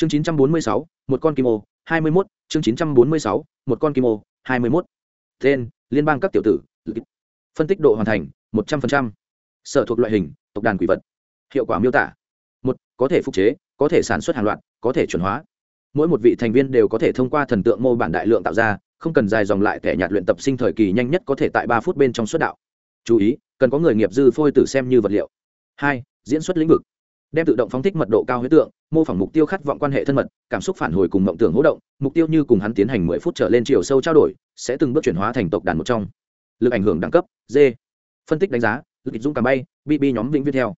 chương 946, một con kim ô 21, chương 946, một con kim ô 21. tên liên bang các tiểu tử phân tích độ hoàn thành 100%. sở thuộc loại hình tộc đàn quỷ vật. Hiệu quả miêu tả. Một có thể phục chế có thể sản xuất hàng loạt có thể chuẩn hóa. Mỗi một vị thành viên đều có thể thông qua thần tượng mô bản đại lượng tạo ra không cần dài dòng lại kẻ nhạt luyện tập sinh thời kỳ nhanh nhất có thể tại ba phút bên trong xuất đạo. Chú ý cần có người nghiệp dư phôi tử xem như vật liệu. Hai diễn xuất lĩnh vực đem tự động phóng thích mật độ cao huyết tượng, mô phỏng mục tiêu khát vọng quan hệ thân mật, cảm xúc phản hồi cùng mộng tưởng hỗ động, mục tiêu như cùng hắn tiến hành mười phút trở lên chiều sâu trao đổi, sẽ từng bước chuyển hóa thành tộc đàn một trong. Lực ảnh hưởng đẳng cấp d phân tích đánh giá, lực kịch dũng cảm bay bb nhóm vĩnh viết theo.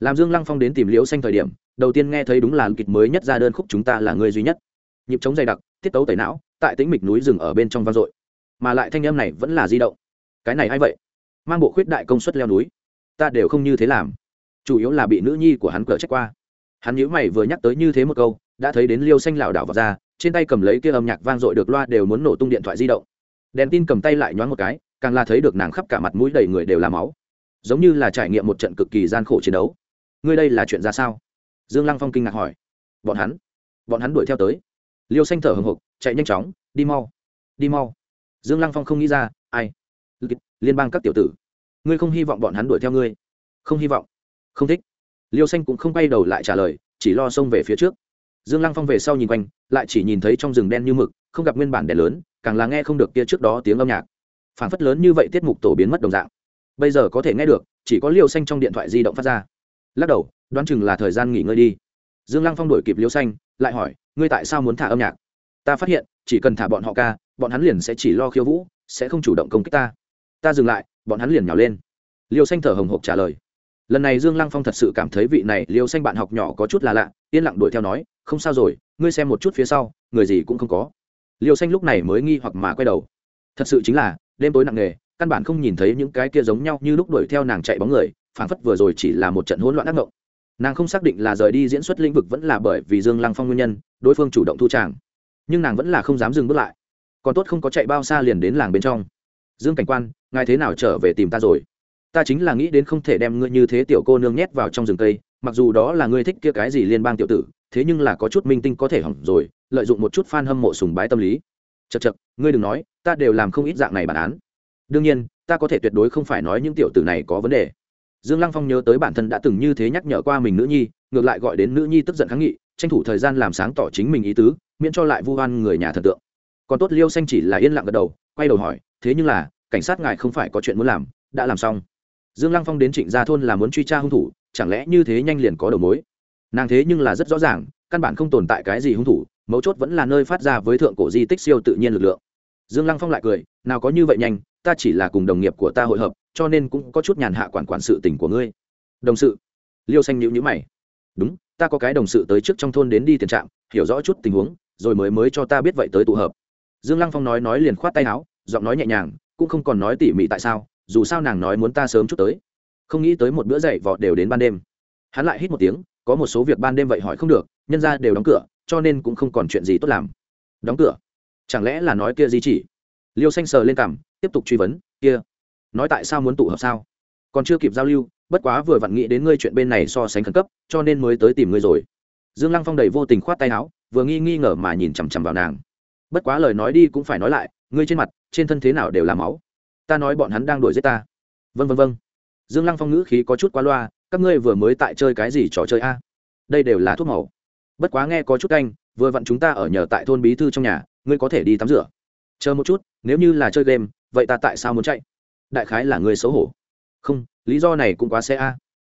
Làm dương lăng phong đến tìm liễu xanh thời điểm, đầu tiên nghe thấy đúng là kịch mới nhất ra đơn khúc chúng ta là người duy nhất nhịp chống dày đặc, tiết tấu tẩy não, tại tĩnh mịch núi rừng ở bên trong vang dội. Mà lại thanh âm này vẫn là di động. Cái này hay vậy? Mang bộ khuyết đại công suất leo núi. Ta đều không như thế làm chủ yếu là bị nữ nhi của hắn cờ trách qua. Hắn nhíu mày vừa nhắc tới như thế một câu, đã thấy đến liêu xanh lảo đảo vào ra, trên tay cầm lấy kia âm nhạc vang dội được loa đều muốn nổ tung điện thoại di động. Đèn tin cầm tay lại nhoáng một cái, càng là thấy được nàng khắp cả mặt mũi đầy người đều là máu. Giống như là trải nghiệm một trận cực kỳ gian khổ chiến đấu. Ngươi đây là chuyện ra sao? Dương lăng phong kinh ngạc hỏi. Bọn hắn? Bọn hắn đuổi theo tới. Liêu xanh thở hồng hộc chạy nhanh chóng, đi mau đi mau. Dương lăng phong không nghĩ ra, ai? Liên bang các tiểu tử, ngươi không hy vọng bọn hắn đuổi theo ngươi. Không hy vọng không thích. Liêu xanh cũng không quay đầu lại trả lời, chỉ lo xông về phía trước. Dương lăng phong về sau nhìn quanh, lại chỉ nhìn thấy trong rừng đen như mực, không gặp nguyên bản đèn lớn, càng là nghe không được kia trước đó tiếng âm nhạc. Phản phất lớn như vậy tiết mục tổ biến mất đồng dạng. Bây giờ có thể nghe được, chỉ có liêu xanh trong điện thoại di động phát ra. Lắc đầu, đoán chừng là thời gian nghỉ ngơi đi. Dương lăng phong đổi kịp liêu xanh, lại hỏi, ngươi tại sao muốn thả âm nhạc? Ta phát hiện, chỉ cần thả bọn họ ca, bọn hắn liền sẽ chỉ lo khiêu vũ, sẽ không chủ động công kích ta. Ta dừng lại, bọn hắn liền nhào lên. Liêu xanh thở hồng hộc trả lời lần này dương lăng phong thật sự cảm thấy vị này liêu xanh bạn học nhỏ có chút là lạ, yên lặng đuổi theo nói, không sao rồi, ngươi xem một chút phía sau, người gì cũng không có. Liêu xanh lúc này mới nghi hoặc mà quay đầu. Thật sự chính là, đêm tối nặng nề, căn bản không nhìn thấy những cái kia giống nhau như lúc đuổi theo nàng chạy bóng người, phảng phất vừa rồi chỉ là một trận hỗn loạn ác ngộng nàng không xác định là rời đi diễn xuất lĩnh vực vẫn là bởi vì dương lăng phong nguyên nhân, đối phương chủ động thu tràng. Nhưng nàng vẫn là không dám dừng bước lại. Còn tốt không có chạy bao xa liền đến làng bên trong. Dương cảnh quan, ngài thế nào trở về tìm ta rồi? Ta chính là nghĩ đến không thể đem ngươi như thế tiểu cô nương nhét vào trong rừng cây, mặc dù đó là ngươi thích kia cái gì liên bang tiểu tử, thế nhưng là có chút minh tinh có thể hỏng rồi, lợi dụng một chút f a n hâm mộ sùng bái tâm lý. Chật chật ngươi đừng nói, ta đều làm không ít dạng này bản án. Đương nhiên, ta có thể tuyệt đối không phải nói những tiểu tử này có vấn đề. Dương lăng phong nhớ tới bản thân đã từng như thế nhắc nhở qua mình nữ nhi, ngược lại gọi đến nữ nhi tức giận kháng nghị, tranh thủ thời gian làm sáng tỏ chính mình ý tứ, miễn cho lại vu oan người nhà thần tượng. Còn tốt liêu xanh chỉ là yên lặng gật đầu, quay đầu hỏi, thế nhưng là, cảnh sát ngài không phải có chuyện muốn làm, đã làm xong dương lăng phong đến trịnh gia thôn là muốn truy tra hung thủ, chẳng lẽ như thế nhanh liền có đầu mối? Nàng thế nhưng là rất rõ ràng, căn bản không tồn tại cái gì hung thủ, mấu chốt vẫn là nơi phát ra với thượng cổ di tích siêu tự nhiên lực lượng. Dương lăng phong lại cười, nào có như vậy nhanh, ta chỉ là cùng đồng nghiệp của ta hội hợp, cho nên cũng có chút nhàn hạ quản quản sự tình của ngươi. Đồng sự? Liêu xanh nhữ nhữ mày. Đúng, ta có cái đồng sự tới trước trong thôn đến đi tiền trạm, hiểu rõ chút tình huống, rồi mới mới cho ta biết vậy tới tụ hợp. Dương lăng phong nói nói liền khoát tay áo, giọng nói nhẹ nhàng, cũng không còn nói tỉ mỉ tại sao dù sao nàng nói muốn ta sớm chút tới. Không nghĩ tới một bữa dậy vọt đều đến ban đêm. Hắn lại hít một tiếng, có một số việc ban đêm vậy hỏi không được, nhân ra đều đóng cửa, cho nên cũng không còn chuyện gì tốt làm. Đóng cửa? Chẳng lẽ là nói kia gì chỉ? Liêu xanh sờ lên cằm, tiếp tục truy vấn, kia, nói tại sao muốn tụ hợp sao? Còn chưa kịp giao lưu, bất quá vừa vặn nghĩ đến ngươi chuyện bên này so sánh khẩn cấp, cho nên mới tới tìm ngươi rồi. Dương lăng phong đầy vô tình khoát tay áo, vừa nghi nghi ngờ mà nhìn chằm chằm vào nàng. Bất quá lời nói đi cũng phải nói lại, ngươi trên mặt, trên thân thế nào đều là máu ta nói bọn hắn đang đuổi giết ta. Vân vân vân dương lăng phong ngữ khí có chút quá loa, các ngươi vừa mới tại chơi cái gì trò chơi a? Đây đều là thuốc màu. Bất quá nghe có chút canh, vừa vặn chúng ta ở nhờ tại thôn bí thư trong nhà, ngươi có thể đi tắm rửa. Chờ một chút, nếu như là chơi game, vậy ta tại sao muốn chạy? Đại khái là ngươi xấu hổ. Không, lý do này cũng quá xe a.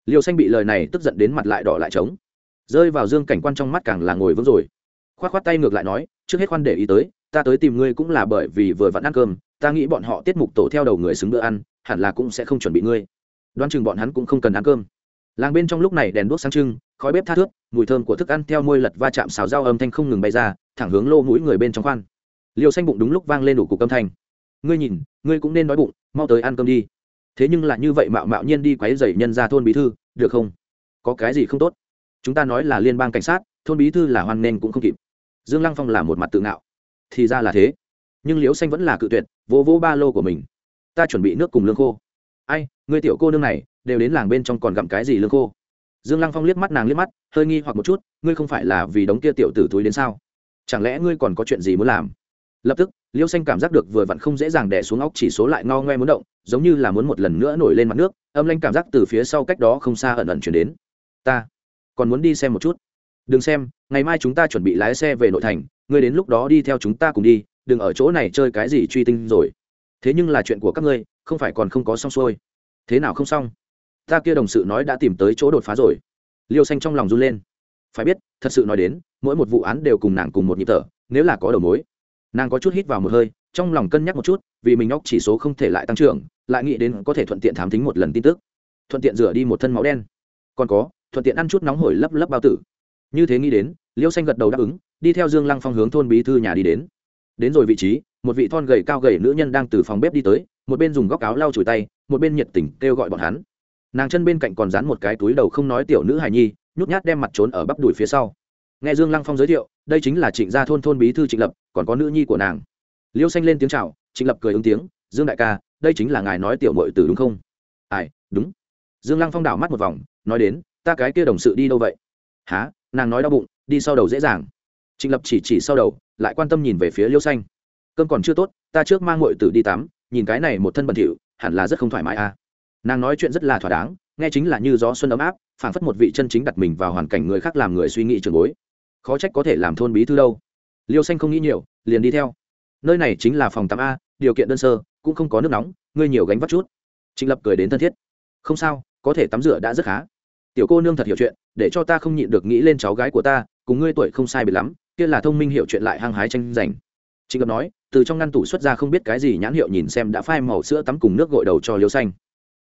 Liêu xanh bị lời này tức giận đến mặt lại đỏ lại trống. Rơi vào dương cảnh quan trong mắt càng là ngồi vững rồi. K h o á t k h o á t tay ngược lại nói, trước hết khoan để ý tới, ta tới tìm ngươi cũng là bởi vì vừa vặn ăn cơm ta nghĩ bọn họ tiết mục tổ theo đầu người xứng bữa ăn, hẳn là cũng sẽ không chuẩn bị ngươi. Đoán chừng bọn hắn cũng không cần ăn cơm. Làng bên trong lúc này đèn đuốc sáng trưng, khói bếp tha thước, mùi thơm của thức ăn theo môi lật va chạm xào dao âm thanh không ngừng bay ra, thẳng hướng lô mũi người bên trong khoan. Liều xanh bụng đúng lúc vang lên đủ cục âm thanh. Ngươi nhìn, ngươi cũng nên đói bụng, mau tới ăn cơm đi. Thế nhưng là như vậy mạo mạo nhiên đi quấy dày nhân ra thôn bí thư, được không? Có cái gì không tốt? Chúng ta nói là liên bang cảnh sát, thôn bí thư là hoan nên cũng không kịp. Dương lăng phong là một mặt tự ngạo. Thì ra là thế nhưng liễu xanh vẫn là cự tuyệt vô vô ba lô của mình. Ta chuẩn bị nước cùng lương khô. Ai, người tiểu cô nương này, đều đến làng bên trong còn gặm cái gì lương khô? Dương lăng phong liếc mắt nàng liếc mắt, hơi nghi hoặc một chút, ngươi không phải là vì đống kia tiểu tử túi đến sao? Chẳng lẽ ngươi còn có chuyện gì muốn làm? Lập tức liêu xanh cảm giác được vừa vặn không dễ dàng đẻ xuống óc chỉ số lại ngao ngoe muốn động, giống như là muốn một lần nữa nổi lên mặt nước, âm lanh cảm giác từ phía sau cách đó không xa ẩn ẩn chuyển đến. Ta còn muốn đi xem một chút. Đừng xem, ngày mai chúng ta chuẩn bị lái xe về nội thành, ngươi đến lúc đó đi theo chúng ta cùng đi đừng ở chỗ này chơi cái gì truy tinh rồi. Thế nhưng là chuyện của các ngươi, không phải còn không có xong xuôi. Thế nào không xong? Ta kia đồng sự nói đã tìm tới chỗ đột phá rồi. Liêu xanh trong lòng run lên. Phải biết, thật sự nói đến, mỗi một vụ án đều cùng nàng cùng một nhịp thở, nếu là có đầu mối. Nàng có chút hít vào một hơi, trong lòng cân nhắc một chút, vì mình óc chỉ số không thể lại tăng trưởng, lại nghĩ đến có thể thuận tiện thám tính một lần tin tức. Thuận tiện rửa đi một thân máu đen. Còn có, thuận tiện ăn chút nóng hổi lấp lấp bao tử. Như thế nghĩ đến, liêu xanh gật đầu đáp ứng, đi theo dương lăng phong hướng thôn bí thư nhà đi đến đến rồi vị trí, một vị thon gầy cao gầy nữ nhân đang từ phòng bếp đi tới, một bên dùng góc áo lau chùi tay, một bên nhiệt tình kêu gọi bọn hắn. Nàng chân bên cạnh còn dán một cái túi đầu không nói tiểu nữ hài nhi, nhút nhát đem mặt trốn ở bắp đùi phía sau. Nghe dương lăng phong giới thiệu, đây chính là trịnh gia thôn thôn bí thư trịnh lập, còn có nữ nhi của nàng. Liêu xanh lên tiếng c h à o trịnh lập cười ứng tiếng, dương đại ca, đây chính là ngài nói tiểu mội từ đúng không? Ai, đúng. Dương lăng phong đảo mắt một vòng, nói đến, ta cái kia đồng sự đi đâu vậy? Há nàng nói đau bụng, đi sau đầu dễ dàng. Trịnh lập chỉ chỉ sau đầu lại quan tâm nhìn về phía liêu xanh. Cơm còn chưa tốt, ta trước mang ngội tử đi tắm, nhìn cái này một thân bẩn thỉu, hẳn là rất không thoải mái à. Nàng nói chuyện rất là thỏa đáng, nghe chính là như gió xuân ấm áp, phảng phất một vị chân chính đặt mình vào hoàn cảnh người khác làm người suy nghĩ trường bối. Khó trách có thể làm thôn bí thư đâu. Liêu xanh không nghĩ nhiều, liền đi theo. Nơi này chính là phòng tắm a, điều kiện đơn sơ, cũng không có nước nóng, ngươi nhiều gánh vắt chút. Trịnh lập cười đến thân thiết. Không sao, có thể tắm rửa đã rất khá. Tiểu cô nương thật hiểu chuyện, để cho ta không nhịn được nghĩ lên cháu gái của ta, cùng ngươi tuổi không sai biệt lắm kia là thông minh hiểu chuyện lại hăng hái tranh giành. Trịnh lập nói, từ trong ngăn tủ xuất ra không biết cái gì nhãn hiệu nhìn xem đã phai màu sữa tắm cùng nước gội đầu cho liêu xanh.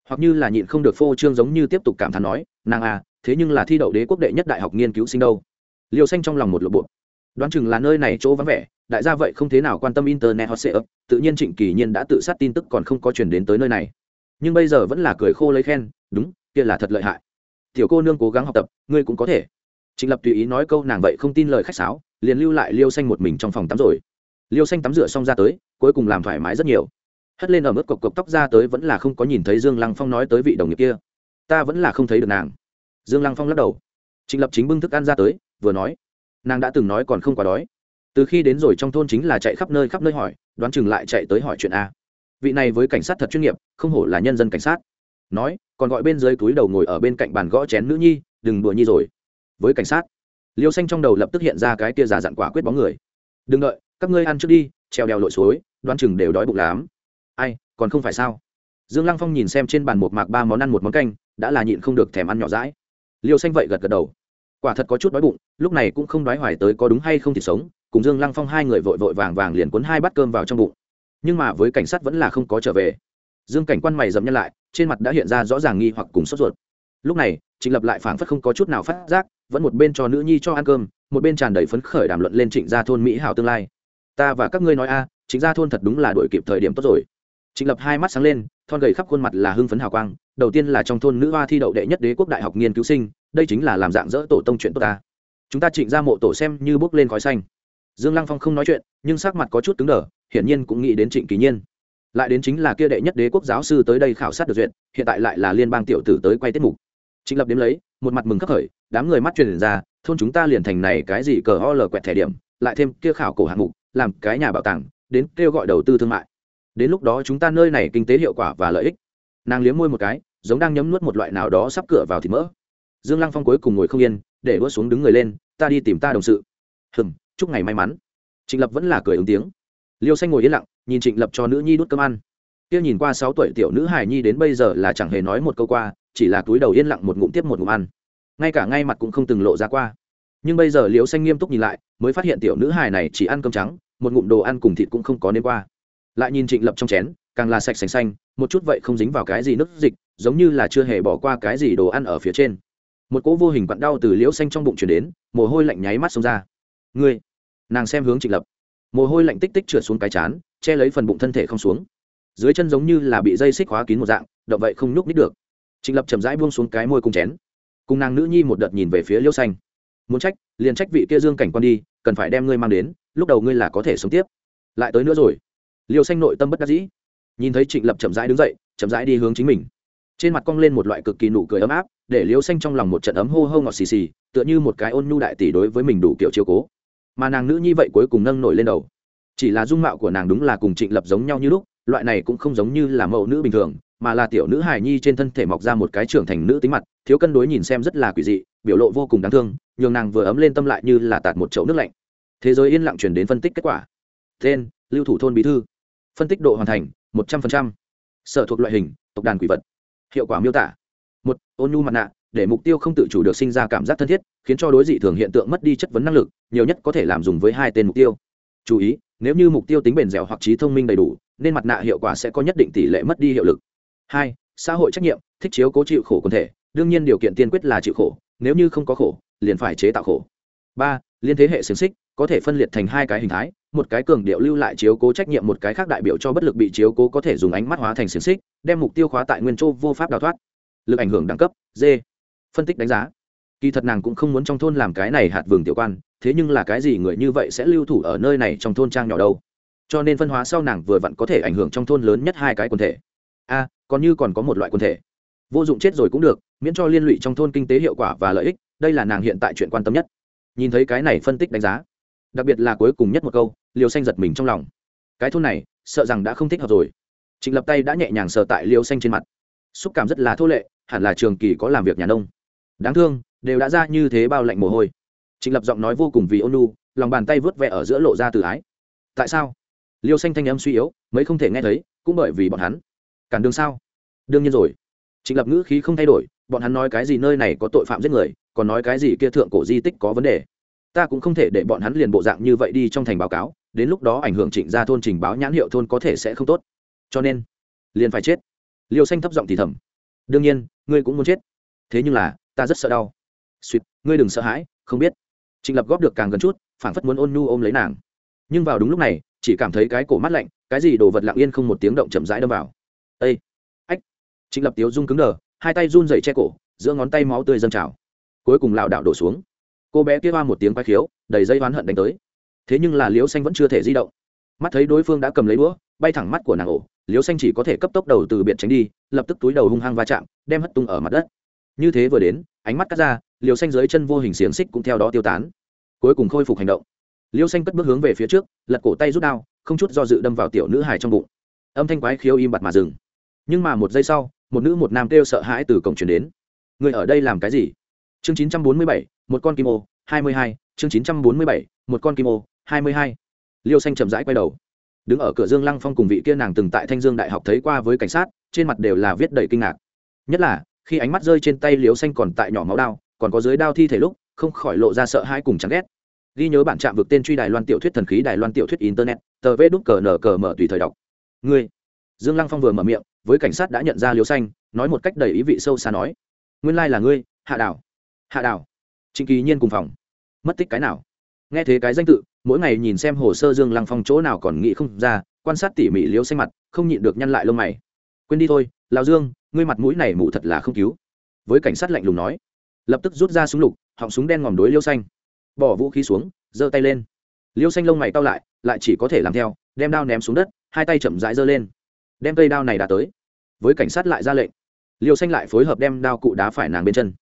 Hoặc như là nhịn không được phô trương giống như tiếp tục cảm thán nói, nàng à thế nhưng là thi đậu đế quốc đệ nhất đại học nghiên cứu sinh đâu. Liều xanh trong lòng một lộ bộ đoán chừng là nơi này chỗ vắng vẻ, đại gia vậy không thế nào quan tâm internet hot sale tự nhiên trịnh kỳ nhiên đã tự sát tin tức còn không có chuyển đến tới nơi này. Nhưng bây giờ vẫn là cười khô lấy khen, đúng, kia là thật lợi hại. Tiểu cô nương cố gắng học tập, ngươi cũng có thể trịnh lập tùy ý nói câu nàng vậy không tin lời khách sáo, liền lưu lại liêu xanh một mình trong phòng tắm rồi. Liêu xanh tắm rửa xong ra tới, cuối cùng làm thoải mái rất nhiều. Hất lên ở mức cộc cộc tóc ra tới vẫn là không có nhìn thấy dương lăng phong nói tới vị đồng nghiệp kia. Ta vẫn là không thấy được nàng. Dương lăng phong lắc đầu. Trịnh lập chính bưng thức ăn ra tới, vừa nói. Nàng đã từng nói còn không quá đói. Từ khi đến rồi trong thôn chính là chạy khắp nơi khắp nơi hỏi, đoán chừng lại chạy tới hỏi chuyện a. Vị này với cảnh sát thật chuyên nghiệp, không hổ là nhân dân cảnh sát. Nói, còn gọi bên dưới túi đầu ngồi ở bên cạnh bàn gõ chén nữ nhi, đừng đùa nhi rồi với cảnh sát. Liêu xanh trong đầu lập tức hiện ra cái tia giả dặn quả quyết bóng người. Đừng đợi, các ngươi ăn trước đi, treo đèo lội suối đoan chừng đều đói bụng lắm. Ai, còn không phải sao? Dương lăng phong nhìn xem trên bàn một mạc ba món ăn một món canh, đã là nhịn không được thèm ăn nhỏ rãi liêu xanh vậy gật gật đầu. Quả thật có chút đói bụng, lúc này cũng không đói hoài tới có đúng hay không thì sống. Cùng dương lăng phong hai người vội vội vàng vàng liền cuốn hai bát cơm vào trong bụng. Nhưng mà với cảnh sát vẫn là không có trở về. Dương cảnh quan mày dậm nhân lại, trên mặt đã hiện ra rõ ràng nghi hoặc cùng sốt ruột lúc này, trịnh lập lại phảng phất không có chút nào phát giác, vẫn một bên cho nữ nhi cho ăn cơm, một bên tràn đầy phấn khởi đàm luận lên trịnh gia thôn mỹ hảo tương lai. Ta và các ngươi nói a, trịnh gia thôn thật đúng là đổi kịp thời điểm tốt rồi. Trịnh lập hai mắt sáng lên, thon gầy khắp khuôn mặt là hưng phấn hào quang, đầu tiên là trong thôn nữ hoa thi đậu đệ nhất đế quốc đại học nghiên cứu sinh, đây chính là làm dạng dỡ tổ tông chuyện tốt ta. Chúng ta trịnh ra mộ tổ xem như bước lên khói xanh. Dương lăng phong không nói chuyện, nhưng sắc mặt có chút cứng đờ, hiển nhiên cũng nghĩ đến trịnh kỳ nhiên. Lại đến chính là kia đệ nhất đế quốc giáo sư tới đây khảo sát được duyệt, hiện tại lại là liên bang tiểu tử tới quay tiết mục trịnh lập đếm lấy, một mặt mừng khắc khởi, đám người mắt truyền ra, thôn chúng ta liền thành này cái gì cờ ho lờ quẹt thẻ điểm, lại thêm kia khảo cổ hạng mục, làm cái nhà bảo tàng, đến kêu gọi đầu tư thương mại. Đến lúc đó chúng ta nơi này kinh tế hiệu quả và lợi ích. Nàng liếm môi một cái, giống đang nhấm nuốt một loại nào đó sắp cửa vào thịt mỡ. Dương lăng phong cuối cùng ngồi không yên, để đua xuống đứng người lên, ta đi tìm ta đồng sự. Hừm, chúc ngày may mắn. Trịnh lập vẫn là cười ứng tiếng. Liêu xanh ngồi yên lặng, nhìn trịnh lập cho nữ nhi đút cơm ăn. Kia nhìn qua sáu tuổi tiểu nữ hài nhi đến bây giờ là chẳng hề nói một câu qua chỉ là túi đầu yên lặng một ngụm tiếp một ngụm ăn. Ngay cả ngay mặt cũng không từng lộ ra qua. Nhưng bây giờ liễu xanh nghiêm túc nhìn lại, mới phát hiện tiểu nữ hài này chỉ ăn cơm trắng, một ngụm đồ ăn cùng thịt cũng không có nên qua. Lại nhìn trịnh lập trong chén, càng là sạch sành xanh, một chút vậy không dính vào cái gì nước dịch, giống như là chưa hề bỏ qua cái gì đồ ăn ở phía trên. Một cỗ vô hình vặn đau từ liễu xanh trong bụng chuyển đến, mồ hôi lạnh nháy mắt xông ra. Ngươi! Nàng xem hướng trịnh lập. Mồ hôi lạnh tích tích trượt xuống cái chán, che lấy phần bụng thân thể không xuống. Dưới chân giống như là bị dây xích khóa kín một dạng, động vậy không nhúc nít được trịnh lập chậm rãi buông xuống cái môi cùng chén. Cùng nàng nữ nhi một đợt nhìn về phía Liêu xanh. Muốn trách, liền trách vị kia dương cảnh quan đi, cần phải đem ngươi mang đến, lúc đầu ngươi là có thể sống tiếp. Lại tới nữa rồi. Liêu xanh nội tâm bất đắc dĩ. Nhìn thấy trịnh lập chậm rãi đứng dậy, chậm rãi đi hướng chính mình. Trên mặt cong lên một loại cực kỳ nụ cười ấm áp, để liêu xanh trong lòng một trận ấm hô hô ngọt xì xì, tựa như một cái ôn nhu đại tỷ đối với mình đủ kiểu chiếu cố. Mà nàng nữ như vậy cuối cùng nâng nổi lên đầu. Chỉ là dung mạo của nàng đúng là cùng trịnh lập giống nhau như lúc, loại này cũng không giống như là mẫu nữ bình thường mà là tiểu nữ hài nhi trên thân thể mọc ra một cái trưởng thành nữ tính mặt, thiếu cân đối nhìn xem rất là quỷ dị, biểu lộ vô cùng đáng thương, nhường nàng vừa ấm lên tâm lại như là tạt một chậu nước lạnh. Thế giới yên lặng chuyển đến phân tích kết quả. Tên, lưu thủ thôn bí thư. Phân tích độ hoàn thành, một trăm linh sở thuộc loại hình, tộc đàn quỷ vật. Hiệu quả miêu tả. Một, ôn nhu mặt nạ, để mục tiêu không tự chủ được sinh ra cảm giác thân thiết, khiến cho đối dị thường hiện tượng mất đi chất vấn năng lực, nhiều nhất có thể làm dùng với hai tên mục tiêu. Chú ý, nếu như mục tiêu tính bền dẻo hoặc trí thông minh đầy đủ, nên mặt nạ hiệu quả sẽ có nhất định tỷ lệ mất đi hiệu lực hai, xã hội trách nhiệm, thích chiếu cố chịu khổ quần thể, đương nhiên điều kiện tiên quyết là chịu khổ, nếu như không có khổ, liền phải chế tạo khổ. Ba, liên thế hệ xiềng xích, có thể phân liệt thành hai cái hình thái, một cái cường điệu lưu lại chiếu cố trách nhiệm, một cái khác đại biểu cho bất lực bị chiếu cố có thể dùng ánh mắt hóa thành xiềng xích, đem mục tiêu khóa tại nguyên châu vô pháp đào thoát. Lực ảnh hưởng đẳng cấp, d. Phân tích đánh giá. Kỳ thật nàng cũng không muốn trong thôn làm cái này hạt vườn tiểu quan, thế nhưng là cái gì người như vậy sẽ lưu thủ ở nơi này trong thôn trang nhỏ đâu? Cho nên phân hóa sau nàng vừa vặn có thể ảnh hưởng trong thôn lớn nhất hai cái quần thể. A còn như còn có một loại quân thể. Vô dụng chết rồi cũng được, miễn cho liên lụy trong thôn kinh tế hiệu quả và lợi ích, đây là nàng hiện tại chuyện quan tâm nhất. Nhìn thấy cái này phân tích đánh giá, đặc biệt là cuối cùng nhất một câu liều xanh giật mình trong lòng. Cái thôn này, sợ rằng đã không thích hợp rồi. Trịnh lập tay đã nhẹ nhàng sờ tại liều xanh trên mặt. Xúc cảm rất là thô lệ, hẳn là trường kỳ có làm việc nhà nông. Đáng thương, đều đã ra như thế bao lạnh mồ hôi. Trịnh lập giọng nói vô cùng vì ôn nu lòng bàn tay vớt vẹ ở giữa lộ ra từ ái. Tại sao? Liêu xanh thanh âm suy yếu, mấy không thể nghe thấy, cũng bởi vì bọn hắn cản đường sao? Đương nhiên rồi. Trịnh lập ngữ khí không thay đổi, bọn hắn nói cái gì nơi này có tội phạm giết người, còn nói cái gì kia thượng cổ di tích có vấn đề. Ta cũng không thể để bọn hắn liền bộ dạng như vậy đi trong thành báo cáo, đến lúc đó ảnh hưởng trịnh ra thôn trình báo nhãn hiệu thôn có thể sẽ không tốt. Cho nên, liền phải chết. Liêu xanh thấp giọng thì thầm. Đương nhiên, ngươi cũng muốn chết. Thế nhưng là, ta rất sợ đau. Suýt ngươi đừng sợ hãi, không biết. Trịnh lập góp được càng gần chút, phảng phất muốn ôn nhu ôm lấy nàng. Nhưng vào đúng lúc này, chỉ cảm thấy cái cổ mắt lạnh, cái gì đồ vật lặng yên không một tiếng động chậm rãi đâm vào ây ách! Trịnh lập tiếu rung cứng đờ, hai tay run dậy che cổ, giữa ngón tay máu tươi dâng trào. Cuối cùng lảo đảo đổ xuống. Cô bé kia hoa một tiếng quay khiếu, đầy dây oán hận đánh tới. Thế nhưng là liễu xanh vẫn chưa thể di động. Mắt thấy đối phương đã cầm lấy đũa, bay thẳng mắt của nàng ổ, liễu xanh chỉ có thể cấp tốc đầu từ biệt tránh đi, lập tức túi đầu hung hăng va chạm, đem hất tung ở mặt đất. Như thế vừa đến, ánh mắt cắt ra liều xanh dưới chân vô hình xiềng xích cũng theo đó tiêu tán. Cuối cùng khôi phục hành động. Liêu xanh cất bước hướng về phía trước, lật cổ tay rút đao, không chút do dự đâm vào tiểu nữ hài trong bụng. Âm thanh quái khiêu im bặt mà dừng nhưng mà một giây sau, một nữ một nam kêu sợ hãi từ cổng truyền đến. Người ở đây làm cái gì? Chương chín trăm bốn mươi bảy, một con kim ô, hai mươi hai, chương chín trăm bốn mươi bảy, một con kim ô, hai mươi hai. Liêu xanh chậm rãi quay đầu. Đứng ở cửa dương lăng phong cùng vị kia nàng từng tại thanh dương đại học thấy qua với cảnh sát, trên mặt đều là viết đầy kinh ngạc. Nhất là, khi ánh mắt rơi trên tay liêu xanh còn tại nhỏ máu đao, còn có dưới đao thi thể lúc, không khỏi lộ ra sợ hãi cùng chán ghét. Ghi nhớ bản trạm vực tên truy đài loan tiểu thuyết thần khí đài loan tiểu thuyết internet, tờ vê đúc cờ nờ cờ mở tùy thời đọc. Người dương lăng phong vừa mở miệng với cảnh sát đã nhận ra liêu xanh, nói một cách đầy ý vị sâu xa nói, nguyên lai là ngươi, hạ đảo. Hạ đảo? Trịnh kỳ nhiên cùng phòng. Mất tích cái nào? Nghe thế cái danh tự, mỗi ngày nhìn xem hồ sơ dương lăng phong chỗ nào còn nghĩ không ra, quan sát tỉ mỉ liêu xanh mặt, không nhịn được nhăn lại lông mày. Quên đi thôi lao dương, ngươi mặt mũi này mụ thật là không cứu. Với cảnh sát lạnh lùng nói. Lập tức rút ra súng lục, họng súng đen ngòm đối liêu xanh. Bỏ vũ khí xuống, giơ tay lên. Liêu xanh lông mày cao lại lại chỉ có thể làm theo, đem đao ném xuống đất, hai tay chậm rãi giơ lên đem cây đao này đã tới. Với cảnh sát lại ra lệnh. Liêu xanh lại phối hợp đem đao cụ đá phải nàng bên chân.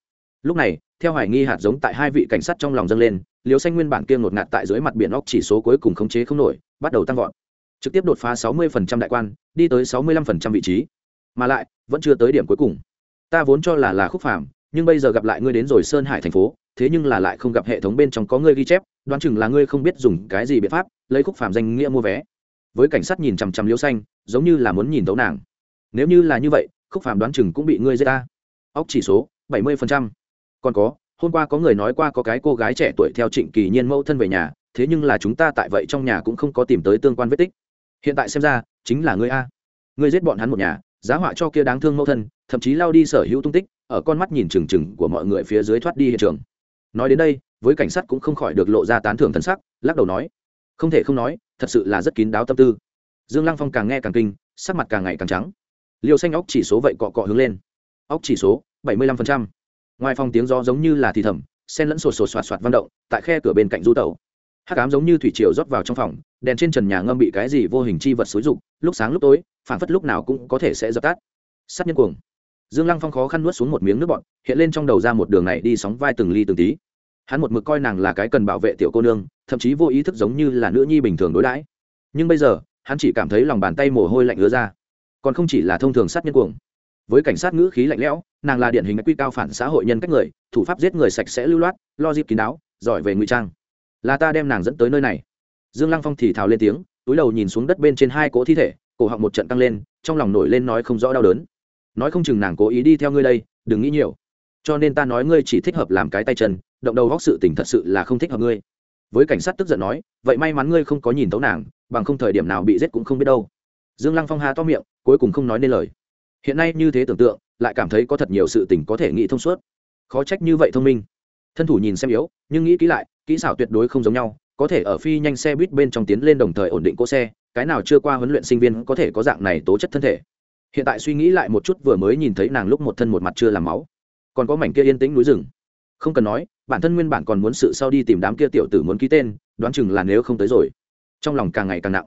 Lúc này, theo hoài nghi hạt giống tại hai vị cảnh sát trong lòng dâng lên, liêu xanh nguyên bản kia ngột ngạt tại dưới mặt biển óc chỉ số cuối cùng khống chế không nổi, bắt đầu tăng vọt. Trực tiếp đột phá 60% đại quan, đi tới 65% vị trí. Mà lại, vẫn chưa tới điểm cuối cùng. Ta vốn cho là là khúc phàm, nhưng bây giờ gặp lại ngươi đến rồi sơn hải thành phố, thế nhưng là lại không gặp hệ thống bên trong có ngươi ghi chép, đoán chừng là ngươi không biết dùng cái gì biện pháp, lấy khúc phàm danh nghĩa mua vé với cảnh sát nhìn chằm chằm liêu xanh, giống như là muốn nhìn tấu nàng. Nếu như là như vậy, khúc phàm đoán chừng cũng bị ngươi giết ta. Óc chỉ số, bảy mươi còn có, hôm qua có người nói qua có cái cô gái trẻ tuổi theo trịnh kỳ nhiên mẫu thân về nhà, thế nhưng là chúng ta tại vậy trong nhà cũng không có tìm tới tương quan vết tích. Hiện tại xem ra, chính là ngươi a. Ngươi giết bọn hắn một nhà, giá họa cho kia đáng thương mẫu thân, thậm chí lao đi sở hữu tung tích, ở con mắt nhìn trừng trừng của mọi người phía dưới thoát đi hiện trường. Nói đến đây, với cảnh sát cũng không khỏi được lộ ra tán thưởng thân sắc, lắc đầu nói không thể không nói thật sự là rất kín đáo tâm tư. Dương lăng phong càng nghe càng kinh sắc mặt càng ngày càng trắng. Liều xanh óc chỉ số vậy cọ cọ hướng lên. Óc chỉ số bảy mươi lăm phần trăm. Ngoài phòng tiếng gió giống như là thì thầm sen lẫn sột sột soạt soạt văn động tại khe cửa bên cạnh du tẩu, hát cám giống như thủy triều rót vào trong phòng đèn trên trần nhà ngâm bị cái gì vô hình chi vật xúi rục lúc sáng lúc tối phản phất lúc nào cũng có thể sẽ dập tắt. Sát nhân cuồng. Dương lăng phong khó khăn nuốt xuống một miếng nước bọt hiện lên trong đầu ra một đường này đi sóng vai từng ly từng tí. Hắn một mực coi nàng là cái cần bảo vệ tiểu cô nương thậm chí vô ý thức giống như là nữ nhi bình thường đối đãi. Nhưng bây giờ, hắn chỉ cảm thấy lòng bàn tay mồ hôi lạnh ứa ra. Còn không chỉ là thông thường sát nhân cuồng. Với cảnh sát ngữ khí lạnh lẽo, nàng là điển hình quy cao phản xã hội nhân cách người, thủ pháp giết người sạch sẽ lưu loát, lo dịp kín đáo, giỏi về ngụy trang. Là ta đem nàng dẫn tới nơi này. Dương lăng phong thì thào lên tiếng, túi đầu nhìn xuống đất bên trên hai cỗ thi thể, cổ họng một trận tăng lên, trong lòng nổi lên nói không rõ đau đớn. Nói không chừng nàng cố ý đi theo ngươi đây, đừng nghĩ nhiều. Cho nên ta nói ngươi chỉ thích hợp làm cái tay chân, động đầu góc sự tình thật sự là không thích hợp ngươi với cảnh sát tức giận nói, vậy may mắn ngươi không có nhìn tấu nàng, bằng không thời điểm nào bị giết cũng không biết đâu. Dương lăng phong hà to miệng, cuối cùng không nói nên lời. Hiện nay như thế tưởng tượng, lại cảm thấy có thật nhiều sự tình có thể nghĩ thông suốt. Khó trách như vậy thông minh. Thân thủ nhìn xem yếu, nhưng nghĩ kỹ lại, kỹ xảo tuyệt đối không giống nhau, có thể ở phi nhanh xe buýt bên trong tiến lên đồng thời ổn định cỗ xe, cái nào chưa qua huấn luyện sinh viên có thể có dạng này tố chất thân thể. Hiện tại suy nghĩ lại một chút vừa mới nhìn thấy nàng lúc một thân một mặt chưa làm máu. Còn có mảnh kia yên tĩnh núi rừng không cần nói, bản thân nguyên bản còn muốn sự sau đi tìm đám kia tiểu tử muốn ký tên, đoán chừng là nếu không tới rồi. Trong lòng càng ngày càng nặng.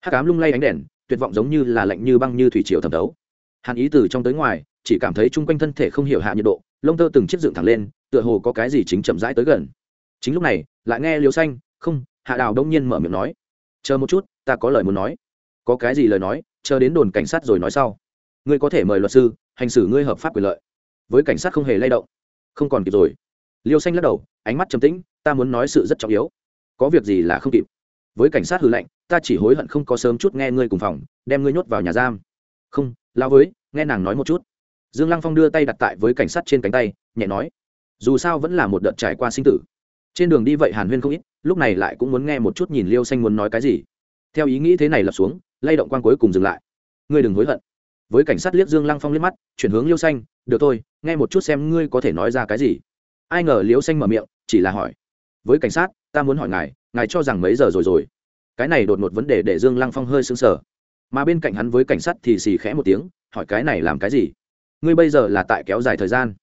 Hát cám lung lay ánh đèn, tuyệt vọng giống như là lạnh như băng như thủy triều thẩm thấu. Hàn ý từ trong tới ngoài, chỉ cảm thấy chung quanh thân thể không hiểu hạ nhiệt độ, lông tơ từng chiếc dựng thẳng lên, tựa hồ có cái gì chính chậm rãi tới gần. Chính lúc này, lại nghe liều xanh, không. Hạ đào đông nhiên mở miệng nói, chờ một chút, ta có lời muốn nói. Có cái gì lời nói? Chờ đến đồn cảnh sát rồi nói sau. Ngươi có thể mời luật sư, hành xử ngươi hợp pháp quyền lợi. Với cảnh sát không hề lay động. Không còn kịp rồi liêu xanh lắc đầu, ánh mắt trầm tĩnh, ta muốn nói sự rất trọng yếu. Có việc gì là không kịp. Với cảnh sát hư lệnh, ta chỉ hối hận không có sớm chút nghe ngươi cùng phòng, đem ngươi nhốt vào nhà giam. Không lao với, nghe nàng nói một chút. Dương lăng phong đưa tay đặt tại với cảnh sát trên cánh tay, nhẹ nói, dù sao vẫn là một đợt trải qua sinh tử. Trên đường đi vậy hàn huyên không ít, lúc này lại cũng muốn nghe một chút nhìn liêu xanh muốn nói cái gì. Theo ý nghĩ thế này lập xuống, lay động quan cuối cùng dừng lại. Ngươi đừng hối hận. Với cảnh sát liếc dương lăng phong liếc mắt, chuyển hướng liêu xanh, được thôi, nghe một chút xem ngươi có thể nói ra cái gì ai ngờ Liễu xanh mở miệng, chỉ là hỏi. Với cảnh sát, ta muốn hỏi ngài ngài cho rằng mấy giờ rồi rồi? Cái này đột một vấn đề để dương lăng phong hơi sững sờ. Mà bên cạnh hắn với cảnh sát thì xì khẽ một tiếng, hỏi cái này làm cái gì? Ngươi bây giờ là tại kéo dài thời gian.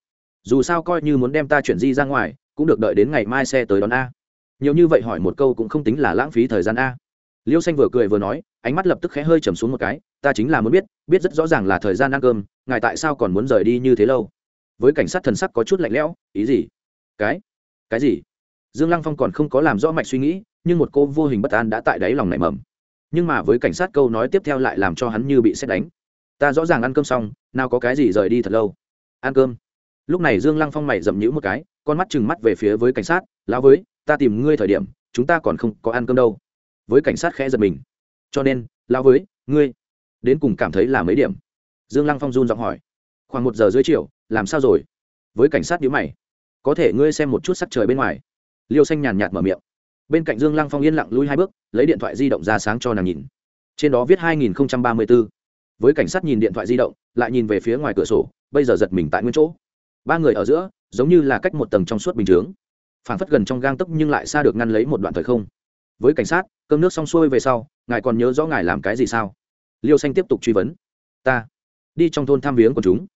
Dù sao coi như muốn đem ta chuyển di ra ngoài, cũng được đợi đến ngày mai xe tới đón a. Nhiều như vậy hỏi một câu cũng không tính là lãng phí thời gian a. Liêu xanh vừa cười vừa nói, ánh mắt lập tức khẽ hơi trầm xuống một cái, ta chính là muốn biết biết rất rõ ràng là thời gian ăn cơm, ngài tại sao còn muốn rời đi như thế lâu? Với cảnh sát thần sắc có chút lạnh lẽo, ý gì? Cái? Cái gì? Dương lăng phong còn không có làm rõ mạch suy nghĩ, nhưng một cô vô hình bất an đã tại đáy lòng nảy mầm. Nhưng mà với cảnh sát câu nói tiếp theo lại làm cho hắn như bị xét đánh. Ta rõ ràng ăn cơm xong, nào có cái gì rời đi thật lâu. Ăn cơm? Lúc này dương lăng phong mày dậm nhữ một cái, con mắt chừng mắt về phía với cảnh sát, lão với, ta tìm ngươi thời điểm, chúng ta còn không có ăn cơm đâu. Với cảnh sát khẽ giật mình. Cho nên, lão với, ngươi đến cùng cảm thấy là mấy điểm? Dương lăng phong run giọng hỏi. Khoảng một giờ dưới chiều làm sao rồi? Với cảnh sát nhữ mày. Có thể ngươi xem một chút sắc trời bên ngoài. Liêu xanh nhàn nhạt mở miệng. Bên cạnh dương lăng phong yên lặng lui hai bước, lấy điện thoại di động ra sáng cho nàng nhìn. Trên đó viết hai nghìn ba mươi b ố với cảnh sát nhìn điện thoại di động, lại nhìn về phía ngoài cửa sổ, bây giờ giật mình tại nguyên chỗ. Ba người ở giữa, giống như là cách một tầng trong suốt bình chướng. Phản phất gần trong gang tấc nhưng lại xa được ngăn lấy một đoạn thời không. Với cảnh sát, cơm nước xong xuôi về sau, ngài còn nhớ rõ ngài làm cái gì sao? Liêu xanh tiếp tục truy vấn. Ta đi trong thôn tham viếng của chúng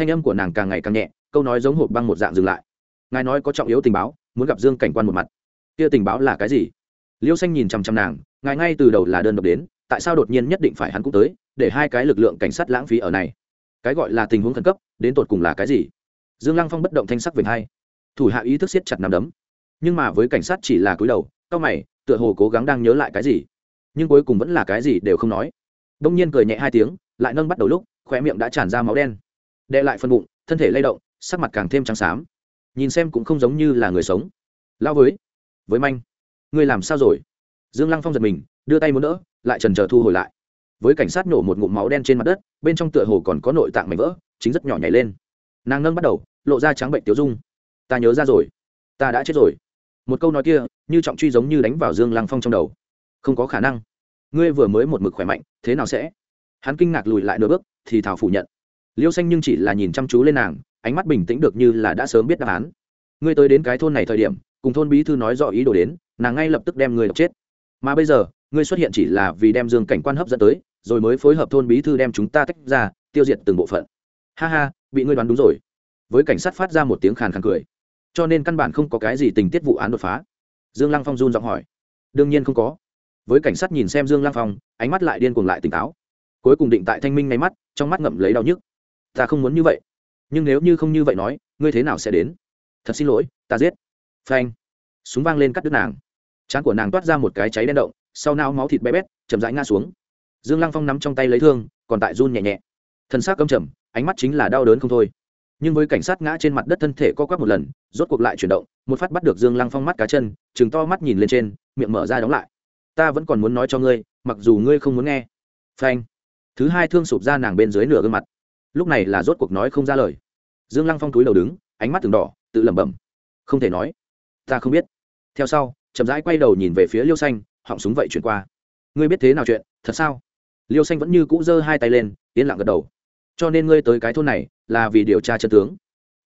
thanh âm của nàng càng ngày càng nhẹ, câu nói giống hộp băng một dạng dừng lại. Ngài nói có trọng yếu tình báo, muốn gặp dương cảnh quan một mặt. Kia tình báo là cái gì? Liêu xanh nhìn chằm chằm nàng, ngài ngay từ đầu là đơn độc đến, tại sao đột nhiên nhất định phải hắn cũng tới, để hai cái lực lượng cảnh sát lãng phí ở này? Cái gọi là tình huống khẩn cấp, đến tột cùng là cái gì? Dương lăng phong bất động thanh sắc về hai. Thủ hạ ý thức siết chặt nằm đấm. Nhưng mà với cảnh sát chỉ là cúi đầu cao mày, tựa hồ cố gắng đang nhớ lại cái gì. Nhưng cuối cùng vẫn là cái gì đều không nói. Đông nhiên cười nhẹ hai tiếng, lại nâng bắt đầu lúc khoe miệng đã tràn ra máu đen đệ lại phân bụng, thân thể lay động, sắc mặt càng thêm trắng xám. Nhìn xem cũng không giống như là người sống. Lao với với manh. Ngươi làm sao rồi? Dương lăng phong giật mình, đưa tay muốn đỡ, lại trần trờ thu hồi lại. Với cảnh sát nổ một ngụm máu đen trên mặt đất, bên trong tựa hồ còn có nội tạng mảnh vỡ, chính rất nhỏ nhảy lên. Nàng nâng bắt đầu, lộ ra trắng bệnh tiêu dung. Ta nhớ ra rồi. Ta đã chết rồi. Một câu nói kia, như trọng truy giống như đánh vào dương lăng phong trong đầu. Không có khả năng. Ngươi vừa mới một mực khỏe mạnh, thế nào sẽ? Hắn kinh ngạc lùi lại nửa bước, thì thảo phủ nhận liêu xanh nhưng chỉ là nhìn chăm chú lên nàng, ánh mắt bình tĩnh được như là đã sớm biết đáp án. Ngươi tới đến cái thôn này thời điểm, cùng thôn bí thư nói rõ ý đồ đến, nàng ngay lập tức đem người đập chết. Mà bây giờ, ngươi xuất hiện chỉ là vì đem dương cảnh quan hấp dẫn tới, rồi mới phối hợp thôn bí thư đem chúng ta tách ra, tiêu diệt từng bộ phận. Ha ha, bị ngươi đoán đúng rồi. Với cảnh sát phát ra một tiếng khàn khàn cười. Cho nên căn bản không có cái gì tình tiết vụ án đột phá. Dương lăng phong run giọng hỏi. Đương nhiên không có. Với cảnh sát nhìn xem dương lăng phong, ánh mắt lại điên cuồng lại tỉnh táo. Cuối cùng định tại thanh minh ngay mắt, trong mắt ngậm lấy đau nhức ta không muốn như vậy. Nhưng nếu như không như vậy nói, ngươi thế nào sẽ đến? Thật xin lỗi, ta giết. Phanh. Súng vang lên cắt đứt nàng. Trán của nàng toát ra một cái cháy đen động, sau nao máu thịt bé bét, chậm rãi ngã xuống. Dương lăng phong nắm trong tay lấy thương, còn tại run nhẹ nhẹ. Thân xác câm trầm, ánh mắt chính là đau đớn không thôi. Nhưng với cảnh sát ngã trên mặt đất thân thể co quắp một lần, rốt cuộc lại chuyển động, một phát bắt được dương lăng phong mắt cá chân chừng to mắt nhìn lên trên, miệng mở ra đóng lại. Ta vẫn còn muốn nói cho ngươi, mặc dù ngươi không muốn nghe. Phanh. Thứ hai thương sụp ra nàng bên dưới nửa gương mặt lúc này là rốt cuộc nói không ra lời. Dương lăng phong túi đầu đứng, ánh mắt từng đỏ, tự lẩm bẩm. Không thể nói. Ta không biết. Theo sau, chậm rãi quay đầu nhìn về phía liêu xanh, họng súng vậy chuyển qua. Ngươi biết thế nào chuyện? Thật sao? Liêu xanh vẫn như cũ giơ hai tay lên, yên lặng gật đầu. Cho nên ngươi tới cái thôn này, là vì điều tra chân tướng.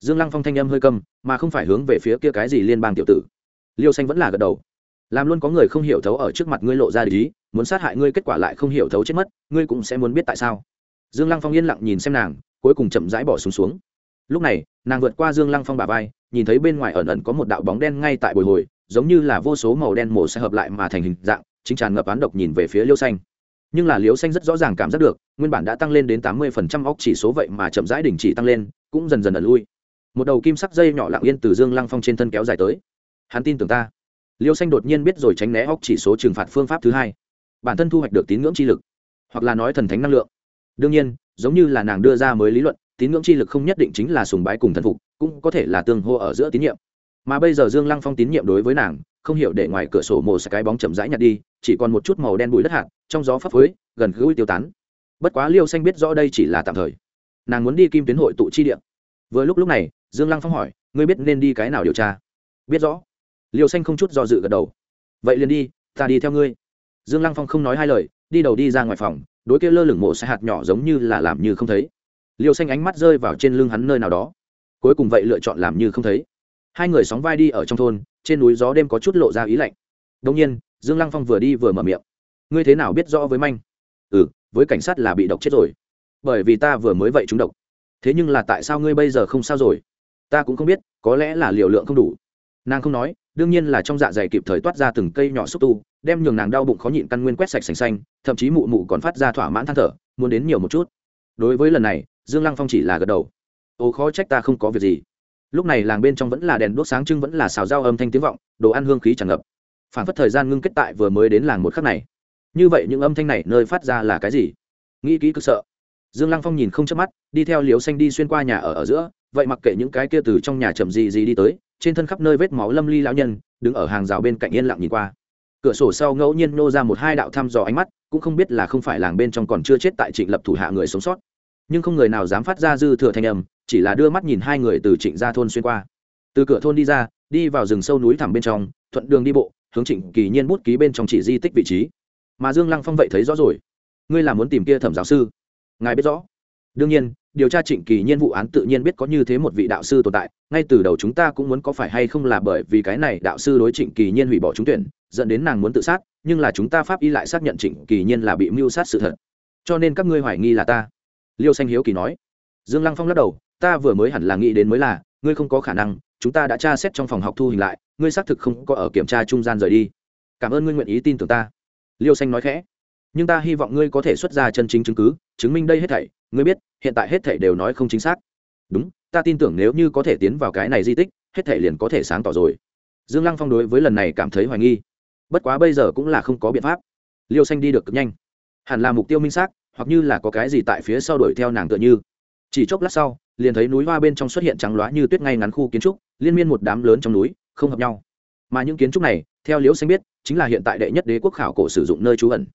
Dương lăng phong thanh âm hơi câm, mà không phải hướng về phía kia cái gì liên bang tiểu tử. Liêu xanh vẫn là gật đầu. Làm luôn có người không hiểu thấu ở trước mặt ngươi lộ ra lý muốn sát hại ngươi kết quả lại không hiểu thấu chết mất, ngươi cũng sẽ muốn biết tại sao dương lăng phong yên lặng nhìn xem nàng, cuối cùng chậm rãi bỏ xuống xuống. Lúc này, nàng vượt qua dương lăng phong bà vai, nhìn thấy bên ngoài ẩn ẩn có một đạo bóng đen ngay tại bồi hồi, giống như là vô số màu đen mổ sẽ hợp lại mà thành hình dạng, chính tràn ngập án độc nhìn về phía liêu xanh. Nhưng là liêu xanh rất rõ ràng cảm giác được, nguyên bản đã tăng lên đến tám mươi phần trăm óc chỉ số vậy mà chậm rãi đình chỉ tăng lên, cũng dần dần ẩn lui. Một đầu kim sắc dây nhỏ lặng yên từ dương lăng phong trên thân kéo dài tới. Hắn tin tưởng ta. Liêu xanh đột nhiên biết rồi tránh né óc chỉ số trừng phạt phương pháp thứ hai. Bản thân thu hoạch được tín ngưỡng chi lực, hoặc là nói thần thánh năng lượng đương nhiên, giống như là nàng đưa ra mới lý luận, tín ngưỡng chi lực không nhất định chính là sùng bái cùng thần phục, cũng có thể là tương hô ở giữa tín nhiệm. Mà bây giờ dương lăng phong tín nhiệm đối với nàng, không hiểu để ngoài cửa sổ mồ sẽ cái bóng chậm rãi nhặt đi, chỉ còn một chút màu đen bụi đất hạt, trong gió phấp phới, gần gũi tiêu tán. Bất quá liêu xanh biết rõ đây chỉ là tạm thời. Nàng muốn đi kim tuyến hội tụ chi điện vừa lúc lúc này, dương lăng phong hỏi, ngươi biết nên đi cái nào điều tra? Biết rõ. Liêu xanh không chút do dự gật đầu. Vậy liền đi, ta đi theo ngươi. Dương lăng phong không nói hai lời, đi đầu đi ra ngoài phòng đối kia lơ lửng mộ xe hạt nhỏ giống như là làm như không thấy. Liêu xanh ánh mắt rơi vào trên lưng hắn nơi nào đó. Cuối cùng vậy lựa chọn làm như không thấy. Hai người sóng vai đi ở trong thôn, trên núi gió đêm có chút lộ ra ý lạnh. Đông nhiên, dương lăng phong vừa đi vừa mở miệng. Ngươi thế nào biết rõ với manh? Ừ với cảnh sát là bị độc chết rồi. Bởi vì ta vừa mới vậy trúng độc. Thế nhưng là tại sao ngươi bây giờ không sao rồi? Ta cũng không biết, có lẽ là liều lượng không đủ nàng không nói, đương nhiên là trong dạ dày kịp thời toát ra từng cây nhỏ xúc tu, đem nhường nàng đau bụng khó nhịn căn nguyên quét sạch sành xanh, thậm chí mụ mụ còn phát ra thỏa mãn than thở, muốn đến nhiều một chút. Đối với lần này, dương lăng phong chỉ là gật đầu. Ồ khó trách ta không có việc gì. Lúc này làng bên trong vẫn là đèn đuốc sáng trưng, vẫn là xào rau âm thanh tiếng vọng, đồ ăn hương khí tràn ngập. Phản phất thời gian ngưng kết tại vừa mới đến làng một khắc này. Như vậy những âm thanh này nơi phát ra là cái gì? Nghĩ kỹ cực sợ. Dương lăng phong nhìn không chớp mắt, đi theo liều xanh đi xuyên qua nhà ở ở giữa, vậy mặc kệ những cái kia từ trong nhà chậm gì gì đi tới trên thân khắp nơi vết máu lâm ly lão nhân, đứng ở hàng rào bên cạnh yên lặng nhìn qua. Cửa sổ sau ngẫu nhiên nô ra một hai đạo thăm dò ánh mắt, cũng không biết là không phải làng bên trong còn chưa chết tại trịnh lập thủ hạ người sống sót. Nhưng không người nào dám phát ra dư thừa thanh âm, chỉ là đưa mắt nhìn hai người từ trịnh ra thôn xuyên qua. Từ cửa thôn đi ra, đi vào rừng sâu núi thẳm bên trong, thuận đường đi bộ, hướng trịnh kỳ nhiên bút ký bên trong chỉ di tích vị trí. Mà dương lăng phong vậy thấy rõ rồi. Ngươi là muốn tìm kia thẩm giáo sư? Ngài biết rõ. Đương nhiên điều tra trịnh kỳ nhiên vụ án tự nhiên biết có như thế một vị đạo sư tồn tại, ngay từ đầu chúng ta cũng muốn có phải hay không là bởi vì cái này đạo sư đối trịnh kỳ nhiên hủy bỏ trúng tuyển, dẫn đến nàng muốn tự sát, nhưng là chúng ta pháp y lại xác nhận trịnh kỳ nhiên là bị mưu sát sự thật. Cho nên các ngươi hoài nghi là ta. Liêu xanh hiếu kỳ nói. Dương lăng phong lắc đầu, ta vừa mới hẳn là nghĩ đến mới là, ngươi không có khả năng, chúng ta đã tra xét trong phòng học thu hình lại, ngươi xác thực không có ở kiểm tra trung gian rời đi. Cảm ơn ngươi nguyện ý tin tưởng ta. Liêu xanh nói khẽ. Nhưng ta hy vọng ngươi có thể xuất ra chân chính chứng cứ, chứng minh đây hết thảy ngươi biết, hiện tại hết thảy đều nói không chính xác. Đúng, ta tin tưởng nếu như có thể tiến vào cái này di tích, hết thảy liền có thể sáng tỏ rồi. Dương lăng phong đối với lần này cảm thấy hoài nghi. Bất quá bây giờ cũng là không có biện pháp. Liêu xanh đi được cực nhanh. Hẳn là mục tiêu minh xác, hoặc như là có cái gì tại phía sau đuổi theo nàng tựa như. Chỉ chốc lát sau, liền thấy núi hoa bên trong xuất hiện trắng loá như tuyết ngay ngắn khu kiến trúc, liên miên một đám lớn trong núi, không hợp nhau. Mà những kiến trúc này, theo liễu xanh biết, chính là hiện tại đệ nhất đế quốc khảo cổ sử dụng nơi trú ẩn.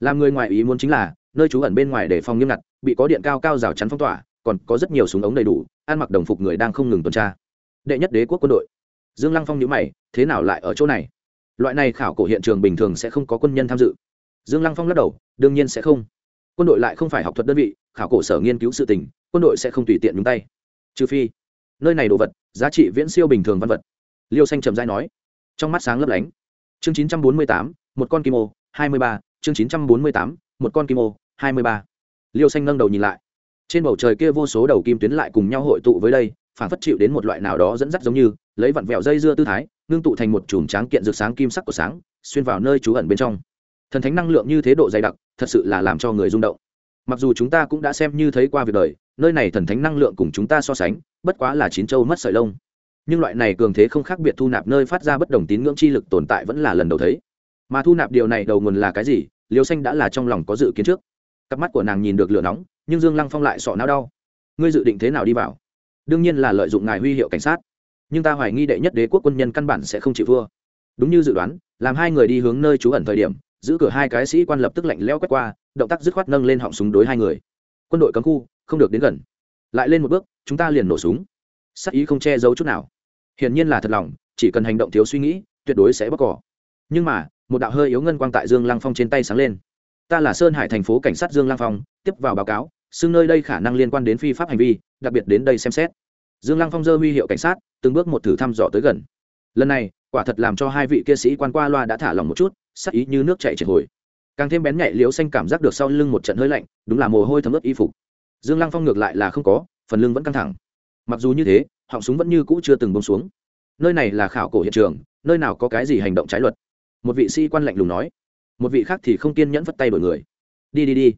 Làm người ngoài ý muốn chính là nơi trú ẩn bên ngoài để phòng nghiêm ngặt, bị có điện cao cao rào chắn phong tỏa, còn có rất nhiều súng ống đầy đủ, ăn mặc đồng phục người đang không ngừng tuần tra. Đệ nhất đế quốc quân đội. Dương lăng phong nhữ mày, thế nào lại ở chỗ này? Loại này khảo cổ hiện trường bình thường sẽ không có quân nhân tham dự. Dương lăng phong lắc đầu, đương nhiên sẽ không. Quân đội lại không phải học thuật đơn vị, khảo cổ sở nghiên cứu sự tình, quân đội sẽ không tùy tiện nhúng tay. Trừ phi, nơi này đồ vật, giá trị viễn siêu bình thường văn vật. Liêu xanh trầm dai nói. Trong mắt sáng lấp lánh. Chương chín trăm bốn mươi tám, một con kim ô, hai mươi ba, chương chín trăm bốn mươi tám, một con kim ô hai mươi ba. Liêu xanh nâng đầu nhìn lại. Trên bầu trời kia vô số đầu kim tuyến lại cùng nhau hội tụ với đây, phản phất chịu đến một loại nào đó dẫn dắt giống như, lấy vặn vẹo dây dưa tư thái, ngưng tụ thành một chùm tráng kiện rực sáng kim sắc của sáng, xuyên vào nơi trú ẩn bên trong. Thần thánh năng lượng như thế độ dày đặc, thật sự là làm cho người rung động. Mặc dù chúng ta cũng đã xem như thấy qua việc đời, nơi này thần thánh năng lượng cùng chúng ta so sánh, bất quá là chín châu mất sợi lông. Nhưng loại này cường thế không khác biệt thu nạp nơi phát ra bất đồng tín ngưỡng chi lực tồn tại vẫn là lần đầu thấy. Mà thu nạp điều này đầu nguồn là cái gì, liêu xanh đã là trong lòng có dự kiến trước cặp mắt của nàng nhìn được lửa nóng, nhưng dương lăng phong lại sọ não đau. Ngươi dự định thế nào đi vào? Đương nhiên là lợi dụng ngài huy hiệu cảnh sát. Nhưng ta hoài nghi đệ nhất đế quốc quân nhân căn bản sẽ không chịu thua. Đúng như dự đoán, làm hai người đi hướng nơi trú ẩn thời điểm, giữ cửa hai cái sĩ quan lập tức lạnh leo quét qua, động tác dứt khoát nâng lên họng súng đối hai người. Quân đội cấm khu, không được đến gần. Lại lên một bước, chúng ta liền nổ súng. Sắc ý không che giấu chút nào. Hiển nhiên là thật lòng, chỉ cần hành động thiếu suy nghĩ, tuyệt đối sẽ bóc cỏ. Nhưng mà, một đạo hơi yếu ngân quang tại dương lăng phong trên tay sáng lên ta là sơn hải thành phố cảnh sát dương Lang phong tiếp vào báo cáo xưng nơi đây khả năng liên quan đến phi pháp hành vi đặc biệt đến đây xem xét dương Lang phong dơ huy hiệu cảnh sát từng bước một thử thăm dò tới gần lần này quả thật làm cho hai vị kia sĩ quan qua loa đã thả lòng một chút sắc ý như nước chạy triệt hồi càng thêm bén nhạy liếu xanh cảm giác được sau lưng một trận hơi lạnh đúng là mồ hôi thấm ướt y phục dương Lang phong ngược lại là không có phần lưng vẫn căng thẳng mặc dù như thế họng súng vẫn như cũ chưa từng bông xuống nơi này là khảo cổ hiện trường nơi nào có cái gì hành động trái luật một vị sĩ quan lạnh lùng nói một vị khác thì không kiên nhẫn vất tay đổi người. Đi đi đi.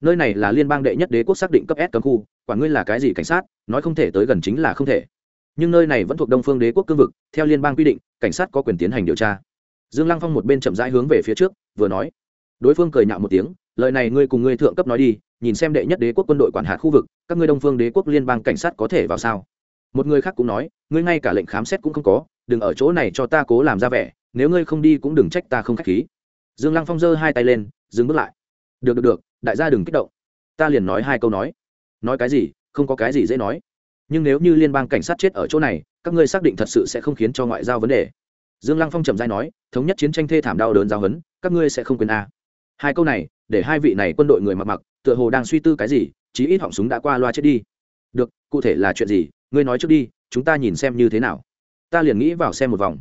Nơi này là liên bang đệ nhất đế quốc xác định cấp s cấm khu, quả ngươi là cái gì cảnh sát, nói không thể tới gần chính là không thể. Nhưng nơi này vẫn thuộc đông phương đế quốc cương vực, theo liên bang quy định, cảnh sát có quyền tiến hành điều tra. Dương lăng phong một bên chậm rãi hướng về phía trước, vừa nói. Đối phương cười nhạo một tiếng, lời này ngươi cùng ngươi thượng cấp nói đi, nhìn xem đệ nhất đế quốc quân đội quản hạt khu vực, các ngươi đông phương đế quốc liên bang cảnh sát có thể vào sao? Một người khác cũng nói, ngươi ngay cả lệnh khám xét cũng không có, đừng ở chỗ này cho ta cố làm ra vẻ, nếu ngươi không đi cũng đừng trách ta không k h á c h khí dương lăng phong giơ hai tay lên, dừng bước lại. Được được được, đại gia đừng kích động. Ta liền nói hai câu nói. Nói cái gì? Không có cái gì dễ nói. Nhưng nếu như liên bang cảnh sát chết ở chỗ này, các ngươi xác định thật sự sẽ không khiến cho ngoại giao vấn đề. Dương lăng phong trầm dai nói, thống nhất chiến tranh thê thảm đau đớn giao hấn các ngươi sẽ không quên a. Hai câu này, để hai vị này quân đội người mặc mặc, tựa hồ đang suy tư cái gì, chí ít họng súng đã qua loa chết đi. Được, cụ thể là chuyện gì? Ngươi nói trước đi, chúng ta nhìn xem như thế nào. Ta liền nghĩ vào xem một vòng.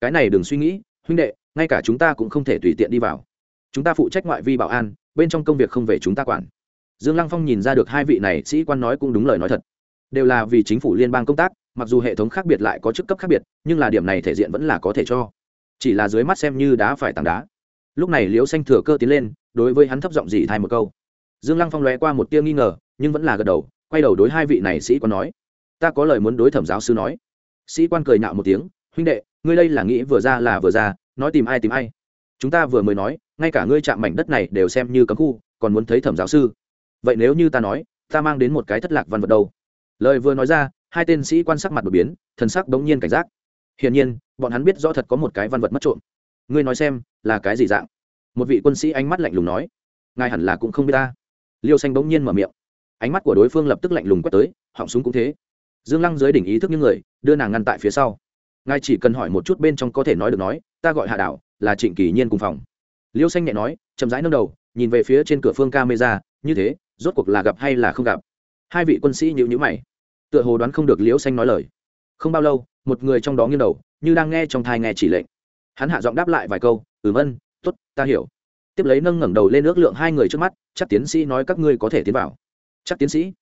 Cái này đừng suy nghĩ, huynh đệ ngay cả chúng ta cũng không thể tùy tiện đi vào. Chúng ta phụ trách ngoại vi bảo an, bên trong công việc không về chúng ta quản. Dương lăng phong nhìn ra được hai vị này, sĩ quan nói cũng đúng lời nói thật. Đều là vì chính phủ liên bang công tác, mặc dù hệ thống khác biệt lại có chức cấp khác biệt, nhưng là điểm này thể diện vẫn là có thể cho. Chỉ là dưới mắt xem như đá phải tảng đá. Lúc này liễu xanh thừa cơ tiến lên, đối với hắn thấp giọng dỉ thay một câu. Dương lăng phong lóe qua một tia nghi ngờ, nhưng vẫn là gật đầu, quay đầu đối hai vị này sĩ quan nói. Ta có lời muốn đối thẩm giáo sư nói. Sĩ quan cười nhạo một tiếng, huynh đệ, ngươi đây là nghĩ vừa ra là vừa ra nói tìm ai tìm ai. Chúng ta vừa mới nói, ngay cả ngươi chạm mảnh đất này đều xem như cấm khu, còn muốn thấy thẩm giáo sư. Vậy nếu như ta nói, ta mang đến một cái thất lạc văn vật đâu? Lời vừa nói ra, hai tên sĩ quan sắc mặt đột biến, thần sắc đống nhiên cảnh giác. Hiển nhiên, bọn hắn biết rõ thật có một cái văn vật mất trộm. Ngươi nói xem, là cái gì dạng? Một vị quân sĩ ánh mắt lạnh lùng nói. Ngài hẳn là cũng không biết ta. Liêu xanh bỗng nhiên mở miệng. Ánh mắt của đối phương lập tức lạnh lùng quét tới, họng súng cũng thế. Dương lăng dưới đỉnh ý thức những người, đưa nàng ngăn tại phía sau ngài chỉ cần hỏi một chút bên trong có thể nói được nói, ta gọi hạ đảo, là trịnh kỳ nhiên cùng phòng. Liêu xanh nhẹ nói, chậm rãi nâng đầu, nhìn về phía trên cửa phương camera, như thế, rốt cuộc là gặp hay là không gặp? Hai vị quân sĩ nhữ nhữ mày. Tựa hồ đoán không được liễu xanh nói lời. Không bao lâu, một người trong đó nghiêng đầu, như đang nghe trong thai nghe chỉ lệnh. Hắn hạ giọng đáp lại vài câu, ừm vâng, ân t ố t ta hiểu. Tiếp lấy nâng ngẩng đầu lên ước lượng hai người trước mắt, chắc tiến sĩ nói các ngươi có thể tiến vào. Chắc tiến sĩ?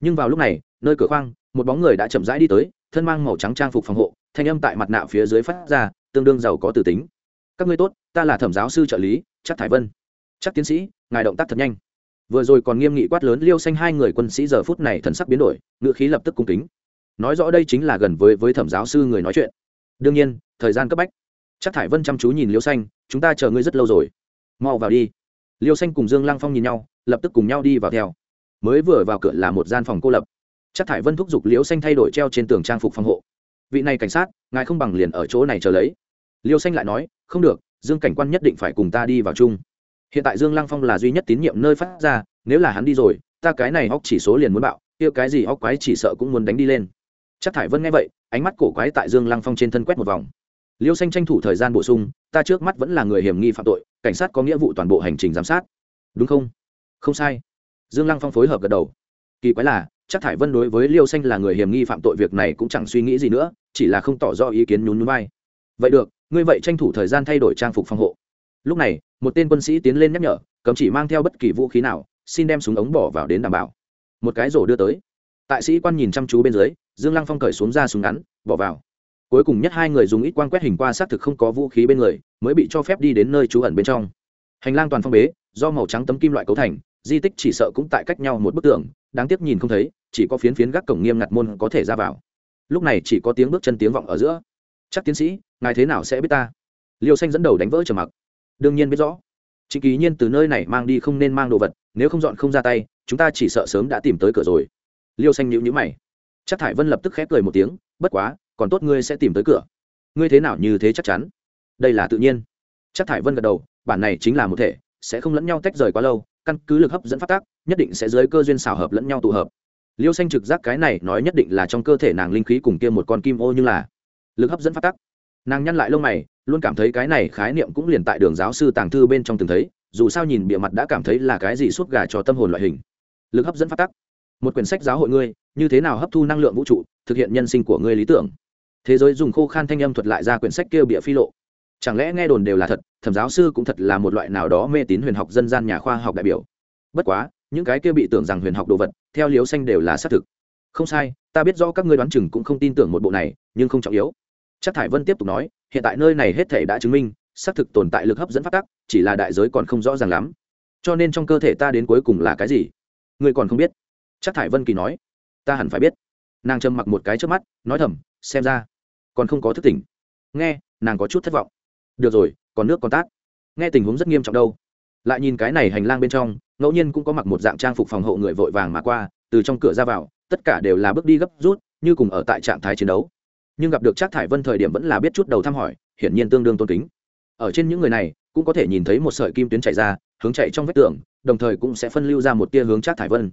Nhưng vào lúc này, nơi cửa khoang, một bóng người đã chậm rãi đi tới, thân mang màu trắng trang phục phòng hộ thanh âm tại mặt nạ phía dưới phát ra, tương đương giàu có từ tính. Các ngươi tốt, ta là thẩm giáo sư trợ lý, chắc thải vân. Chắc tiến sĩ, ngài động tác thật nhanh. Vừa rồi còn nghiêm nghị quát lớn liêu xanh hai người quân sĩ giờ phút này thần sắc biến đổi ngựa khí lập tức cung kính. Nói rõ đây chính là gần với với thẩm giáo sư người nói chuyện. Đương nhiên, thời gian cấp bách. Chắc thải vân chăm chú nhìn liêu xanh, chúng ta chờ ngươi rất lâu rồi. Mau vào đi. Liêu xanh cùng dương lăng phong nhìn nhau, lập tức cùng nhau đi vào theo. Mới vừa vào cửa là một gian phòng cô lập. Chắc thải vân thúc giục liêu xanh thay đổi treo trên tường trang phục phòng hộ vị này cảnh sát, ngài không bằng liền ở chỗ này chờ lấy. Liêu xanh lại nói, không được, dương cảnh quan nhất định phải cùng ta đi vào chung. Hiện tại dương lăng phong là duy nhất tín nhiệm nơi phát ra, nếu là hắn đi rồi, ta cái này óc chỉ số liền muốn bạo, kia cái gì óc quái chỉ sợ cũng muốn đánh đi lên. Chắc thải vân nghe vậy, ánh mắt cổ quái tại dương lăng phong trên thân quét một vòng. Liêu xanh tranh thủ thời gian bổ sung, ta trước mắt vẫn là người hiểm nghi phạm tội, cảnh sát có nghĩa vụ toàn bộ hành trình giám sát. Đúng không? Không sai. Dương lăng phong phối hợp gật đầu. Kỳ quái là chắc thải vân đối với liêu xanh là người hiểm nghi phạm tội, việc này cũng chẳng suy nghĩ gì nữa, chỉ là không tỏ rõ ý kiến nhún nhún vai. Vậy được, ngươi vậy tranh thủ thời gian thay đổi trang phục phòng hộ. Lúc này, một tên quân sĩ tiến lên nhắc nhở, cấm chỉ mang theo bất kỳ vũ khí nào, xin đem súng ống bỏ vào đến đảm bảo. Một cái rổ đưa tới. Tại sĩ quan nhìn chăm chú bên dưới, dương lăng phong cởi xuống ra súng ngắn, bỏ vào. Cuối cùng nhất hai người dùng ít quan quét hình qua xác thực không có vũ khí bên người, mới bị cho phép đi đến nơi trú ẩn bên trong. Hành lang toàn phong bế, do màu trắng tấm kim loại cấu thành di tích chỉ sợ cũng tại cách nhau một bức tường, đáng tiếc nhìn không thấy, chỉ có phiến phiến gác cổng nghiêm ngặt môn có thể ra vào. Lúc này chỉ có tiếng bước chân tiếng vọng ở giữa. Chắc tiến sĩ, ngài thế nào sẽ biết ta? Liêu xanh dẫn đầu đánh vỡ trầm mặc. Đương nhiên biết rõ. Chính kỳ nhiên từ nơi này mang đi không nên mang đồ vật, nếu không dọn không ra tay, chúng ta chỉ sợ sớm đã tìm tới cửa rồi. Liêu xanh nhữ nhữ mày. Chắc thải vân lập tức khép cười một tiếng, bất quá, còn tốt ngươi sẽ tìm tới cửa. Ngươi thế nào như thế chắc chắn? Đây là tự nhiên. Chắc thải vân gật đầu, bản này chính là một thể, sẽ không lẫn nhau tách rời quá lâu căn cứ lực hấp dẫn phát tác, nhất định sẽ dưới cơ duyên xào hợp lẫn nhau tụ hợp. Liêu xanh trực giác cái này nói nhất định là trong cơ thể nàng linh khí cùng kia một con kim ô như là lực hấp dẫn phát tác. Nàng nhăn lại lông mày, luôn cảm thấy cái này khái niệm cũng liền tại đường giáo sư tàng thư bên trong từng thấy, dù sao nhìn bịa mặt đã cảm thấy là cái gì suốt gà cho tâm hồn loại hình. Lực hấp dẫn phát tác. Một quyển sách giáo hội ngươi, như thế nào hấp thu năng lượng vũ trụ, thực hiện nhân sinh của ngươi lý tưởng. Thế giới dùng khô khan thanh âm thuật lại ra quyển sách kia bịa phi lộ chẳng lẽ nghe đồn đều là thật, thẩm giáo sư cũng thật là một loại nào đó mê tín huyền học dân gian nhà khoa học đại biểu. Bất quá, những cái kia bị tưởng rằng huyền học đồ vật, theo liếu xanh đều là xác thực. Không sai, ta biết rõ các ngươi đoán chừng cũng không tin tưởng một bộ này, nhưng không trọng yếu. Chắc thải vân tiếp tục nói, hiện tại nơi này hết thể đã chứng minh, xác thực tồn tại lực hấp dẫn phát tắc, chỉ là đại giới còn không rõ ràng lắm. Cho nên trong cơ thể ta đến cuối cùng là cái gì? Ngươi còn không biết. Chắc thải vân kỳ nói, ta hẳn phải biết. Nàng trầm mặc một cái trước mắt, nói thầm, xem ra, còn không có thức tỉnh. Nghe, nàng có chút thất vọng được rồi, còn nước còn tát. Nghe tình huống rất nghiêm trọng đâu. Lại nhìn cái này hành lang bên trong, ngẫu nhiên cũng có mặc một dạng trang phục phòng hộ người vội vàng mà qua, từ trong cửa ra vào, tất cả đều là bước đi gấp rút, như cùng ở tại trạng thái chiến đấu. Nhưng gặp được trác thải vân thời điểm vẫn là biết chút đầu thăm hỏi, hiển nhiên tương đương tôn kính. Ở trên những người này, cũng có thể nhìn thấy một sợi kim tuyến chạy ra, hướng chạy trong vách tường, đồng thời cũng sẽ phân lưu ra một tia hướng trác thải vân.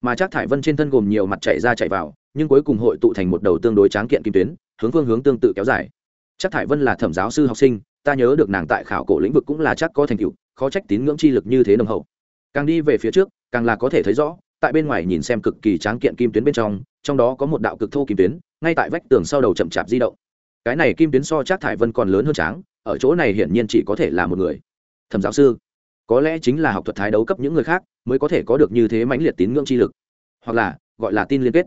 Mà trác thải vân trên thân gồm nhiều mặt chạy ra chạy vào, nhưng cuối cùng hội tụ thành một đầu tương đối tráng kiện kim tuyến, hướng phương hướng tương tự kéo dài. Trác thải vân là thẩm giáo sư học sinh ta nhớ được nàng tại khảo cổ lĩnh vực cũng là chắc có thành tựu, khó trách tín ngưỡng chi lực như thế nồng hậu. Càng đi về phía trước, càng là có thể thấy rõ, tại bên ngoài nhìn xem cực kỳ tráng kiện kim tuyến bên trong trong đó có một đạo cực thô kim tuyến, ngay tại vách tường sau đầu chậm chạp di động. Cái này kim tuyến so chắc thải vân còn lớn hơn tráng, ở chỗ này hiển nhiên chỉ có thể là một người. Thẩm giáo sư, có lẽ chính là học thuật thái đấu cấp những người khác mới có thể có được như thế mãnh liệt tín ngưỡng chi lực. Hoặc là, gọi là tin liên kết.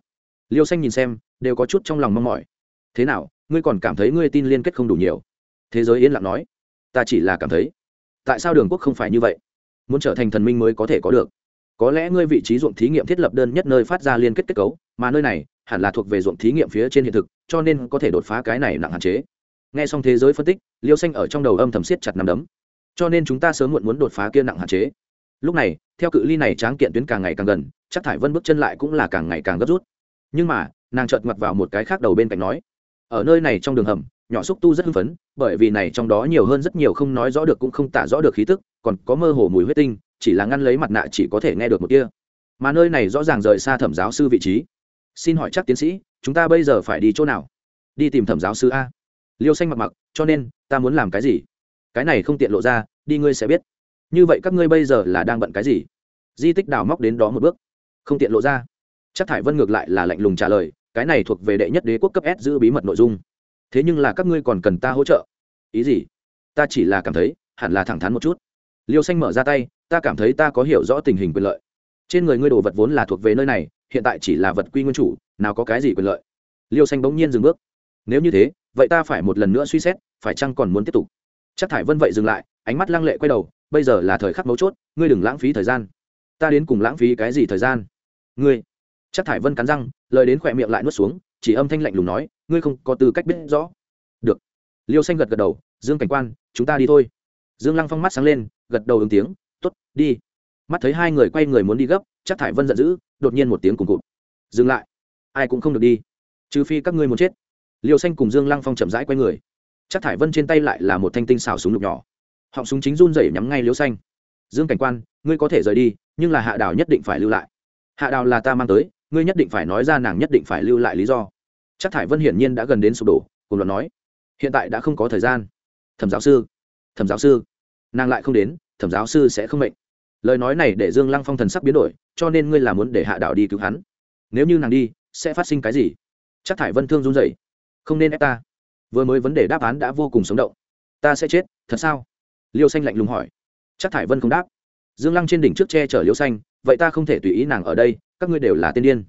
Liêu xanh nhìn xem, đều có chút trong lòng mong mỏi. Thế nào, ngươi còn cảm thấy ngươi tin liên kết không đủ nhiều? Thế giới yên lặng nói, ta chỉ là cảm thấy, tại sao đường quốc không phải như vậy? Muốn trở thành thần minh mới có thể có được. Có lẽ ngươi vị trí ruộng thí nghiệm thiết lập đơn nhất nơi phát ra liên kết kết cấu, mà nơi này hẳn là thuộc về ruộng thí nghiệm phía trên hiện thực, cho nên có thể đột phá cái này nặng hạn chế. Nghe xong thế giới phân tích, liêu xanh ở trong đầu âm thầm siết chặt nằm đấm. Cho nên chúng ta sớm muộn muốn đột phá kia nặng hạn chế. Lúc này, theo cự ly này tráng kiện tuyến càng ngày càng gần, chắc thải vân bước chân lại cũng là càng ngày càng gấp rút. Nhưng mà, nàng chợt ngoặt vào một cái khác đầu bên cạnh nói, ở nơi này trong đường hầm nhỏ xúc tu rất hưng phấn, bởi vì này trong đó nhiều hơn rất nhiều không nói rõ được cũng không tả rõ được khí tức, còn có mơ hồ mùi huyết tinh, chỉ là ngăn lấy mặt nạ chỉ có thể nghe được một kia mà nơi này rõ ràng rời xa thẩm giáo sư vị trí. Xin hỏi chắc tiến sĩ, chúng ta bây giờ phải đi chỗ nào? Đi tìm thẩm giáo sư a. Liêu xanh mặc mặc, cho nên, ta muốn làm cái gì? Cái này không tiện lộ ra, đi ngươi sẽ biết. Như vậy các ngươi bây giờ là đang bận cái gì? Di tích đào móc đến đó một bước. Không tiện lộ ra. Chắc thải vân ngược lại là lạnh lùng trả lời, cái này thuộc về đệ nhất đế quốc cấp s giữ bí mật nội dung thế nhưng là các ngươi còn cần ta hỗ trợ. Ý gì? Ta chỉ là cảm thấy, hẳn là thẳng thắn một chút. Liêu xanh mở ra tay, ta cảm thấy ta có hiểu rõ tình hình quyền lợi. Trên người ngươi đồ vật vốn là thuộc về nơi này, hiện tại chỉ là vật quy nguyên chủ, nào có cái gì quyền lợi? Liêu xanh bỗng nhiên dừng bước. Nếu như thế, vậy ta phải một lần nữa suy xét, phải chăng còn muốn tiếp tục? Chắc thải vân vậy dừng lại, ánh mắt lăng lệ quay đầu, bây giờ là thời khắc mấu chốt, ngươi đừng lãng phí thời gian. Ta đến cùng lãng phí cái gì thời gian? Ngươi? Chắc thải vân cắn răng, lời đến khỏe miệng lại nuốt xuống, chỉ âm thanh lạnh lùng nói ngươi không có tư cách biết rõ. Được. Liêu xanh gật gật đầu, dương cảnh quan, chúng ta đi thôi. Dương lăng phong mắt sáng lên, gật đầu ứng tiếng t ố t đi. Mắt thấy hai người quay người muốn đi gấp, chắc thải vân giận dữ, đột nhiên một tiếng cùng cụt. Dừng lại. Ai cũng không được đi. Trừ phi các ngươi muốn chết. Liêu xanh cùng dương lăng phong chậm rãi quay người. Chắc thải vân trên tay lại là một thanh tinh xào súng lục nhỏ. Họng súng chính run rẩy nhắm ngay liêu xanh. Dương cảnh quan, ngươi có thể rời đi, nhưng là hạ đào nhất định phải lưu lại. Hạ đào là ta mang tới, ngươi nhất định phải nói ra nàng nhất định phải lưu lại lý do chắc thải vân hiển nhiên đã gần đến sụp đổ cùng luận nói, hiện tại đã không có thời gian. Thẩm giáo sư, thẩm giáo sư. Nàng lại không đến, thẩm giáo sư sẽ không mệnh. Lời nói này để dương lăng phong thần sắc biến đổi, cho nên ngươi là muốn để hạ đảo đi cứu hắn. Nếu như nàng đi, sẽ phát sinh cái gì? Chắc thải vân thương run rẩy. Không nên ép ta. Vừa mới vấn đề đáp án đã vô cùng sống động. Ta sẽ chết, thật sao? Liêu xanh lạnh lùng hỏi. Chắc thải vân không đáp. Dương lăng trên đỉnh trước che chở liêu xanh, vậy ta không thể tùy ý nàng ở đây, các ngươi đều là tên điên.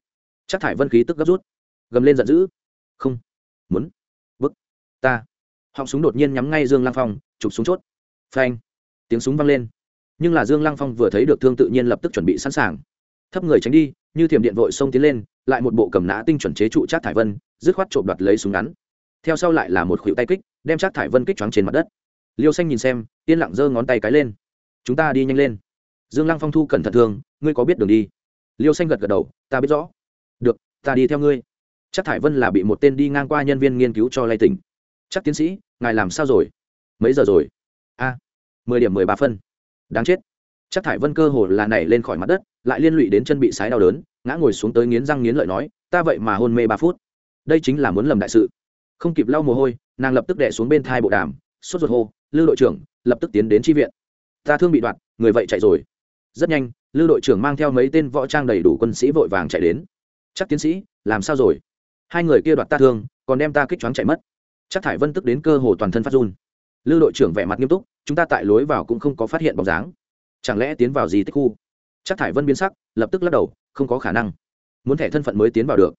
Chắc thải vân khí tức gấp rút, gầm lên giận dữ không. Muốn. Bức ta. Họng súng đột nhiên nhắm ngay dương lăng phong, chụp súng chốt. Phanh. Tiếng súng vang lên. Nhưng là dương lăng phong vừa thấy được thương tự nhiên lập tức chuẩn bị sẵn sàng. Thấp người tránh đi, như thiểm điện vội xông tiến lên, lại một bộ cầm nã tinh chuẩn chế trụ trác thải vân, dứt khoát trộm đoạt lấy súng ngắn. Theo sau lại là một khuỷu tay kích, đem trác thải vân kích choáng trên mặt đất. Liêu xanh nhìn xem, yên lặng giơ ngón tay cái lên. Chúng ta đi nhanh lên. Dương lăng phong thu cẩn thận thương ngươi có biết đường đi? Liêu xanh gật gật đầu, ta biết rõ. Được, ta đi theo ngươi chắc thải vân là bị một tên đi ngang qua nhân viên nghiên cứu cho lay tỉnh. Chắc tiến sĩ, ngài làm sao rồi? Mấy giờ rồi? A, mười điểm mười ba phân. Đáng chết. Chắc thải vân cơ hồ là nảy lên khỏi mặt đất, lại liên lụy đến chân bị sái đau đớn, ngã ngồi xuống tới nghiến răng nghiến lợi nói, ta vậy mà hôn mê ba phút. Đây chính là muốn lầm đại sự. Không kịp lau mồ hôi, nàng lập tức đẻ xuống bên thai bộ đàm, sốt ruột hô, lư đội trưởng, lập tức tiến đến tri viện. Ta thương bị đoạt, người vậy chạy rồi. Rất nhanh, lư đội trưởng mang theo mấy tên võ trang đầy đủ quân sĩ vội vàng chạy đến. Chắc tiến sĩ, làm sao rồi? Hai người kia đoạt ta thương, còn đem ta kích choáng chạy mất. Chắc thải vân tức đến cơ hồ toàn thân phát run. Lư đội trưởng vẻ mặt nghiêm túc, chúng ta tại lối vào cũng không có phát hiện bóng dáng. Chẳng lẽ tiến vào gì tích khu? Chắc thải vân biến sắc, lập tức lắc đầu, không có khả năng. Muốn thẻ thân phận mới tiến vào được.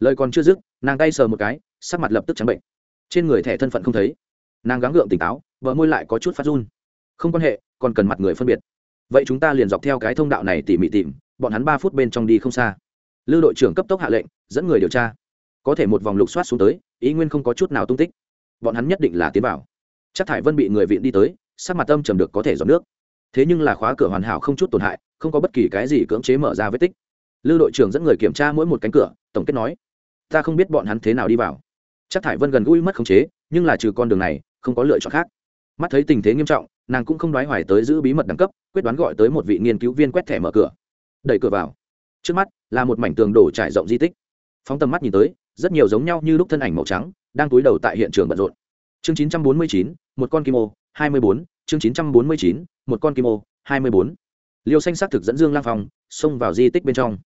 Lời còn chưa dứt, nàng tay sờ một cái, sắc mặt lập tức trắng bệnh. Trên người thẻ thân phận không thấy. Nàng gắng gượng tỉnh táo vợ môi lại có chút phát run. Không quan hệ, còn cần mặt người phân biệt. Vậy chúng ta liền dọc theo cái thông đạo này tỉ mỉ tìm, bọn hắn ba phút bên trong đi không xa. Lưu đội trưởng cấp tốc hạ lệnh, dẫn người điều tra có thể một vòng lục soát xuống tới, ý nguyên không có chút nào tung tích. Bọn hắn nhất định là tiến vào. Chắc thải vân bị người viện đi tới, sắc mặt tâm trầm được có thể dọn nước. Thế nhưng là khóa cửa hoàn hảo không chút tổn hại, không có bất kỳ cái gì cưỡng chế mở ra vết tích. Lưu đội trưởng dẫn người kiểm tra mỗi một cánh cửa, tổng kết nói, ta không biết bọn hắn thế nào đi vào. Chắc thải vân gần gũi mất khống chế, nhưng là trừ con đường này, không có lựa chọn khác. Mắt thấy tình thế nghiêm trọng, nàng cũng không đoái hoài tới giữ bí mật đẳng cấp, quyết đoán gọi tới một vị nghiên cứu viên quét thẻ mở cửa. Đẩy cửa vào. Trước mắt là một mảnh tường đổ trải rộng di tích. Phóng tầm mắt nhìn tới rất nhiều giống nhau như lúc thân ảnh màu trắng đang túi đầu tại hiện trường bận rộn. Chương 949, một con kim ô 24, chương 949, một con kim ô 24. liêu xanh xác thực dẫn dương lang phong xông vào di tích bên trong.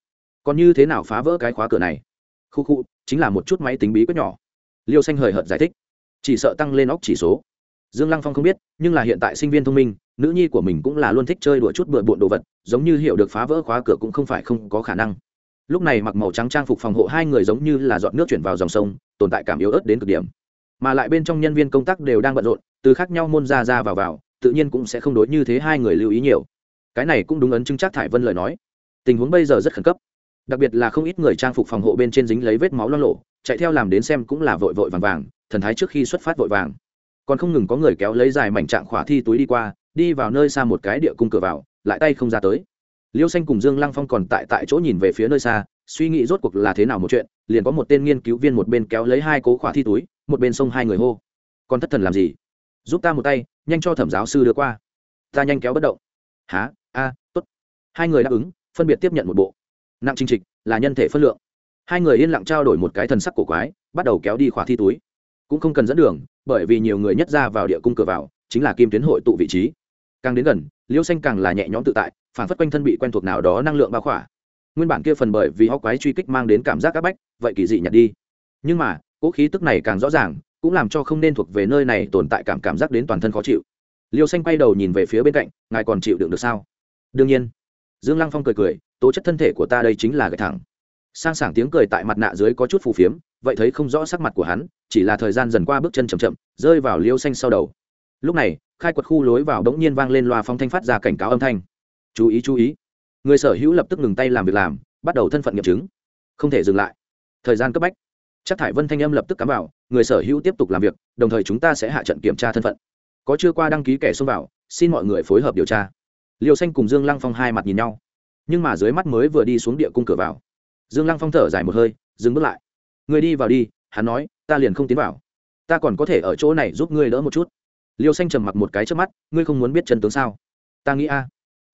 Còn như thế nào phá vỡ cái khóa cửa này? Khu khu chính là một chút máy tính bí quyết nhỏ. Liêu xanh hời hợt giải thích. Chỉ sợ tăng lên óc chỉ số. Dương lăng phong không biết nhưng là hiện tại sinh viên thông minh nữ nhi của mình cũng là luôn thích chơi đùa chút bừa bộn đồ vật giống như hiểu được phá vỡ khóa cửa cũng không phải không có khả năng lúc này mặc màu trắng trang phục phòng hộ hai người giống như là dọn nước chuyển vào dòng sông, tồn tại cảm yếu ớt đến cực điểm. Mà lại bên trong nhân viên công tác đều đang bận rộn, từ khác nhau môn ra ra vào vào, tự nhiên cũng sẽ không đối như thế hai người lưu ý nhiều. Cái này cũng đúng ấn chứng chắc thải vân lời nói. Tình huống bây giờ rất khẩn cấp. Đặc biệt là không ít người trang phục phòng hộ bên trên dính lấy vết máu lo lộ, chạy theo làm đến xem cũng là vội vội vàng vàng, thần thái trước khi xuất phát vội vàng. Còn không ngừng có người kéo lấy dài mảnh trạng khỏa thi túi đi qua, đi vào nơi xa một cái địa cung cửa vào, lại tay không ra tới liêu xanh cùng dương lăng phong còn tại tại chỗ nhìn về phía nơi xa suy nghĩ rốt cuộc là thế nào một chuyện liền có một tên nghiên cứu viên một bên kéo lấy hai cố khỏa thi túi một bên xông hai người hô. Còn thất thần làm gì? Giúp ta một tay nhanh cho thẩm giáo sư đưa qua. Ta nhanh kéo bất động. Há a à, t ố t hai người đáp ứng phân biệt tiếp nhận một bộ. Nặng chinh trịch là nhân thể phân lượng. Hai người yên lặng trao đổi một cái thần sắc cổ quái bắt đầu kéo đi khỏa thi túi. Cũng không cần dẫn đường bởi vì nhiều người nhất ra vào địa cung cửa vào chính là kim tuyến hội tụ vị trí. Càng đến gần liêu xanh càng là nhẹ nhõm tự tại phản phất quanh thân bị quen thuộc nào đó năng lượng bao khỏa. Nguyên bản kia phần bởi vì ho quái truy kích mang đến cảm giác áp bách, vậy kỳ dị nhặt đi. Nhưng mà cỗ khí tức này càng rõ ràng, cũng làm cho không nên thuộc về nơi này tồn tại cảm cảm giác đến toàn thân khó chịu. Liêu xanh quay đầu nhìn về phía bên cạnh, ngài còn chịu đựng được sao? Đương nhiên. Dương lăng phong cười cười, tố chất thân thể của ta đây chính là gạch thẳng. Sang sảng tiếng cười tại mặt nạ dưới có chút phù phiếm, vậy thấy không rõ sắc mặt của hắn, chỉ là thời gian dần qua bước chân chậm chậm, rơi vào liêu xanh sau đầu. Lúc này, khai quật khu lối vào đống nhiên vang lên loa phong thanh phát ra cảnh cáo âm thanh chú ý chú ý. Người sở hữu lập tức ngừng tay làm việc làm, bắt đầu thân phận nghiệm chứng. Không thể dừng lại. Thời gian cấp bách. Chắc thải vân thanh âm lập tức cắm vào, người sở hữu tiếp tục làm việc, đồng thời chúng ta sẽ hạ trận kiểm tra thân phận. Có chưa qua đăng ký kẻ xông vào, xin mọi người phối hợp điều tra. Liêu xanh cùng dương lăng phong hai mặt nhìn nhau. Nhưng mà dưới mắt mới vừa đi xuống địa cung cửa vào. Dương lăng phong thở dài một hơi, dừng bước lại. Người đi vào đi, hắn nói, ta liền không tiến vào. Ta còn có thể ở chỗ này giúp ngươi đỡ một chút. Liêu xanh trầm mặc một cái trước mắt, ngươi không muốn biết chân tướng sao? Ta nghĩ a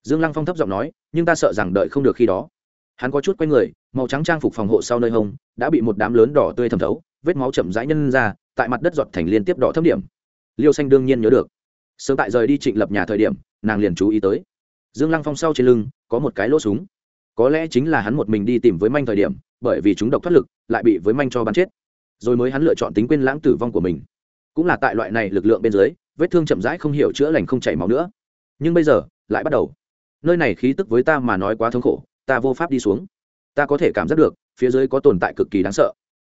dương lăng phong thấp giọng nói, nhưng ta sợ rằng đợi không được khi đó. Hắn có chút quay người, màu trắng trang phục phòng hộ sau nơi hông, đã bị một đám lớn đỏ tươi thẩm thấu, vết máu chậm rãi nhân ra, tại mặt đất giọt thành liên tiếp đỏ thấp điểm. Liêu xanh đương nhiên nhớ được. Sớm tại rời đi trịnh lập nhà thời điểm, nàng liền chú ý tới. Dương lăng phong sau trên lưng, có một cái lỗ súng. Có lẽ chính là hắn một mình đi tìm với manh thời điểm, bởi vì chúng độc thoát lực, lại bị với manh cho bắn chết. Rồi mới hắn lựa chọn tính quên lãng tử vong của mình. Cũng là tại loại này lực lượng bên dưới, vết thương chậm rãi không hiểu chữa lành không chảy máu nữa. Nhưng bây giờ, lại bắt đầu nơi này khí tức với ta mà nói quá thống khổ, ta vô pháp đi xuống. Ta có thể cảm giác được, phía dưới có tồn tại cực kỳ đáng sợ.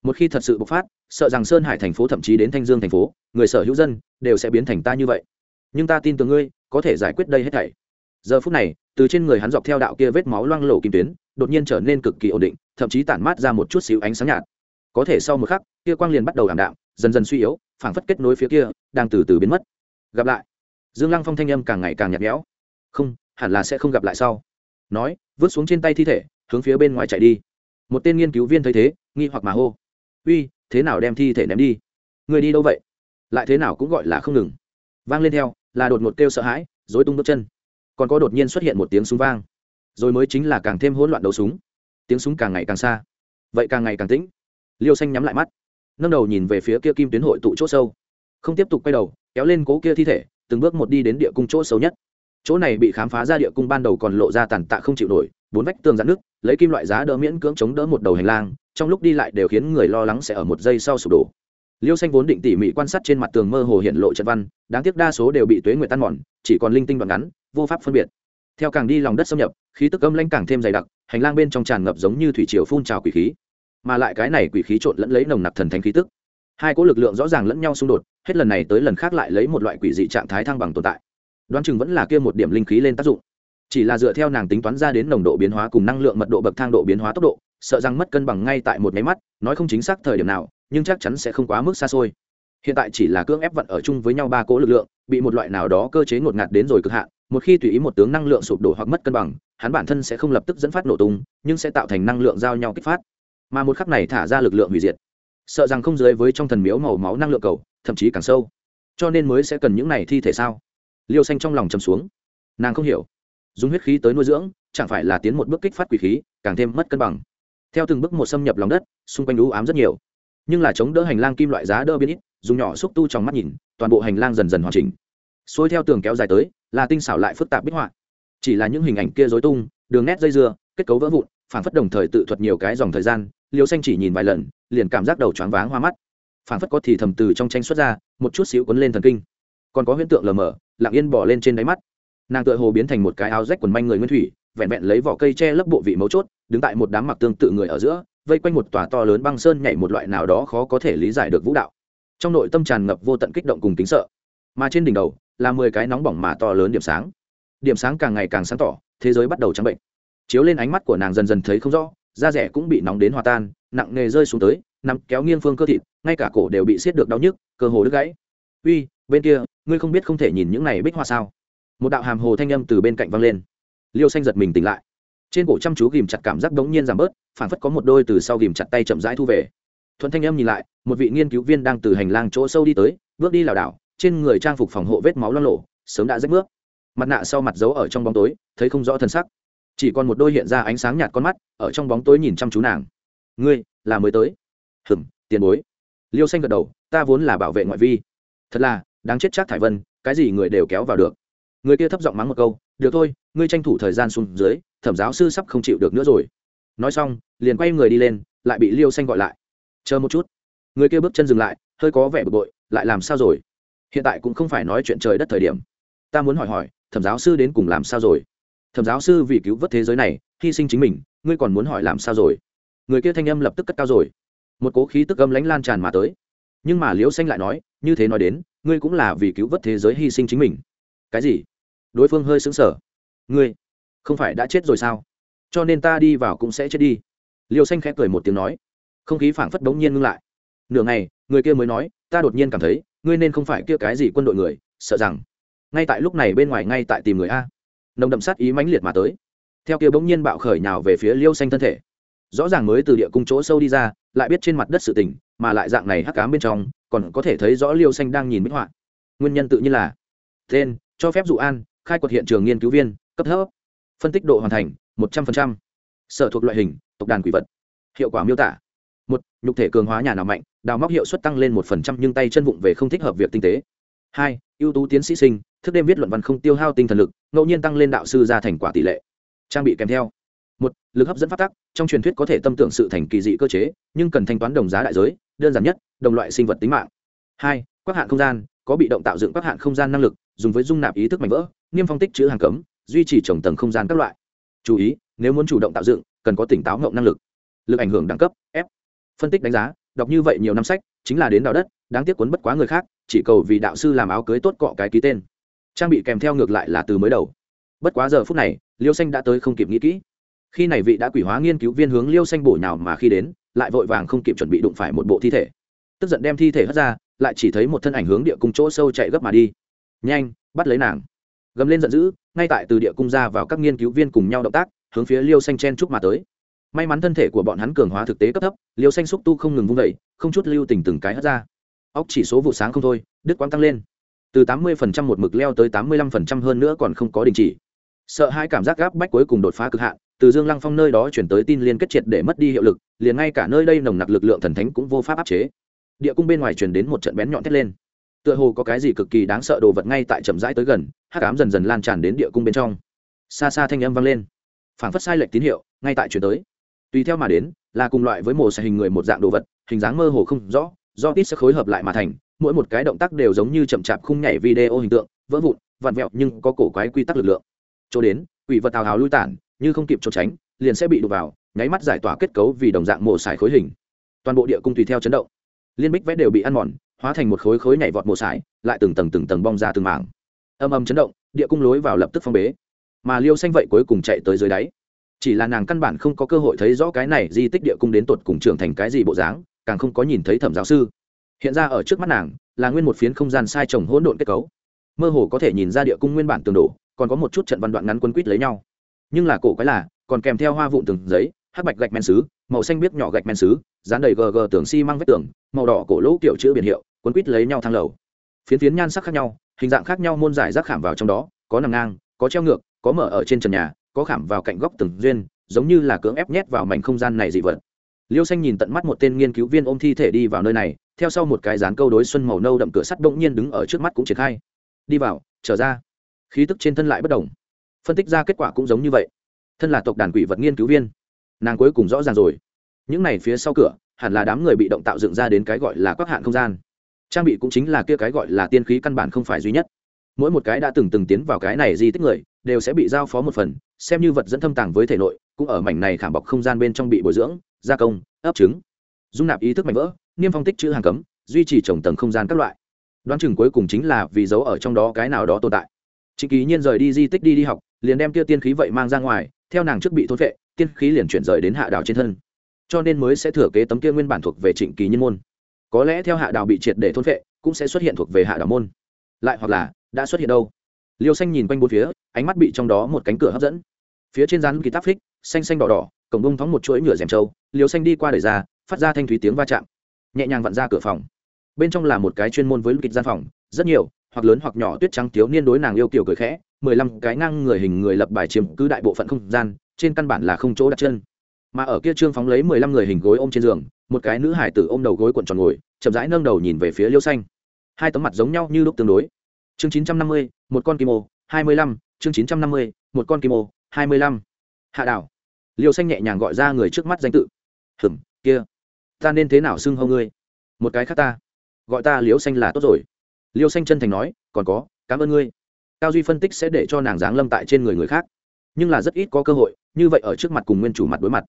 Một khi thật sự bộc phát, sợ rằng sơn hải thành phố thậm chí đến thanh dương thành phố, người sở hữu dân đều sẽ biến thành ta như vậy. Nhưng ta tin tưởng ngươi, có thể giải quyết đây hết thảy. Giờ phút này, từ trên người hắn dọc theo đạo kia vết máu loang lổ kim tuyến, đột nhiên trở nên cực kỳ ổn định, thậm chí tản mát ra một chút xíu ánh sáng nhạt. Có thể sau một khắc, kia quang liền bắt đầu ảm đạm, dần dần suy yếu, phảng phất kết nối phía kia, đang từ từ biến mất. Gặp lại. Dương lăng phong thanh âm càng ngày càng nhạt nhẽo. Không hẳn là sẽ không gặp lại sau. Nói, vứt xuống trên tay thi thể, hướng phía bên ngoài chạy đi. Một tên nghiên cứu viên thấy thế, nghi hoặc mà hô. Uy, thế nào đem thi thể ném đi? Người đi đâu vậy? Lại thế nào cũng gọi là không ngừng. Vang lên theo, là đột ngột kêu sợ hãi dối tung bước chân. Còn có đột nhiên xuất hiện một tiếng súng vang. Rồi mới chính là càng thêm hỗn loạn đầu súng. Tiếng súng càng ngày càng xa. Vậy càng ngày càng tĩnh. Liêu xanh nhắm lại mắt. Nâng đầu nhìn về phía kia kim tuyến hội tụ chỗ sâu. Không tiếp tục quay đầu, kéo lên cố kia thi thể, từng bước một đi đến địa cung chỗ sâu nhất chỗ này bị khám phá ra địa cung ban đầu còn lộ ra tàn tạ không chịu nổi, bốn vách tường dạn nước lấy kim loại giá đỡ miễn cưỡng chống đỡ một đầu hành lang, trong lúc đi lại đều khiến người lo lắng sẽ ở một giây sau sụp đổ. Liêu xanh vốn định tỉ mỉ quan sát trên mặt tường mơ hồ hiện lộ trận văn, đáng tiếc đa số đều bị tuế nguyệt tan mòn, chỉ còn linh tinh đoạn ngắn, vô pháp phân biệt. Theo càng đi lòng đất xâm nhập, khí tức âm lanh càng thêm dày đặc, hành lang bên trong tràn ngập giống như thủy triều phun trào quỷ khí. Mà lại cái này quỷ khí trộn lẫn lấy nồng nặc thần thánh khí tức. Hai cỗ lực lượng rõ ràng lẫn nhau xung đột, hết lần này tới lần khác lại lấy một loại quỷ dị trạng thái thăng bằng tồn tại đoán chừng vẫn là kia một điểm linh khí lên tác dụng. Chỉ là dựa theo nàng tính toán ra đến nồng độ biến hóa cùng năng lượng mật độ bậc thang độ biến hóa tốc độ, sợ rằng mất cân bằng ngay tại một máy mắt, nói không chính xác thời điểm nào, nhưng chắc chắn sẽ không quá mức xa xôi. Hiện tại chỉ là cưỡng ép vận ở chung với nhau ba cỗ lực lượng, bị một loại nào đó cơ chế ngột ngạt đến rồi cực hạn, một khi tùy ý một tướng năng lượng sụp đổ hoặc mất cân bằng, hắn bản thân sẽ không lập tức dẫn phát nổ tung, nhưng sẽ tạo thành năng lượng giao nhau kích phát. Mà một khắc này thả ra lực lượng hủy diệt, sợ rằng không dưới với trong thần miếu màu máu năng lượng cầu, thậm chí càng sâu. Cho nên mới sẽ cần những này thi thể sao? Liêu xanh trong lòng chầm xuống. Nàng không hiểu, dùng huyết khí tới nuôi dưỡng, chẳng phải là tiến một bước kích phát quỷ khí, càng thêm mất cân bằng. Theo từng bước một xâm nhập lòng đất, xung quanh lũ ám rất nhiều. Nhưng là chống đỡ hành lang kim loại giá đỡ biến ít, dùng nhỏ xúc tu trong mắt nhìn, toàn bộ hành lang dần dần hoàn chỉnh. Xuôi theo tường kéo dài tới, là tinh xảo lại phức tạp bích họa. Chỉ là những hình ảnh kia dối tung, đường nét dây dưa, kết cấu vỡ vụn, phản phất đồng thời tự thuật nhiều cái dòng thời gian liều xanh chỉ nhìn vài lần, liền cảm giác đầu choáng váng hoa mắt. Phản phất có thì thầm từ trong tranh xuất ra, một chút xíu quấn lên thần kinh còn có huyễn tượng lờ mờ, lặng yên bỏ lên trên đáy mắt. Nàng tựa hồ biến thành một cái áo rách quần manh người nguyên thủy, vẹn vẹn lấy vỏ cây che lấp bộ vị mấu chốt, đứng tại một đám mặc tương tự người ở giữa, vây quanh một tòa to lớn băng sơn nhảy một loại nào đó khó có thể lý giải được vũ đạo. Trong nội tâm tràn ngập vô tận kích động cùng tính sợ. Mà trên đỉnh đầu, là mười cái nóng bỏng mà to lớn điểm sáng. Điểm sáng càng ngày càng sáng tỏ, thế giới bắt đầu trắng bệnh. Chiếu lên ánh mắt của nàng dần dần thấy không rõ, da rẻ cũng bị nóng đến hòa tan, nặng nề rơi xuống tới, nằm kéo nghiêng phương cơ thịt, ngay cả cổ đều bị xiết được đau nhức, cơ hồ đứt gãy. Uy, bên kia ngươi không biết không thể nhìn những này bích hoa sao? Một đạo hàm hồ thanh âm từ bên cạnh vang lên. Liêu xanh giật mình tỉnh lại. Trên cổ chăm chú ghìm chặt cảm giác đống nhiên giảm bớt phản phất có một đôi từ sau ghìm chặt tay chậm rãi thu về. Thuận thanh âm nhìn lại, một vị nghiên cứu viên đang từ hành lang chỗ sâu đi tới, bước đi lảo đảo, trên người trang phục phòng hộ vết máu lo lộ, sớm đã rách nước mặt nạ sau mặt giấu ở trong bóng tối, thấy không rõ thân sắc. Chỉ còn một đôi hiện ra ánh sáng nhạt con mắt, ở trong bóng tối nhìn chăm chú nàng. Ngươi, là mới tới. Hừm, tiền bối. Liêu xanh gật đầu, ta vốn là bảo vệ ngoại vi. Thật là đáng chết chắc thải vân, cái gì người đều kéo vào được. Người kia thấp giọng mắng một câu, được thôi, ngươi tranh thủ thời gian xuống dưới, thẩm giáo sư sắp không chịu được nữa rồi. Nói xong, liền quay người đi lên, lại bị liêu xanh gọi lại. Chờ một chút. Người kia bước chân dừng lại, hơi có vẻ bực bội, lại làm sao rồi? Hiện tại cũng không phải nói chuyện trời đất thời điểm. Ta muốn hỏi hỏi, thẩm giáo sư đến cùng làm sao rồi? Thẩm giáo sư vì cứu vớt thế giới này, hy sinh chính mình, ngươi còn muốn hỏi làm sao rồi? Người kia thanh âm lập tức cất cao rồi. Một cố khí tức âm lãnh lan tràn mà tới. Nhưng mà liễu xanh lại nói, như thế nói đến ngươi cũng là vì cứu vớt thế giới hy sinh chính mình. Cái gì? Đối phương hơi xứng sở ngươi không phải đã chết rồi sao? Cho nên ta đi vào cũng sẽ chết đi. Liêu xanh khẽ cười một tiếng nói. Không khí phảng phất đống nhiên ngưng lại. Nửa ngày, người kia mới nói, ta đột nhiên cảm thấy, ngươi nên không phải kia cái gì quân đội người, sợ rằng ngay tại lúc này bên ngoài ngay tại tìm người a. Nồng đậm sát ý mãnh liệt mà tới. Theo kia bỗng nhiên bạo khởi nào về phía liêu xanh thân thể. Rõ ràng mới từ địa cung chỗ sâu đi ra, lại biết trên mặt đất sự tỉnh mà lại dạng này hắc cám bên trong còn có thể thấy rõ liêu xanh đang nhìn bích họa. Nguyên nhân tự nhiên là, tên, cho phép dụ an, khai quật hiện trường nghiên cứu viên, cấp thấp, phân tích độ hoàn thành, một trăm linh sở thuộc loại hình, tộc đàn quỷ vật. Hiệu quả miêu tả. Một, nhục thể cường hóa nhà nào mạnh, đào móc hiệu suất tăng lên một phần trăm nhưng tay chân vụng về không thích hợp việc tinh tế. Hai, ưu tú tiến sĩ sinh, thức đêm viết luận văn không tiêu hao tinh thần lực, ngẫu nhiên tăng lên đạo sư ra thành quả tỷ lệ. Trang bị kèm theo. Một, lực hấp dẫn phát tắc, trong truyền thuyết có thể tâm tưởng sự thành kỳ dị cơ chế, nhưng cần thanh toán đồng giá đại giới đơn giản nhất, đồng loại sinh vật tính mạng. Hai, quắc hạn không gian, có bị động tạo dựng quắc hạn không gian năng lực, dùng với dung nạp ý thức mạnh vỡ, niêm phong tích chữ hàng cấm, duy trì trồng tầng không gian các loại. Chú ý, nếu muốn chủ động tạo dựng, cần có tỉnh táo ngộng năng lực. Lực ảnh hưởng đẳng cấp, f. Phân tích đánh giá, đọc như vậy nhiều năm sách, chính là đến đào đất, đáng tiếc cuốn bất quá người khác, chỉ cầu vì đạo sư làm áo cưới tốt cọ cái ký tên. Trang bị kèm theo ngược lại là từ mới đầu. Bất quá giờ phút này, liêu xanh đã tới không kịp nghĩ kỹ. Khi này vị đã quỷ hóa nghiên cứu viên hướng liêu xanh bổ nhào mà khi đến lại vội vàng không kịp chuẩn bị đụng phải một bộ thi thể. Tức giận đem thi thể hất ra, lại chỉ thấy một thân ảnh hướng địa cung chỗ sâu chạy gấp mà đi. Nhanh, bắt lấy nàng. Gầm lên giận dữ, ngay tại từ địa cung ra vào các nghiên cứu viên cùng nhau động tác, hướng phía liêu xanh chen chúc mà tới. May mắn thân thể của bọn hắn cường hóa thực tế cấp thấp, liêu xanh xúc tu không ngừng vung vẩy không chút lưu tình từng cái hất ra. Óc chỉ số vụ sáng không thôi, đứt quang tăng lên. Từ tám mươi một mực leo tới tám mươi lăm hơn nữa còn không có đình chỉ. Sợ hai cảm giác gáp bách cuối cùng đột phá cực hạn từ dương lăng phong nơi đó chuyển tới tin liên kết triệt để mất đi hiệu lực, liền ngay cả nơi đây nồng nặc lực lượng thần thánh cũng vô pháp áp chế. Địa cung bên ngoài truyền đến một trận bén nhọn thét lên. Tựa hồ có cái gì cực kỳ đáng sợ đồ vật ngay tại chậm rãi tới gần, hắc ám dần dần lan tràn đến địa cung bên trong. Xa xa thanh âm vang lên. Phảng phất sai lệch tín hiệu, ngay tại chuyển tới. Tùy theo mà đến, là cùng loại với mổ xe hình người một dạng đồ vật, hình dáng mơ hồ không rõ, do tít sẽ khối hợp lại mà thành, mỗi một cái động tác đều giống như chậm chạp khung nhảy video hình tượng, vỡ vụn, vặn vẹo nhưng có cổ quái quy tắc lực lượng. Chỗ đến, quỷ vật tào hào lui tản như không kịp trốn tránh, liền sẽ bị đục vào, nháy mắt giải tỏa kết cấu vì đồng dạng mổ xài khối hình. Toàn bộ địa cung tùy theo chấn động. Liên bích vẽ đều bị ăn mòn, hóa thành một khối khối nhảy vọt mổ xài lại từng tầng từng tầng bong ra từng mảng. Âm âm chấn động, địa cung lối vào lập tức phong bế. Mà liêu xanh vậy cuối cùng chạy tới dưới đáy. Chỉ là nàng căn bản không có cơ hội thấy rõ cái này di tích địa cung đến tột cùng trưởng thành cái gì bộ dáng, càng không có nhìn thấy thẩm giáo sư. Hiện ra ở trước mắt nàng, là nguyên một phiến không gian sai trồng hỗn độn kết cấu. Mơ hồ có thể nhìn ra địa cung nguyên bản tường đổ, còn có một chút trận văn đoạn ngắn quân quýt lấy nhau nhưng là cổ quái là, còn kèm theo hoa vụn từng giấy, hắc bạch gạch men xứ, màu xanh biết nhỏ gạch men xứ, dán đầy gg tường xi、si、măng vách tường, màu đỏ cổ lỗ kiểu chữ biển hiệu quấn quýt lấy nhau thang lầu. Phiến phiến nhan sắc khác nhau, hình dạng khác nhau môn giải rác khảm vào trong đó, có nằm ngang, có treo ngược, có mở ở trên trần nhà, có khảm vào cạnh góc từng duyên, giống như là cưỡng ép nhét vào mảnh không gian này dị vật. Liêu xanh nhìn tận mắt một tên nghiên cứu viên ôm thi thể đi vào nơi này, theo sau một cái dán câu đối xuân màu nâu đậm cửa sắt bỗng nhiên đứng ở trước mắt cũng triển khai. Đi vào, trở ra. Khí tức trên thân lại bất đồng phân tích ra kết quả cũng giống như vậy. Thân là tộc đàn quỷ vật nghiên cứu viên, nàng cuối cùng rõ ràng rồi. Những này phía sau cửa, hẳn là đám người bị động tạo dựng ra đến cái gọi là các hạn không gian. Trang bị cũng chính là kia cái gọi là tiên khí căn bản không phải duy nhất. Mỗi một cái đã từng từng tiến vào cái này di tích người, đều sẽ bị giao phó một phần, xem như vật dẫn thâm tàng với thể nội, cũng ở mảnh này khảm bọc không gian bên trong bị bồi dưỡng, gia công, ấp trứng. Dung nạp ý thức mạnh vỡ, niêm phong tích chữ hàng cấm, duy trì trồng tầng không gian các loại. Đoán chừng cuối cùng chính là vì giấu ở trong đó cái nào đó tồn tại trịnh kỳ nhiên rời đi di tích đi đi học, liền đem kia tiên khí vậy mang ra ngoài, theo nàng trước bị thôn vệ tiên khí liền chuyển rời đến hạ đảo trên thân. Cho nên mới sẽ thừa kế tấm kia nguyên bản thuộc về trịnh kỳ nhiên môn. Có lẽ theo hạ đảo bị triệt để thôn vệ cũng sẽ xuất hiện thuộc về hạ đảo môn. Lại hoặc là, đã xuất hiện đâu? Liêu xanh nhìn quanh bốn phía, ánh mắt bị trong đó một cánh cửa hấp dẫn. Phía trên dán kỳ táp phích xanh xanh đỏ đỏ, cổng đông thóng một chuỗi nhựa rèm trâu, liêu xanh đi qua đẩy ra, phát ra thanh thúy tiếng va chạm. Nhẹ nhàng vặn ra cửa phòng. Bên trong là một cái chuyên môn với kịch gian phòng, rất nhiều hoặc lớn hoặc nhỏ tuyết trắng thiếu niên đối nàng yêu kiểu cười khẽ, mười lăm cái ngang người hình người lập bài chiếm cứ đại bộ phận không gian, trên căn bản là không chỗ đặt chân. Mà ở kia trương phóng lấy mười lăm người hình gối ôm trên giường, một cái nữ hải tử ôm đầu gối cuộn tròn ngồi, chậm rãi nâng đầu nhìn về phía liêu xanh. Hai tấm mặt giống nhau như lúc tương đối. Chương chín trăm năm mươi, một con kim ô, hai mươi lăm, chương chín trăm năm mươi, một con kim ô, hai mươi lăm. Hạ đảo. Liêu xanh nhẹ nhàng gọi ra người trước mắt danh tự. Hừm kia. Ta nên thế nào xưng hâu ngươi? Một cái khác ta. Gọi ta liêu xanh là tốt rồi liêu xanh chân thành nói, còn có, cảm ơn ngươi. Cao duy phân tích sẽ để cho nàng giáng lâm tại trên người người khác. Nhưng là rất ít có cơ hội, như vậy ở trước mặt cùng nguyên chủ mặt đối mặt.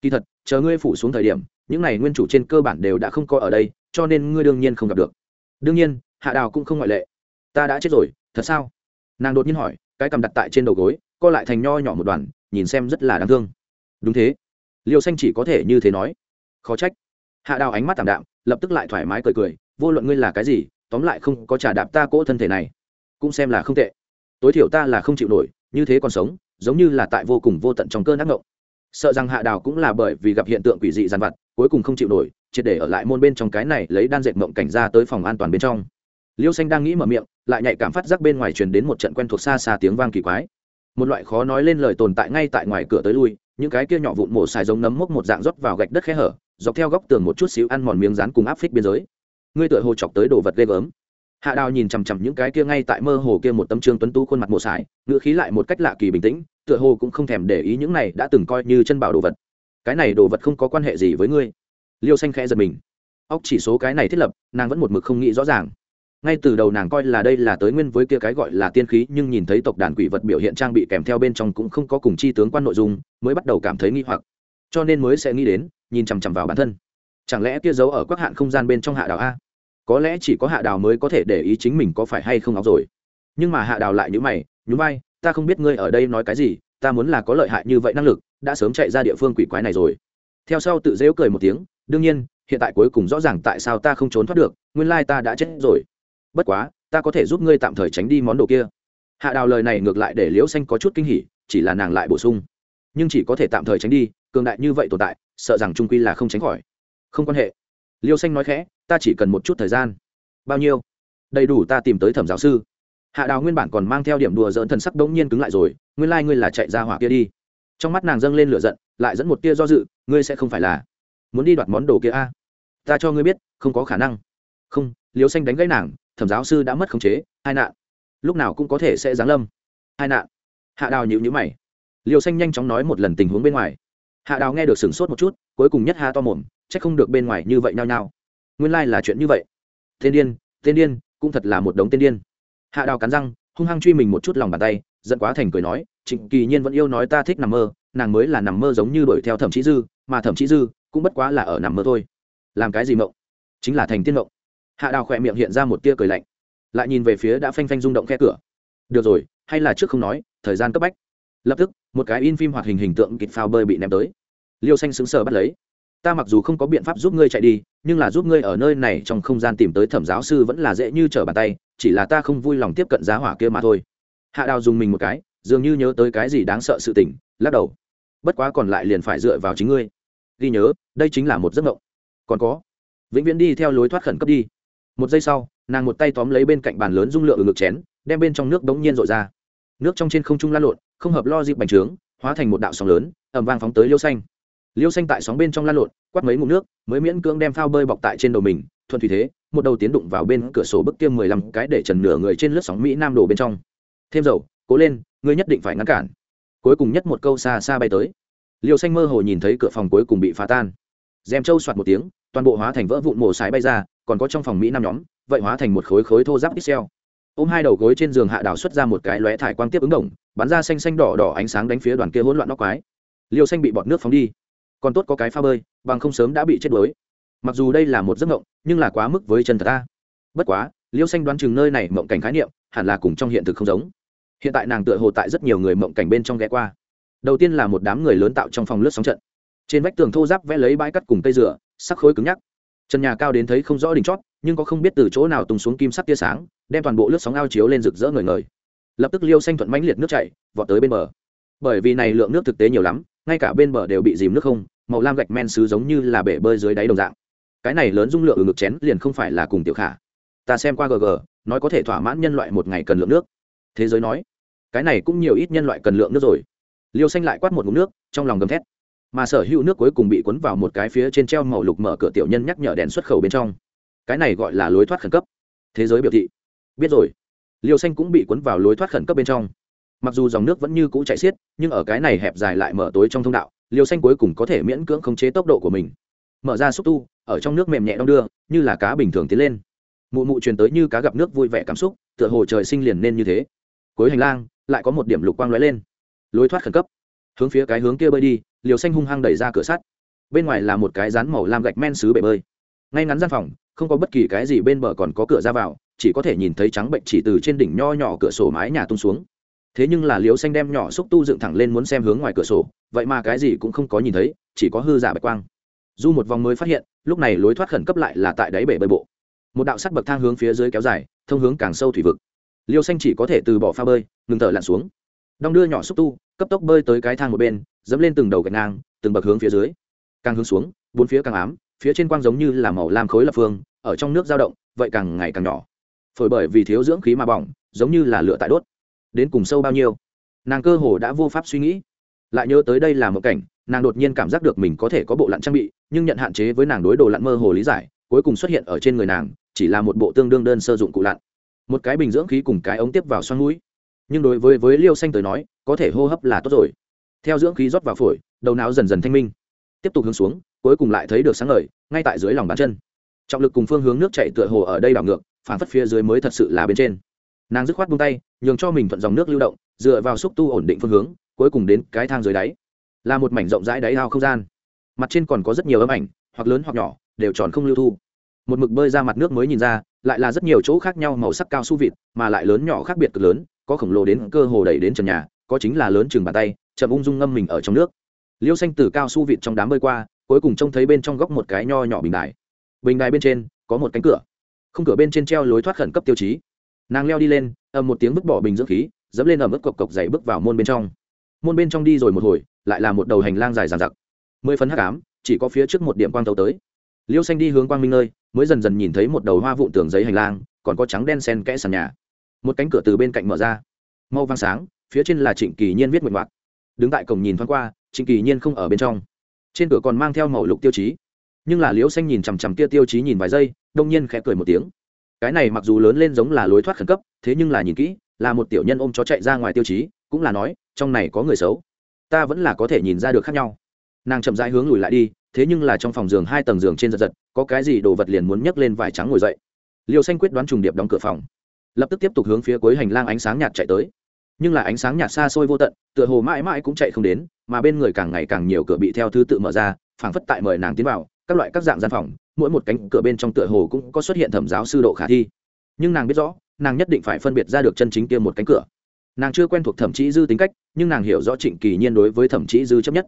Kỳ thật, chờ ngươi phủ xuống thời điểm, những n à y nguyên chủ trên cơ bản đều đã không có ở đây, cho nên ngươi đương nhiên không gặp được. Đương nhiên, hạ đào cũng không ngoại lệ. Ta đã chết rồi, thật sao? Nàng đột nhiên hỏi, cái cầm đặt tại trên đầu gối, co lại thành nho nhỏ một đoàn, nhìn xem rất là đáng thương. Đúng thế. Liêu xanh chỉ có thể như thế nói. Khó trách. Hạ đào ánh mắt t ạ m đạm, lập tức lại thoải mái cười cười, vô luận ngươi là cái gì tóm lại không có trả đạp ta cỗ thân thể này. Cũng xem là không tệ. Tối thiểu ta là không chịu nổi, như thế còn sống, giống như là tại vô cùng vô tận trong cơn ác ngộng sợ rằng hạ đào cũng là bởi vì gặp hiện tượng quỷ dị dàn vặt, cuối cùng không chịu nổi, triệt để ở lại môn bên trong cái này lấy đan dệt mộng cảnh ra tới phòng an toàn bên trong. Liêu xanh đang nghĩ mở miệng, lại nhạy cảm phát giác bên ngoài truyền đến một trận quen thuộc xa xa tiếng vang kỳ quái. Một loại khó nói lên lời tồn tại ngay tại ngoài cửa tới lui, những cái kia nhỏ vụn mổ xài giống nấm mốc một dạng rót vào gạch đất khe hở, dọc theo góc tường một chút xíu ăn mòn miếng rán cùng áp phích biên giới ngươi tựa hồ chọc tới đồ vật ghê gớm. Hạ đào nhìn chằm chằm những cái kia ngay tại mơ hồ kia một tấm trương tuấn tú khuôn mặt mổ sải, ngựa khí lại một cách lạ kỳ bình tĩnh tựa hồ cũng không thèm để ý những này đã từng coi như chân bảo đồ vật. Cái này đồ vật không có quan hệ gì với ngươi. Liêu xanh khẽ giật mình. Óc chỉ số cái này thiết lập nàng vẫn một mực không nghĩ rõ ràng. Ngay từ đầu nàng coi là đây là tới nguyên với kia cái gọi là tiên khí nhưng nhìn thấy tộc đàn quỷ vật biểu hiện trang bị kèm theo bên trong cũng không có cùng chi tướng quan nội dung mới bắt đầu cảm thấy nghi hoặc. Cho nên mới sẽ nghĩ đến nhìn chằm chằm vào bản thân chẳng lẽ kia giấu ở các hạn không gian bên trong hạ đào a? Có lẽ chỉ có hạ đào mới có thể để ý chính mình có phải hay không áo rồi. Nhưng mà hạ đào lại nhữ mày nhú vai, ta không biết ngươi ở đây nói cái gì, ta muốn là có lợi hại như vậy năng lực, đã sớm chạy ra địa phương quỷ quái này rồi. Theo sau tự dễu cười một tiếng, đương nhiên, hiện tại cuối cùng rõ ràng tại sao ta không trốn thoát được, nguyên lai ta đã chết rồi. Bất quá, ta có thể giúp ngươi tạm thời tránh đi món đồ kia. Hạ đào lời này ngược lại để liễu xanh có chút kinh hỉ, chỉ là nàng lại bổ sung. Nhưng chỉ có thể tạm thời tránh đi, cường đại như vậy tồn tại, sợ rằng trung quy là không tránh khỏi không quan hệ. Liêu xanh nói khẽ, ta chỉ cần một chút thời gian. Bao nhiêu? Đầy đủ ta tìm tới thẩm giáo sư. Hạ đào nguyên bản còn mang theo điểm đùa dỡn thần sắc đống nhiên cứng lại rồi, nguyên lai、like、ngươi là chạy ra hỏa kia đi. Trong mắt nàng dâng lên lửa giận, lại dẫn một tia do dự, ngươi sẽ không phải là muốn đi đoạt món đồ kia a? À? ta cho ngươi biết, không có khả năng. Không, liêu xanh đánh gãy nàng, thẩm giáo sư đã mất khống chế, hai nạn. Lúc nào cũng có thể sẽ giáng lâm. Hai nạn. Hạ đào nhịu nhữ mày. Liêu xanh nhanh chóng nói một lần tình huống bên ngoài hạ đào nghe được sửng sốt một chút, cuối cùng nhất ha to mồm c h ắ c không được bên ngoài như vậy nhao nhao. Nguyên lai、like、là chuyện như vậy. Tên điên tên điên, cũng thật là một đống tên điên. Hạ đào cắn răng, hung hăng truy mình một chút lòng bàn tay, giận quá thành cười nói, trịnh kỳ nhiên vẫn yêu nói ta thích nằm mơ, nàng mới là nằm mơ giống như đuổi theo thẩm chí dư, mà thẩm chí dư cũng bất quá là ở nằm mơ thôi. Làm cái gì mộng? Chính là thành tiên mộng. Hạ đào khỏe miệng hiện ra một tia cười lạnh, lại nhìn về phía đã phanh phanh rung động khe cửa. Được rồi, hay là trước không nói, thời gian cấp bách lập tức, một cái in phim hoạt hình hình tượng kịch phao bơi bị ném tới. Liêu xanh xứng sờ bắt lấy. Ta mặc dù không có biện pháp giúp ngươi chạy đi, nhưng là giúp ngươi ở nơi này trong không gian tìm tới thẩm giáo sư vẫn là dễ như trở bàn tay, chỉ là ta không vui lòng tiếp cận giá hỏa kia mà thôi. Hạ đào dùng mình một cái, dường như nhớ tới cái gì đáng sợ sự tình, lắc đầu. Bất quá còn lại liền phải dựa vào chính ngươi. Ghi nhớ, đây chính là một giấc mộng. Còn có, vĩnh viễn đi theo lối thoát khẩn cấp đi. Một giây sau, nàng một tay tóm lấy bên cạnh bàn lớn dung lượng ở ngực chén, đem bên trong nước đống nhiên rội ra nước trong trên không trung lan lộn, không hợp lo dịp bành trướng, hóa thành một đạo sóng lớn ẩm vang phóng tới liêu xanh. Liêu xanh tại sóng bên trong lan lộn, quát mấy ngụm nước, mới miễn cưỡng đem phao bơi bọc tại trên đầu mình, thuận thủy thế, một đầu tiến đụng vào bên cửa sổ bức tiêm mười lăm cái để trần nửa người trên lướt sóng mỹ nam đổ bên trong. Thêm dầu, cố lên, ngươi nhất định phải ngăn cản. Cuối cùng nhất một câu xa xa bay tới. Liêu xanh mơ hồ nhìn thấy cửa phòng cuối cùng bị phá tan. Dèm trâu soạt một tiếng, toàn bộ hóa thành vỡ vụn mổ sái bay ra, còn có trong phòng mỹ nam nhóm, vậy hóa thành một khối khối thô giáp pixel ôm hai đầu gối trên giường hạ đảo xuất ra một cái lóe thải quang tiếp ứng đồng, bắn ra xanh xanh đỏ đỏ ánh sáng đánh phía đoàn kia hỗn loạn nó quái. Liêu xanh bị bọt nước phóng đi. Còn tốt có cái pha bơi, bằng không sớm đã bị chết đuối. Mặc dù đây là một giấc mộng, nhưng là quá mức với chân thật ta. Bất quá, liêu xanh đoán chừng nơi này mộng cảnh khái niệm, hẳn là cùng trong hiện thực không giống. Hiện tại nàng tựa hồ tại rất nhiều người mộng cảnh bên trong ghé qua. Đầu tiên là một đám người lớn tạo trong phòng lướt sóng trận. Trên vách tường thô giáp vẽ lấy bãi cắt cùng cây rửa sắc khối cứng nhắc. Trần nhà cao đến thấy không rõ đỉnh chót, nhưng có không biết từ chỗ nào tung xuống kim sắc tia sáng đem toàn bộ lướt sóng ao chiếu lên rực rỡ ngời ngời. Lập tức liêu xanh thuận mãnh liệt nước chảy, vọt tới bên bờ. Bởi vì này lượng nước thực tế nhiều lắm, ngay cả bên bờ đều bị dìm nước không, màu lam gạch men xứ giống như là bể bơi dưới đáy đồng dạng. Cái này lớn dung lượng ở ngực chén liền không phải là cùng tiểu khả. Ta xem qua gg nói có thể thỏa mãn nhân loại một ngày cần lượng nước. Thế giới nói, cái này cũng nhiều ít nhân loại cần lượng nước rồi. Liêu xanh lại quát một ngụm nước, trong lòng gầm thét. Mà sở hữu nước cuối cùng bị cuốn vào một cái phía trên treo màu lục mở cửa tiểu nhân nhắc nhở đèn xuất khẩu bên trong. Cái này gọi là lối thoát khẩn cấp. Thế giới biểu thị biết rồi. Liều xanh cũng bị cuốn vào lối thoát khẩn cấp bên trong. Mặc dù dòng nước vẫn như cũ chạy xiết, nhưng ở cái này hẹp dài lại mở tối trong thông đạo liều xanh cuối cùng có thể miễn cưỡng khống chế tốc độ của mình. Mở ra xúc tu, ở trong nước mềm nhẹ đong đưa, như là cá bình thường tiến lên. Mụ mụ truyền tới như cá gặp nước vui vẻ cảm xúc, tựa hồ trời sinh liền nên như thế. Cuối hành lang, lại có một điểm lục quang lóe lên. Lối thoát khẩn cấp. Hướng phía cái hướng kia bơi đi liều xanh hung hăng đẩy ra cửa sắt. Bên ngoài là một cái rán màu lam gạch men xứ bể bơi. Ngay ngắn gian phòng, không có bất kỳ cái gì bên bờ còn có cửa ra vào chỉ có thể nhìn thấy trắng bệnh chỉ từ trên đỉnh nho nhỏ cửa sổ mái nhà tung xuống. Thế nhưng là liều xanh đem nhỏ xúc tu dựng thẳng lên muốn xem hướng ngoài cửa sổ, vậy mà cái gì cũng không có nhìn thấy, chỉ có hư giả bạch quang. Du một vòng mới phát hiện, lúc này lối thoát khẩn cấp lại là tại đáy bể bơi bộ. Một đạo sắt bậc thang hướng phía dưới kéo dài, thông hướng càng sâu thủy vực. Liêu xanh chỉ có thể từ bỏ pha bơi, ngừng thở lặn xuống. Đong đưa nhỏ xúc tu, cấp tốc bơi tới cái thang một bên, dẫm lên từng đầu gạch ngang, từng bậc hướng phía dưới. Càng hướng xuống, bốn phía càng ám, phía trên quang giống như là màu lam khối lập phương, ở trong nước dao động, vậy càng ngày càng nhỏ phổi bởi vì thiếu dưỡng khí mà bỏng, giống như là lửa tại đốt. Đến cùng sâu bao nhiêu? Nàng cơ hồ đã vô pháp suy nghĩ. Lại nhớ tới đây là một cảnh, nàng đột nhiên cảm giác được mình có thể có bộ lặn trang bị, nhưng nhận hạn chế với nàng đối đồ lặn mơ hồ lý giải, cuối cùng xuất hiện ở trên người nàng, chỉ là một bộ tương đương đơn sơ dụng cụ lặn. Một cái bình dưỡng khí cùng cái ống tiếp vào xoăn mũi. Nhưng đối với với liêu xanh tới nói, có thể hô hấp là tốt rồi. Theo dưỡng khí rót vào phổi, đầu não dần dần thanh minh. Tiếp tục hướng xuống, cuối cùng lại thấy được sáng ngời, ngay tại dưới lòng bàn chân. Trọng lực cùng phương hướng nước chạy tựa hồ ở đây đảo ngược phản phất phía dưới mới thật sự là bên trên. Nàng dứt khoát buông tay, nhường cho mình thuận dòng nước lưu động, dựa vào xúc tu ổn định phương hướng, cuối cùng đến cái thang dưới đáy. Là một mảnh rộng rãi đáy ao không gian. Mặt trên còn có rất nhiều âm ảnh, hoặc lớn hoặc nhỏ, đều tròn không lưu thu. Một mực bơi ra mặt nước mới nhìn ra, lại là rất nhiều chỗ khác nhau màu sắc cao su vịt, mà lại lớn nhỏ khác biệt cực lớn, có khổng lồ đến cơ hồ đẩy đến trần nhà, có chính là lớn chừng bàn tay, chậm ung dung ngâm mình ở trong nước. Liêu xanh từ cao su vịt trong đám bơi qua, cuối cùng trông thấy bên trong góc một cái nho nhỏ bình đài. Bình đài bên trên có một cánh cửa không cửa bên trên treo lối thoát khẩn cấp tiêu chí. Nàng leo đi lên, ầm một tiếng vứt bỏ bình dưỡng khí, dẫm lên ở mức cộc cộc dày bước vào môn bên trong. Môn bên trong đi rồi một hồi, lại là một đầu hành lang dài dàn giặc mười phân hắc ám, chỉ có phía trước một điểm quang tàu tới. Liêu xanh đi hướng quang minh nơi, mới dần dần nhìn thấy một đầu hoa vụn tường giấy hành lang, còn có trắng đen sen kẽ sàn nhà. Một cánh cửa từ bên cạnh mở ra. Mau vang sáng, phía trên là trịnh kỳ nhiên viết nguyện ngoạc đứng tại cổng nhìn thoáng qua, trịnh kỳ nhiên không ở bên trong. Trên cửa còn mang theo màu lục tiêu chí. Nhưng là liễu xanh nhìn chằm chằm kia tiêu chí nhìn vài giây đông nhiên khẽ cười một tiếng. Cái này mặc dù lớn lên giống là lối thoát khẩn cấp, thế nhưng là nhìn kỹ, là một tiểu nhân ôm chó chạy ra ngoài tiêu chí, cũng là nói, trong này có người xấu. Ta vẫn là có thể nhìn ra được khác nhau. Nàng chậm rãi hướng lùi lại đi, thế nhưng là trong phòng giường hai tầng giường trên giật giật, có cái gì đồ vật liền muốn nhấc lên vải trắng ngồi dậy. Liêu xanh quyết đoán trùng điệp đóng cửa phòng. Lập tức tiếp tục hướng phía cuối hành lang ánh sáng nhạt chạy tới. Nhưng là ánh sáng nhạt xa xôi vô tận, tựa hồ mãi mãi cũng chạy không đến, mà bên người càng ngày càng nhiều cửa bị theo thứ tự mở ra, phảng phất tại mời nàng tiến vào các loại các dạng gian phòng, mỗi một cánh cửa bên trong tựa hồ cũng có xuất hiện thẩm giáo sư độ khả thi. Nhưng nàng biết rõ, nàng nhất định phải phân biệt ra được chân chính kia một cánh cửa. Nàng chưa quen thuộc thẩm chí dư tính cách, nhưng nàng hiểu rõ trịnh kỳ nhiên đối với thẩm chí dư chấp nhất.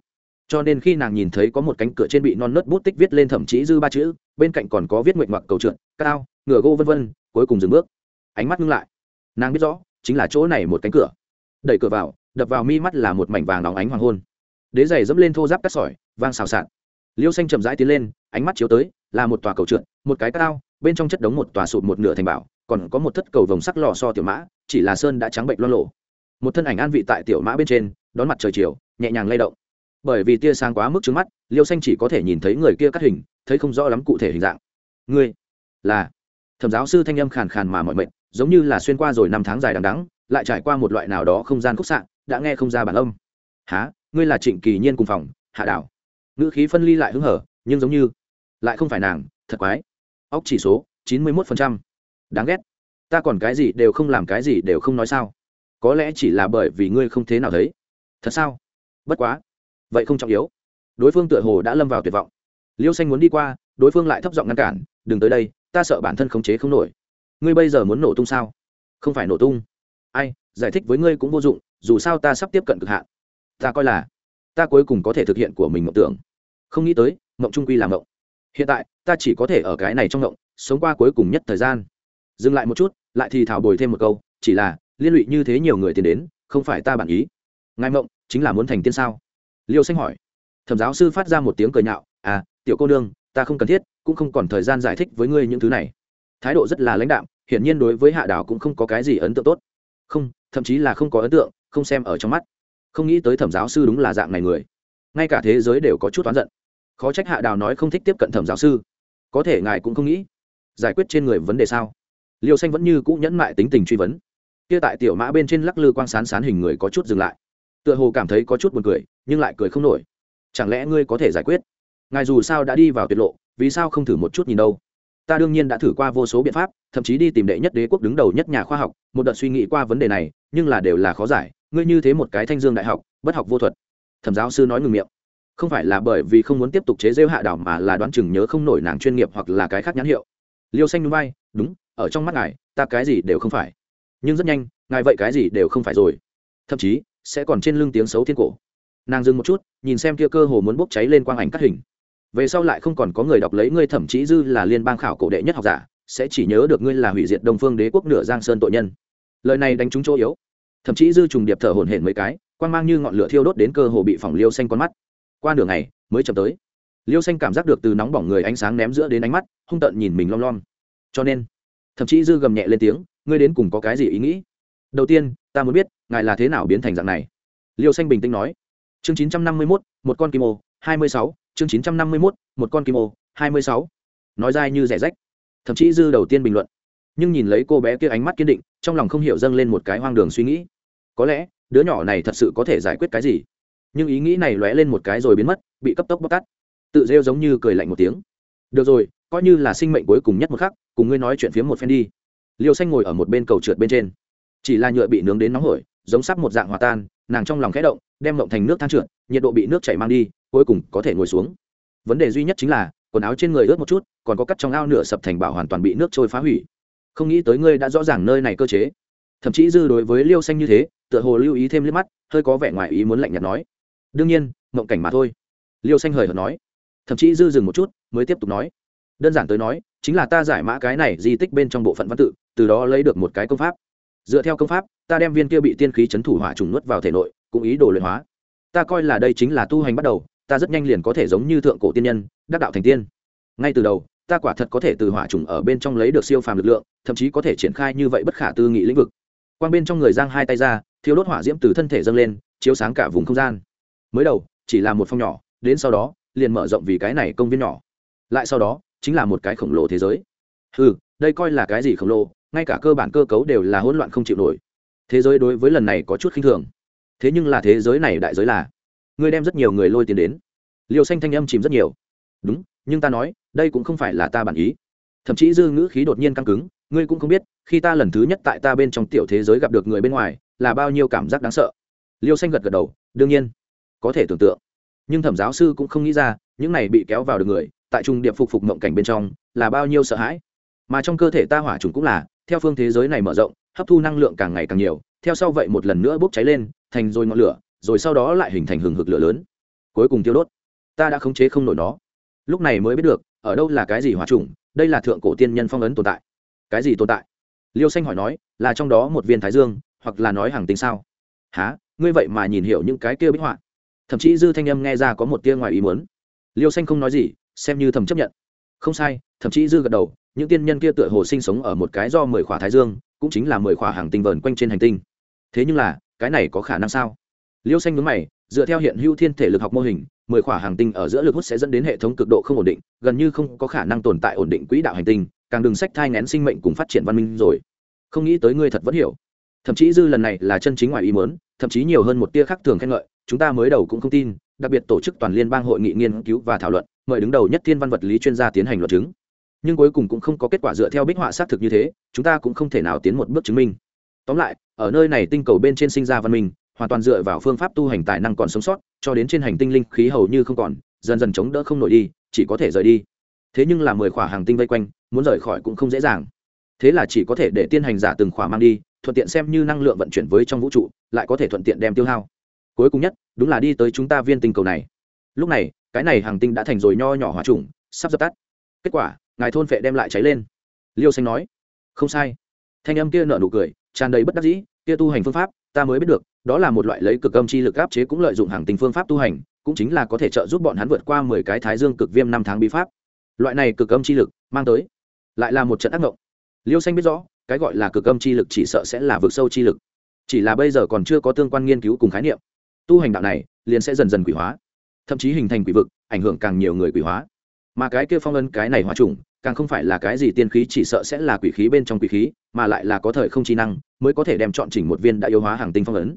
Cho nên khi nàng nhìn thấy có một cánh cửa trên bị non nớt bút tích viết lên thẩm chí dư ba chữ, bên cạnh còn có viết nguyện ngoặc cầu trượt, cao, ngựa gô vân vân, cuối cùng dừng bước. Ánh mắt ngưng lại. Nàng biết rõ, chính là chỗ này một cánh cửa. Đẩy cửa vào, đập vào mi mắt là một mảnh vàng nóng ánh hoàng hôn. Đế giày dẫm lên thô giáp cắt sỏi, vang xào xạc liêu xanh chậm rãi tiến lên, ánh mắt chiếu tới, là một tòa cầu trượt, một cái cao, bên trong chất đống một tòa sụp một nửa thành bảo, còn có một thất cầu vồng sắc lò so tiểu mã, chỉ là sơn đã trắng bệnh loan lộ một thân ảnh an vị tại tiểu mã bên trên, đón mặt trời chiều, nhẹ nhàng lay động. Bởi vì tia sáng quá mức trước mắt, liêu xanh chỉ có thể nhìn thấy người kia cắt hình, thấy không rõ lắm cụ thể hình dạng. Ngươi là? Thẩm giáo sư thanh âm khàn khàn mà mọi mệnh giống như là xuyên qua rồi năm tháng dài đằng đắng lại trải qua một loại nào đó không gian khúc xạ, đã nghe không ra bản âm. Há ngươi là trịnh kỳ nhiên cùng phòng, hạ đảo ngữ khí phân ly lại hứng hở, nhưng giống như lại không phải nàng, thật quái. Óc chỉ số, chín mươi một phần trăm. Đáng ghét. Ta còn cái gì đều không làm cái gì đều không nói sao. Có lẽ chỉ là bởi vì ngươi không thế nào thấy. Thật sao? Bất quá. Vậy không trọng yếu. Đối phương tựa hồ đã lâm vào tuyệt vọng. Liêu xanh muốn đi qua, đối phương lại thấp giọng ngăn cản, đừng tới đây, ta sợ bản thân khống chế không nổi. Ngươi bây giờ muốn nổ tung sao? Không phải nổ tung. Ai, giải thích với ngươi cũng vô dụng, dù sao ta sắp tiếp cận cực hạn. Ta coi là ta cuối cùng có thể thực hiện của mình mộng tưởng. Không nghĩ tới, mộng trung quy làm mộng. Hiện tại, ta chỉ có thể ở cái này trong mộng, sống qua cuối cùng nhất thời gian. Dừng lại một chút, lại thì thảo bồi thêm một câu, chỉ là, liên lụy như thế nhiều người tiến đến, không phải ta bản ý. Ngài mộng, chính là muốn thành tiên sao? Liêu xanh hỏi. Thẩm giáo sư phát ra một tiếng cười nhạo à tiểu cô nương, ta không cần thiết, cũng không còn thời gian giải thích với ngươi những thứ này. Thái độ rất là lãnh đạm, hiển nhiên đối với hạ đảo cũng không có cái gì ấn tượng tốt. Không, thậm chí là không có ấn tượng, không xem ở trong mắt không nghĩ tới thẩm giáo sư đúng là dạng này người. Ngay cả thế giới đều có chút oán giận. Khó trách hạ đào nói không thích tiếp cận thẩm giáo sư. Có thể ngài cũng không nghĩ. Giải quyết trên người vấn đề sao? Liêu xanh vẫn như cũ nhẫn mại tính tình truy vấn. Kia tại tiểu mã bên trên lắc lư quang sán sán hình người có chút dừng lại. Tựa hồ cảm thấy có chút buồn cười, nhưng lại cười không nổi. Chẳng lẽ ngươi có thể giải quyết? Ngài dù sao đã đi vào tiết lộ, vì sao không thử một chút nhìn đâu? Ta đương nhiên đã thử qua vô số biện pháp, thậm chí đi tìm đệ nhất đế quốc đứng đầu nhất nhà khoa học, một đợt suy nghĩ qua vấn đề này, nhưng là đều là khó giải ngươi như thế một cái thanh dương đại học, bất học vô thuật. Thẩm giáo sư nói ngừng miệng. Không phải là bởi vì không muốn tiếp tục chế rêu hạ đảo mà là đoán chừng nhớ không nổi nàng chuyên nghiệp hoặc là cái khác nhãn hiệu. Liêu xanh núi bay, đúng, ở trong mắt ngài, ta cái gì đều không phải. Nhưng rất nhanh, ngài vậy cái gì đều không phải rồi. Thậm chí, sẽ còn trên lưng tiếng xấu thiên cổ. Nàng dừng một chút, nhìn xem kia cơ hồ muốn bốc cháy lên quang ảnh cắt hình. Về sau lại không còn có người đọc lấy ngươi thậm chí dư là liên bang khảo cổ đệ nhất học giả, sẽ chỉ nhớ được ngươi là hủy diệt đông phương đế quốc nửa giang sơn tội nhân. Lời này đánh trúng chỗ yếu thậm chí dư trùng điệp thở hổn hển mấy cái quan mang như ngọn lửa thiêu đốt đến cơ hồ bị phỏng liêu xanh con mắt. Qua đường này mới chậm tới. Liêu xanh cảm giác được từ nóng bỏng người ánh sáng ném giữa đến ánh mắt, hung tợn nhìn mình lom lom. Cho nên, thậm chí dư gầm nhẹ lên tiếng, ngươi đến cùng có cái gì ý nghĩ? Đầu tiên, ta muốn biết, ngài là thế nào biến thành dạng này? Liêu xanh bình tĩnh nói. Chương chín trăm năm mươi mốt, một con kim ô, hai mươi sáu, chương chín trăm năm mươi mốt, một con kim ô, hai mươi sáu. Nói dai như rẻ rách. Thậm chí dư đầu tiên bình luận. Nhưng nhìn lấy cô bé kia ánh mắt kiên định, trong lòng không hiểu dâng lên một cái hoang đường suy nghĩ có lẽ, đứa nhỏ này thật sự có thể giải quyết cái gì? Nhưng ý nghĩ này lóe lên một cái rồi biến mất, bị cấp tốc bóc tắt tự rêu giống như cười lạnh một tiếng. Được rồi, coi như là sinh mệnh cuối cùng nhất một khắc, cùng ngươi nói chuyện phía một phen đi. Liêu xanh ngồi ở một bên cầu trượt bên trên. Chỉ là nhựa bị nướng đến nóng hổi, giống sắp một dạng hòa tan, nàng trong lòng khẽ động, đem mộng thành nước than trượt, nhiệt độ bị nước chảy mang đi, cuối cùng có thể ngồi xuống. Vấn đề duy nhất chính là, quần áo trên người ướt một chút, còn có cắt trong ao nửa sập thành bảo hoàn toàn bị nước trôi phá hủy. Không nghĩ tới ngươi đã rõ ràng nơi này cơ chế thậm chí dư đối với liêu xanh như thế, tựa hồ lưu ý thêm liếc mắt, hơi có vẻ ngoài ý muốn lạnh nhạt nói. Đương nhiên, mộng cảnh mà thôi. Liêu xanh hời hợt nói. Thậm chí dư dừng một chút, mới tiếp tục nói. Đơn giản tới nói, chính là ta giải mã cái này di tích bên trong bộ phận văn tự, từ đó lấy được một cái công pháp. Dựa theo công pháp, ta đem viên kia bị tiên khí chấn thủ hỏa trùng nuốt vào thể nội, cũng ý đồ luyện hóa. Ta coi là đây chính là tu hành bắt đầu, ta rất nhanh liền có thể giống như thượng cổ tiên nhân, đắc đạo thành tiên. Ngay từ đầu, ta quả thật có thể từ hỏa trùng ở bên trong lấy được siêu phàm lực lượng, thậm chí có thể triển khai như vậy bất khả tư nghị lĩnh vực quang bên trong người giang hai tay ra thiếu đốt hỏa diễm từ thân thể dâng lên, chiếu sáng cả vùng không gian. Mới đầu, chỉ là một phong nhỏ, đến sau đó, liền mở rộng vì cái này công viên nhỏ. Lại sau đó, chính là một cái khổng lồ thế giới. Ừ đây coi là cái gì khổng lồ, ngay cả cơ bản cơ cấu đều là hỗn loạn không chịu nổi. Thế giới đối với lần này có chút khinh thường. Thế nhưng là thế giới này đại giới là, ngươi đem rất nhiều người lôi tiền đến. Liều xanh thanh âm chìm rất nhiều. Đúng, nhưng ta nói, đây cũng không phải là ta bản ý. Thậm chí dư ngữ khí đột nhiên căng cứng ngươi cũng không biết, khi ta lần thứ nhất tại ta bên trong tiểu thế giới gặp được người bên ngoài, là bao nhiêu cảm giác đáng sợ. Liêu xanh gật gật đầu, đương nhiên, có thể tưởng tượng. Nhưng thẩm giáo sư cũng không nghĩ ra, những này bị kéo vào được người, tại trung điệp phục phục mộng cảnh bên trong, là bao nhiêu sợ hãi. Mà trong cơ thể ta hỏa trùng cũng là, theo phương thế giới này mở rộng, hấp thu năng lượng càng ngày càng nhiều, theo sau vậy một lần nữa bốc cháy lên, thành rồi ngọn lửa, rồi sau đó lại hình thành hừng hực lửa lớn. Cuối cùng tiêu đốt. Ta đã khống chế không nổi nó. Lúc này mới biết được, ở đâu là cái gì hỏa trùng, đây là thượng cổ tiên nhân phong ấn tồn tại cái gì tồn tại? Liêu xanh hỏi nói, là trong đó một viên thái dương, hoặc là nói hàng tính sao? Há ngươi vậy mà nhìn hiểu những cái kia bích họa. Thậm chí dư thanh âm nghe ra có một tia ngoài ý muốn. Liêu xanh không nói gì, xem như thầm chấp nhận. Không sai, thậm chí dư gật đầu, những tiên nhân kia tựa hồ sinh sống ở một cái do mười khỏa thái dương, cũng chính là mười khỏa hàng tinh vờn quanh trên hành tinh. Thế nhưng là, cái này có khả năng sao? Liêu xanh mướn mày, dựa theo hiện hữu thiên thể lực học mô hình, mười khỏa hàng tinh ở giữa lực hút sẽ dẫn đến hệ thống cực độ không ổn định, gần như không có khả năng tồn tại ổn định quỹ đạo hành tinh càng đừng sách thai ngén sinh mệnh cùng phát triển văn minh rồi. Không nghĩ tới ngươi thật vẫn hiểu. Thậm chí dư lần này là chân chính ngoài ý mớn thậm chí nhiều hơn một tia khác thường khen ngợi, chúng ta mới đầu cũng không tin, đặc biệt tổ chức toàn liên bang hội nghị nghiên cứu và thảo luận, mời đứng đầu nhất thiên văn vật lý chuyên gia tiến hành luận chứng. Nhưng cuối cùng cũng không có kết quả dựa theo bích họa xác thực như thế, chúng ta cũng không thể nào tiến một bước chứng minh. Tóm lại, ở nơi này tinh cầu bên trên sinh ra văn minh, hoàn toàn dựa vào phương pháp tu hành tài năng còn sống sót, cho đến trên hành tinh linh khí hầu như không còn, dần dần chống đỡ không nổi đi, chỉ có thể rời đi. Thế nhưng là mười khỏa hàng tinh vây quanh muốn rời khỏi cũng không dễ dàng. Thế là chỉ có thể để tiên hành giả từng khỏa mang đi, thuận tiện xem như năng lượng vận chuyển với trong vũ trụ, lại có thể thuận tiện đem tiêu hao. Cuối cùng nhất, đúng là đi tới chúng ta viên tinh cầu này. Lúc này, cái này hàng tinh đã thành rồi nho nhỏ hòa trùng, sắp dập tắt. Kết quả, ngài thôn phệ đem lại cháy lên. Liêu xanh nói, không sai. Thanh âm kia nở nụ cười, tràn đầy bất đắc dĩ, kia tu hành phương pháp, ta mới biết được, đó là một loại lấy cực âm chi lực áp chế cũng lợi dụng hàng tinh phương pháp tu hành, cũng chính là có thể trợ giúp bọn hắn vượt qua mười cái thái dương cực viêm năm tháng bí pháp. Loại này cực âm chi lực, mang tới lại là một trận ác ngộng. Liêu xanh biết rõ, cái gọi là cực âm chi lực chỉ sợ sẽ là vực sâu chi lực. Chỉ là bây giờ còn chưa có tương quan nghiên cứu cùng khái niệm. Tu hành đạo này, liền sẽ dần dần quỷ hóa. Thậm chí hình thành quỷ vực, ảnh hưởng càng nhiều người quỷ hóa. Mà cái kia phong ấn, cái này hóa trùng càng không phải là cái gì tiên khí chỉ sợ sẽ là quỷ khí bên trong quỷ khí, mà lại là có thời không chi năng, mới có thể đem chọn chỉnh một viên đã yếu hóa hàng tinh phong ấn.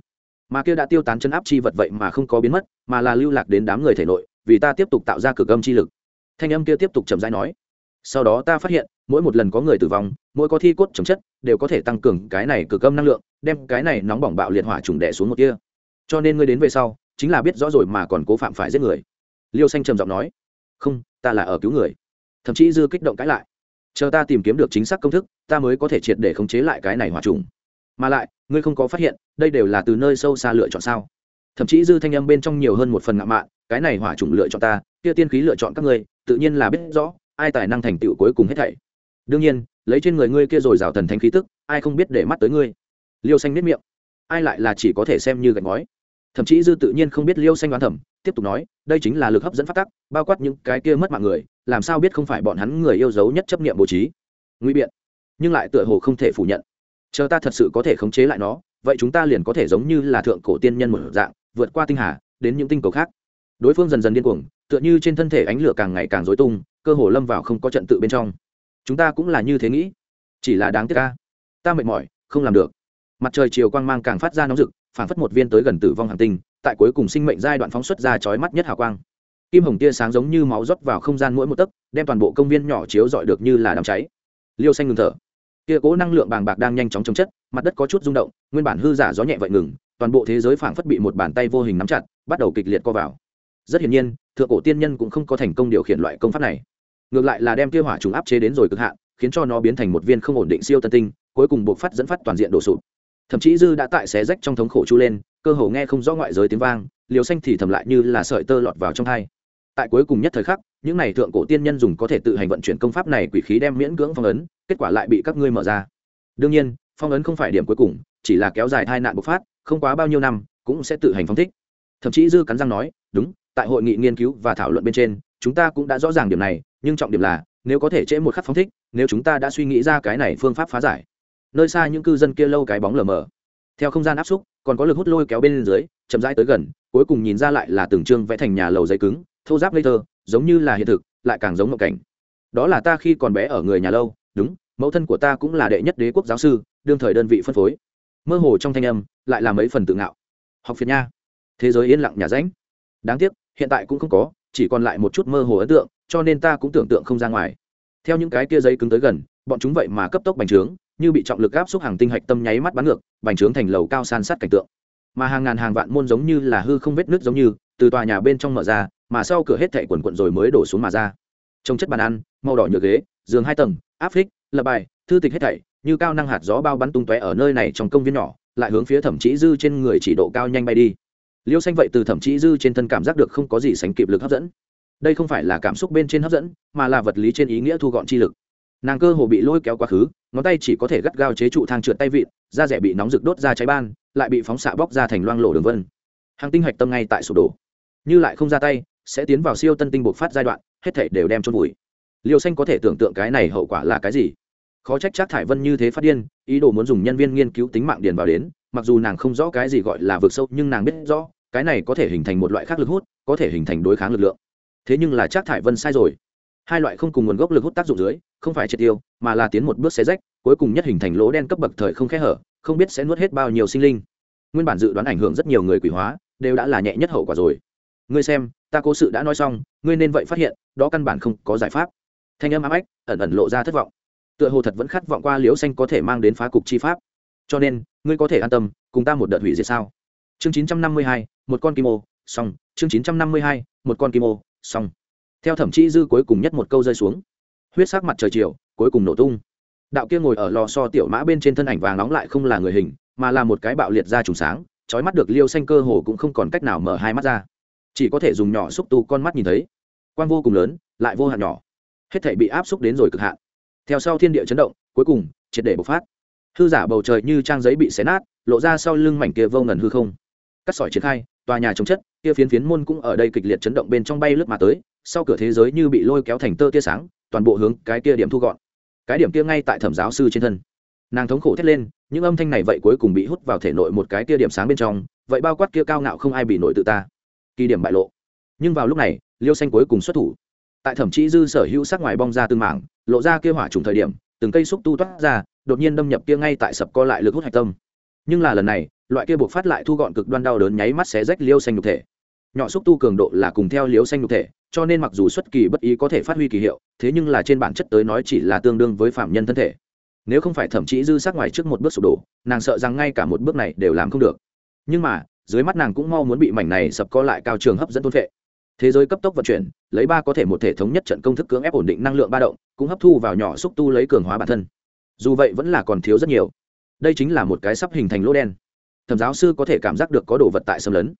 Mà kia đã tiêu tán chân áp chi vật vậy mà không có biến mất, mà là lưu lạc đến đám người thể nội, vì ta tiếp tục tạo ra cực âm chi lực. Thanh âm kia tiếp tục chậm rãi nói sau đó ta phát hiện, mỗi một lần có người tử vong, mỗi có thi cốt chấm chất, đều có thể tăng cường cái này cực âm năng lượng, đem cái này nóng bỏng bạo liệt hỏa trùng đẻ xuống một kia. Cho nên ngươi đến về sau, chính là biết rõ rồi mà còn cố phạm phải giết người. Liêu xanh trầm giọng nói. Không, ta là ở cứu người. Thậm chí dư kích động cãi lại. Chờ ta tìm kiếm được chính xác công thức, ta mới có thể triệt để khống chế lại cái này hỏa trùng. Mà lại, ngươi không có phát hiện, đây đều là từ nơi sâu xa lựa chọn sao? Thậm chí dư thanh âm bên trong nhiều hơn một phần ngạo mạn, cái này hỏa trùng lựa chọn ta, kia tiên khí lựa chọn các ngươi, tự nhiên là biết rõ ai tài năng thành tựu cuối cùng hết thảy. Đương nhiên, lấy trên người ngươi kia rồi rào thần thánh khí tức, ai không biết để mắt tới ngươi. Liêu xanh biết miệng. Ai lại là chỉ có thể xem như gạch ngói. Thậm chí dư tự nhiên không biết liêu xanh đoán thẩm tiếp tục nói, đây chính là lực hấp dẫn phát tắc, bao quát những cái kia mất mạng người, làm sao biết không phải bọn hắn người yêu dấu nhất chấp nghiệm bố trí. Nguy biện. Nhưng lại tựa hồ không thể phủ nhận. Chờ ta thật sự có thể khống chế lại nó, vậy chúng ta liền có thể giống như là thượng cổ tiên nhân một dạng, vượt qua tinh hà, đến những tinh cầu khác. Đối phương dần dần điên cuồng tựa như trên thân thể ánh lửa càng ngày càng dối tung, cơ hồ lâm vào không có trận tự bên trong. Chúng ta cũng là như thế nghĩ. Chỉ là đáng tiếc ca ta mệt mỏi, không làm được. Mặt trời chiều quang mang càng phát ra nóng rực phản phất một viên tới gần tử vong hàng tinh, tại cuối cùng sinh mệnh giai đoạn phóng xuất ra chói mắt nhất hào quang. Kim hồng tia sáng giống như máu rót vào không gian mỗi một tấc, đem toàn bộ công viên nhỏ chiếu dọi được như là đám cháy. Liêu xanh ngừng thở. Kia cố năng lượng bàng bạc đang nhanh chóng chống chất, mặt đất có chút rung động, nguyên bản hư giả gió nhẹ vậy ngừng, toàn bộ thế giới phảng phất bị một bàn tay vô hình nắm chặt, bắt đầu kịch liệt co vào rất hiển nhiên, thượng cổ tiên nhân cũng không có thành công điều khiển loại công pháp này. Ngược lại là đem kia hỏa trùng áp chế đến rồi cực hạn, khiến cho nó biến thành một viên không ổn định siêu tân tinh, cuối cùng buộc phát dẫn phát toàn diện đổ sụp. Thậm chí dư đã tại xé rách trong thống khổ chu lên, cơ hồ nghe không rõ ngoại giới tiếng vang, liều xanh thì thầm lại như là sợi tơ lọt vào trong thai tại cuối cùng nhất thời khắc, những này thượng cổ tiên nhân dùng có thể tự hành vận chuyển công pháp này quỷ khí đem miễn cưỡng phong ấn, kết quả lại bị các ngươi mở ra. Đương nhiên, phong ấn không phải điểm cuối cùng, chỉ là kéo dài tai nạn bộc phát, không quá bao nhiêu năm, cũng sẽ tự hành phong thích. Thậm chí dư cắn răng nói, đúng tại hội nghị nghiên cứu và thảo luận bên trên, chúng ta cũng đã rõ ràng điểm này, nhưng trọng điểm là, nếu có thể trễ một khắc phóng thích, nếu chúng ta đã suy nghĩ ra cái này phương pháp phá giải. Nơi xa những cư dân kia lâu cái bóng lờ mờ. Theo không gian áp xúc, còn có lực hút lôi kéo bên dưới, chậm rãi tới gần, cuối cùng nhìn ra lại là từng trương vẽ thành nhà lầu giấy cứng, thô giáp lây thơ, giống như là hiện thực, lại càng giống ngộ cảnh. Đó là ta khi còn bé ở người nhà lâu, đúng, mẫu thân của ta cũng là đệ nhất đế quốc giáo sư, đương thời đơn vị phân phối. Mơ hồ trong thanh âm, lại là mấy phần tự ngạo. Học phiền nha. Thế giới yên lặng nhà ránh. Đáng tiếc hiện tại cũng không có, chỉ còn lại một chút mơ hồ ấn tượng, cho nên ta cũng tưởng tượng không ra ngoài. Theo những cái kia giấy cứng tới gần, bọn chúng vậy mà cấp tốc bành trướng, như bị trọng lực áp xúc hàng tinh hạch tâm nháy mắt bắn ngược, bành trướng thành lầu cao san sát cảnh tượng. Mà hàng ngàn hàng vạn môn giống như là hư không vết nước giống như, từ tòa nhà bên trong mở ra, mà sau cửa hết thảy quần quận rồi mới đổ xuống mà ra. Trong chất bàn ăn, màu đỏ nhựa ghế, giường hai tầng, áp phích, lập bài, thư tịch hết thảy, như cao năng hạt gió bao bắn tung tóe ở nơi này trong công viên nhỏ, lại hướng phía thẩm chí dư trên người chỉ độ cao nhanh bay đi liêu xanh vậy từ thẩm chí dư trên thân cảm giác được không có gì sánh kịp lực hấp dẫn. Đây không phải là cảm xúc bên trên hấp dẫn, mà là vật lý trên ý nghĩa thu gọn chi lực. Nàng cơ hồ bị lôi kéo quá khứ, ngón tay chỉ có thể gắt gao chế trụ thang trượt tay vịn, da rẻ bị nóng rực đốt ra cháy ban, lại bị phóng xạ bóc ra thành loang lổ đường vân. Hàng tinh hạch tâm ngay tại sụp đổ. Như lại không ra tay, sẽ tiến vào siêu tân tinh bộc phát giai đoạn, hết thể đều đem chôn vùi. Liêu xanh có thể tưởng tượng cái này hậu quả là cái gì? Khó trách chắc thải vân như thế phát điên, ý đồ muốn dùng nhân viên nghiên cứu tính mạng điền vào đến, mặc dù nàng không rõ cái gì gọi là vượt sâu, nhưng nàng biết rõ cái này có thể hình thành một loại khác lực hút, có thể hình thành đối kháng lực lượng. Thế nhưng là chắc thải vân sai rồi. Hai loại không cùng nguồn gốc lực hút tác dụng dưới, không phải triệt tiêu, mà là tiến một bước xé rách, cuối cùng nhất hình thành lỗ đen cấp bậc thời không khe hở, không biết sẽ nuốt hết bao nhiêu sinh linh. Nguyên bản dự đoán ảnh hưởng rất nhiều người quỷ hóa, đều đã là nhẹ nhất hậu quả rồi. Ngươi xem, ta cố sự đã nói xong, ngươi nên vậy phát hiện, đó căn bản không có giải pháp. Thanh âm ám ách, ẩn ẩn lộ ra thất vọng. Tựa hồ thật vẫn khát vọng qua liễu xanh có thể mang đến phá cục chi pháp. Cho nên, ngươi có thể an tâm, cùng ta một đợt hủy diệt sao? Chương chín trăm năm mươi hai, một con kim ô, xong. Chương chín trăm năm mươi hai, một con kim ô, xong. Theo thẩm chi dư cuối cùng nhất một câu rơi xuống. Huyết sắc mặt trời chiều, cuối cùng nổ tung. Đạo kia ngồi ở lò so tiểu mã bên trên thân ảnh vàng nóng lại không là người hình, mà là một cái bạo liệt ra trùng sáng, trói mắt được liêu xanh cơ hồ cũng không còn cách nào mở hai mắt ra. Chỉ có thể dùng nhỏ xúc tu con mắt nhìn thấy. Quan vô cùng lớn, lại vô hạn nhỏ. Hết thể bị áp xúc đến rồi cực hạn. Theo sau thiên địa chấn động, cuối cùng, triệt để bộc phát. Hư giả bầu trời như trang giấy bị xé nát, lộ ra sau lưng mảnh kia vô ngần hư không cắt sỏi triển khai, tòa nhà chống chất, kia phiến phiến môn cũng ở đây kịch liệt chấn động bên trong bay lướt mà tới, sau cửa thế giới như bị lôi kéo thành tơ tia sáng, toàn bộ hướng cái kia điểm thu gọn. Cái điểm kia ngay tại thẩm giáo sư trên thân. Nàng thống khổ thét lên, những âm thanh này vậy cuối cùng bị hút vào thể nội một cái kia điểm sáng bên trong, vậy bao quát kia cao ngạo không ai bị nổi tự ta. Kỳ điểm bại lộ. Nhưng vào lúc này, liêu xanh cuối cùng xuất thủ. Tại thẩm chí dư sở hữu sắc ngoài bong ra tương mảng, lộ ra kia hỏa trùng thời điểm, từng cây xúc tu toát ra, đột nhiên đâm nhập kia ngay tại sập co lại lực hút hạch tâm. Nhưng là lần này loại kia buộc phát lại thu gọn cực đoan đau đớn nháy mắt xé rách liêu xanh nhục thể. Nhỏ xúc tu cường độ là cùng theo liêu xanh nhục thể, cho nên mặc dù xuất kỳ bất ý có thể phát huy kỳ hiệu, thế nhưng là trên bản chất tới nói chỉ là tương đương với phạm nhân thân thể. Nếu không phải thậm chí dư sắc ngoài trước một bước sụp đổ, nàng sợ rằng ngay cả một bước này đều làm không được. Nhưng mà, dưới mắt nàng cũng mau muốn bị mảnh này sập co lại cao trường hấp dẫn thôn phệ. Thế giới cấp tốc vận chuyển, lấy ba có thể một thể thống nhất trận công thức cưỡng ép ổn định năng lượng ba động, cũng hấp thu vào nhỏ xúc tu lấy cường hóa bản thân. Dù vậy vẫn là còn thiếu rất nhiều. Đây chính là một cái sắp hình thành lỗ đen thẩm giáo sư có thể cảm giác được có đồ vật tại xâm lấn.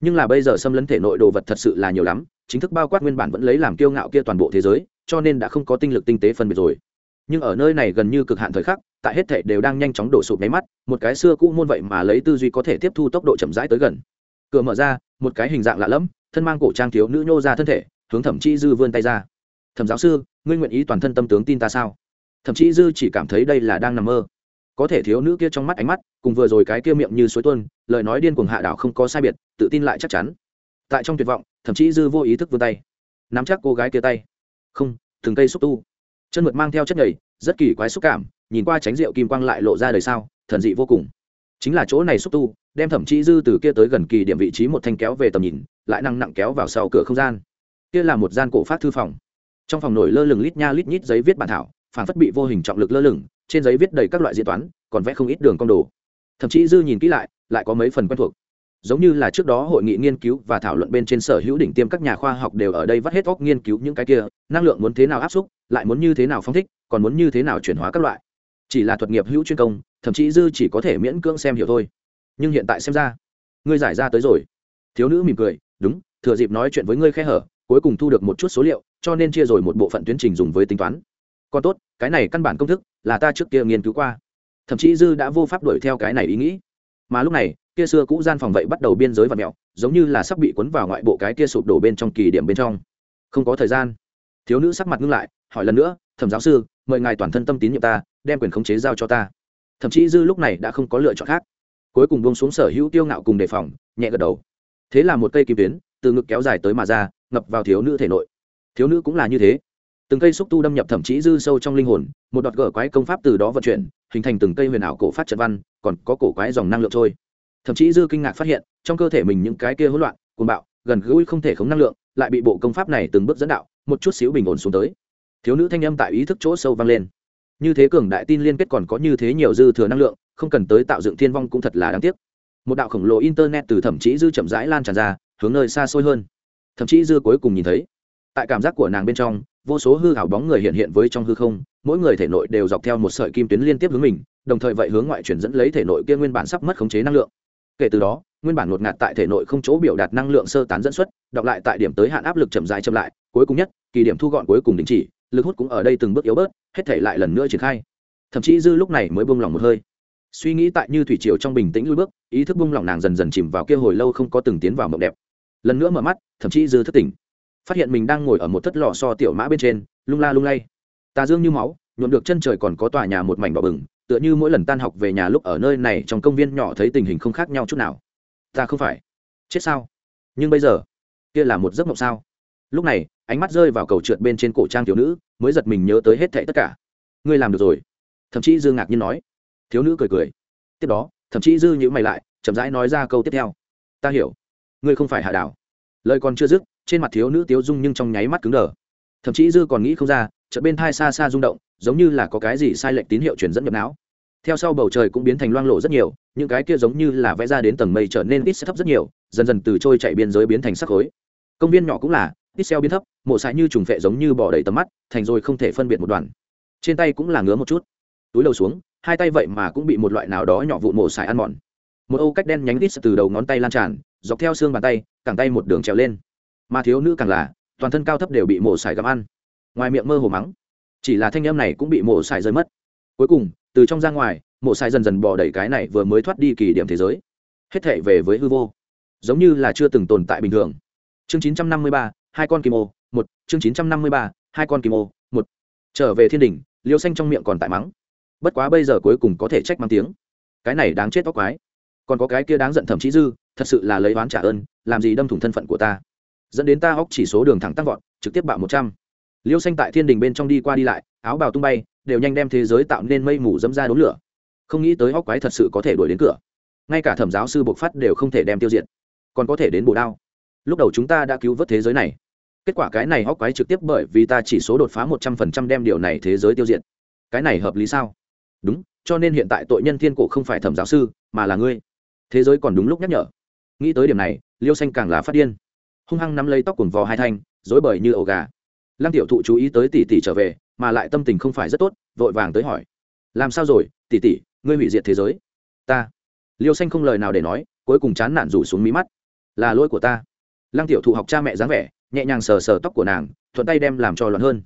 Nhưng là bây giờ xâm lấn thể nội đồ vật thật sự là nhiều lắm, chính thức bao quát nguyên bản vẫn lấy làm kiêu ngạo kia toàn bộ thế giới, cho nên đã không có tinh lực tinh tế phân biệt rồi. Nhưng ở nơi này gần như cực hạn thời khắc, tại hết thể đều đang nhanh chóng đổ sụp máy mắt, một cái xưa cũ môn vậy mà lấy tư duy có thể tiếp thu tốc độ chậm rãi tới gần. Cửa mở ra, một cái hình dạng lạ lẫm, thân mang cổ trang thiếu nữ nhô ra thân thể, hướng thẩm chi dư vươn tay ra. Thẩm giáo sư, ngươi nguyện ý toàn thân tâm tướng tin ta sao? Thậm chí dư chỉ cảm thấy đây là đang nằm mơ có thể thiếu nữ kia trong mắt ánh mắt, cùng vừa rồi cái kia miệng như suối tuôn, lời nói điên cuồng hạ đảo không có sai biệt, tự tin lại chắc chắn. Tại trong tuyệt vọng, thậm chí dư vô ý thức vươn tay, nắm chắc cô gái kia tay. Không, từng cây xúc tu. Chân mượt mang theo chất nhầy, rất kỳ quái xúc cảm, nhìn qua tránh rượu kim quang lại lộ ra đời sao thần dị vô cùng. Chính là chỗ này xúc tu, đem thẩm chí dư từ kia tới gần kỳ điểm vị trí một thanh kéo về tầm nhìn, lại năng nặng kéo vào sau cửa không gian. Kia là một gian cổ phát thư phòng. Trong phòng nổi lơ lửng lít nha lít nhít giấy viết bản thảo phản phất bị vô hình trọng lực lơ lửng, trên giấy viết đầy các loại diễn toán, còn vẽ không ít đường cong đồ. Thậm chí dư nhìn kỹ lại lại có mấy phần quen thuộc. Giống như là trước đó hội nghị nghiên cứu và thảo luận bên trên sở hữu đỉnh tiêm các nhà khoa học đều ở đây vắt hết óc nghiên cứu những cái kia, năng lượng muốn thế nào áp xúc, lại muốn như thế nào phong thích, còn muốn như thế nào chuyển hóa các loại. Chỉ là thuật nghiệp hữu chuyên công, thậm chí dư chỉ có thể miễn cưỡng xem hiểu thôi. Nhưng hiện tại xem ra, ngươi giải ra tới rồi. Thiếu nữ mỉm cười, đúng, thừa dịp nói chuyện với ngươi khe hở, cuối cùng thu được một chút số liệu, cho nên chia rồi một bộ phận tuyến trình dùng với tính toán còn tốt, cái này căn bản công thức là ta trước kia nghiên cứu qua. Thậm chí dư đã vô pháp đuổi theo cái này ý nghĩ. Mà lúc này, kia xưa cũ gian phòng vậy bắt đầu biên giới và mẹo, giống như là sắp bị cuốn vào ngoại bộ cái kia sụp đổ bên trong kỳ điểm bên trong. Không có thời gian. Thiếu nữ sắc mặt ngưng lại, hỏi lần nữa, thẩm giáo sư, mời ngài toàn thân tâm tín nhiệm ta, đem quyền khống chế giao cho ta. Thậm chí dư lúc này đã không có lựa chọn khác. Cuối cùng buông xuống sở hữu tiêu ngạo cùng đề phòng, nhẹ gật đầu. Thế là một cây kim tuyến, từ ngực kéo dài tới mà ra, ngập vào thiếu nữ thể nội. Thiếu nữ cũng là như thế từng cây xúc tu đâm nhập thậm chí dư sâu trong linh hồn, một đọt gở quái công pháp từ đó vận chuyển, hình thành từng cây huyền ảo cổ phát trận văn, còn có cổ quái dòng năng lượng trôi. Thậm chí dư kinh ngạc phát hiện, trong cơ thể mình những cái kia hỗn loạn, cuồng bạo, gần gũi không thể khống năng lượng, lại bị bộ công pháp này từng bước dẫn đạo, một chút xíu bình ổn xuống tới. Thiếu nữ thanh âm tại ý thức chỗ sâu vang lên. Như thế cường đại tin liên kết còn có như thế nhiều dư thừa năng lượng, không cần tới tạo dựng thiên vong cũng thật là đáng tiếc. Một đạo khổng lồ internet từ thậm chí dư chậm rãi lan tràn ra, hướng nơi xa xôi hơn. Thậm chí dư cuối cùng nhìn thấy. Tại cảm giác của nàng bên trong vô số hư hảo bóng người hiện hiện với trong hư không, mỗi người thể nội đều dọc theo một sợi kim tuyến liên tiếp hướng mình, đồng thời vậy hướng ngoại chuyển dẫn lấy thể nội kia nguyên bản sắp mất khống chế năng lượng. Kể từ đó, nguyên bản ngột ngạt tại thể nội không chỗ biểu đạt năng lượng sơ tán dẫn xuất, đọc lại tại điểm tới hạn áp lực chậm dài chậm lại, cuối cùng nhất, kỳ điểm thu gọn cuối cùng đình chỉ, lực hút cũng ở đây từng bước yếu bớt, hết thể lại lần nữa triển khai. Thậm chí dư lúc này mới buông lỏng một hơi. Suy nghĩ tại như thủy triều trong bình tĩnh lui bước, ý thức buông lỏng nàng dần dần chìm vào kia hồi lâu không có từng tiến vào mộng đẹp. Lần nữa mở mắt, thậm chí dư thức tỉnh phát hiện mình đang ngồi ở một thất lò so tiểu mã bên trên, lung la lung lay. Tà dương như máu, nhuộm được chân trời còn có tòa nhà một mảnh đỏ bừng, tựa như mỗi lần tan học về nhà lúc ở nơi này trong công viên nhỏ thấy tình hình không khác nhau chút nào. Ta không phải. Chết sao? Nhưng bây giờ, kia là một giấc mộng sao? Lúc này, ánh mắt rơi vào cầu trượt bên trên cổ trang thiếu nữ, mới giật mình nhớ tới hết thệ tất cả. Ngươi làm được rồi. Thậm chí dư ngạc nhiên nói. Thiếu nữ cười cười. Tiếp đó, thậm chí dư nhữ mày lại, chậm rãi nói ra câu tiếp theo. Ta hiểu. Ngươi không phải hạ đảo. Lời còn chưa dứt trên mặt thiếu nữ tiếu dung nhưng trong nháy mắt cứng đờ. Thậm chí dư còn nghĩ không ra chợ bên thai xa xa rung động, giống như là có cái gì sai lệch tín hiệu truyền dẫn nhập não. Theo sau bầu trời cũng biến thành loang lộ rất nhiều, những cái kia giống như là vẽ ra đến tầng mây trở nên ít sẽ thấp rất nhiều, dần dần từ trôi chạy biên giới biến thành sắc khối. Công viên nhỏ cũng là, ít xeo biến thấp, mộ sải như trùng phệ giống như bỏ đầy tầm mắt, thành rồi không thể phân biệt một đoàn trên tay cũng là ngứa một chút. Túi đầu xuống, hai tay vậy mà cũng bị một loại nào đó nhỏ vụn mổ sải ăn mòn. Một ô cách đen nhánh ít từ đầu ngón tay lan tràn, dọc theo xương bàn tay, cẳng tay một đường trèo lên mà thiếu nữ càng là toàn thân cao thấp đều bị mổ xài gặm ăn. Ngoài miệng mơ hồ mắng chỉ là thanh em này cũng bị mổ xài rơi mất. Cuối cùng từ trong ra ngoài mổ xài dần dần bỏ đẩy cái này vừa mới thoát đi kỳ điểm thế giới. Hết thệ về với hư vô giống như là chưa từng tồn tại bình thường. Chương 953, hai con kim ô một. Chương 953, hai con kim ô một. Trở về thiên đình liêu xanh trong miệng còn tại mắng. Bất quá bây giờ cuối cùng có thể trách mang tiếng. Cái này đáng chết tóc quái. Còn có cái kia đáng giận thậm chí dư thật sự là lấy oán trả ơn làm gì đâm thủng thân phận của ta dẫn đến ta óc chỉ số đường thẳng tăng vọt, trực tiếp bạo một trăm. Liêu xanh tại thiên đình bên trong đi qua đi lại, áo bào tung bay, đều nhanh đem thế giới tạo nên mây mù dẫm ra đốn lửa. Không nghĩ tới óc quái thật sự có thể đuổi đến cửa. Ngay cả thẩm giáo sư bộc phát đều không thể đem tiêu diệt. Còn có thể đến bổ đao. Lúc đầu chúng ta đã cứu vớt thế giới này. Kết quả cái này óc quái trực tiếp bởi vì ta chỉ số đột phá một trăm phần trăm đem điều này thế giới tiêu diệt. Cái này hợp lý sao? Đúng, cho nên hiện tại tội nhân thiên cổ không phải thẩm giáo sư, mà là ngươi. Thế giới còn đúng lúc nhắc nhở. Nghĩ tới điểm này, liêu xanh càng là phát điên hung hăng nắm lấy tóc cuồng vò hai thanh dối bời như ổ gà. Lăng tiểu thụ chú ý tới tỷ tỷ trở về, mà lại tâm tình không phải rất tốt, vội vàng tới hỏi. Làm sao rồi, tỷ tỷ, ngươi hủy diệt thế giới. Ta. Liêu xanh không lời nào để nói, cuối cùng chán nản rủ xuống mí mắt. Là lỗi của ta. Lăng tiểu thụ học cha mẹ dáng vẻ, nhẹ nhàng sờ sờ tóc của nàng, thuận tay đem làm cho loạn hơn.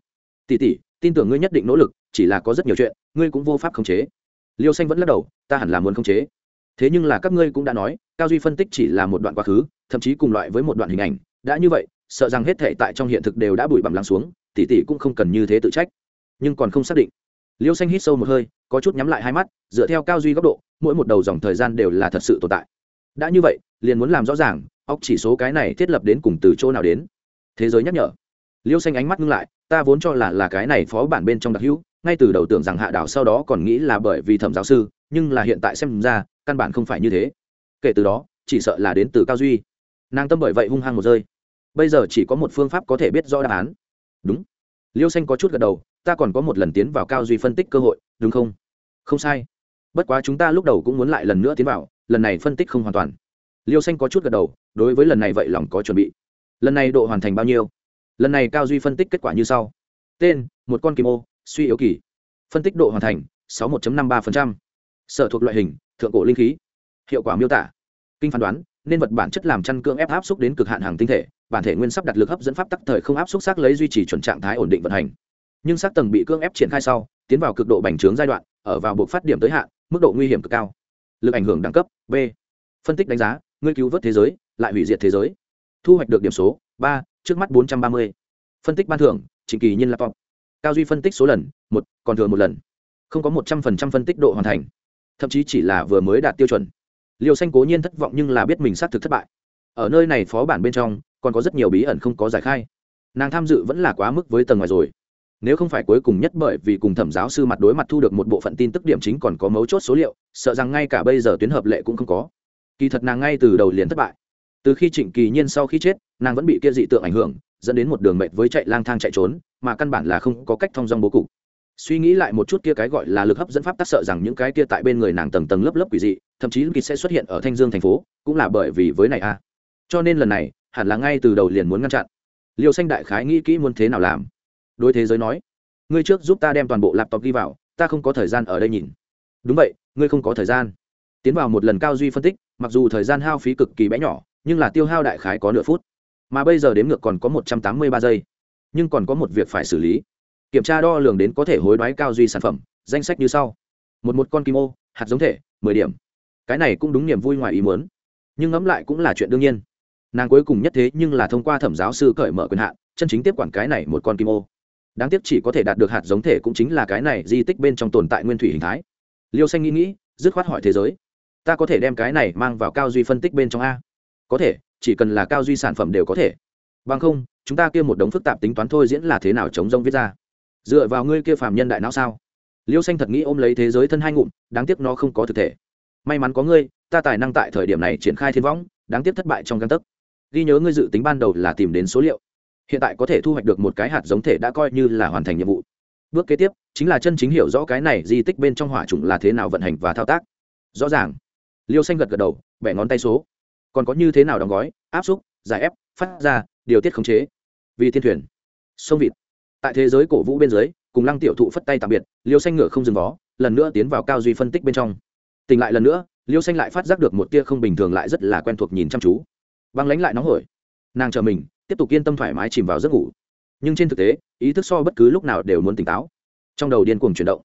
Tỷ tỷ, tin tưởng ngươi nhất định nỗ lực, chỉ là có rất nhiều chuyện, ngươi cũng vô pháp khống chế. Liêu xanh vẫn lắc đầu, ta hẳn là muốn khống chế. Thế nhưng là các ngươi cũng đã nói, cao duy phân tích chỉ là một đoạn quá khứ, thậm chí cùng loại với một đoạn hình ảnh đã như vậy, sợ rằng hết thể tại trong hiện thực đều đã bụi bặm lắng xuống, tỷ tỷ cũng không cần như thế tự trách. Nhưng còn không xác định. Liêu xanh hít sâu một hơi, có chút nhắm lại hai mắt, dựa theo cao duy góc độ, mỗi một đầu dòng thời gian đều là thật sự tồn tại. Đã như vậy, liền muốn làm rõ ràng, óc chỉ số cái này thiết lập đến cùng từ chỗ nào đến. Thế giới nhắc nhở. Liêu xanh ánh mắt ngưng lại, ta vốn cho là là cái này phó bản bên trong đặc hữu, ngay từ đầu tưởng rằng hạ đảo sau đó còn nghĩ là bởi vì thẩm giáo sư, nhưng là hiện tại xem ra, căn bản không phải như thế. Kể từ đó, chỉ sợ là đến từ cao duy nàng tâm bởi vậy hung hăng một rơi. Bây giờ chỉ có một phương pháp có thể biết rõ đáp án. Đúng. Liêu xanh có chút gật đầu, ta còn có một lần tiến vào cao duy phân tích cơ hội, đúng không? Không sai. Bất quá chúng ta lúc đầu cũng muốn lại lần nữa tiến vào, lần này phân tích không hoàn toàn. Liêu xanh có chút gật đầu, đối với lần này vậy lòng có chuẩn bị. Lần này độ hoàn thành bao nhiêu? Lần này cao duy phân tích kết quả như sau. Tên, một con kim ô, suy yếu kỳ. Phân tích độ hoàn thành, sáu một năm ba sở thuộc loại hình, thượng cổ linh khí. Hiệu quả miêu tả. Kinh phán đoán nên vật bản chất làm chăn cưỡng ép áp xúc đến cực hạn hàng tinh thể, bản thể nguyên sắp đặt lực hấp dẫn pháp tắc thời không áp xúc xác lấy duy trì chuẩn trạng thái ổn định vận hành. Nhưng xác tầng bị cưỡng ép triển khai sau, tiến vào cực độ bành trướng giai đoạn, ở vào buộc phát điểm tới hạn, mức độ nguy hiểm cực cao. Lực ảnh hưởng đẳng cấp, b. Phân tích đánh giá, ngươi cứu vớt thế giới, lại hủy diệt thế giới. Thu hoạch được điểm số, ba, trước mắt bốn trăm ba mươi. Phân tích ban thưởng chính kỳ nhiên laptop. Cao duy phân tích số lần, một, còn thừa một lần. Không có một trăm phần trăm phân tích độ hoàn thành. Thậm chí chỉ là vừa mới đạt tiêu chuẩn liều xanh cố nhiên thất vọng nhưng là biết mình xác thực thất bại. Ở nơi này phó bản bên trong, còn có rất nhiều bí ẩn không có giải khai. Nàng tham dự vẫn là quá mức với tầng ngoài rồi. Nếu không phải cuối cùng nhất bởi vì cùng thẩm giáo sư mặt đối mặt thu được một bộ phận tin tức điểm chính còn có mấu chốt số liệu, sợ rằng ngay cả bây giờ tuyến hợp lệ cũng không có. Kỳ thật nàng ngay từ đầu liền thất bại. Từ khi trịnh kỳ nhiên sau khi chết, nàng vẫn bị kia dị tượng ảnh hưởng, dẫn đến một đường mệt với chạy lang thang chạy trốn, mà căn bản là không có cách thông dong bố cục suy nghĩ lại một chút kia cái gọi là lực hấp dẫn pháp tác sợ rằng những cái kia tại bên người nàng tầng tầng lớp lớp quỷ dị, thậm chí kịch sẽ xuất hiện ở thanh dương thành phố, cũng là bởi vì với này a cho nên lần này, hẳn là ngay từ đầu liền muốn ngăn chặn. Liều xanh đại khái nghĩ kỹ muốn thế nào làm. Đối thế giới nói, ngươi trước giúp ta đem toàn bộ laptop ghi vào, ta không có thời gian ở đây nhìn. Đúng vậy, ngươi không có thời gian. Tiến vào một lần cao duy phân tích, mặc dù thời gian hao phí cực kỳ bé nhỏ, nhưng là tiêu hao đại khái có nửa phút. Mà bây giờ đếm ngược còn có một trăm tám mươi ba giây. Nhưng còn có một việc phải xử lý kiểm tra đo lường đến có thể hối đoái cao duy sản phẩm, danh sách như sau. Một một con kim ô, hạt giống thể, mười điểm. Cái này cũng đúng niềm vui ngoài ý muốn. Nhưng ngẫm lại cũng là chuyện đương nhiên. Nàng cuối cùng nhất thế nhưng là thông qua thẩm giáo sư cởi mở quyền hạn, chân chính tiếp quản cái này một con kim ô. Đáng tiếc chỉ có thể đạt được hạt giống thể cũng chính là cái này di tích bên trong tồn tại nguyên thủy hình thái. Liêu xanh nghĩ nghĩ, dứt khoát hỏi thế giới. Ta có thể đem cái này mang vào cao duy phân tích bên trong a? Có thể, chỉ cần là cao duy sản phẩm đều có thể. Bằng không, chúng ta kia một đống phức tạp tính toán thôi diễn là thế nào chống rông viết ra? Dựa vào ngươi kia phàm nhân đại não sao? Liêu xanh thật nghĩ ôm lấy thế giới thân hai ngụm, đáng tiếc nó không có thực thể. May mắn có ngươi, ta tài năng tại thời điểm này triển khai thiên võng, đáng tiếc thất bại trong căn tấc. Ghi nhớ ngươi dự tính ban đầu là tìm đến số liệu. Hiện tại có thể thu hoạch được một cái hạt giống thể đã coi như là hoàn thành nhiệm vụ. Bước kế tiếp, chính là chân chính hiểu rõ cái này di tích bên trong hỏa trùng là thế nào vận hành và thao tác. Rõ ràng. Liêu xanh gật gật đầu, bẻ ngón tay số. Còn có như thế nào đóng gói, áp xúc giải ép, phát ra, điều tiết khống chế. Vì thiên thuyền. Sông vịt tại thế giới cổ vũ bên dưới, cùng lăng tiểu thụ phất tay tạm biệt, liêu xanh ngựa không dừng vó, lần nữa tiến vào cao duy phân tích bên trong. Tỉnh lại lần nữa, liêu xanh lại phát giác được một tia không bình thường lại rất là quen thuộc nhìn chăm chú. Băng lánh lại nóng hổi. Nàng chờ mình, tiếp tục yên tâm thoải mái chìm vào giấc ngủ. Nhưng trên thực tế, ý thức so bất cứ lúc nào đều muốn tỉnh táo. Trong đầu điên cuồng chuyển động.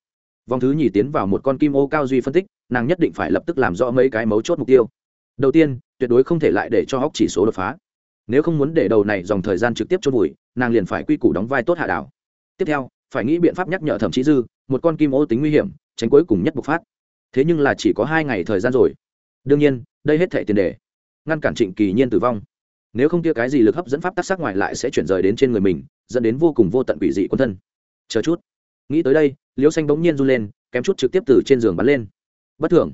Vòng thứ nhì tiến vào một con kim ô cao duy phân tích, nàng nhất định phải lập tức làm rõ mấy cái mấu chốt mục tiêu. Đầu tiên, tuyệt đối không thể lại để cho hóc chỉ số đột phá. Nếu không muốn để đầu này dòng thời gian trực tiếp chôn vùi nàng liền phải quy củ đóng vai tốt hạ đảo. Tiếp theo, phải nghĩ biện pháp nhắc nhở thẩm chí dư, một con kim ô tính nguy hiểm, tránh cuối cùng nhất bộc phát. Thế nhưng là chỉ có hai ngày thời gian rồi. Đương nhiên, đây hết thể tiền đề. Ngăn cản trịnh kỳ nhiên tử vong. Nếu không kia cái gì lực hấp dẫn pháp tác sắc ngoài lại sẽ chuyển rời đến trên người mình, dẫn đến vô cùng vô tận quỷ dị quân thân. Chờ chút. Nghĩ tới đây, liễu xanh bỗng nhiên run lên, kém chút trực tiếp từ trên giường bắn lên. Bất thường.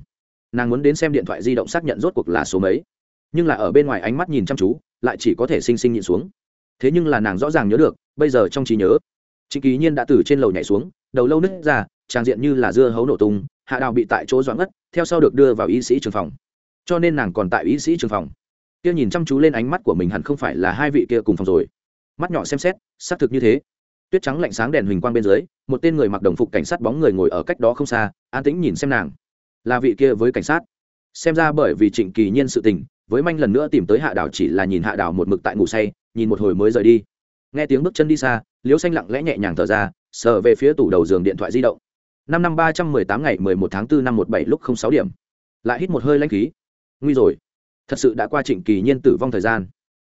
Nàng muốn đến xem điện thoại di động xác nhận rốt cuộc là số mấy. Nhưng là ở bên ngoài ánh mắt nhìn chăm chú, lại chỉ có thể xinh xinh nhịn xuống thế nhưng là nàng rõ ràng nhớ được, bây giờ trong trí nhớ trịnh kỳ nhiên đã từ trên lầu nhảy xuống, đầu lâu nứt ra, trang diện như là dưa hấu nổ tung, hạ đào bị tại chỗ doãn ngất, theo sau được đưa vào y sĩ trường phòng. Cho nên nàng còn tại y sĩ trường phòng. Kia nhìn chăm chú lên ánh mắt của mình hẳn không phải là hai vị kia cùng phòng rồi. Mắt nhỏ xem xét, xác thực như thế. Tuyết trắng lạnh sáng đèn huỳnh quang bên dưới, một tên người mặc đồng phục cảnh sát bóng người ngồi ở cách đó không xa, an tĩnh nhìn xem nàng. Là vị kia với cảnh sát. Xem ra bởi vì trịnh kỳ nhiên sự tình, với manh lần nữa tìm tới hạ đảo chỉ là nhìn hạ đảo một mực tại ngủ say nhìn một hồi mới rời đi. Nghe tiếng bước chân đi xa, liễu xanh lặng lẽ nhẹ nhàng thở ra, sờ về phía tủ đầu giường điện thoại di động. Năm năm ba trăm mười tám ngày mười một tháng bốn năm một bảy lúc không sáu điểm. Lại hít một hơi lanh khí. Nguy rồi. Thật sự đã qua trịnh kỳ nhiên tử vong thời gian.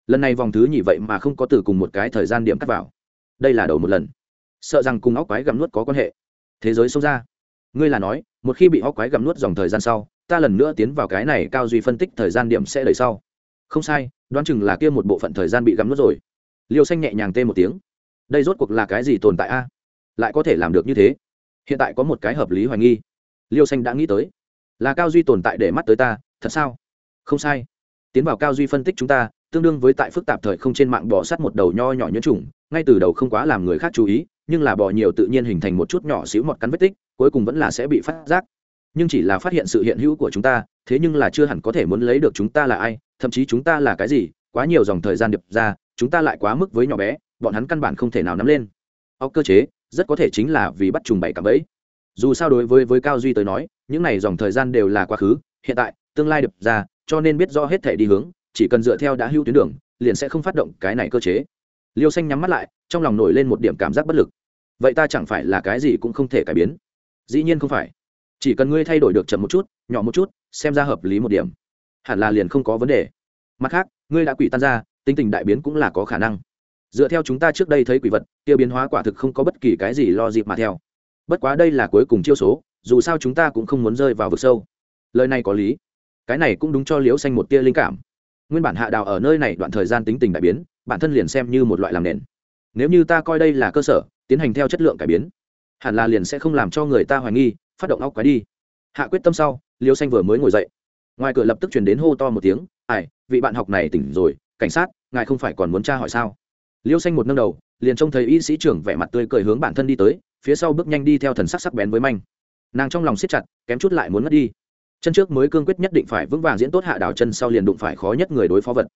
Lần này vòng thứ nhì vậy mà không có từ cùng một cái thời gian điểm cắt vào. Đây là đầu một lần. Sợ rằng cùng óc quái gặm nuốt có quan hệ. Thế giới xông ra. Ngươi là nói, một khi bị óc quái gặm nuốt dòng thời gian sau, ta lần nữa tiến vào cái này cao duy phân tích thời gian điểm sẽ đợi sau. Không sai đoán chừng là kia một bộ phận thời gian bị gắm nuốt rồi. Liêu xanh nhẹ nhàng tê một tiếng. Đây rốt cuộc là cái gì tồn tại a? Lại có thể làm được như thế? Hiện tại có một cái hợp lý hoài nghi. Liêu xanh đã nghĩ tới. Là cao duy tồn tại để mắt tới ta, thật sao? Không sai. Tiến vào cao duy phân tích chúng ta, tương đương với tại phức tạp thời không trên mạng bỏ sắt một đầu nho nhỏ nhuyễn trùng ngay từ đầu không quá làm người khác chú ý, nhưng là bỏ nhiều tự nhiên hình thành một chút nhỏ xíu một cắn vết tích, cuối cùng vẫn là sẽ bị phát giác. Nhưng chỉ là phát hiện sự hiện hữu của chúng ta, thế nhưng là chưa hẳn có thể muốn lấy được chúng ta là ai thậm chí chúng ta là cái gì, quá nhiều dòng thời gian điệp ra, chúng ta lại quá mức với nhỏ bé, bọn hắn căn bản không thể nào nắm lên. Ốc cơ chế, rất có thể chính là vì bắt trùng bảy cả ấy dù sao đối với với cao duy tới nói, những này dòng thời gian đều là quá khứ, hiện tại, tương lai điệp ra, cho nên biết rõ hết thể đi hướng, chỉ cần dựa theo đã hưu tuyến đường, liền sẽ không phát động cái này cơ chế. Liêu xanh nhắm mắt lại, trong lòng nổi lên một điểm cảm giác bất lực. Vậy ta chẳng phải là cái gì cũng không thể cải biến? Dĩ nhiên không phải. Chỉ cần ngươi thay đổi được chậm một chút, nhỏ một chút, xem ra hợp lý một điểm hẳn là liền không có vấn đề. Mặt khác, ngươi đã quỷ tan ra, tính tình đại biến cũng là có khả năng. Dựa theo chúng ta trước đây thấy quỷ vật tiêu biến hóa quả thực không có bất kỳ cái gì lo dịp mà theo. Bất quá đây là cuối cùng chiêu số, dù sao chúng ta cũng không muốn rơi vào vực sâu. Lời này có lý. Cái này cũng đúng cho liễu xanh một tia linh cảm. Nguyên bản hạ đào ở nơi này đoạn thời gian tính tình đại biến, bản thân liền xem như một loại làm nền. Nếu như ta coi đây là cơ sở, tiến hành theo chất lượng cải biến, hẳn là liền sẽ không làm cho người ta hoài nghi, phát động óc quái đi. Hạ quyết tâm sau liêu xanh vừa mới ngồi dậy ngoài cửa lập tức chuyển đến hô to một tiếng, ai, vị bạn học này tỉnh rồi, cảnh sát, ngài không phải còn muốn tra hỏi sao? Liêu xanh một nâng đầu, liền trông thấy y sĩ trưởng vẻ mặt tươi cười hướng bản thân đi tới, phía sau bước nhanh đi theo thần sắc sắc bén với manh. Nàng trong lòng siết chặt, kém chút lại muốn mất đi. Chân trước mới cương quyết nhất định phải vững vàng diễn tốt hạ đảo chân sau liền đụng phải khó nhất người đối phó vật.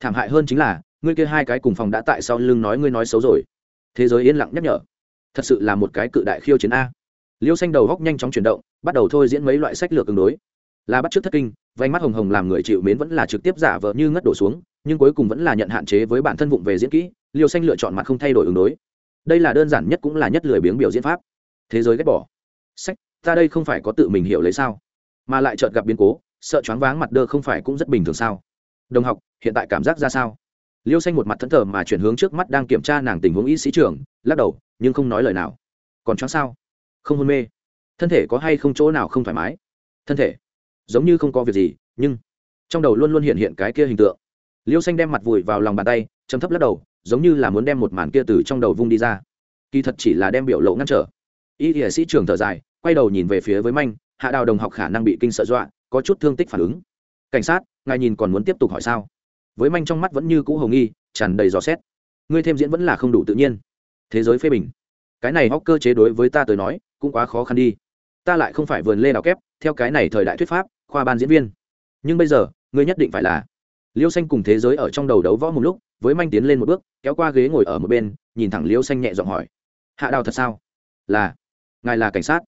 Thảm hại hơn chính là, ngươi kia hai cái cùng phòng đã tại sau lưng nói ngươi nói xấu rồi. Thế giới yên lặng nhắc nhở. Thật sự là một cái cự đại khiêu chiến a. Liêu xanh đầu góc nhanh chóng chuyển động, bắt đầu thôi diễn mấy loại sách lược tương đối là bắt chước thất kinh vánh mắt hồng hồng làm người chịu mến vẫn là trực tiếp giả vờ như ngất đổ xuống, nhưng cuối cùng vẫn là nhận hạn chế với bản thân vụng về diễn kỹ, liêu xanh lựa chọn mặt không thay đổi ứng đối. Đây là đơn giản nhất cũng là nhất lười biếng biểu diễn pháp. Thế giới ghét bỏ. Sách, ta đây không phải có tự mình hiểu lấy sao? Mà lại chợt gặp biến cố, sợ choáng váng mặt đơ không phải cũng rất bình thường sao? Đồng học, hiện tại cảm giác ra sao? Liêu xanh một mặt thẫn thờ mà chuyển hướng trước mắt đang kiểm tra nàng tình huống y sĩ trưởng, lắc đầu, nhưng không nói lời nào. Còn choáng sao? Không hôn mê. Thân thể có hay không chỗ nào không thoải mái? Thân thể giống như không có việc gì, nhưng trong đầu luôn luôn hiện hiện cái kia hình tượng. Liêu xanh đem mặt vùi vào lòng bàn tay chấm thấp lắc đầu, giống như là muốn đem một màn kia từ trong đầu vung đi ra. Kỳ thật chỉ là đem biểu lộ ngăn trở. Y y sĩ trường thở dài, quay đầu nhìn về phía với manh, hạ đào đồng học khả năng bị kinh sợ dọa, có chút thương tích phản ứng. Cảnh sát, ngài nhìn còn muốn tiếp tục hỏi sao? Với manh trong mắt vẫn như cũ hồng nghi, tràn đầy dò xét. Ngươi thêm diễn vẫn là không đủ tự nhiên. Thế giới phê bình. Cái này hóc cơ chế đối với ta tới nói, cũng quá khó khăn đi. Ta lại không phải vườn lê đào kép, theo cái này thời đại thuyết pháp khoa ban diễn viên. Nhưng bây giờ, ngươi nhất định phải là liêu xanh cùng thế giới ở trong đầu đấu võ một lúc, với manh tiến lên một bước, kéo qua ghế ngồi ở một bên, nhìn thẳng liêu xanh nhẹ giọng hỏi, hạ đào thật sao? Là, ngài là cảnh sát.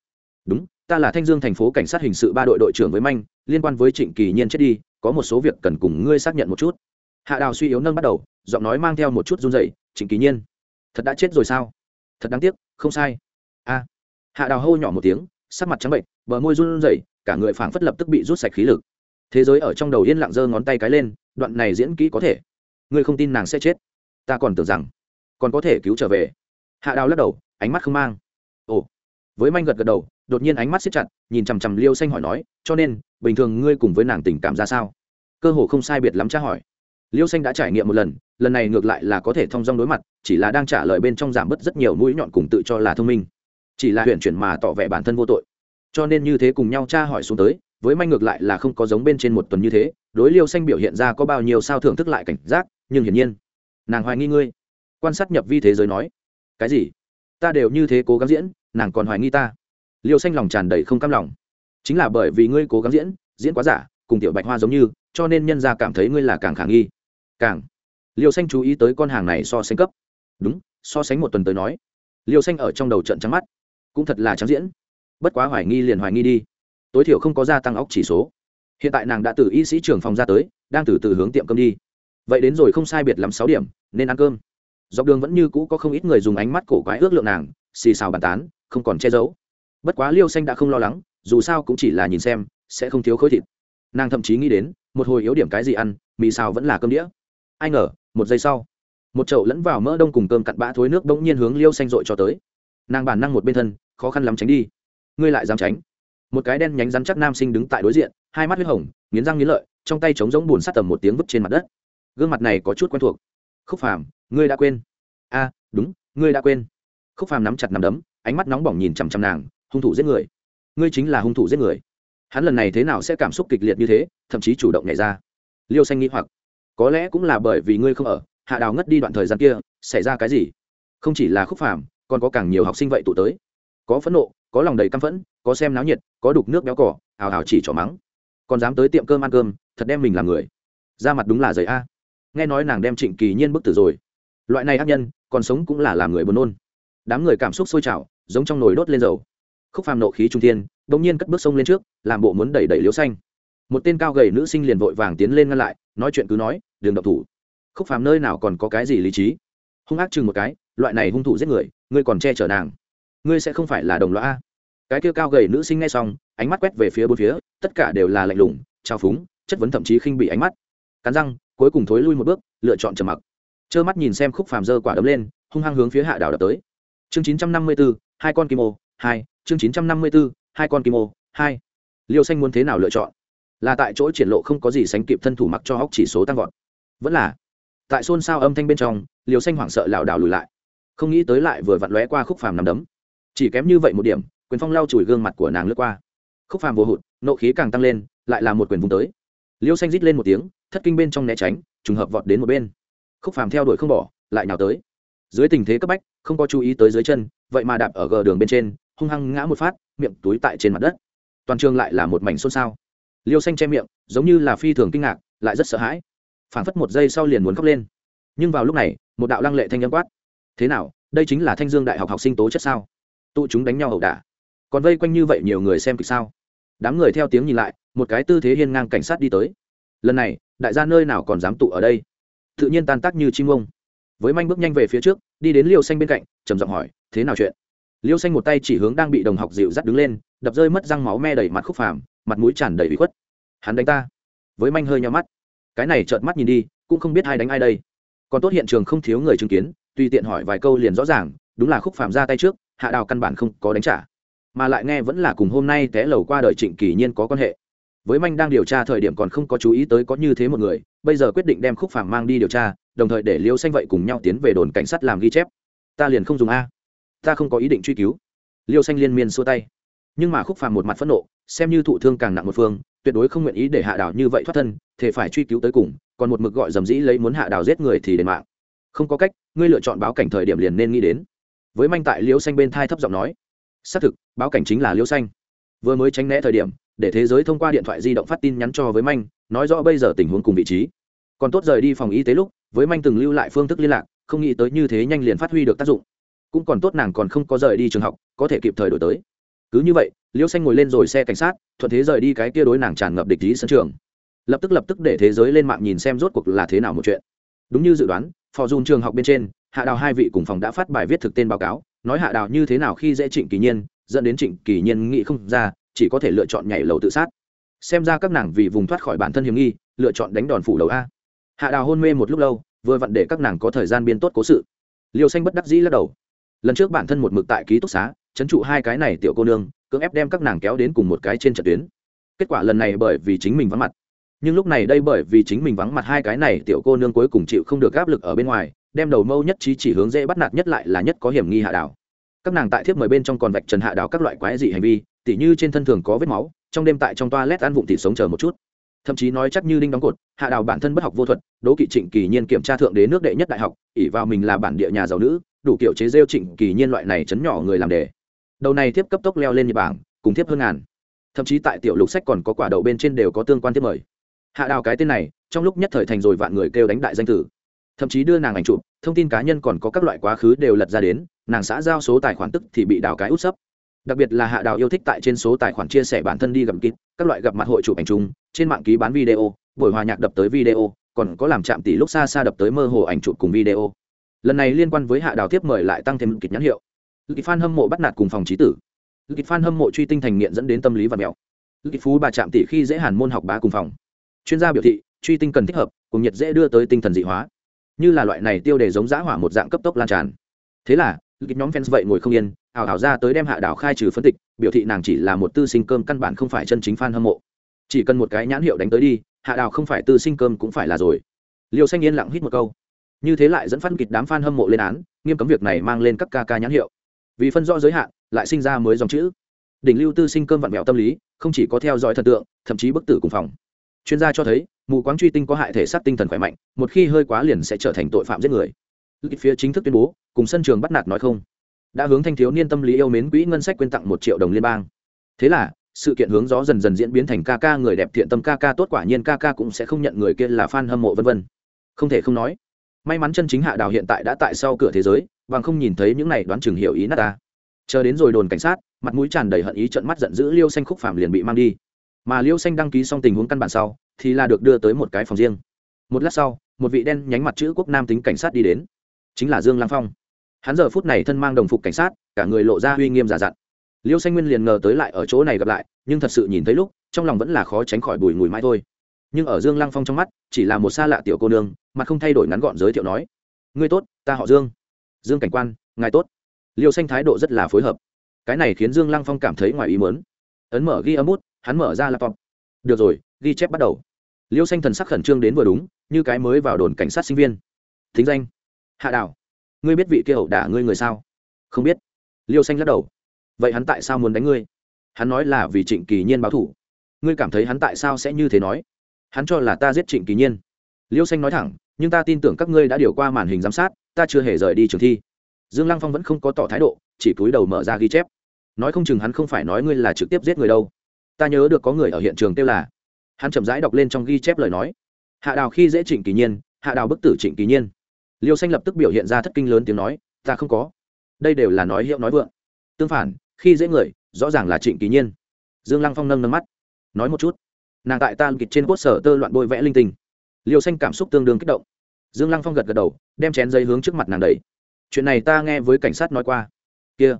Đúng, ta là thanh dương thành phố cảnh sát hình sự ba đội đội trưởng với manh, liên quan với trịnh kỳ nhiên chết đi, có một số việc cần cùng ngươi xác nhận một chút. Hạ đào suy yếu nâng bắt đầu, giọng nói mang theo một chút run dậy trịnh kỳ nhiên, thật đã chết rồi sao? Thật đáng tiếc, không sai. A. Hạ đào hô nhỏ một tiếng, sắc mặt trắng bệnh, bờ môi run rẩy cả người phảng phất lập tức bị rút sạch khí lực. Thế giới ở trong đầu yên lặng giơ ngón tay cái lên, đoạn này diễn kỹ có thể. Ngươi không tin nàng sẽ chết. Ta còn tưởng rằng, còn có thể cứu trở về. Hạ đào lắc đầu, ánh mắt không mang. Ồ. Với manh gật gật đầu, đột nhiên ánh mắt siết chặt, nhìn chằm chằm liêu xanh hỏi nói, cho nên, bình thường ngươi cùng với nàng tình cảm ra sao? Cơ hồ không sai biệt lắm tra hỏi. Liêu xanh đã trải nghiệm một lần lần này ngược lại là có thể thông dong đối mặt, chỉ là đang trả lời bên trong giảm bớt rất nhiều mũi nhọn cùng tự cho là thông minh. Chỉ là huyện chuyển mà tỏ vẻ bản thân vô tội cho nên như thế cùng nhau tra hỏi xuống tới, với manh ngược lại là không có giống bên trên một tuần như thế, đối liêu xanh biểu hiện ra có bao nhiêu sao thưởng thức lại cảnh giác, nhưng hiển nhiên, nàng hoài nghi ngươi. Quan sát nhập vi thế giới nói, cái gì? Ta đều như thế cố gắng diễn, nàng còn hoài nghi ta. Liêu xanh lòng tràn đầy không cam lòng. Chính là bởi vì ngươi cố gắng diễn diễn quá giả, cùng tiểu bạch hoa giống như, cho nên nhân ra cảm thấy ngươi là càng khả nghi. Càng. Liêu xanh chú ý tới con hàng này so sánh cấp. Đúng, so sánh một tuần tới nói. Liêu xanh ở trong đầu trận trắng mắt. Cũng thật là trắng diễn bất quá hoài nghi liền hoài nghi đi. Tối thiểu không có gia tăng óc chỉ số. Hiện tại nàng đã từ y sĩ trưởng phòng ra tới, đang từ từ hướng tiệm cơm đi. Vậy đến rồi không sai biệt lắm sáu điểm, nên ăn cơm. Dọc đường vẫn như cũ có không ít người dùng ánh mắt cổ quái ước lượng nàng, xì xào bàn tán, không còn che giấu. Bất quá liêu xanh đã không lo lắng, dù sao cũng chỉ là nhìn xem, sẽ không thiếu khối thịt. Nàng thậm chí nghĩ đến, một hồi yếu điểm cái gì ăn, mì xào vẫn là cơm đĩa. Ai ngờ, một giây sau, một chậu lẫn vào mỡ đông cùng cơm cặn bã thối nước bỗng nhiên hướng liêu xanh dội cho tới. Nàng bản năng một bên thân, khó khăn lắm tránh đi ngươi lại dám tránh. Một cái đen nhánh rắn chắc nam sinh đứng tại đối diện, hai mắt huyết hồng, nghiến răng nghiến lợi, trong tay chống giống bùn sát tầm một tiếng vứt trên mặt đất. Gương mặt này có chút quen thuộc. Khúc phàm, ngươi đã quên. A, đúng, ngươi đã quên. Khúc phàm nắm chặt nắm đấm, ánh mắt nóng bỏng nhìn chằm chằm nàng, hung thủ giết người. Ngươi chính là hung thủ giết người. Hắn lần này thế nào sẽ cảm xúc kịch liệt như thế, thậm chí chủ động nhảy ra. Liêu xanh nghĩ hoặc. Có lẽ cũng là bởi vì ngươi không ở, hạ đào ngất đi đoạn thời gian kia, xảy ra cái gì? Không chỉ là khúc phàm, còn có càng nhiều học sinh vậy tụ tới. Có phẫn nộ có lòng đầy căm phẫn, có xem náo nhiệt, có đục nước béo cỏ ào ào chỉ trỏ mắng. Còn dám tới tiệm cơm ăn cơm, thật đem mình làm người. Ra mặt đúng là giấy a. Nghe nói nàng đem trịnh kỳ nhiên bức tử rồi. Loại này ác nhân, còn sống cũng là làm người buồn nôn. Đám người cảm xúc sôi trào, giống trong nồi đốt lên dầu. Khúc phàm nộ khí trung thiên bỗng nhiên cất bước sông lên trước, làm bộ muốn đẩy đẩy liếu xanh. Một tên cao gầy nữ sinh liền vội vàng tiến lên ngăn lại, nói chuyện cứ nói, đừng độc thủ. Khúc phàm nơi nào còn có cái gì lý trí? Hung ác chừng một cái, loại này hung thủ giết người, ngươi còn che chở nàng ngươi sẽ không phải là đồng loa cái kia cao gầy nữ sinh ngay xong, ánh mắt quét về phía bốn phía, tất cả đều là lạnh lùng trao phúng, chất vấn thậm chí khinh bị ánh mắt. Cắn răng, cuối cùng thối lui một bước, lựa chọn trầm mặc. Trơ mắt nhìn xem khúc phàm dơ quả đấm lên, hung hăng hướng phía hạ đảo đập tới. Chương chín trăm năm mươi b ố hai con kim ô, hai, chương chín trăm năm mươi b ố hai con kim ô, hai. Liêu xanh muốn thế nào lựa chọn? Là tại chỗ triển lộ không có gì sánh kịp thân thủ mặc cho hóc chỉ số tăng vọt. Vẫn là, tại xôn xao âm thanh bên trong liều xanh hoảng sợ lảo đảo lùi lại. Không nghĩ tới lại vừa vặn lóe qua khúc phàm nằm đấm chỉ kém như vậy một điểm, quyền phong lau chùi gương mặt của nàng lướt qua. Khúc phàm vô hụt, nộ khí càng tăng lên, lại là một quyền vùng tới. Liêu xanh rít lên một tiếng, thất kinh bên trong né tránh, trùng hợp vọt đến một bên. Khúc phàm theo đuổi không bỏ, lại nhào tới. Dưới tình thế cấp bách, không có chú ý tới dưới chân, vậy mà đạp ở gờ đường bên trên, hung hăng ngã một phát, miệng túi tại trên mặt đất. Toàn trường lại là một mảnh xôn xao. Liêu xanh che miệng, giống như là phi thường kinh ngạc, lại rất sợ hãi. Phảng phất một giây sau liền muốn khóc lên. Nhưng vào lúc này, một đạo lăng lệ thanh âm quát. Thế nào, đây chính là thanh dương đại học học sinh tố chất sao? Tụ chúng đánh nhau ẩu đả. Còn vây quanh như vậy nhiều người xem kịch sao? Đám người theo tiếng nhìn lại, một cái tư thế hiên ngang cảnh sát đi tới. Lần này, đại gia nơi nào còn dám tụ ở đây? Tự nhiên tan tác như chim ông. Với manh bước nhanh về phía trước, đi đến liêu xanh bên cạnh, trầm giọng hỏi, thế nào chuyện? Liêu xanh một tay chỉ hướng đang bị đồng học dịu dắt đứng lên, đập rơi mất răng máu me đầy mặt khúc phàm, mặt mũi tràn đầy bị khuất. Hắn đánh ta? Với manh hơi nhau mắt. Cái này trợn mắt nhìn đi, cũng không biết ai đánh ai đây. Còn tốt hiện trường không thiếu người chứng kiến, tùy tiện hỏi vài câu liền rõ ràng, đúng là khúc phàm ra tay trước hạ đào căn bản không có đánh trả, mà lại nghe vẫn là cùng hôm nay té lầu qua đời trịnh kỳ nhiên có quan hệ. Với manh đang điều tra thời điểm còn không có chú ý tới có như thế một người, bây giờ quyết định đem khúc phàm mang đi điều tra, đồng thời để liêu xanh vậy cùng nhau tiến về đồn cảnh sát làm ghi chép. Ta liền không dùng a. Ta không có ý định truy cứu. Liêu xanh liên miên xua tay. Nhưng mà khúc phàm một mặt phẫn nộ, xem như thụ thương càng nặng một phương, tuyệt đối không nguyện ý để hạ đào như vậy thoát thân thể phải truy cứu tới cùng, còn một mực gọi dầm dĩ lấy muốn hạ đào giết người thì đền mạng. Không có cách, ngươi lựa chọn báo cảnh thời điểm liền nên nghĩ đến với manh tại liêu xanh bên thai thấp giọng nói, xác thực, báo cảnh chính là liêu xanh. Vừa mới tránh né thời điểm, để thế giới thông qua điện thoại di động phát tin nhắn cho với manh, nói rõ bây giờ tình huống cùng vị trí. Còn tốt rời đi phòng y tế lúc, với manh từng lưu lại phương thức liên lạc, không nghĩ tới như thế nhanh liền phát huy được tác dụng. Cũng còn tốt nàng còn không có rời đi trường học, có thể kịp thời đổi tới. Cứ như vậy liêu xanh ngồi lên rồi xe cảnh sát, thuận thế rời đi cái kia đối nàng tràn ngập địch lý sân trường. Lập tức lập tức để thế giới lên mạng nhìn xem rốt cuộc là thế nào một chuyện. Đúng như dự đoán, phò dùn trường học bên trên hạ đào hai vị cùng phòng đã phát bài viết thực tên báo cáo, nói hạ đào như thế nào khi dễ trịnh kỳ nhiên, dẫn đến trịnh kỳ nhiên nghĩ không ra, chỉ có thể lựa chọn nhảy lầu tự sát. Xem ra các nàng vì vùng thoát khỏi bản thân hiểm nghi, lựa chọn đánh đòn phủ đầu a. Hạ đào hôn mê một lúc lâu, vừa vặn để các nàng có thời gian biên tốt cố sự. Liều xanh bất đắc dĩ lắc đầu. Lần trước bản thân một mực tại ký túc xá, chấn trụ hai cái này tiểu cô nương, cưỡng ép đem các nàng kéo đến cùng một cái trên trận tuyến. Kết quả lần này bởi vì chính mình vắng mặt. Nhưng lúc này đây bởi vì chính mình vắng mặt hai cái này tiểu cô nương cuối cùng chịu không được áp lực ở bên ngoài đem đầu mâu nhất trí chỉ hướng dễ bắt nạt nhất lại là nhất có hiểm nghi hạ đảo. Các nàng tại thiếp mời bên trong còn vạch trần hạ đảo các loại quái dị hành vi, tỉ như trên thân thường có vết máu, trong đêm tại trong toa lét ăn vụng thịt sống chờ một chút. Thậm chí nói chắc như đinh đóng cột, hạ đào bản thân bất học vô thuật, đỗ kỵ trịnh kỳ nhiên kiểm tra thượng đế nước đệ nhất đại học ỉ vào mình là bản địa nhà giàu nữ, đủ kiểu chế rêu trịnh kỳ nhiên loại này chấn nhỏ người làm đề. Đầu này tiếp cấp tốc leo lên nhật bảng, cùng tiếp hơn ngàn. Thậm chí tại tiểu lục sách còn có quả đậu bên trên đều có tương quan tiếp mời. Hạ đào cái tên này, trong lúc nhất thời thành rồi vạn người kêu đánh đại danh tử thậm chí đưa nàng ảnh chụp, thông tin cá nhân còn có các loại quá khứ đều lật ra đến, nàng xã giao số tài khoản tức thì bị đào cái út sấp. Đặc biệt là hạ đào yêu thích tại trên số tài khoản chia sẻ bản thân đi gặp kịp, các loại gặp mặt hội chụp ảnh chung, trên mạng ký bán video, buổi hòa nhạc đập tới video, còn có làm chạm tỷ lúc xa xa đập tới mơ hồ ảnh chụp cùng video. Lần này liên quan với hạ đào tiếp mời lại tăng thêm kịch nhãn hiệu. Kịch fan hâm mộ bắt nạt cùng phòng trí tử. Kịch fan hâm mộ truy tinh thành nghiện dẫn đến tâm lý và mèo kịch phú bà chạm tỷ khi dễ hàn môn học bá cùng phòng. Chuyên gia biểu thị, truy tinh cần thích hợp, cùng nhiệt dễ đưa tới tinh thần dị hóa như là loại này tiêu đề giống giã hỏa một dạng cấp tốc lan tràn. Thế là kịch nhóm fans vậy ngồi không yên ảo ảo ra tới đem hạ đảo khai trừ phân tịch, biểu thị nàng chỉ là một tư sinh cơm căn bản không phải chân chính fan hâm mộ. Chỉ cần một cái nhãn hiệu đánh tới đi, hạ đảo không phải tư sinh cơm cũng phải là rồi. Liều xanh yên lặng hít một câu. Như thế lại dẫn phân kịch đám fan hâm mộ lên án, nghiêm cấm việc này mang lên các ca ca nhãn hiệu. Vì phân rõ giới hạn, lại sinh ra mới dòng chữ. Đỉnh lưu tư sinh cơm vặn mẹo tâm lý, không chỉ có theo dõi thần tượng, thậm chí bức tử cùng phòng. Chuyên gia cho thấy mù quáng truy tinh có hại thể xác tinh thần khỏe mạnh, một khi hơi quá liền sẽ trở thành tội phạm giết người. Phía chính thức tuyên bố, cùng sân trường bắt nạt nói không. Đã hướng thanh thiếu niên tâm lý yêu mến quỹ ngân sách quyên tặng một triệu đồng liên bang. Thế là, sự kiện hướng gió dần dần diễn biến thành ca ca người đẹp thiện tâm ca ca tốt quả nhiên ca ca cũng sẽ không nhận người kia là fan hâm mộ vân vân. Không thể không nói, may mắn chân chính hạ đào hiện tại đã tại sau cửa thế giới và không nhìn thấy những này đoán chừng hiểu ý nát ta. Chờ đến rồi đồn cảnh sát, mặt mũi tràn đầy hận ý trận mắt giận dữ liêu xanh khúc phạm liền bị mang đi. Mà liêu xanh đăng ký xong tình huống căn bản sau thì là được đưa tới một cái phòng riêng. Một lát sau, một vị đen nhánh mặt chữ quốc nam tính cảnh sát đi đến. Chính là dương lăng phong. Hắn giờ phút này thân mang đồng phục cảnh sát, cả người lộ ra uy nghiêm giả dặn. Liêu xanh nguyên liền ngờ tới lại ở chỗ này gặp lại, nhưng thật sự nhìn thấy lúc, trong lòng vẫn là khó tránh khỏi bùi ngùi mãi thôi. Nhưng ở dương lăng phong trong mắt, chỉ là một xa lạ tiểu cô nương mà không thay đổi ngắn gọn giới thiệu nói, ngươi tốt, ta họ dương. Dương cảnh quan, ngài tốt. Liêu xanh thái độ rất là phối hợp. Cái này khiến dương lăng phong cảm thấy ngoài ý mớn ấn mở ghi âm bút, hắn mở ra laptop. Được rồi ghi chép bắt đầu. Liêu xanh thần sắc khẩn trương đến vừa đúng, như cái mới vào đồn cảnh sát sinh viên. Thính danh. Hạ đảo ngươi biết vị kia ẩu đả ngươi người sao? Không biết. Liêu xanh lắc đầu. Vậy hắn tại sao muốn đánh ngươi? Hắn nói là vì trịnh kỳ nhiên báo thủ. Ngươi cảm thấy hắn tại sao sẽ như thế nói? Hắn cho là ta giết trịnh kỳ nhiên. Liêu xanh nói thẳng, nhưng ta tin tưởng các ngươi đã điều qua màn hình giám sát, ta chưa hề rời đi trường thi. Dương lăng phong vẫn không có tỏ thái độ, chỉ cúi đầu mở ra ghi chép. Nói không chừng hắn không phải nói ngươi là trực tiếp giết người đâu. Ta nhớ được có người ở hiện trường kêu là hắn chậm rãi đọc lên trong ghi chép lời nói. Hạ đào khi dễ trịnh kỳ nhiên, hạ đào bức tử trịnh kỳ nhiên. Liêu xanh lập tức biểu hiện ra thất kinh lớn tiếng nói, ta không có. Đây đều là nói hiệu nói vượng. Tương phản, khi dễ người, rõ ràng là trịnh kỳ nhiên. Dương lăng phong nâng nâng mắt. Nói một chút, nàng tại ta kịch trên quốc sở tơ loạn bôi vẽ linh tinh. Liêu xanh cảm xúc tương đương kích động. Dương lăng phong gật gật đầu, đem chén giấy hướng trước mặt nàng đầy chuyện này ta nghe với cảnh sát nói qua. Kia.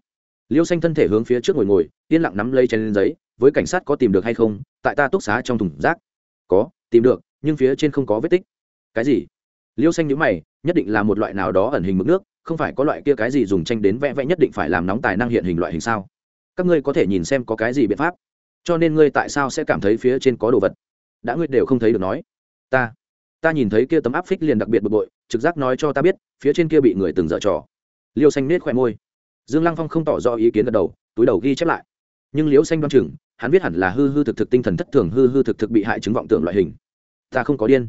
Liêu xanh thân thể hướng phía trước ngồi ngồi, yên lặng nắm lấy chén lên giấy với cảnh sát có tìm được hay không, tại ta túc xá trong thùng rác. Có, tìm được, nhưng phía trên không có vết tích. Cái gì? Liêu xanh nhữ mày, nhất định là một loại nào đó ẩn hình mực nước, không phải có loại kia cái gì dùng tranh đến vẽ vẽ nhất định phải làm nóng tài năng hiện hình loại hình sao? Các ngươi có thể nhìn xem có cái gì biện pháp. Cho nên ngươi tại sao sẽ cảm thấy phía trên có đồ vật? Đã ngươi đều không thấy được nói. Ta ta nhìn thấy kia tấm áp phích liền đặc biệt bực bội, trực giác nói cho ta biết, phía trên kia bị người từng dở trò. Liêu xanh nết khoe môi. Dương lăng phong không tỏ rõ ý kiến gật đầu, túi đầu ghi chép lại nhưng liễu xanh đoan chừng, hắn biết hẳn là hư hư thực thực tinh thần thất thường, hư hư thực thực bị hại chứng vọng tưởng loại hình. Ta không có điên.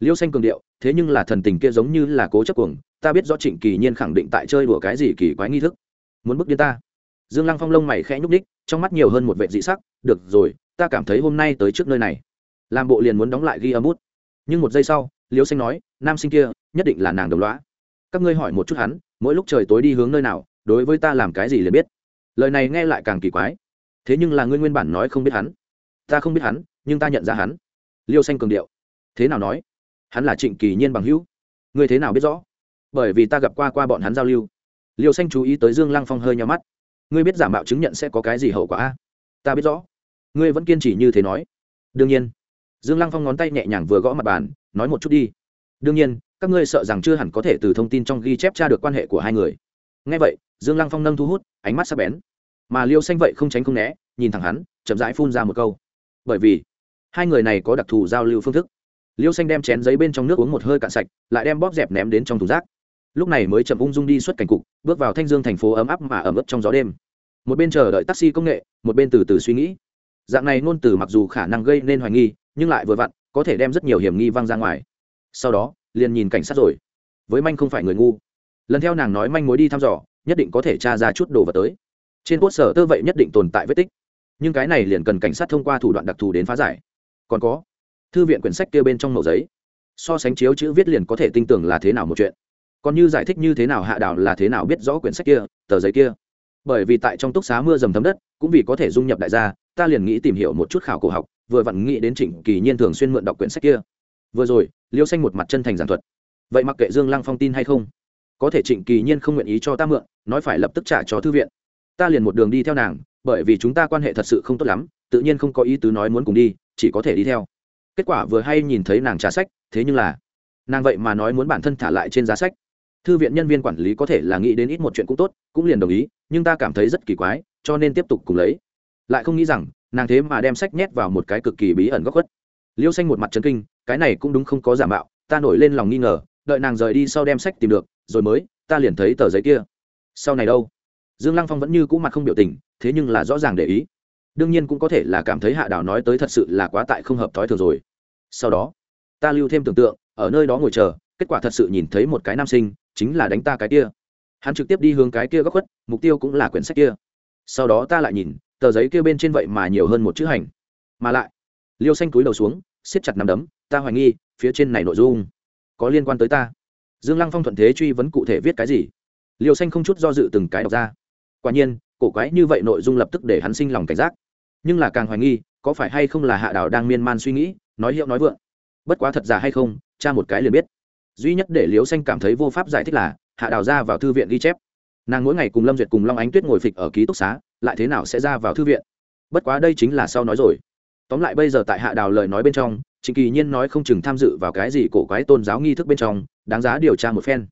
Liễu xanh cường điệu, thế nhưng là thần tình kia giống như là cố chấp cuồng, ta biết rõ trịnh kỳ nhiên khẳng định tại chơi đùa cái gì kỳ quái nghi thức. Muốn bức điên ta. Dương lăng phong lông mày khẽ nhúc ních trong mắt nhiều hơn một vệ dị sắc, được rồi, ta cảm thấy hôm nay tới trước nơi này. Làm bộ liền muốn đóng lại ghi âm bút. Nhưng một giây sau, liễu xanh nói, nam sinh kia, nhất định là nàng đồng loá các ngươi hỏi một chút hắn, mỗi lúc trời tối đi hướng nơi nào, đối với ta làm cái gì liền biết. Lời này nghe lại càng kỳ quái thế nhưng là ngươi nguyên bản nói không biết hắn. Ta không biết hắn, nhưng ta nhận ra hắn. Liêu xanh cường điệu. Thế nào nói? Hắn là trịnh kỳ nhiên bằng hữu. Ngươi thế nào biết rõ? Bởi vì ta gặp qua qua bọn hắn giao lưu. Liêu xanh chú ý tới dương lăng phong hơi nhau mắt. Ngươi biết giả mạo chứng nhận sẽ có cái gì hậu quả a? Ta biết rõ. Ngươi vẫn kiên trì như thế nói. Đương nhiên. Dương lăng phong ngón tay nhẹ nhàng vừa gõ mặt bàn, nói một chút đi. Đương nhiên, các ngươi sợ rằng chưa hẳn có thể từ thông tin trong ghi chép tra được quan hệ của hai người. Ngay vậy, dương lăng phong nâng thu hút, ánh mắt sắp bén mà liêu xanh vậy không tránh không né, nhìn thẳng hắn, chậm rãi phun ra một câu. Bởi vì, hai người này có đặc thù giao lưu phương thức. Liêu xanh đem chén giấy bên trong nước uống một hơi cạn sạch, lại đem bóp dẹp ném đến trong thùng rác. Lúc này mới chậm ung dung đi xuất cảnh cục, bước vào thanh dương thành phố ấm áp mà ẩm ướt trong gió đêm. Một bên chờ đợi taxi công nghệ, một bên từ từ suy nghĩ. Dạng này ngôn từ mặc dù khả năng gây nên hoài nghi, nhưng lại vừa vặn, có thể đem rất nhiều hiểm nghi văng ra ngoài. Sau đó, liền nhìn cảnh sát rồi. Với manh không phải người ngu. Lần theo nàng nói manh mối đi thăm dò, nhất định có thể tra ra chút đồ vật tới trên quốc sở tơ vậy nhất định tồn tại vết tích. Nhưng cái này liền cần cảnh sát thông qua thủ đoạn đặc thù đến phá giải. Còn có, thư viện quyển sách kia bên trong mẫu giấy. So sánh chiếu chữ viết liền có thể tin tưởng là thế nào một chuyện. Còn như giải thích như thế nào hạ đảo là thế nào biết rõ quyển sách kia, tờ giấy kia. Bởi vì tại trong túc xá mưa dầm thấm đất, cũng vì có thể dung nhập đại gia, ta liền nghĩ tìm hiểu một chút khảo cổ học, vừa vặn nghĩ đến trịnh kỳ nhiên thường xuyên mượn đọc quyển sách kia. Vừa rồi, liêu xanh một mặt chân thành giản thuật. Vậy mặc kệ dương lăng phong tin hay không, có thể trịnh kỳ nhiên không nguyện ý cho ta mượn, nói phải lập tức trả cho thư viện ta liền một đường đi theo nàng, bởi vì chúng ta quan hệ thật sự không tốt lắm, tự nhiên không có ý tứ nói muốn cùng đi, chỉ có thể đi theo. Kết quả vừa hay nhìn thấy nàng trả sách, thế nhưng là, nàng vậy mà nói muốn bản thân thả lại trên giá sách. Thư viện nhân viên quản lý có thể là nghĩ đến ít một chuyện cũng tốt, cũng liền đồng ý, nhưng ta cảm thấy rất kỳ quái, cho nên tiếp tục cùng lấy. Lại không nghĩ rằng, nàng thế mà đem sách nhét vào một cái cực kỳ bí ẩn góc khuất. Liêu xanh một mặt trấn kinh, cái này cũng đúng không có giả mạo, ta nổi lên lòng nghi ngờ, đợi nàng rời đi sau đem sách tìm được, rồi mới, ta liền thấy tờ giấy kia. Sau này đâu? Dương lăng phong vẫn như cũ mặt không biểu tình, thế nhưng là rõ ràng để ý. Đương nhiên cũng có thể là cảm thấy hạ đào nói tới thật sự là quá tại không hợp thói thường rồi. Sau đó, ta lưu thêm tưởng tượng, ở nơi đó ngồi chờ, kết quả thật sự nhìn thấy một cái nam sinh, chính là đánh ta cái kia. Hắn trực tiếp đi hướng cái kia góc khuất, mục tiêu cũng là quyển sách kia. Sau đó ta lại nhìn, tờ giấy kia bên trên vậy mà nhiều hơn một chữ hành. Mà lại, liêu xanh túi đầu xuống, siết chặt nắm đấm, ta hoài nghi, phía trên này nội dung có liên quan tới ta. Dương lăng phong thuận thế truy vấn cụ thể viết cái gì? Liêu xanh không chút do dự từng cái đọc ra quả nhiên, cổ quái như vậy nội dung lập tức để hắn sinh lòng cảnh giác. Nhưng là càng hoài nghi, có phải hay không là hạ đào đang miên man suy nghĩ, nói hiệu nói vượng. Bất quá thật giả hay không, cha một cái liền biết. Duy nhất để liễu xanh cảm thấy vô pháp giải thích là, hạ đào ra vào thư viện ghi chép. Nàng mỗi ngày cùng lâm duyệt cùng long ánh tuyết ngồi phịch ở ký túc xá, lại thế nào sẽ ra vào thư viện? Bất quá đây chính là sau nói rồi. Tóm lại bây giờ tại hạ đào lời nói bên trong trịnh kỳ nhiên nói không chừng tham dự vào cái gì cổ quái tôn giáo nghi thức bên trong, đáng giá điều tra một phen.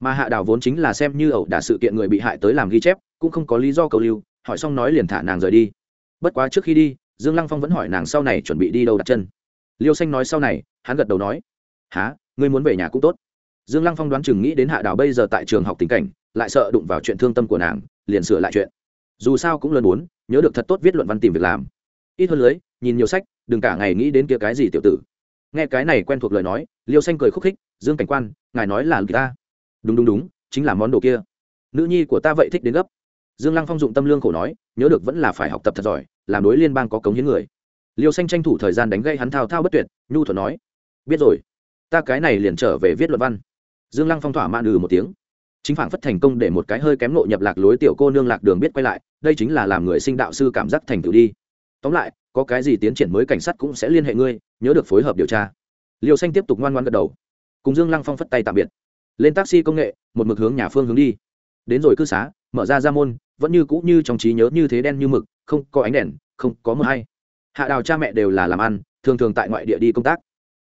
Mà hạ đào vốn chính là xem như ẩu đả sự kiện người bị hại tới làm ghi chép cũng không có lý do cầu lưu, hỏi xong nói liền thả nàng rời đi. Bất quá trước khi đi, dương lăng phong vẫn hỏi nàng sau này chuẩn bị đi đâu đặt chân. Liêu xanh nói sau này, hắn gật đầu nói há ngươi muốn về nhà cũng tốt. Dương lăng phong đoán chừng nghĩ đến hạ đào bây giờ tại trường học tình cảnh, lại sợ đụng vào chuyện thương tâm của nàng, liền sửa lại chuyện. Dù sao cũng lớn muốn, nhớ được thật tốt viết luận văn tìm việc làm. Ít hơn lưới, nhìn nhiều sách, đừng cả ngày nghĩ đến kia cái gì tiểu tử. Nghe cái này quen thuộc lời nói, liêu xanh cười khúc khích, dương cảnh quan, ngài nói là người ta. Đúng đúng đúng, chính là món đồ kia. Nữ nhi của ta vậy thích đến gấp dương lăng phong dụng tâm lương khổ nói, nhớ được vẫn là phải học tập thật giỏi, làm đối liên bang có cống hiến người. Liêu xanh tranh thủ thời gian đánh gây hắn thao thao bất tuyệt, nhu thuận nói, biết rồi, ta cái này liền trở về viết luận văn. Dương lăng phong thỏa mãn ừ một tiếng. Chính phản phất thành công để một cái hơi kém nội nhập lạc lối tiểu cô nương lạc đường biết quay lại, đây chính là làm người sinh đạo sư cảm giác thành tựu đi. Tóm lại, có cái gì tiến triển mới cảnh sát cũng sẽ liên hệ ngươi, nhớ được phối hợp điều tra. Liêu xanh tiếp tục ngoan ngoan gật đầu. Cùng dương lăng phong phất tay tạm biệt. Lên taxi công nghệ, một mực hướng nhà phương hướng đi đến rồi cư xá, mở ra ra môn, vẫn như cũ như trong trí nhớ như thế đen như mực, không có ánh đèn, không có mưa hay. Hạ đào cha mẹ đều là làm ăn, thường thường tại ngoại địa đi công tác.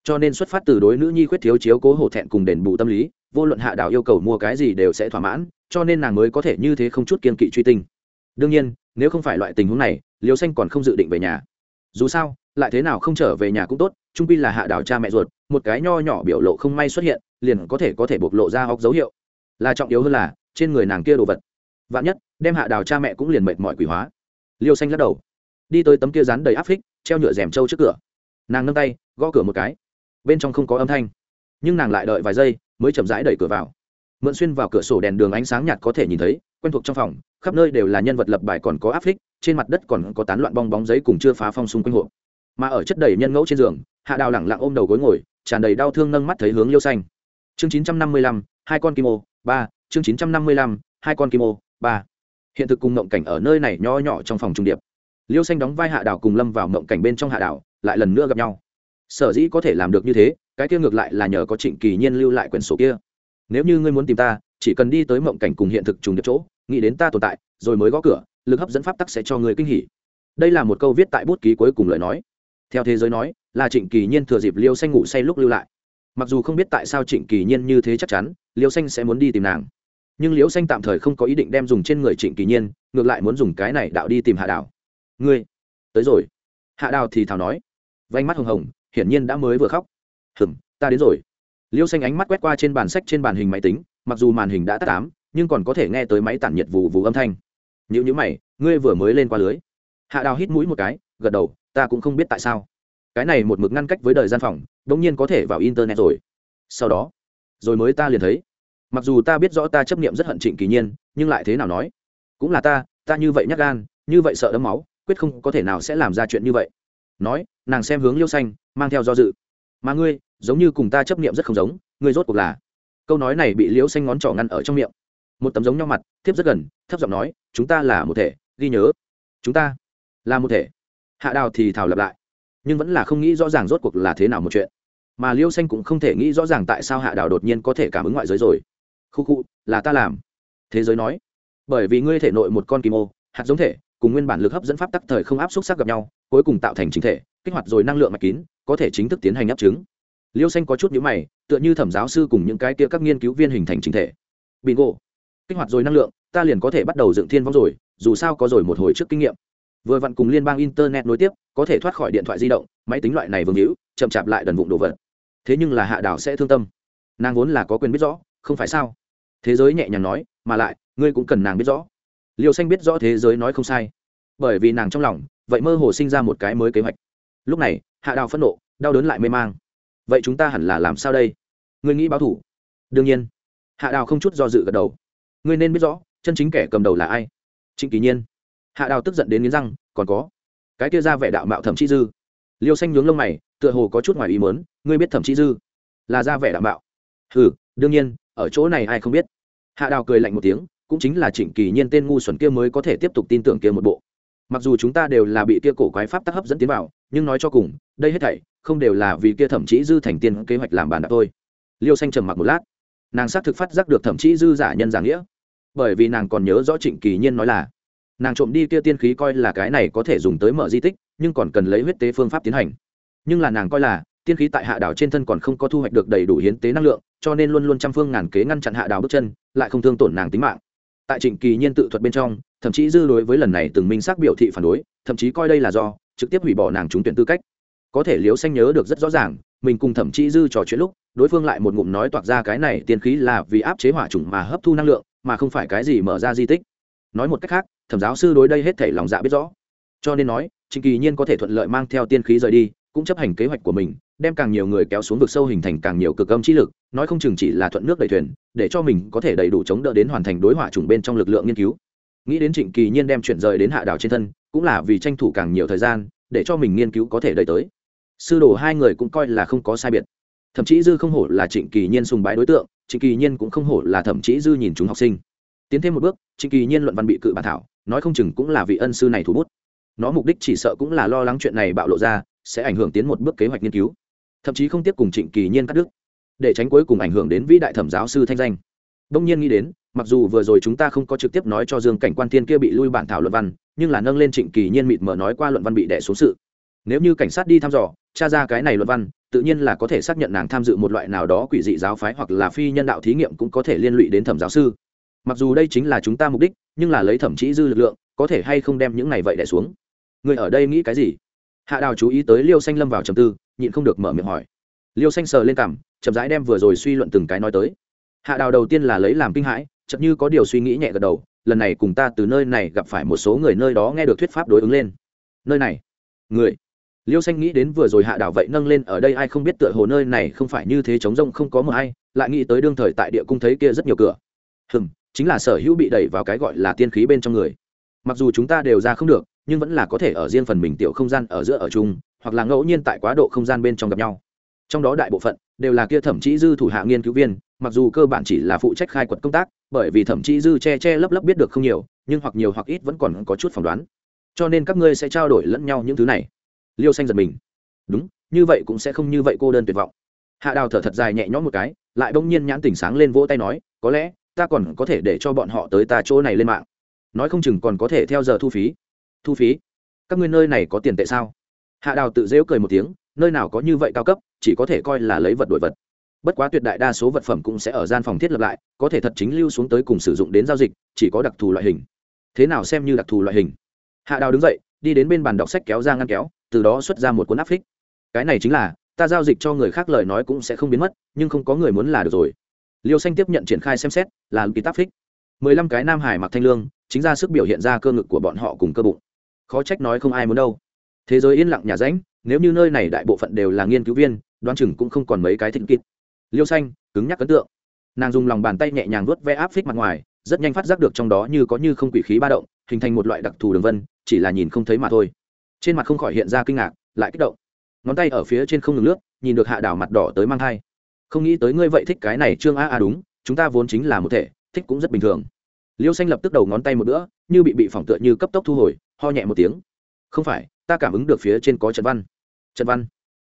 Cho nên xuất phát từ đối nữ nhi khuyết thiếu chiếu cố hổ thẹn cùng đền bù tâm lý, vô luận hạ đào yêu cầu mua cái gì đều sẽ thỏa mãn, cho nên nàng mới có thể như thế không chút kiên kỵ truy tinh. Đương nhiên, nếu không phải loại tình huống này liều xanh còn không dự định về nhà. Dù sao, lại thế nào không trở về nhà cũng tốt, trung pi là hạ đào cha mẹ ruột, một cái nho nhỏ biểu lộ không may xuất hiện, liền có thể có thể bộc lộ ra hóc dấu hiệu. Là trọng yếu hơn là trên người nàng kia đồ vật. Vạn nhất, đem hạ đào cha mẹ cũng liền mệt mỏi quỷ hóa. Liêu xanh lắc đầu. Đi tới tấm kia rán đầy áp phích, treo nhựa rèm trâu trước cửa. Nàng nâng tay, gõ cửa một cái. Bên trong không có âm thanh. Nhưng nàng lại đợi vài giây, mới chậm rãi đẩy cửa vào. Mượn xuyên vào cửa sổ đèn đường ánh sáng nhạt có thể nhìn thấy, quen thuộc trong phòng, khắp nơi đều là nhân vật lập bài còn có áp phích, trên mặt đất còn có tán loạn bong bóng giấy cùng chưa phá phong xung quanh hộ mà ở chất đầy nhân ngẫu trên giường, hạ đào lẳng lặng ôm đầu gối ngồi, tràn đầy đau thương nâng mắt thấy hướng liêu xanh. Chương chín trăm năm mươi lăm, hai con kim ô, ba chương chín trăm năm mươi lăm, hai con kim ô, ba. Hiện thực cùng mộng cảnh ở nơi này nho nhỏ trong phòng trung điệp. Liêu xanh đóng vai hạ đảo cùng lâm vào mộng cảnh bên trong hạ đảo, lại lần nữa gặp nhau. Sở dĩ có thể làm được như thế, cái kia ngược lại là nhờ có trịnh kỳ nhiên lưu lại quyển sổ kia. Nếu như ngươi muốn tìm ta, chỉ cần đi tới mộng cảnh cùng hiện thực trùng điệp chỗ, nghĩ đến ta tồn tại, rồi mới gõ cửa, lực hấp dẫn pháp tắc sẽ cho người kinh hỉ. Đây là một câu viết tại bút ký cuối cùng lời nói. Theo thế giới nói, là trịnh kỳ nhiên thừa dịp liêu xanh ngủ say lúc lưu lại. Mặc dù không biết tại sao trịnh kỳ nhiên như thế chắc chắn, liêu xanh sẽ muốn đi tìm nàng nhưng liễu xanh tạm thời không có ý định đem dùng trên người trịnh kỳ nhiên, ngược lại muốn dùng cái này đạo đi tìm hạ đào ngươi, tới rồi. Hạ đào thì thào nói. Vánh mắt hồng hồng, hiển nhiên đã mới vừa khóc. Hừng ta đến rồi. Liễu xanh ánh mắt quét qua trên bàn sách trên bàn hình máy tính, mặc dù màn hình đã tắt tám nhưng còn có thể nghe tới máy tản nhiệt vù vù âm thanh. Nhữ nhữ mày, ngươi vừa mới lên qua lưới. Hạ đào hít mũi một cái, gật đầu, ta cũng không biết tại sao. Cái này một mực ngăn cách với đời gian phòng đ ỗ n g nhiên có thể vào internet rồi. Sau đó, rồi mới ta liền thấy mặc dù ta biết rõ ta chấp nghiệm rất hận trịnh kỳ nhiên, nhưng lại thế nào nói? Cũng là ta ta như vậy nhắc gan, như vậy sợ đấm máu, quyết không có thể nào sẽ làm ra chuyện như vậy. Nói, nàng xem hướng liêu xanh, mang theo do dự. Mà ngươi, giống như cùng ta chấp nghiệm rất không giống, ngươi rốt cuộc là? Câu nói này bị liêu xanh ngón trỏ ngăn ở trong miệng. Một tấm giống nhau mặt tiếp rất gần, thấp giọng nói, chúng ta là một thể, ghi nhớ. Chúng ta là một thể. Hạ đào thì thảo lặp lại, nhưng vẫn là không nghĩ rõ ràng rốt cuộc là thế nào một chuyện. Mà liêu xanh cũng không thể nghĩ rõ ràng tại sao hạ đào đột nhiên có thể cảm ứng ngoại giới rồi khu khu, là ta làm. Thế giới nói, bởi vì ngươi thể nội một con kim ô, hạt giống thể, cùng nguyên bản lực hấp dẫn pháp tắc thời không áp xúc sắc gặp nhau, cuối cùng tạo thành chính thể, kích hoạt rồi năng lượng mạch kín, có thể chính thức tiến hành áp chứng. Liêu xanh có chút nhữ mày, tựa như thẩm giáo sư cùng những cái kia các nghiên cứu viên hình thành chính thể. Bingo. Kích hoạt rồi năng lượng, ta liền có thể bắt đầu dựng thiên vong rồi, dù sao có rồi một hồi trước kinh nghiệm. Vừa vặn cùng liên bang internet nối tiếp, có thể thoát khỏi điện thoại di động, máy tính loại này vương hữu, chậm chạp lại đần vụng đồ vật. Thế nhưng là hạ đảo sẽ thương tâm. Nàng vốn là có quyền biết rõ, không phải sao? Thế giới nhẹ nhàng nói, mà lại, ngươi cũng cần nàng biết rõ. Liều xanh biết rõ thế giới nói không sai. Bởi vì nàng trong lòng, vậy mơ hồ sinh ra một cái mới kế hoạch. Lúc này, hạ đào phẫn nộ, đau đớn lại mê mang. Vậy chúng ta hẳn là làm sao đây? Ngươi nghĩ báo thủ? Đương nhiên. Hạ đào không chút do dự gật đầu. Ngươi nên biết rõ, chân chính kẻ cầm đầu là ai. Trịnh kỳ nhiên. Hạ đào tức giận đến nghiến răng, còn có. Cái kia ra vẻ đạo mạo thẩm chi dư. Liêu xanh nhướng lông mày, tựa hồ có chút ngoài ý mớn ngươi biết thẩm chi dư là ra vẻ đạo mạo. Hừ đương nhiên, ở chỗ này ai không biết. Hạ đào cười lạnh một tiếng, cũng chính là trịnh kỳ nhiên tên ngu xuẩn kia mới có thể tiếp tục tin tưởng kia một bộ. Mặc dù chúng ta đều là bị kia cổ quái pháp tắc hấp dẫn tiến vào, nhưng nói cho cùng, đây hết thảy, không đều là vì kia thậm chí dư thành tiên kế hoạch làm bàn đạp thôi. Liêu xanh trầm mặc một lát. Nàng xác thực phát giác được thậm chí dư giả nhân giả nghĩa. Bởi vì nàng còn nhớ rõ trịnh kỳ nhiên nói là, nàng trộm đi kia tiên khí coi là cái này có thể dùng tới mở di tích, nhưng còn cần lấy huyết tế phương pháp tiến hành. Nhưng là nàng coi là tiên khí tại hạ đảo trên thân còn không có thu hoạch được đầy đủ hiến tế năng lượng, cho nên luôn luôn trăm phương ngàn kế ngăn chặn hạ đảo bước chân, lại không thương tổn nàng tính mạng. Tại trịnh kỳ nhiên tự thuật bên trong, thậm chí dư đối với lần này từng minh xác biểu thị phản đối, thậm chí coi đây là do, trực tiếp hủy bỏ nàng trúng tuyển tư cách. Có thể liếu xanh nhớ được rất rõ ràng, mình cùng thậm chí dư trò chuyện lúc, đối phương lại một ngụm nói toạc ra cái này tiên khí là vì áp chế hỏa chủng mà hấp thu năng lượng, mà không phải cái gì mở ra di tích. Nói một cách khác, thẩm giáo sư đối đây hết thể lòng dạ biết rõ. Cho nên nói, trịnh kỳ nhiên có thể thuận lợi mang theo tiên khí rời đi, cũng chấp hành kế hoạch của mình đem càng nhiều người kéo xuống vực sâu hình thành càng nhiều cực âm trí lực, nói không chừng chỉ là thuận nước đầy thuyền, để cho mình có thể đầy đủ chống đỡ đến hoàn thành đối hỏa chủng bên trong lực lượng nghiên cứu. Nghĩ đến trịnh kỳ nhiên đem chuyển rời đến hạ đảo trên thân, cũng là vì tranh thủ càng nhiều thời gian, để cho mình nghiên cứu có thể đợi tới. Sư đồ hai người cũng coi là không có sai biệt. Thậm chí dư không hổ là trịnh kỳ nhiên sùng bái đối tượng, trịnh kỳ nhiên cũng không hổ là thậm chí dư nhìn chúng học sinh. Tiến thêm một bước, trịnh kỳ nhiên luận văn bị cự bản thảo, nói không chừng cũng là vị ân sư này thủ bút. Nó mục đích chỉ sợ cũng là lo lắng chuyện này bạo lộ ra, sẽ ảnh hưởng tiến một bước kế hoạch nghiên cứu thậm chí không tiếp cùng trịnh kỳ nhiên cắt đứt, để tránh cuối cùng ảnh hưởng đến vĩ đại thẩm giáo sư thanh danh. Đông nhiên nghĩ đến, mặc dù vừa rồi chúng ta không có trực tiếp nói cho dương cảnh quan thiên kia bị lui bản thảo luận văn, nhưng là nâng lên trịnh kỳ nhiên mịt mờ nói qua luận văn bị đẻ xuống sự. Nếu như cảnh sát đi thăm dò, tra ra cái này luận văn, tự nhiên là có thể xác nhận nàng tham dự một loại nào đó quỷ dị giáo phái hoặc là phi nhân đạo thí nghiệm cũng có thể liên lụy đến thẩm giáo sư. Mặc dù đây chính là chúng ta mục đích, nhưng là lấy thẩm chí dư lực lượng, có thể hay không đem những này vậy đẻ xuống. Người ở đây nghĩ cái gì? Hạ đào chú ý tới liêu xanh lâm vào trầm tư nhịn không được mở miệng hỏi. Liêu xanh sờ lên cảm chậm rãi đem vừa rồi suy luận từng cái nói tới. Hạ đào đầu tiên là lấy làm kinh hãi chậm như có điều suy nghĩ nhẹ gật đầu, lần này cùng ta từ nơi này gặp phải một số người nơi đó nghe được thuyết pháp đối ứng lên. Nơi này. Người. Liêu xanh nghĩ đến vừa rồi hạ đảo vậy nâng lên ở đây ai không biết tựa hồ nơi này không phải như thế chống rông không có mờ ai, lại nghĩ tới đương thời tại địa cung thấy kia rất nhiều cửa. Hừm, chính là sở hữu bị đẩy vào cái gọi là tiên khí bên trong người. Mặc dù chúng ta đều ra không được, nhưng vẫn là có thể ở riêng phần mình tiểu không gian ở giữa ở chung hoặc là ngẫu nhiên tại quá độ không gian bên trong gặp nhau. Trong đó đại bộ phận đều là kia thẩm chí dư thủ hạ nghiên cứu viên, mặc dù cơ bản chỉ là phụ trách khai quật công tác, bởi vì thẩm chí dư che che lấp lấp biết được không nhiều, nhưng hoặc nhiều hoặc ít vẫn còn có chút phỏng đoán. Cho nên các ngươi sẽ trao đổi lẫn nhau những thứ này. Liêu xanh giật mình. Đúng, như vậy cũng sẽ không như vậy cô đơn tuyệt vọng. Hạ đào thở thật dài nhẹ nhõm một cái, lại bỗng nhiên nhãn tỉnh sáng lên vỗ tay nói, có lẽ ta còn có thể để cho bọn họ tới ta chỗ này lên mạng. Nói không chừng còn có thể theo giờ thu phí. Thu phí? Các ngươi nơi này có tiền tệ sao? Hạ đào tự dễu cười một tiếng, nơi nào có như vậy cao cấp, chỉ có thể coi là lấy vật đổi vật. Bất quá tuyệt đại đa số vật phẩm cũng sẽ ở gian phòng thiết lập lại, có thể thật chính lưu xuống tới cùng sử dụng đến giao dịch, chỉ có đặc thù loại hình. Thế nào xem như đặc thù loại hình? Hạ đào đứng dậy, đi đến bên bàn đọc sách kéo ra ngăn kéo, từ đó xuất ra một cuốn áp phích. Cái này chính là, ta giao dịch cho người khác lời nói cũng sẽ không biến mất, nhưng không có người muốn là được rồi. Liêu xanh tiếp nhận triển khai xem xét, là kỳ tác phích. Mười lăm cái nam hải mặc thanh lương, chính ra sức biểu hiện ra cơ ngực của bọn họ cùng cơ bụng. Khó trách nói không ai muốn đâu thế giới yên lặng nhà ránh nếu như nơi này đại bộ phận đều là nghiên cứu viên, đoán chừng cũng không còn mấy cái thịnh kịt. Liêu xanh, cứng nhắc ấn tượng. Nàng dùng lòng bàn tay nhẹ nhàng vuốt ve áp phích mặt ngoài, rất nhanh phát giác được trong đó như có như không quỷ khí ba động, hình thành một loại đặc thù đường vân, chỉ là nhìn không thấy mà thôi. Trên mặt không khỏi hiện ra kinh ngạc, lại kích động. Ngón tay ở phía trên không ngừng lướt, nhìn được hạ đảo mặt đỏ tới mang thai. Không nghĩ tới ngươi vậy thích cái này trương a a đúng, chúng ta vốn chính là một thể, thích cũng rất bình thường. Liêu xanh lập tức đầu ngón tay một nữa như bị bị phỏng tựa như cấp tốc thu hồi, ho nhẹ một tiếng. Không phải ta cảm ứng được phía trên có trận văn. Trận văn.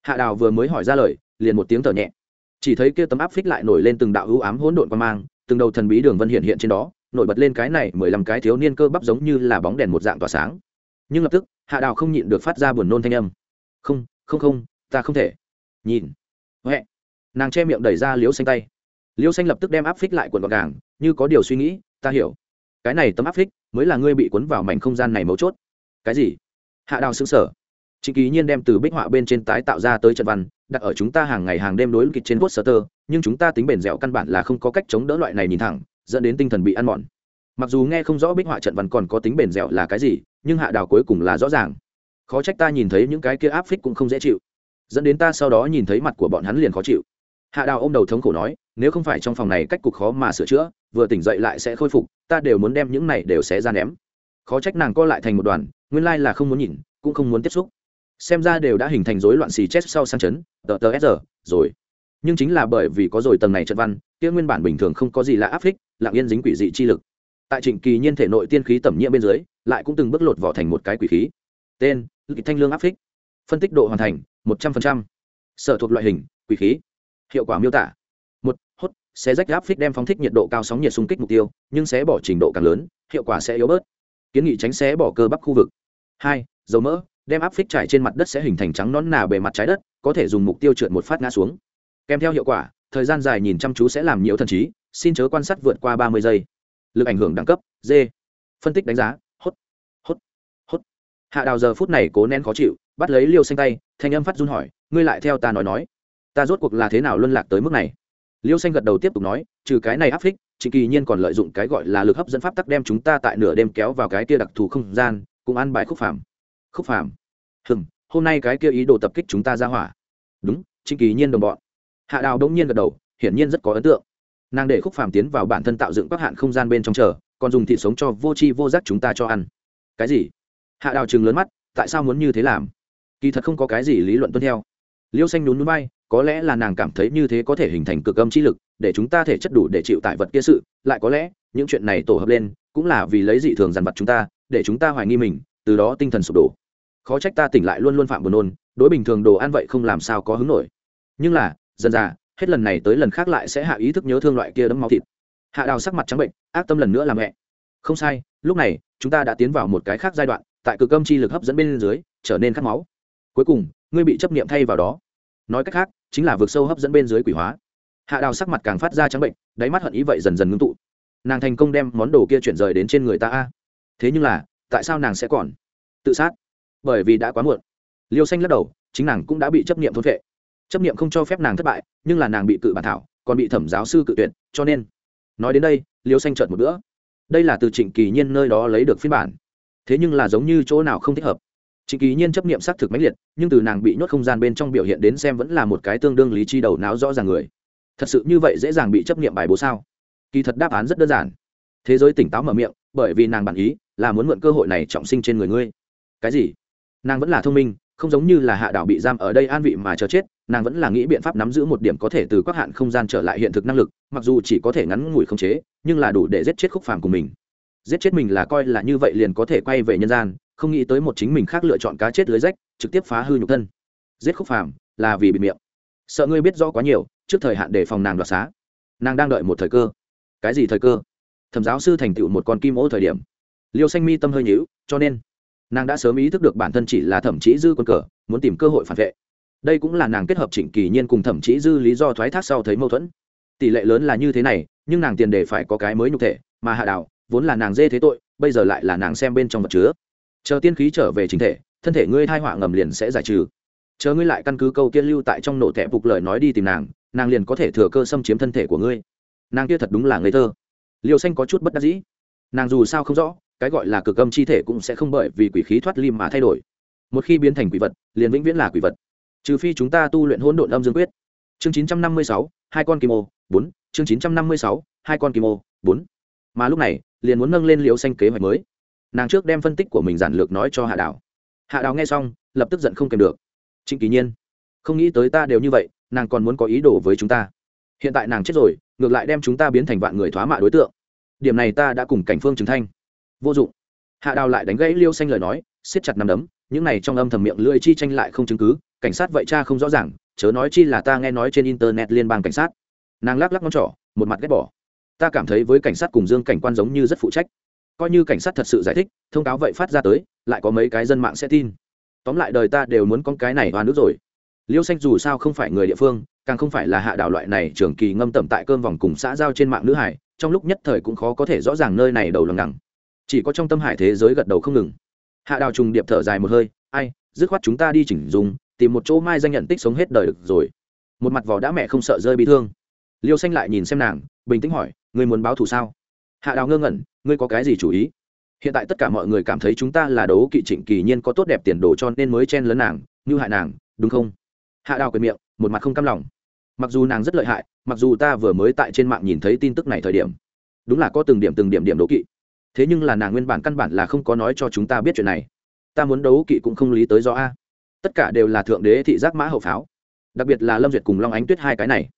Hạ đào vừa mới hỏi ra lời, liền một tiếng thở nhẹ. Chỉ thấy kia tấm áp phích lại nổi lên từng đạo hữu ám hỗn độn quan mang, từng đầu thần bí đường vân hiện hiện trên đó, nổi bật lên cái này mười lăm cái thiếu niên cơ bắp giống như là bóng đèn một dạng tỏa sáng. Nhưng lập tức, hạ đào không nhịn được phát ra buồn nôn thanh âm. Không không không, ta không thể. Nhìn. Huệ. Nàng che miệng đẩy ra liếu xanh tay. Liêu xanh lập tức đem áp phích lại quần gọn gàng, như có điều suy nghĩ, ta hiểu. Cái này tấm áp phích mới là ngươi bị cuốn vào mảnh không gian này mấu chốt. Cái gì? Hạ đào xứng sở trịnh ký nhiên đem từ bích họa bên trên tái tạo ra tới trận văn, đặt ở chúng ta hàng ngày hàng đêm đối kịch trên quốc sở tơ nhưng chúng ta tính bền dẻo căn bản là không có cách chống đỡ loại này nhìn thẳng, dẫn đến tinh thần bị ăn mòn. Mặc dù nghe không rõ bích họa trận văn còn có tính bền dẻo là cái gì, nhưng hạ đào cuối cùng là rõ ràng. Khó trách ta nhìn thấy những cái kia áp phích cũng không dễ chịu. Dẫn đến ta sau đó nhìn thấy mặt của bọn hắn liền khó chịu. Hạ đào ô m đầu thống khổ nói, nếu không phải trong phòng này cách cục khó mà sửa chữa, vừa tỉnh dậy lại sẽ khôi phục, ta đều muốn đem những này đều sẽ ra ném khó trách nàng co lại thành một đoàn, nguyên lai là không muốn nhìn, cũng không muốn tiếp xúc. Xem ra đều đã hình thành rối loạn xì chết sau sang chấn, tờ tờ s rồi. Nhưng chính là bởi vì có rồi tầng này trận văn, kia nguyên bản bình thường không có gì là áp phích, lặng yên dính quỷ dị chi lực. Tại trịnh kỳ nhiên thể nội tiên khí tẩm nhiễm bên dưới, lại cũng từng bước lột vỏ thành một cái quỷ khí. Tên thanh lương áp phích. Phân tích độ hoàn thành, một trăm linh sở thuộc loại hình, quỷ khí. Hiệu quả miêu tả. Một, hốt, xé rách áp phích đem phóng thích nhiệt độ cao sóng nhiệt xung kích mục tiêu, nhưng sẽ bỏ trình độ càng lớn, hiệu quả sẽ yếu bớt kiến nghị tránh xé bỏ cơ bắp khu vực. Hai, dầu mỡ, đem áp phích trải trên mặt đất sẽ hình thành trắng nón nà bề mặt trái đất, có thể dùng mục tiêu trượt một phát ngã xuống. Kèm theo hiệu quả, thời gian dài nhìn chăm chú sẽ làm nhiễu thần trí, xin chớ quan sát vượt qua ba mươi giây. Lực ảnh hưởng đẳng cấp, d. Phân tích đánh giá, hốt hốt hốt. Hạ đào giờ phút này cố nén khó chịu, bắt lấy liêu xanh tay, thanh âm phát run hỏi, ngươi lại theo ta nói nói, ta rốt cuộc là thế nào luân lạc tới mức này? Liêu xanh gật đầu tiếp tục nói, trừ cái này áp phích, trịnh kỳ nhiên còn lợi dụng cái gọi là lực hấp dẫn pháp tắc đem chúng ta tại nửa đêm kéo vào cái kia đặc thù không gian cùng ăn bài khúc phàm. Khúc phàm? Hừm, hôm nay cái kia ý đồ tập kích chúng ta ra hỏa. Đúng, trịnh kỳ nhiên đồng bọn. Hạ đào đông nhiên gật đầu, hiển nhiên rất có ấn tượng. Nàng để khúc phàm tiến vào bản thân tạo dựng các hạn không gian bên trong chờ, còn dùng thịt sống cho vô tri vô giác chúng ta cho ăn. Cái gì? Hạ đào chừng lớn mắt, tại sao muốn như thế làm? Kỳ thật không có cái gì lý luận tuân theo liêu xanh nhún núi bay có lẽ là nàng cảm thấy như thế có thể hình thành cực âm chi lực, để chúng ta thể chất đủ để chịu tại vật kia sự, lại có lẽ, những chuyện này tổ hợp lên, cũng là vì lấy dị thường dằn vặt chúng ta, để chúng ta hoài nghi mình, từ đó tinh thần sụp đổ. Khó trách ta tỉnh lại luôn luôn phạm buồn nôn, đối bình thường đồ ăn vậy không làm sao có hứng nổi. Nhưng là, dần dà, hết lần này tới lần khác lại sẽ hạ ý thức nhớ thương loại kia đấm máu thịt. Hạ đào sắc mặt trắng bệnh, ác tâm lần nữa làm mẹ không sai, lúc này, chúng ta đã tiến vào một cái khác giai đoạn, tại cực âm chi lực hấp dẫn bên dưới, trở nên khát máu. Cuối cùng, ngươi bị chấp niệm thay vào đó nói cách khác, chính là vượt sâu hấp dẫn bên dưới quỷ hóa. Hạ đào sắc mặt càng phát ra trắng bệnh, đáy mắt hận ý vậy dần dần ngưng tụ. Nàng thành công đem món đồ kia chuyển rời đến trên người ta a. Thế nhưng là, tại sao nàng sẽ còn? Tự sát. Bởi vì đã quá muộn. Liêu xanh lắc đầu, chính nàng cũng đã bị chấp niệm thôn vệ. Chấp niệm không cho phép nàng thất bại, nhưng là nàng bị cự bản thảo, còn bị thẩm giáo sư cự tuyệt, cho nên. Nói đến đây, liêu xanh trợt một bữa. Đây là từ trịnh kỳ nhiên nơi đó lấy được phiên bản. Thế nhưng là giống như chỗ nào không thích hợp trịnh kỳ nhiên chấp niệm xác thực mãnh liệt, nhưng từ nàng bị nhốt không gian bên trong biểu hiện đến xem vẫn là một cái tương đương lý chi đầu não rõ ràng người. Thật sự như vậy dễ dàng bị chấp niệm bài bố sao? Kỳ thật đáp án rất đơn giản. Thế giới tỉnh táo mở miệng, bởi vì nàng bản ý là muốn mượn cơ hội này trọng sinh trên người ngươi. Cái gì? Nàng vẫn là thông minh, không giống như là hạ đảo bị giam ở đây an vị mà chờ chết, nàng vẫn là nghĩ biện pháp nắm giữ một điểm có thể từ các hạn không gian trở lại hiện thực năng lực, mặc dù chỉ có thể ngắn ngủi không chế, nhưng là đủ để giết chết khúc phàm của mình. Giết chết mình là coi là như vậy liền có thể quay về nhân gian không nghĩ tới một chính mình khác lựa chọn cá chết lưới rách, trực tiếp phá hư nhục thân. Giết khúc phàm, là vì bị miệng. Sợ ngươi biết rõ quá nhiều, trước thời hạn để phòng nàng đoạt xá. Nàng đang đợi một thời cơ. Cái gì thời cơ? Thẩm giáo sư thành tựu một con kim ô thời điểm. Liêu xanh mi tâm hơi nhữu cho nên, nàng đã sớm ý thức được bản thân chỉ là thẩm chí dư quân cờ, muốn tìm cơ hội phản vệ. Đây cũng là nàng kết hợp trịnh kỳ nhiên cùng thẩm chí dư lý do thoái thác sau thấy mâu thuẫn. Tỷ lệ lớn là như thế này, nhưng nàng tiền đề phải có cái mới nhục thể, mà hạ đào vốn là nàng dê thế tội, bây giờ lại là nàng xem bên trong vật chứa chờ tiên khí trở về chính thể, thân thể ngươi thai họa ngầm liền sẽ giải trừ. Chờ ngươi lại căn cứ câu tiên lưu tại trong nổ thẹp phục lời nói đi tìm nàng nàng liền có thể thừa cơ xâm chiếm thân thể của ngươi. Nàng kia thật đúng là ngây thơ. Liều xanh có chút bất đắc dĩ. Nàng dù sao không rõ, cái gọi là cực âm chi thể cũng sẽ không bởi vì quỷ khí thoát lim mà thay đổi. Một khi biến thành quỷ vật, liền vĩnh viễn là quỷ vật. Trừ phi chúng ta tu luyện hỗn độn âm dương quyết. Chương chín trăm năm mươi sáu, hai con kim ô, bốn. Chương chín trăm năm mươi sáu, hai con kim ô, bốn. Mà lúc này, liền muốn nâng lên liều xanh kế hoạch mới nàng trước đem phân tích của mình giản lược nói cho hạ đào hạ đào nghe xong, lập tức giận không kèm được. Trịnh kỳ nhiên, không nghĩ tới ta đều như vậy, nàng còn muốn có ý đồ với chúng ta. Hiện tại nàng chết rồi, ngược lại đem chúng ta biến thành vạn người thoá mạ đối tượng. Điểm này ta đã cùng cảnh phương chứng thanh. Vô dụng. Hạ đào lại đánh gãy liêu xanh lời nói, siết chặt nằm đấm, những này trong âm thầm miệng lưỡi chi tranh lại không chứng cứ, cảnh sát vậy cha không rõ ràng, chớ nói chi là ta nghe nói trên internet liên bang cảnh sát. Nàng lắc lắc ngón trỏ, một mặt ghét bỏ. Ta cảm thấy với cảnh sát cùng dương cảnh quan giống như rất phụ trách coi như cảnh sát thật sự giải thích, thông cáo vậy phát ra tới, lại có mấy cái dân mạng sẽ tin. Tóm lại đời ta đều muốn con cái này oan nước rồi. Liêu xanh dù sao không phải người địa phương, càng không phải là hạ đảo loại này trường kỳ ngâm tẩm tại cơm vòng cùng xã giao trên mạng nữ hải, trong lúc nhất thời cũng khó có thể rõ ràng nơi này đầu lằng ngằng chỉ có trong tâm hải thế giới gật đầu không ngừng. Hạ đào trùng điệp thở dài một hơi, ai, dứt khoát chúng ta đi chỉnh dùng tìm một chỗ mai danh nhận tích sống hết đời được rồi. Một mặt vỏ đã mẹ không sợ rơi bị thương. Liêu xanh lại nhìn xem nàng, bình tĩnh hỏi người muốn báo thù sao? Hạ đào ngơ ngẩn, ngươi có cái gì chủ ý? Hiện tại tất cả mọi người cảm thấy chúng ta là đấu kỵ trịnh kỳ nhiên có tốt đẹp tiền đồ cho nên mới chen lấn nàng, như hại nàng, đúng không? Hạ đào quyền miệng, một mặt không cam lòng. Mặc dù nàng rất lợi hại, mặc dù ta vừa mới tại trên mạng nhìn thấy tin tức này thời điểm, đúng là có từng điểm từng điểm điểm đấu kỵ. Thế nhưng là nàng nguyên bản căn bản là không có nói cho chúng ta biết chuyện này. Ta muốn đấu kỵ cũng không lý tới do a. Tất cả đều là thượng đế thị giác mã hậu pháo. Đặc biệt là lâm duyệt cùng long ánh tuyết hai cái này.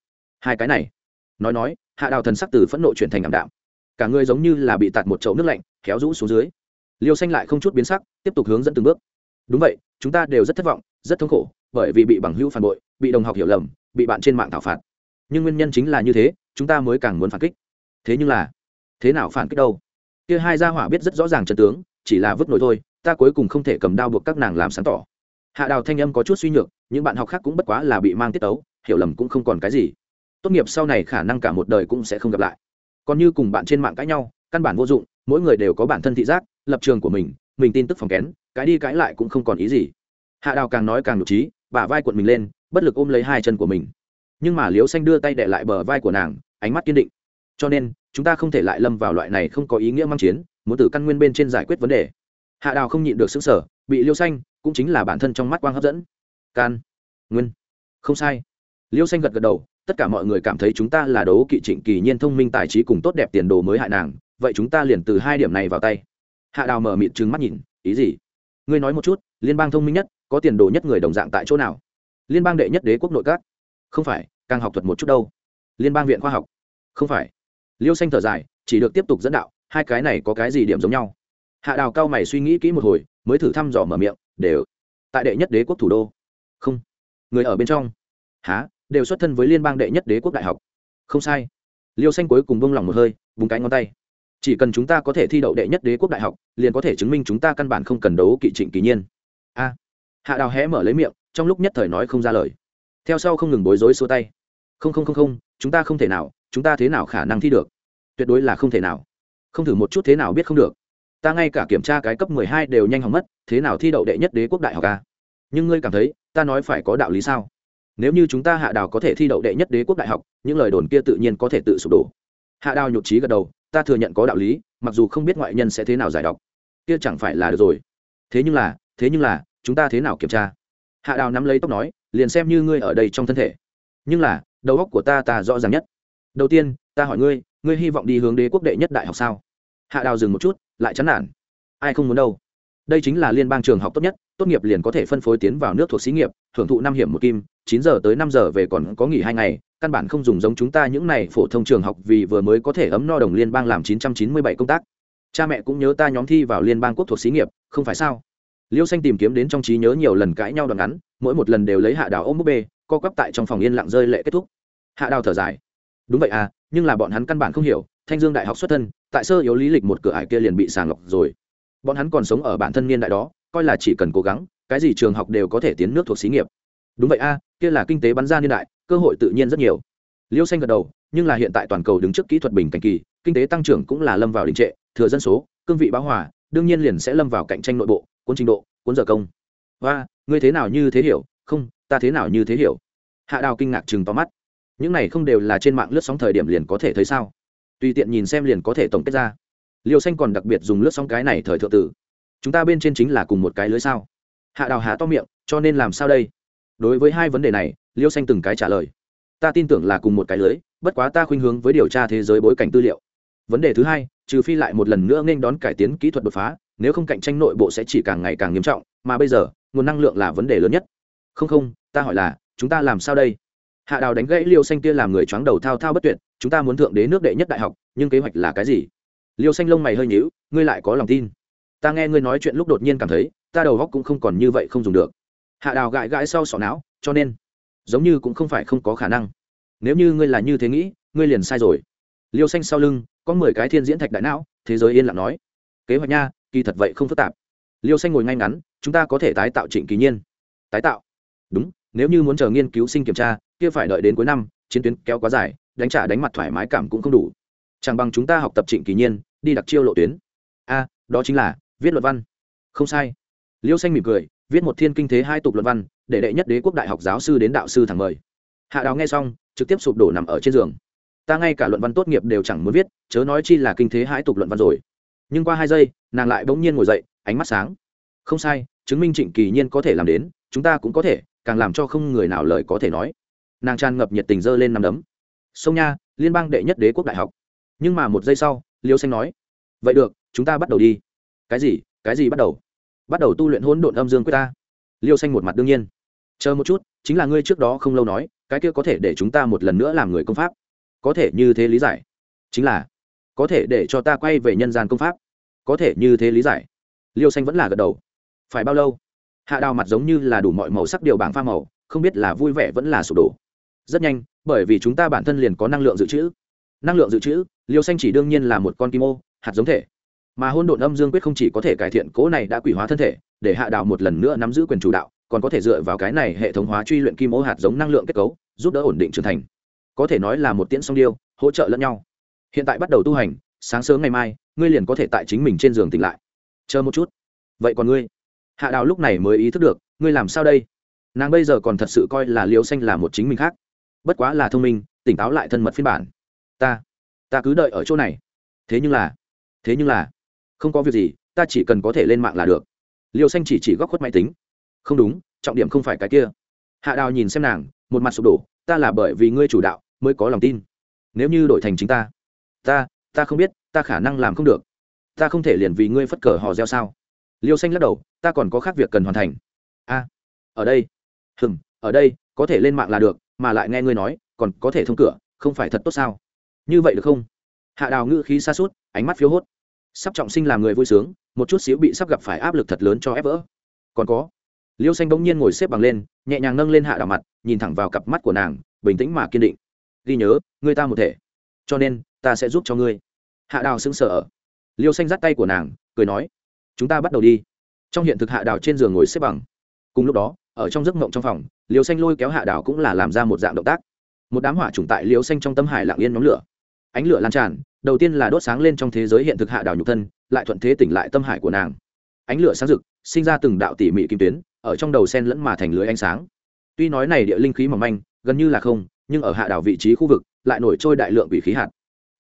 Hai cái này. Nói nói, hạ đào thần sắc từ phẫn nộ chuyển thành ảm đạm cả người giống như là bị tạt một chậu nước lạnh, kéo rũ xuống dưới. Liêu xanh lại không chút biến sắc, tiếp tục hướng dẫn từng bước. Đúng vậy, chúng ta đều rất thất vọng, rất thống khổ, bởi vì bị bằng hữu phản bội, bị đồng học hiểu lầm, bị bạn trên mạng thảo phạt. Nhưng nguyên nhân chính là như thế, chúng ta mới càng muốn phản kích. Thế nhưng là, thế nào phản kích đâu? Kia hai gia hỏa biết rất rõ ràng trận tướng, chỉ là vứt nổi thôi, ta cuối cùng không thể cầm đao buộc các nàng làm sáng tỏ. Hạ đào thanh âm có chút suy nhược, những bạn học khác cũng bất quá là bị mang tiết tấu, hiểu lầm cũng không còn cái gì. Tốt nghiệp sau này khả năng cả một đời cũng sẽ không gặp lại còn như cùng bạn trên mạng cãi nhau, căn bản vô dụng, mỗi người đều có bản thân thị giác, lập trường của mình mình tin tức phòng kén, cái đi cãi lại cũng không còn ý gì. Hạ đào càng nói càng nhục trí, bả vai cuộn mình lên, bất lực ôm lấy hai chân của mình. Nhưng mà liếu xanh đưa tay đệ lại bờ vai của nàng, ánh mắt kiên định. Cho nên, chúng ta không thể lại lâm vào loại này không có ý nghĩa mang chiến, muốn từ căn nguyên bên trên giải quyết vấn đề. Hạ đào không nhịn được xứng sở bị liêu xanh, cũng chính là bản thân trong mắt quang hấp dẫn. Can, nguyên, không sai. Liêu xanh gật gật đầu tất cả mọi người cảm thấy chúng ta là đấu kỵ trịnh kỳ nhiên thông minh tài trí cùng tốt đẹp tiền đồ mới hại nàng, vậy chúng ta liền từ hai điểm này vào tay. Hạ đào mở mịt trừng mắt nhìn, ý gì? Ngươi nói một chút, liên bang thông minh nhất, có tiền đồ nhất người đồng dạng tại chỗ nào? Liên bang đệ nhất đế quốc nội các. Không phải, càng học thuật một chút đâu. Liên bang viện khoa học. Không phải. Liêu xanh thở dài, chỉ được tiếp tục dẫn đạo, hai cái này có cái gì điểm giống nhau? Hạ đào cao mày suy nghĩ kỹ một hồi, mới thử thăm dò mở miệng, đều, tại đệ nhất đế quốc thủ đô. Không, người ở bên trong. Há đều xuất thân với liên bang đệ nhất đế quốc đại học. Không sai. Liêu xanh cuối cùng bông lòng một hơi, búng cái ngón tay. Chỉ cần chúng ta có thể thi đậu đệ nhất đế quốc đại học, liền có thể chứng minh chúng ta căn bản không cần đấu kỵ trịnh kỳ nhiên. A. Hạ đào hé mở lấy miệng, trong lúc nhất thời nói không ra lời. Theo sau không ngừng bối rối xua tay. Không không không không, chúng ta không thể nào, chúng ta thế nào khả năng thi được? Tuyệt đối là không thể nào. Không thử một chút thế nào biết không được. Ta ngay cả kiểm tra cái cấp mười hai đều nhanh hỏng mất, thế nào thi đậu đệ nhất đế quốc đại học a? Nhưng ngươi cảm thấy, ta nói phải có đạo lý sao? Nếu như chúng ta hạ đào có thể thi đậu đệ nhất đế quốc đại học, những lời đồn kia tự nhiên có thể tự sụp đổ. Hạ đào nhục trí gật đầu, ta thừa nhận có đạo lý, mặc dù không biết ngoại nhân sẽ thế nào giải đọc kia chẳng phải là được rồi. Thế nhưng là, thế nhưng là, chúng ta thế nào kiểm tra? Hạ đào nắm lấy tóc nói, liền xem như ngươi ở đây trong thân thể. Nhưng là, đầu óc của ta ta rõ ràng nhất. Đầu tiên, ta hỏi ngươi ngươi hy vọng đi hướng đế quốc đệ nhất đại học sao? Hạ đào dừng một chút, lại chán nản. Ai không muốn đâu? Đây chính là liên bang trường học tốt nhất tốt nghiệp liền có thể phân phối tiến vào nước thuộc xí nghiệp hưởng thụ năm hiểm một kim, chín giờ tới năm giờ về còn có nghỉ hai ngày, căn bản không dùng giống chúng ta những này phổ thông trường học vì vừa mới có thể ấm no đồng liên bang làm chín trăm chín mươi bảy công tác. Cha mẹ cũng nhớ ta nhóm thi vào liên bang quốc thuộc xí nghiệp, không phải sao? Liêu xanh tìm kiếm đến trong trí nhớ nhiều lần cãi nhau đoạn ngắn, mỗi một lần đều lấy hạ đào ôm búp bê, co quắp tại trong phòng yên lặng rơi lệ kết thúc. Hạ đào thở dài. Đúng vậy à nhưng là bọn hắn căn bản không hiểu, thanh dương đại học xuất thân, tại sơ yếu lý lịch một cửa ải kia liền bị sàng lọc rồi. Bọn hắn còn sống ở bản thân niên đại đó coi là chỉ cần cố gắng, cái gì trường học đều có thể tiến nước thuộc xí nghiệp. Đúng vậy a, kia là kinh tế bắn ra niên đại, cơ hội tự nhiên rất nhiều. Liêu xanh gật đầu, nhưng là hiện tại toàn cầu đứng trước kỹ thuật bình cảnh kỳ, kinh tế tăng trưởng cũng là lâm vào đình trệ, thừa dân số, cương vị báo hòa, đương nhiên liền sẽ lâm vào cạnh tranh nội bộ, cuốn trình độ, cuốn giờ công. Và, ngươi thế nào như thế hiểu? Không, ta thế nào như thế hiểu? Hạ đào kinh ngạc chừng to mắt. Những này không đều là trên mạng lướt sóng thời điểm liền có thể thấy sao? Tùy tiện nhìn xem liền có thể tổng kết ra. Liêu xanh còn đặc biệt dùng lướt sóng cái này thời thượng tử chúng ta bên trên chính là cùng một cái lưới sao? Hạ đào há to miệng, cho nên làm sao đây? Đối với hai vấn đề này, liêu xanh từng cái trả lời. Ta tin tưởng là cùng một cái lưới, bất quá ta khuynh hướng với điều tra thế giới bối cảnh tư liệu. Vấn đề thứ hai, trừ phi lại một lần nữa nên đón cải tiến kỹ thuật đột phá, nếu không cạnh tranh nội bộ sẽ chỉ càng ngày càng nghiêm trọng, mà bây giờ, nguồn năng lượng là vấn đề lớn nhất. Không không, ta hỏi là, chúng ta làm sao đây? Hạ đào đánh gãy liêu xanh kia làm người choáng đầu thao thao bất tuyệt, chúng ta muốn thượng đế nước đệ nhất đại học, nhưng kế hoạch là cái gì? Liêu xanh lông mày hơi nhíu, ngươi lại có lòng tin ta nghe ngươi nói chuyện lúc đột nhiên cảm thấy, ta đầu góc cũng không còn như vậy không dùng được. Hạ đào gãi gãi sau sọ não, cho nên, giống như cũng không phải không có khả năng. Nếu như ngươi là như thế nghĩ, ngươi liền sai rồi. Liêu xanh sau lưng, có mười cái thiên diễn thạch đại não, thế giới yên lặng nói. Kế hoạch nha, kỳ thật vậy không phức tạp. Liêu xanh ngồi ngay ngắn, chúng ta có thể tái tạo trịnh kỳ nhiên. Tái tạo? Đúng, nếu như muốn chờ nghiên cứu sinh kiểm tra, kia phải đợi đến cuối năm, chiến tuyến kéo quá dài, đánh trả đánh mặt thoải mái cảm cũng không đủ. Chẳng bằng chúng ta học tập trịnh kỳ nhiên, đi đặc chiêu lộ tuyến. A, đó chính là viết luận văn. Không sai. Liêu xanh mỉm cười, viết một thiên kinh thế hai tục luận văn, để đệ nhất đế quốc đại học giáo sư đến đạo sư thẳng mời. Hạ đào nghe xong, trực tiếp sụp đổ nằm ở trên giường. Ta ngay cả luận văn tốt nghiệp đều chẳng muốn viết, chớ nói chi là kinh thế hai tục luận văn rồi. Nhưng qua hai giây, nàng lại bỗng nhiên ngồi dậy, ánh mắt sáng. Không sai, chứng minh trịnh kỳ nhiên có thể làm đến, chúng ta cũng có thể, càng làm cho không người nào lời có thể nói. Nàng tràn ngập nhiệt tình dơ lên nằm đấm. Sông nha, liên bang đệ nhất đế quốc đại học. Nhưng mà một giây sau, liêu xanh nói, vậy được, chúng ta bắt đầu đi cái gì cái gì bắt đầu? Bắt đầu tu luyện hỗn độn âm dương quyết ta. Liêu xanh một mặt đương nhiên. Chờ một chút, chính là ngươi trước đó không lâu nói, cái kia có thể để chúng ta một lần nữa làm người công pháp. Có thể như thế lý giải. Chính là, có thể để cho ta quay về nhân gian công pháp. Có thể như thế lý giải. Liêu xanh vẫn là gật đầu. Phải bao lâu? Hạ đào mặt giống như là đủ mọi màu sắc điều bảng pha màu, không biết là vui vẻ vẫn là sụp đổ. Rất nhanh, bởi vì chúng ta bản thân liền có năng lượng dự trữ. Năng lượng dự trữ, liêu xanh chỉ đương nhiên là một con kim ô, hạt giống thể mà hôn độn âm dương quyết không chỉ có thể cải thiện cố này đã quỷ hóa thân thể, để hạ đào một lần nữa nắm giữ quyền chủ đạo, còn có thể dựa vào cái này hệ thống hóa truy luyện kim ô hạt giống năng lượng kết cấu, giúp đỡ ổn định trưởng thành. Có thể nói là một tiễn song điêu, hỗ trợ lẫn nhau. Hiện tại bắt đầu tu hành, sáng sớm ngày mai, ngươi liền có thể tại chính mình trên giường tỉnh lại. Chờ một chút. Vậy còn ngươi? Hạ đào lúc này mới ý thức được, ngươi làm sao đây? Nàng bây giờ còn thật sự coi là liều xanh là một chính mình khác. Bất quá là thông minh, tỉnh táo lại thân mật phiên bản. Ta ta cứ đợi ở chỗ này. Thế nhưng là, thế nhưng là không có việc gì, ta chỉ cần có thể lên mạng là được. Liêu xanh chỉ chỉ góc khuất máy tính. Không đúng, trọng điểm không phải cái kia. Hạ đào nhìn xem nàng, một mặt sụp đổ, ta là bởi vì ngươi chủ đạo, mới có lòng tin. Nếu như đổi thành chính ta ta ta không biết, ta khả năng làm không được. Ta không thể liền vì ngươi phất cờ hò reo sao? Liêu xanh lắc đầu, ta còn có khác việc cần hoàn thành. A, ở đây. Hừm, ở đây, có thể lên mạng là được, mà lại nghe ngươi nói, còn có thể thông cửa, không phải thật tốt sao? Như vậy được không? Hạ đào ngữ khí xa suốt ánh mắt phiếu hốt sắp trọng sinh làm người vui sướng, một chút xíu bị sắp gặp phải áp lực thật lớn cho ép vỡ. Còn có, liêu xanh bỗng nhiên ngồi xếp bằng lên, nhẹ nhàng nâng lên hạ đảo mặt, nhìn thẳng vào cặp mắt của nàng, bình tĩnh mà kiên định. Ghi nhớ, người ta một thể, cho nên ta sẽ giúp cho ngươi. Hạ đào sững sờ liêu xanh dắt tay của nàng, cười nói, chúng ta bắt đầu đi. Trong hiện thực hạ đào trên giường ngồi xếp bằng. Cùng lúc đó, ở trong giấc mộng trong phòng, liêu xanh lôi kéo hạ đào cũng là làm ra một dạng động tác. Một đám hỏa trùng tại liêu xanh trong tâm hải lặng yên nhóm lửa. Ánh lửa lan tràn đầu tiên là đốt sáng lên trong thế giới hiện thực hạ đảo nhục thân, lại thuận thế tỉnh lại tâm hải của nàng. Ánh lửa sáng rực, sinh ra từng đạo tỉ mỉ kim tuyến, ở trong đầu sen lẫn mà thành lưới ánh sáng. Tuy nói này địa linh khí mỏng manh, gần như là không, nhưng ở hạ đảo vị trí khu vực, lại nổi trôi đại lượng quỷ khí hạt.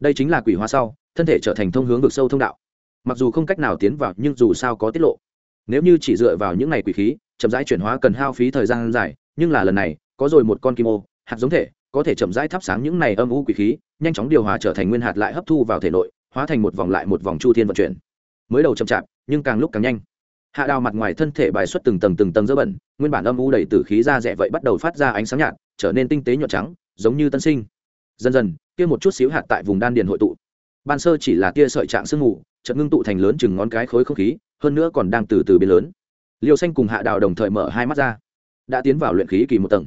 Đây chính là quỷ hóa sau, thân thể trở thành thông hướng vực sâu thông đạo. Mặc dù không cách nào tiến vào, nhưng dù sao có tiết lộ. Nếu như chỉ dựa vào những ngày quỷ khí, chậm rãi chuyển hóa cần hao phí thời gian dài, nhưng là lần này, có rồi một con kim ô, hạt giống thể có thể chậm rãi thắp sáng những này âm u quỷ khí, nhanh chóng điều hòa trở thành nguyên hạt lại hấp thu vào thể nội, hóa thành một vòng lại một vòng chu thiên vận chuyển. Mới đầu chậm chạp, nhưng càng lúc càng nhanh. Hạ đào mặt ngoài thân thể bài xuất từng tầng từng tầng dơ bẩn, nguyên bản âm u đầy tử khí ra rẻ vậy bắt đầu phát ra ánh sáng nhạt, trở nên tinh tế nhuận trắng, giống như tân sinh. Dần dần, kia một chút xíu hạt tại vùng đan điền hội tụ. Ban sơ chỉ là tia sợi trạng sương mù, chợt ngưng tụ thành lớn chừng ngón cái khối không khí, hơn nữa còn đang từ từ biến lớn. Liêu xanh cùng hạ đào đồng thời mở hai mắt ra. Đã tiến vào luyện khí kỳ một tầng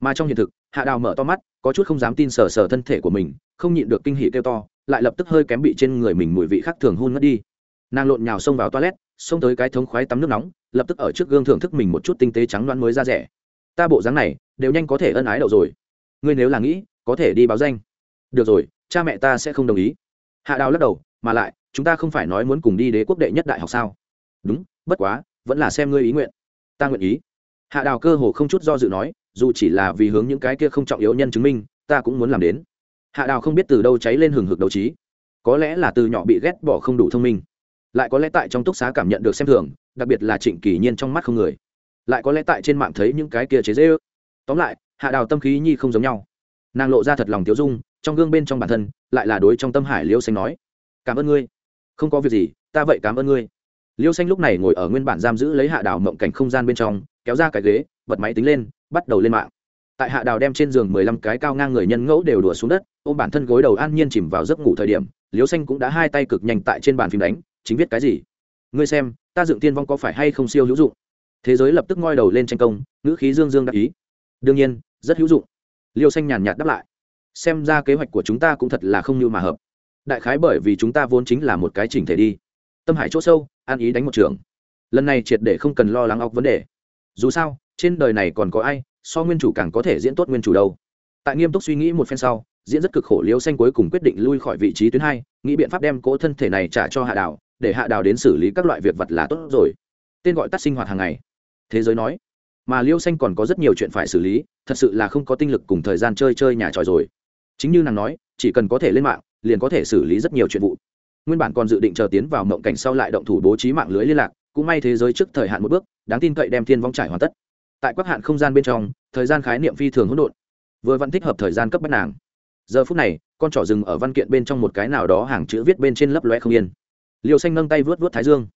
mà trong hiện thực, hạ đào mở to mắt, có chút không dám tin sờ sờ thân thể của mình, không nhịn được kinh hỉ kêu to, lại lập tức hơi kém bị trên người mình mùi vị khác thường hôn ngất đi. Nàng lộn nhào xông vào toilet, xông tới cái thống khoái tắm nước nóng, lập tức ở trước gương thưởng thức mình một chút tinh tế trắng loãng mới ra rẻ. Ta bộ dáng này, đều nhanh có thể ân ái đậu rồi. Ngươi nếu là nghĩ, có thể đi báo danh. Được rồi, cha mẹ ta sẽ không đồng ý. Hạ đào lắc đầu, mà lại, chúng ta không phải nói muốn cùng đi đế quốc đệ nhất đại học sao? Đúng, bất quá, vẫn là xem ngươi ý nguyện. Ta nguyện ý. Hạ đào cơ hồ không chút do dự nói dù chỉ là vì hướng những cái kia không trọng yếu nhân chứng minh, ta cũng muốn làm đến. Hạ đào không biết từ đâu cháy lên hừng hực đấu trí. Có lẽ là từ nhỏ bị ghét bỏ không đủ thông minh. Lại có lẽ tại trong túc xá cảm nhận được xem thường, đặc biệt là trịnh kỳ nhiên trong mắt không người. Lại có lẽ tại trên mạng thấy những cái kia chế dễ ư tóm lại, hạ đào tâm khí nhi không giống nhau. Nàng lộ ra thật lòng tiếu dung, trong gương bên trong bản thân, lại là đối trong tâm hải liêu xanh nói, cảm ơn ngươi. Không có việc gì, ta vậy cảm ơn ngươi. Liêu xanh lúc này ngồi ở nguyên bản giam giữ lấy hạ đào mộng cảnh không gian bên trong, kéo ra cái ghế, bật máy tính lên bắt đầu lên mạng. Tại hạ đào đem trên giường mười lăm cái cao ngang người nhân ngẫu đều đùa xuống đất, ôm bản thân gối đầu an nhiên chìm vào giấc ngủ thời điểm liêu xanh cũng đã hai tay cực nhanh tại trên bàn phim đánh, chính viết cái gì? Ngươi xem, ta dựng tiên vong có phải hay không siêu hữu dụng? Thế giới lập tức ngoi đầu lên tranh công, ngữ khí dương dương đắc ý. Đương nhiên, rất hữu dụng. Liêu xanh nhàn nhạt đáp lại. Xem ra kế hoạch của chúng ta cũng thật là không như mà hợp. Đại khái bởi vì chúng ta vốn chính là một cái chỉnh thể đi. Tâm hải chỗ sâu, an ý đánh một trường. Lần này triệt để không cần lo lắng óc vấn đề. Dù sao trên đời này còn có ai, so nguyên chủ càng có thể diễn tốt nguyên chủ đâu? Tại nghiêm túc suy nghĩ một phen sau, diễn rất cực khổ liêu xanh cuối cùng quyết định lui khỏi vị trí tuyến hai, nghĩ biện pháp đem cỗ thân thể này trả cho hạ đảo để hạ đào đến xử lý các loại việc vật là tốt rồi. Tên gọi tắt sinh hoạt hàng ngày. Thế giới nói, mà liêu xanh còn có rất nhiều chuyện phải xử lý, thật sự là không có tinh lực cùng thời gian chơi chơi nhà tròi rồi. Chính như nàng nói, chỉ cần có thể lên mạng, liền có thể xử lý rất nhiều chuyện vụ. Nguyên bản còn dự định chờ tiến vào mộng cảnh sau lại động thủ bố trí mạng lưới liên lạc, cũng may thế giới trước thời hạn một bước, đáng tin cậy đem thiên vong trải hoàn tất tại các hạn không gian bên trong, thời gian khái niệm phi thường hỗn độn. Vừa vẫn thích hợp thời gian cấp bách nàng. Giờ phút này, con trỏ dừng ở văn kiện bên trong một cái nào đó hàng chữ viết bên trên lấp loe không yên. Liêu xanh nâng tay vớt vớt thái dương.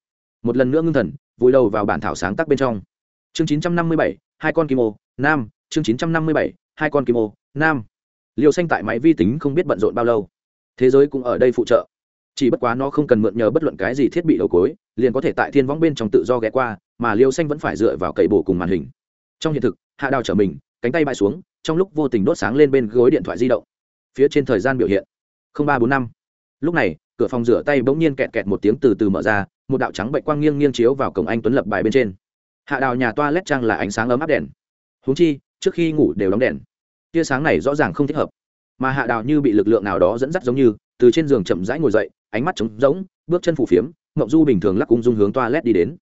Một lần nữa ngưng thần, vùi đầu vào bản thảo sáng tác bên trong. Chương chín trăm năm mươi bảy, hai con kim ô, nam. Chương chín trăm năm mươi bảy, hai con kim ô, nam. Liêu xanh tại máy vi tính không biết bận rộn bao lâu. Thế giới cũng ở đây phụ trợ. Chỉ bất quá nó không cần mượn nhờ bất luận cái gì thiết bị đầu cối, liền có thể tại thiên võng bên trong tự do ghé qua, mà liêu xanh vẫn phải dựa vào cậy bổ cùng màn hình trong hiện thực, hạ đào trở mình, cánh tay bay xuống, trong lúc vô tình đốt sáng lên bên gối điện thoại di động. Phía trên thời gian biểu hiện. Ba bốn năm. Lúc này, cửa phòng rửa tay bỗng nhiên kẹt kẹt một tiếng từ từ mở ra, một đạo trắng bệnh quang nghiêng nghiêng chiếu vào cổng anh tuấn lập bài bên trên. Hạ đào nhà toa lét trang là ánh sáng ấm áp đèn. Húng chi, trước khi ngủ đều đóng đèn. Tia sáng này rõ ràng không thích hợp. Mà hạ đào như bị lực lượng nào đó dẫn dắt giống như, từ trên giường chậm rãi ngồi dậy, ánh mắt trống rỗng, bước chân phủ phiếm Ngậu du bình thường lắc cung dung hướng toa lét đi đến.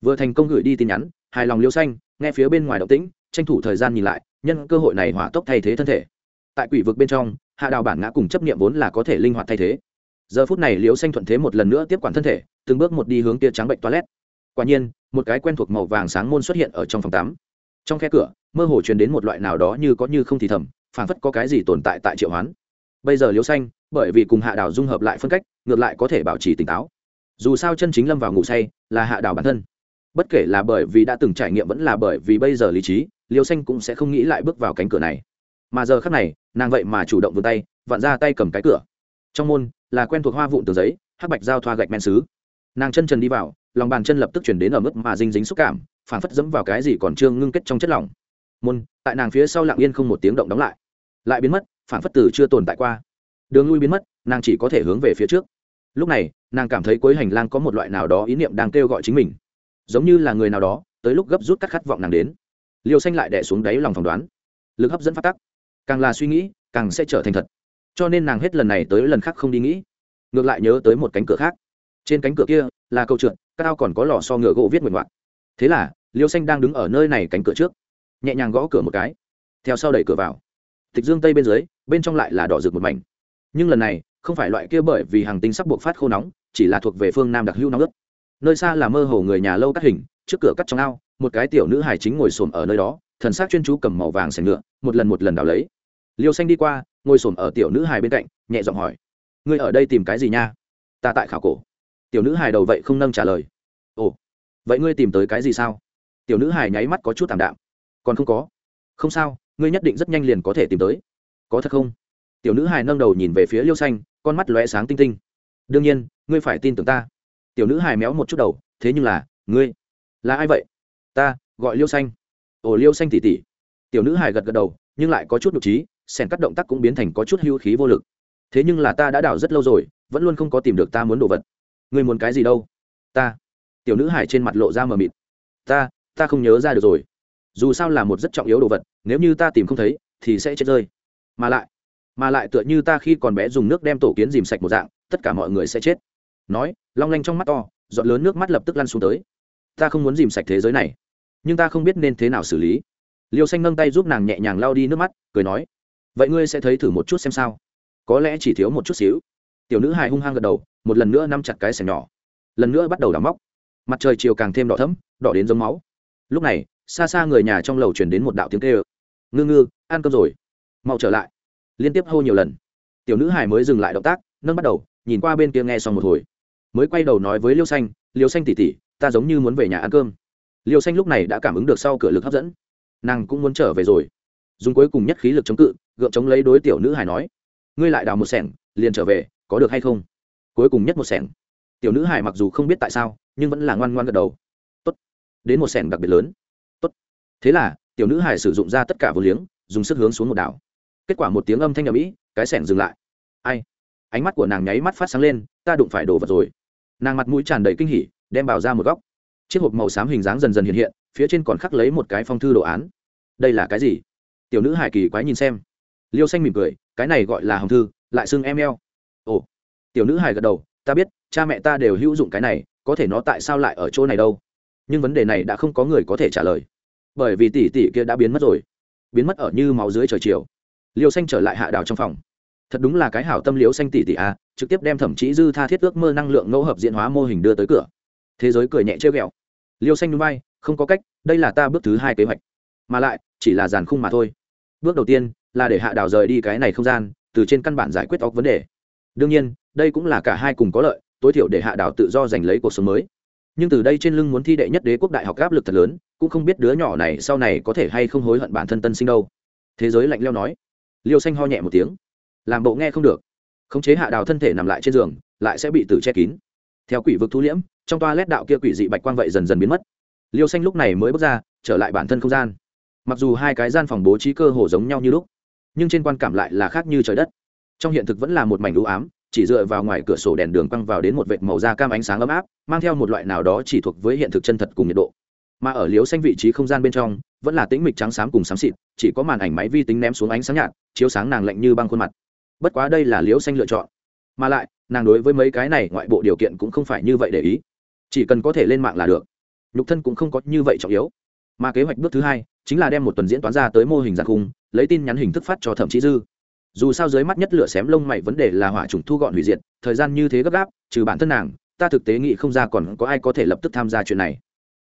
Vừa thành công gửi đi tin nhắn, hài lòng liêu xanh nghe phía bên ngoài động tĩnh, tranh thủ thời gian nhìn lại, nhân cơ hội này hỏa tốc thay thế thân thể. Tại quỷ vực bên trong, hạ đào bản ngã cùng chấp nghiệm vốn là có thể linh hoạt thay thế. Giờ phút này liễu xanh thuận thế một lần nữa tiếp quản thân thể, từng bước một đi hướng tia trắng bệnh toilet. Quả nhiên, một cái quen thuộc màu vàng sáng môn xuất hiện ở trong phòng tắm. Trong khe cửa, mơ hồ truyền đến một loại nào đó như có như không thì thầm phản phất có cái gì tồn tại tại triệu hoán. Bây giờ liễu xanh, bởi vì cùng hạ đào dung hợp lại phân cách, ngược lại có thể bảo trì tỉnh táo. Dù sao chân chính lâm vào ngủ say, là hạ đào bản thân bất kể là bởi vì đã từng trải nghiệm vẫn là bởi vì bây giờ lý trí, liêu xanh cũng sẽ không nghĩ lại bước vào cánh cửa này. Mà giờ khác này, nàng vậy mà chủ động vươn tay, vặn ra tay cầm cái cửa. Trong môn, là quen thuộc hoa vụn tờ giấy, hắc bạch giao thoa gạch men xứ nàng chân trần đi vào, lòng bàn chân lập tức chuyển đến ở mức mà dinh dính xúc cảm phản phất dẫm vào cái gì còn trương ngưng kết trong chất lỏng. Môn, tại nàng phía sau lặng yên không một tiếng động đóng lại. Lại biến mất phản phất từ chưa tồn tại qua. Đường lui biến mất, nàng chỉ có thể hướng về phía trước. Lúc này, nàng cảm thấy cuối hành lang có một loại nào đó ý niệm đang kêu gọi chính mình giống như là người nào đó, tới lúc gấp rút cắt khát vọng nàng đến. Liều xanh lại đẻ xuống đáy lòng phỏng đoán. Lực hấp dẫn phát tắc. Càng là suy nghĩ, càng sẽ trở thành thật. Cho nên nàng hết lần này tới lần khác không đi nghĩ. Ngược lại nhớ tới một cánh cửa khác. Trên cánh cửa kia là câu trượt các ao còn có lò so ngựa gỗ viết nguyện ngoạn. Thế là, liêu xanh đang đứng ở nơi này cánh cửa trước. Nhẹ nhàng gõ cửa một cái. Theo sau đẩy cửa vào. Tịch dương tây bên dưới, bên trong lại là đỏ rực một mảnh. Nhưng lần này, không phải loại kia bởi vì hàng tinh sắp buộc phát khô nóng, chỉ là thuộc về phương nam đặc hữu nóng ướt nơi xa là mơ hồ người nhà lâu cắt hình, trước cửa cắt trong ao, một cái tiểu nữ hài chính ngồi xổm ở nơi đó, thần sắc chuyên chú cầm màu vàng sành ngựa, một lần một lần đào lấy. Liêu xanh đi qua, ngồi xổm ở tiểu nữ hài bên cạnh, nhẹ giọng hỏi, ngươi ở đây tìm cái gì nha? Ta tại khảo cổ. Tiểu nữ hài đầu vậy không nâng trả lời. Ồ, vậy ngươi tìm tới cái gì sao? Tiểu nữ hài nháy mắt có chút t ạ m đạm. Còn không có. Không sao, ngươi nhất định rất nhanh liền có thể tìm tới. Có thật không? Tiểu nữ hài nâng đầu nhìn về phía liêu xanh, con mắt lóe sáng tinh tinh. Đương nhiên, ngươi phải tin tưởng ta tiểu nữ hài méo một chút đầu, thế nhưng là, ngươi, là ai vậy? Ta, gọi liêu xanh. Ồ, liêu xanh tỉ tỉ tiểu nữ hài gật gật đầu, nhưng lại có chút nhục trí, sẻn cắt động tác cũng biến thành có chút hưu khí vô lực. Thế nhưng là ta đã đảo rất lâu rồi, vẫn luôn không có tìm được ta muốn đồ vật. Ngươi muốn cái gì đâu? Ta. Tiểu nữ hải trên mặt lộ ra mờ mịt. Ta ta không nhớ ra được rồi. Dù sao là một rất trọng yếu đồ vật, nếu như ta tìm không thấy, thì sẽ chết rơi. Mà lại mà lại tựa như ta khi còn bé dùng nước đem tổ kiến dìm sạch một dạng, tất cả mọi người sẽ chết nói, long lanh trong mắt to dọn lớn nước mắt lập tức lăn xuống tới. Ta không muốn dìm sạch thế giới này, nhưng ta không biết nên thế nào xử lý. Liêu xanh nâng tay giúp nàng nhẹ nhàng lao đi nước mắt, cười nói, vậy ngươi sẽ thấy thử một chút xem sao. Có lẽ chỉ thiếu một chút xíu. Tiểu nữ hài hung hăng gật đầu, một lần nữa nắm chặt cái sẻng nhỏ. Lần nữa bắt đầu đắm móc. Mặt trời chiều càng thêm đỏ thấm đỏ đến giống máu. Lúc này, xa xa người nhà trong lầu chuyển đến một đạo tiếng kêu. Ngư ngư, ăn cơm rồi. Mau trở lại. Liên tiếp hô nhiều lần. Tiểu nữ hải mới dừng lại động tác, nâng bắt đầu, nhìn qua bên kia nghe xong một hồi mới quay đầu nói với liêu xanh liêu xanh tỉ tỉ, ta giống như muốn về nhà ăn cơm. Liêu xanh lúc này đã cảm ứng được sau cửa lực hấp dẫn. Nàng cũng muốn trở về rồi. Dùng cuối cùng nhất khí lực chống cự, gượng chống lấy đối tiểu nữ hải nói, ngươi lại đào một sẻng, liền trở về, có được hay không? Cuối cùng nhất một sẻng. Tiểu nữ hải mặc dù không biết tại sao, nhưng vẫn là ngoan ngoan gật đầu. Tốt. đến một sẻng đặc biệt lớn. Tốt. thế là, tiểu nữ hải sử dụng ra tất cả vô liếng, dùng sức hướng xuống một đảo. Kết quả một tiếng âm thanh nhầm mỹ cái sẻng dừng lại. Ai? Ánh mắt của nàng nháy mắt phát sáng lên, ta đụng phải đồ vật rồi nàng mặt mũi tràn đầy kinh hỉ, đem bảo ra một góc. Chiếc hộp màu xám hình dáng dần dần hiện hiện, phía trên còn khắc lấy một cái phong thư đồ án. Đây là cái gì? Tiểu nữ hải kỳ quái nhìn xem. Liêu xanh mỉm cười, cái này gọi là hồng thư, lại xưng em eo. Ồ. Tiểu nữ hải gật đầu, ta biết, cha mẹ ta đều hữu dụng cái này, có thể nó tại sao lại ở chỗ này đâu? Nhưng vấn đề này đã không có người có thể trả lời. Bởi vì tỷ tỷ kia đã biến mất rồi. Biến mất ở như máu dưới trời chiều. Liêu xanh trở lại hạ đào trong phòng thật đúng là cái hảo tâm liêu xanh tỷ tỷ a trực tiếp đem thẩm chí dư tha thiết ước mơ năng lượng ngẫu hợp diễn hóa mô hình đưa tới cửa. Thế giới cười nhẹ chơi ghẹo. Liêu xanh núi bay, không có cách, đây là ta bước thứ hai kế hoạch. Mà lại, chỉ là giàn khung mà thôi. Bước đầu tiên, là để hạ đào rời đi cái này không gian, từ trên căn bản giải quyết óc vấn đề. Đương nhiên, đây cũng là cả hai cùng có lợi, tối thiểu để hạ đào tự do giành lấy cuộc sống mới. Nhưng từ đây trên lưng muốn thi đệ nhất đế quốc đại học áp lực thật lớn, cũng không biết đứa nhỏ này sau này có thể hay không hối hận bản thân tân sinh đâu. Thế giới lạnh leo nói. Liêu xanh ho nhẹ một tiếng làm bộ nghe không được. Khống chế hạ đào thân thể nằm lại trên giường, lại sẽ bị tử che kín. Theo quỷ vực thu liễm, trong toa lét đạo kia quỷ dị bạch quang vậy dần dần biến mất. Liêu xanh lúc này mới bước ra, trở lại bản thân không gian. Mặc dù hai cái gian phòng bố trí cơ hồ giống nhau như lúc, nhưng trên quan cảm lại là khác như trời đất. Trong hiện thực vẫn là một mảnh lũ ám, chỉ dựa vào ngoài cửa sổ đèn đường quăng vào đến một vệt màu da cam ánh sáng ấm áp, mang theo một loại nào đó chỉ thuộc với hiện thực chân thật cùng nhiệt độ. Mà ở liếu xanh vị trí không gian bên trong, vẫn là tĩnh mịch trắng xám cùng xám xịt, chỉ có màn ảnh máy vi tính ném xuống ánh sáng nhạt, chiếu sáng nàng lạnh như băng khuôn mặt bất quá đây là liễu xanh lựa chọn. Mà lại, nàng đối với mấy cái này ngoại bộ điều kiện cũng không phải như vậy để ý. Chỉ cần có thể lên mạng là được. Nhục thân cũng không có như vậy trọng yếu. Mà kế hoạch bước thứ hai chính là đem một tuần diễn toán ra tới mô hình giặc khung, lấy tin nhắn hình thức phát cho thẩm chí dư. Dù sao dưới mắt nhất lửa xém lông mày vấn đề là hỏa trùng thu gọn hủy diệt, thời gian như thế gấp gáp, trừ bản thân nàng, ta thực tế nghĩ không ra còn có ai có thể lập tức tham gia chuyện này.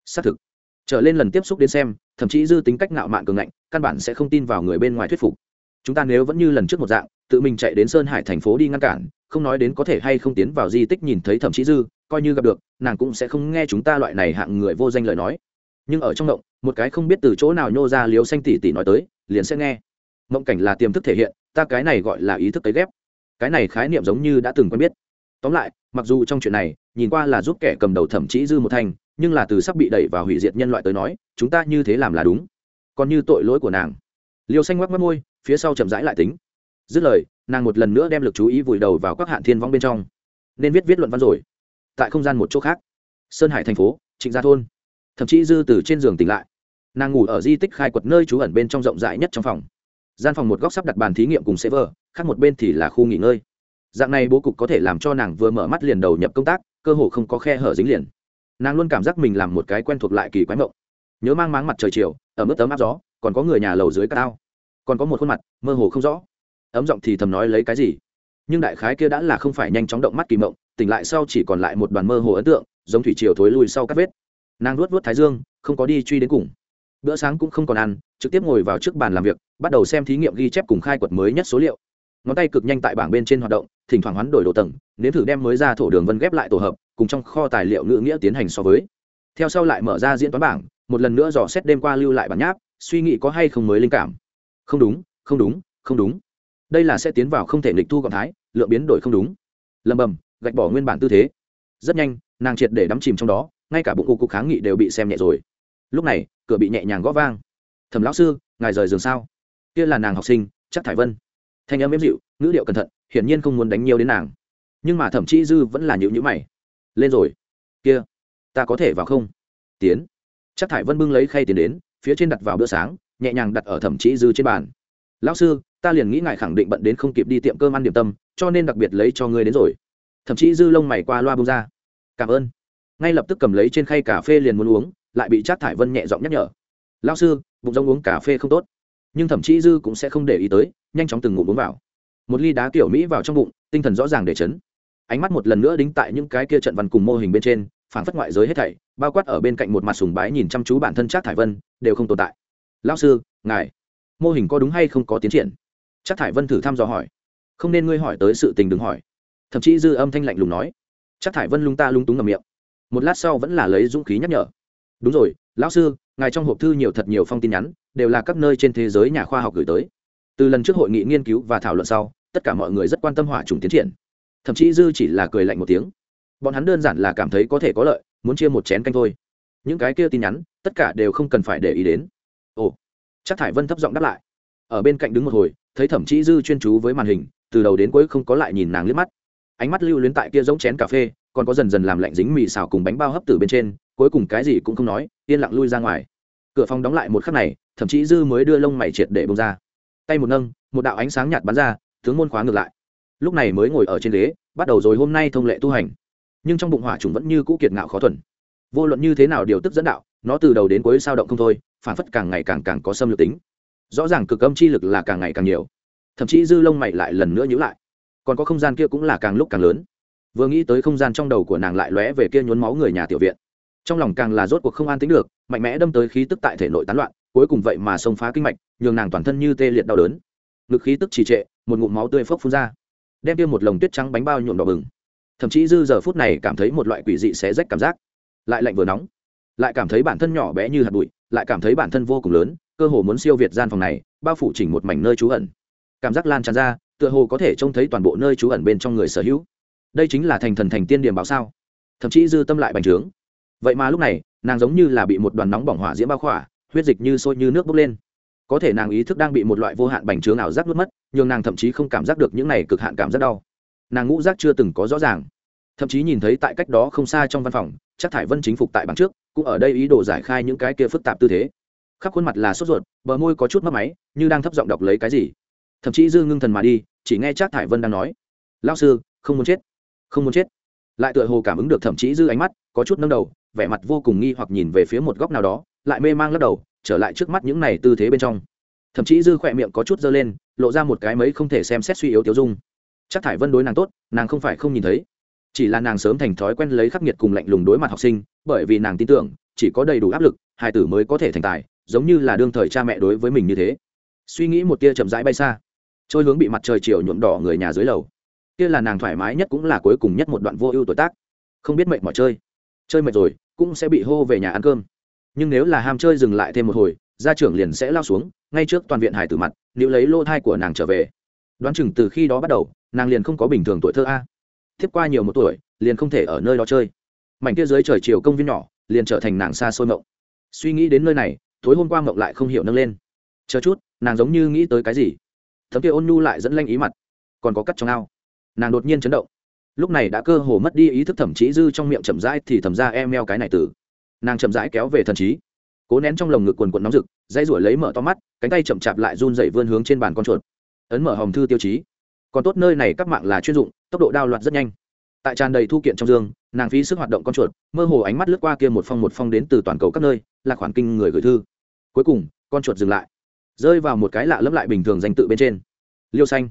Xác thực. Trở lên lần tiếp xúc đến xem thậm chí dư tính cách nạo mạn cường ngạnh, căn bản sẽ không tin vào người bên ngoài thuyết phục chúng ta nếu vẫn như lần trước một dạng, tự mình chạy đến sơn hải thành phố đi ngăn cản, không nói đến có thể hay không tiến vào di tích nhìn thấy thẩm chí dư, coi như gặp được, nàng cũng sẽ không nghe chúng ta loại này hạng người vô danh lời nói. Nhưng ở trong động, một cái không biết từ chỗ nào nhô ra liếu xanh tỉ tỉ nói tới, liền sẽ nghe. Mộng cảnh là tiềm thức thể hiện, ta cái này gọi là ý thức cấy ghép. Cái này khái niệm giống như đã từng quen biết. Tóm lại, mặc dù trong chuyện này, nhìn qua là giúp kẻ cầm đầu thẩm chí dư một thành, nhưng là từ sắp bị đẩy vào hủy diệt nhân loại tới nói, chúng ta như thế làm là đúng. Còn như tội lỗi của nàng. Liêu xanh ngoắc mất môi phía sau chậm rãi lại tính. Dứt lời, nàng một lần nữa đem lực chú ý vùi đầu vào các hạn thiên vong bên trong. Nên viết viết luận văn rồi. Tại không gian một chỗ khác. Sơn hải thành phố, trịnh gia thôn. Thậm chí dư từ trên giường tỉnh lại. Nàng ngủ ở di tích khai quật nơi trú ẩn bên trong rộng rãi nhất trong phòng. Gian phòng một góc sắp đặt bàn thí nghiệm cùng server, khác một bên thì là khu nghỉ ngơi. Dạng này bố cục có thể làm cho nàng vừa mở mắt liền đầu nhập công tác, cơ hồ không có khe hở dính liền. Nàng luôn cảm giác mình làm một cái quen thuộc lại kỳ quái mộng. Nhớ mang máng mặt trời chiều, ở mức tấm áp gió, còn có người nhà lầu dưới cao còn có một khuôn mặt, mơ hồ không rõ. Ấm giọng thì thầm nói lấy cái gì? Nhưng đại khái kia đã là không phải nhanh chóng động mắt kỳ mộng, tỉnh lại sau chỉ còn lại một đoàn mơ hồ ấn tượng, giống thủy triều thối lùi sau các vết. Nàng luốt vớt thái dương, không có đi truy đến cùng. Bữa sáng cũng không còn ăn, trực tiếp ngồi vào trước bàn làm việc, bắt đầu xem thí nghiệm ghi chép cùng khai quật mới nhất số liệu. Ngón tay cực nhanh tại bảng bên trên hoạt động, thỉnh thoảng hoán đổi đồ tầng, nếm thử đem mới ra thổ đường vân ghép lại tổ hợp, cùng trong kho tài liệu ngữ nghĩa tiến hành so với. Theo sau lại mở ra diễn toán bảng, một lần nữa dò xét đêm qua lưu lại bản nháp, suy nghĩ có hay không mới linh cảm không đúng không đúng không đúng. Đây là sẽ tiến vào không thể nghịch thu gọn thái, lượng biến đổi không đúng. Lầm bầm, gạch bỏ nguyên bản tư thế. Rất nhanh, nàng triệt để đắm chìm trong đó, ngay cả bụng cụ cục kháng nghị đều bị xem nhẹ rồi. Lúc này, cửa bị nhẹ nhàng gõ vang. Thẩm lão sư, ngài rời giường sao? Kia là nàng học sinh, chắc thải vân. Thanh âm ếm dịu, ngữ điệu cẩn thận, hiển nhiên không muốn đánh nhiều đến nàng. Nhưng mà thẩm chi dư vẫn là nhịu nhữ mày. Lên rồi. Kia, ta có thể vào không? Tiến. Chắc thải vân bưng lấy khay tiền đến, phía trên đặt vào bữa sáng nhẹ nhàng đặt ở thẩm chí dư trên bàn. Lão sư, ta liền nghĩ ngài khẳng định bận đến không kịp đi tiệm cơm ăn điểm tâm, cho nên đặc biệt lấy cho ngươi đến rồi. Thậm chí dư lông mày qua loa bông ra. Cảm ơn. Ngay lập tức cầm lấy trên khay cà phê liền muốn uống, lại bị Trác thải vân nhẹ giọng nhắc nhở. Lao sư, bụng rông uống cà phê không tốt. Nhưng thậm chí dư cũng sẽ không để ý tới, nhanh chóng từng ngụm uống vào. Một ly đá kiểu mỹ vào trong bụng, tinh thần rõ ràng để chấn. Ánh mắt một lần nữa đính tại những cái kia trận văn cùng mô hình bên trên phản phất ngoại giới hết thảy, bao quát ở bên cạnh một mặt sùng bái nhìn chăm chú bản thân Trác thải vân, đều không tồn tại lao sư, ngài, mô hình có đúng hay không có tiến triển? Trác thải vân thử thăm dò hỏi. Không nên ngươi hỏi tới sự tình đừng hỏi. Thậm chí dư âm thanh lạnh lùng nói. Trác thải vân lung ta lung túng ngầm miệng. Một lát sau vẫn là lấy dũng khí nhắc nhở. Đúng rồi, lão sư, ngài trong hộp thư nhiều thật nhiều phong tin nhắn, đều là các nơi trên thế giới nhà khoa học gửi tới. Từ lần trước hội nghị nghiên cứu và thảo luận sau, tất cả mọi người rất quan tâm hỏa trùng tiến triển. Thậm chí dư chỉ là cười lạnh một tiếng. Bọn hắn đơn giản là cảm thấy có thể có lợi, muốn chia một chén canh thôi. Những cái kia tin nhắn, tất cả đều không cần phải để ý đến chắc thải vân thấp giọng đáp lại. Ở bên cạnh đứng một hồi, thấy thẩm chí dư chuyên chú với màn hình, từ đầu đến cuối không có lại nhìn nàng liếc mắt. Ánh mắt lưu luyến tại kia giống chén cà phê, còn có dần dần làm lạnh dính mì xào cùng bánh bao hấp từ bên trên, cuối cùng cái gì cũng không nói, yên lặng lui ra ngoài. Cửa phòng đóng lại một khắc này thậm chí dư mới đưa lông mày triệt để bông ra. Tay một nâng, một đạo ánh sáng nhạt bắn ra, tướng môn khóa ngược lại. Lúc này mới ngồi ở trên ghế, bắt đầu rồi hôm nay thông lệ tu hành. Nhưng trong bụng hỏa chúng vẫn như cũ kiệt ngạo khó thuần. Vô luận như thế nào điều tức dẫn đạo nó từ đầu đến cuối sao động không thôi, phản phất càng ngày càng càng có xâm lược tính. Rõ ràng cực âm chi lực là càng ngày càng nhiều. Thậm chí dư lông mày lại lần nữa nhữ lại. Còn có không gian kia cũng là càng lúc càng lớn. Vừa nghĩ tới không gian trong đầu của nàng lại lóe về kia nhốn máu người nhà tiểu viện. Trong lòng càng là rốt cuộc không an tính được, mạnh mẽ đâm tới khí tức tại thể nội tán loạn, cuối cùng vậy mà xông phá kinh mạch, nhường nàng toàn thân như tê liệt đau đớn. Ngực khí tức trì trệ, một ngụm máu tươi phốc phun ra. Đem kia một lồng tuyết trắng bánh bao nhuộm đỏ bừng. Thậm chí dư giờ phút này cảm thấy một loại quỷ dị xé rách cảm giác. Lại lạnh vừa nóng lại cảm thấy bản thân nhỏ bé như hạt bụi, lại cảm thấy bản thân vô cùng lớn, cơ hồ muốn siêu việt gian phòng này, bao phủ chỉnh một mảnh nơi trú ẩn. Cảm giác lan tràn ra, tựa hồ có thể trông thấy toàn bộ nơi trú ẩn bên trong người sở hữu. Đây chính là thành thần thành tiên điểm báo sao? Thậm chí dư tâm lại bành trướng. Vậy mà lúc này, nàng giống như là bị một đoàn nóng bỏng hỏa diễm bao khỏa, huyết dịch như sôi như nước bốc lên. Có thể nàng ý thức đang bị một loại vô hạn bành trướng ảo giác nuốt mất nhưng nàng thậm chí không cảm giác được những này cực hạn cảm giác đau. Nàng ngũ giác chưa từng có rõ ràng. Thậm chí nhìn thấy tại cách đó không xa trong văn phòng, chắc thải vân chính phục tại bàn trước cũng ở đây ý đồ giải khai những cái kia phức tạp tư thế. Khắp khuôn mặt là sốt ruột, bờ môi có chút mất máy, như đang thấp giọng đọc lấy cái gì. Thậm chí dư ngưng thần mà đi, chỉ nghe chắc thải vân đang nói lao sư, không muốn chết, không muốn chết. Lại tựa hồ cảm ứng được thậm chí dư ánh mắt, có chút nâng đầu, vẻ mặt vô cùng nghi hoặc nhìn về phía một góc nào đó, lại mê mang lắc đầu, trở lại trước mắt những này tư thế bên trong. Thậm chí dư khỏe miệng có chút dơ lên, lộ ra một cái mấy không thể xem xét suy yếu tiêu dung. Chắc thải vân đối nàng tốt, nàng không phải không nhìn thấy chỉ là nàng sớm thành thói quen lấy khắc nghiệt cùng lạnh lùng đối mặt học sinh, bởi vì nàng tin tưởng, chỉ có đầy đủ áp lực hai tử mới có thể thành tài, giống như là đương thời cha mẹ đối với mình như thế. Suy nghĩ một tia chậm rãi bay xa. Trôi hướng bị mặt trời chiều nhuộm đỏ người nhà dưới lầu. Kia là nàng thoải mái nhất cũng là cuối cùng nhất một đoạn vô ưu tuổi tác. Không biết mệt mỏi chơi. Chơi mệt rồi, cũng sẽ bị hô về nhà ăn cơm. Nhưng nếu là ham chơi dừng lại thêm một hồi, gia trưởng liền sẽ lao xuống, ngay trước toàn viện hải tử mặt nếu lấy lô thai của nàng trở về. Đoán chừng từ khi đó bắt đầu, nàng liền không có bình thường tuổi thơ a tiếp qua nhiều một tuổi, liền không thể ở nơi đó chơi. Mảnh kia dưới trời chiều công viên nhỏ, liền trở thành nàng xa xôi mộng. Suy nghĩ đến nơi này, tối hôm qua mộng lại không hiểu nâng lên. Chờ chút, nàng giống như nghĩ tới cái gì? Thấm kia ôn nhu lại dẫn lanh ý mặt. Còn có cắt trong ao. Nàng đột nhiên chấn động. Lúc này đã cơ hồ mất đi ý thức thẩm chí dư trong miệng chậm rãi thì thầm ra em meo cái này từ. Nàng chậm rãi kéo về thần trí. Cố nén trong lồng ngực quần quần nóng rực dây ruổi lấy mở to mắt, cánh tay chậm chạp lại run dậy vươn hướng trên bàn con chuột. Ấn mở hòm thư tiêu chí còn tốt nơi này các mạng là chuyên dụng, tốc độ đao loạt rất nhanh. Tại tràn đầy thu kiện trong dương, nàng phí sức hoạt động con chuột, mơ hồ ánh mắt lướt qua kia một phong một phong đến từ toàn cầu các nơi, là khoản kinh người gửi thư. Cuối cùng, con chuột dừng lại, rơi vào một cái lạ lẫm lại bình thường danh tự bên trên. Liêu xanh.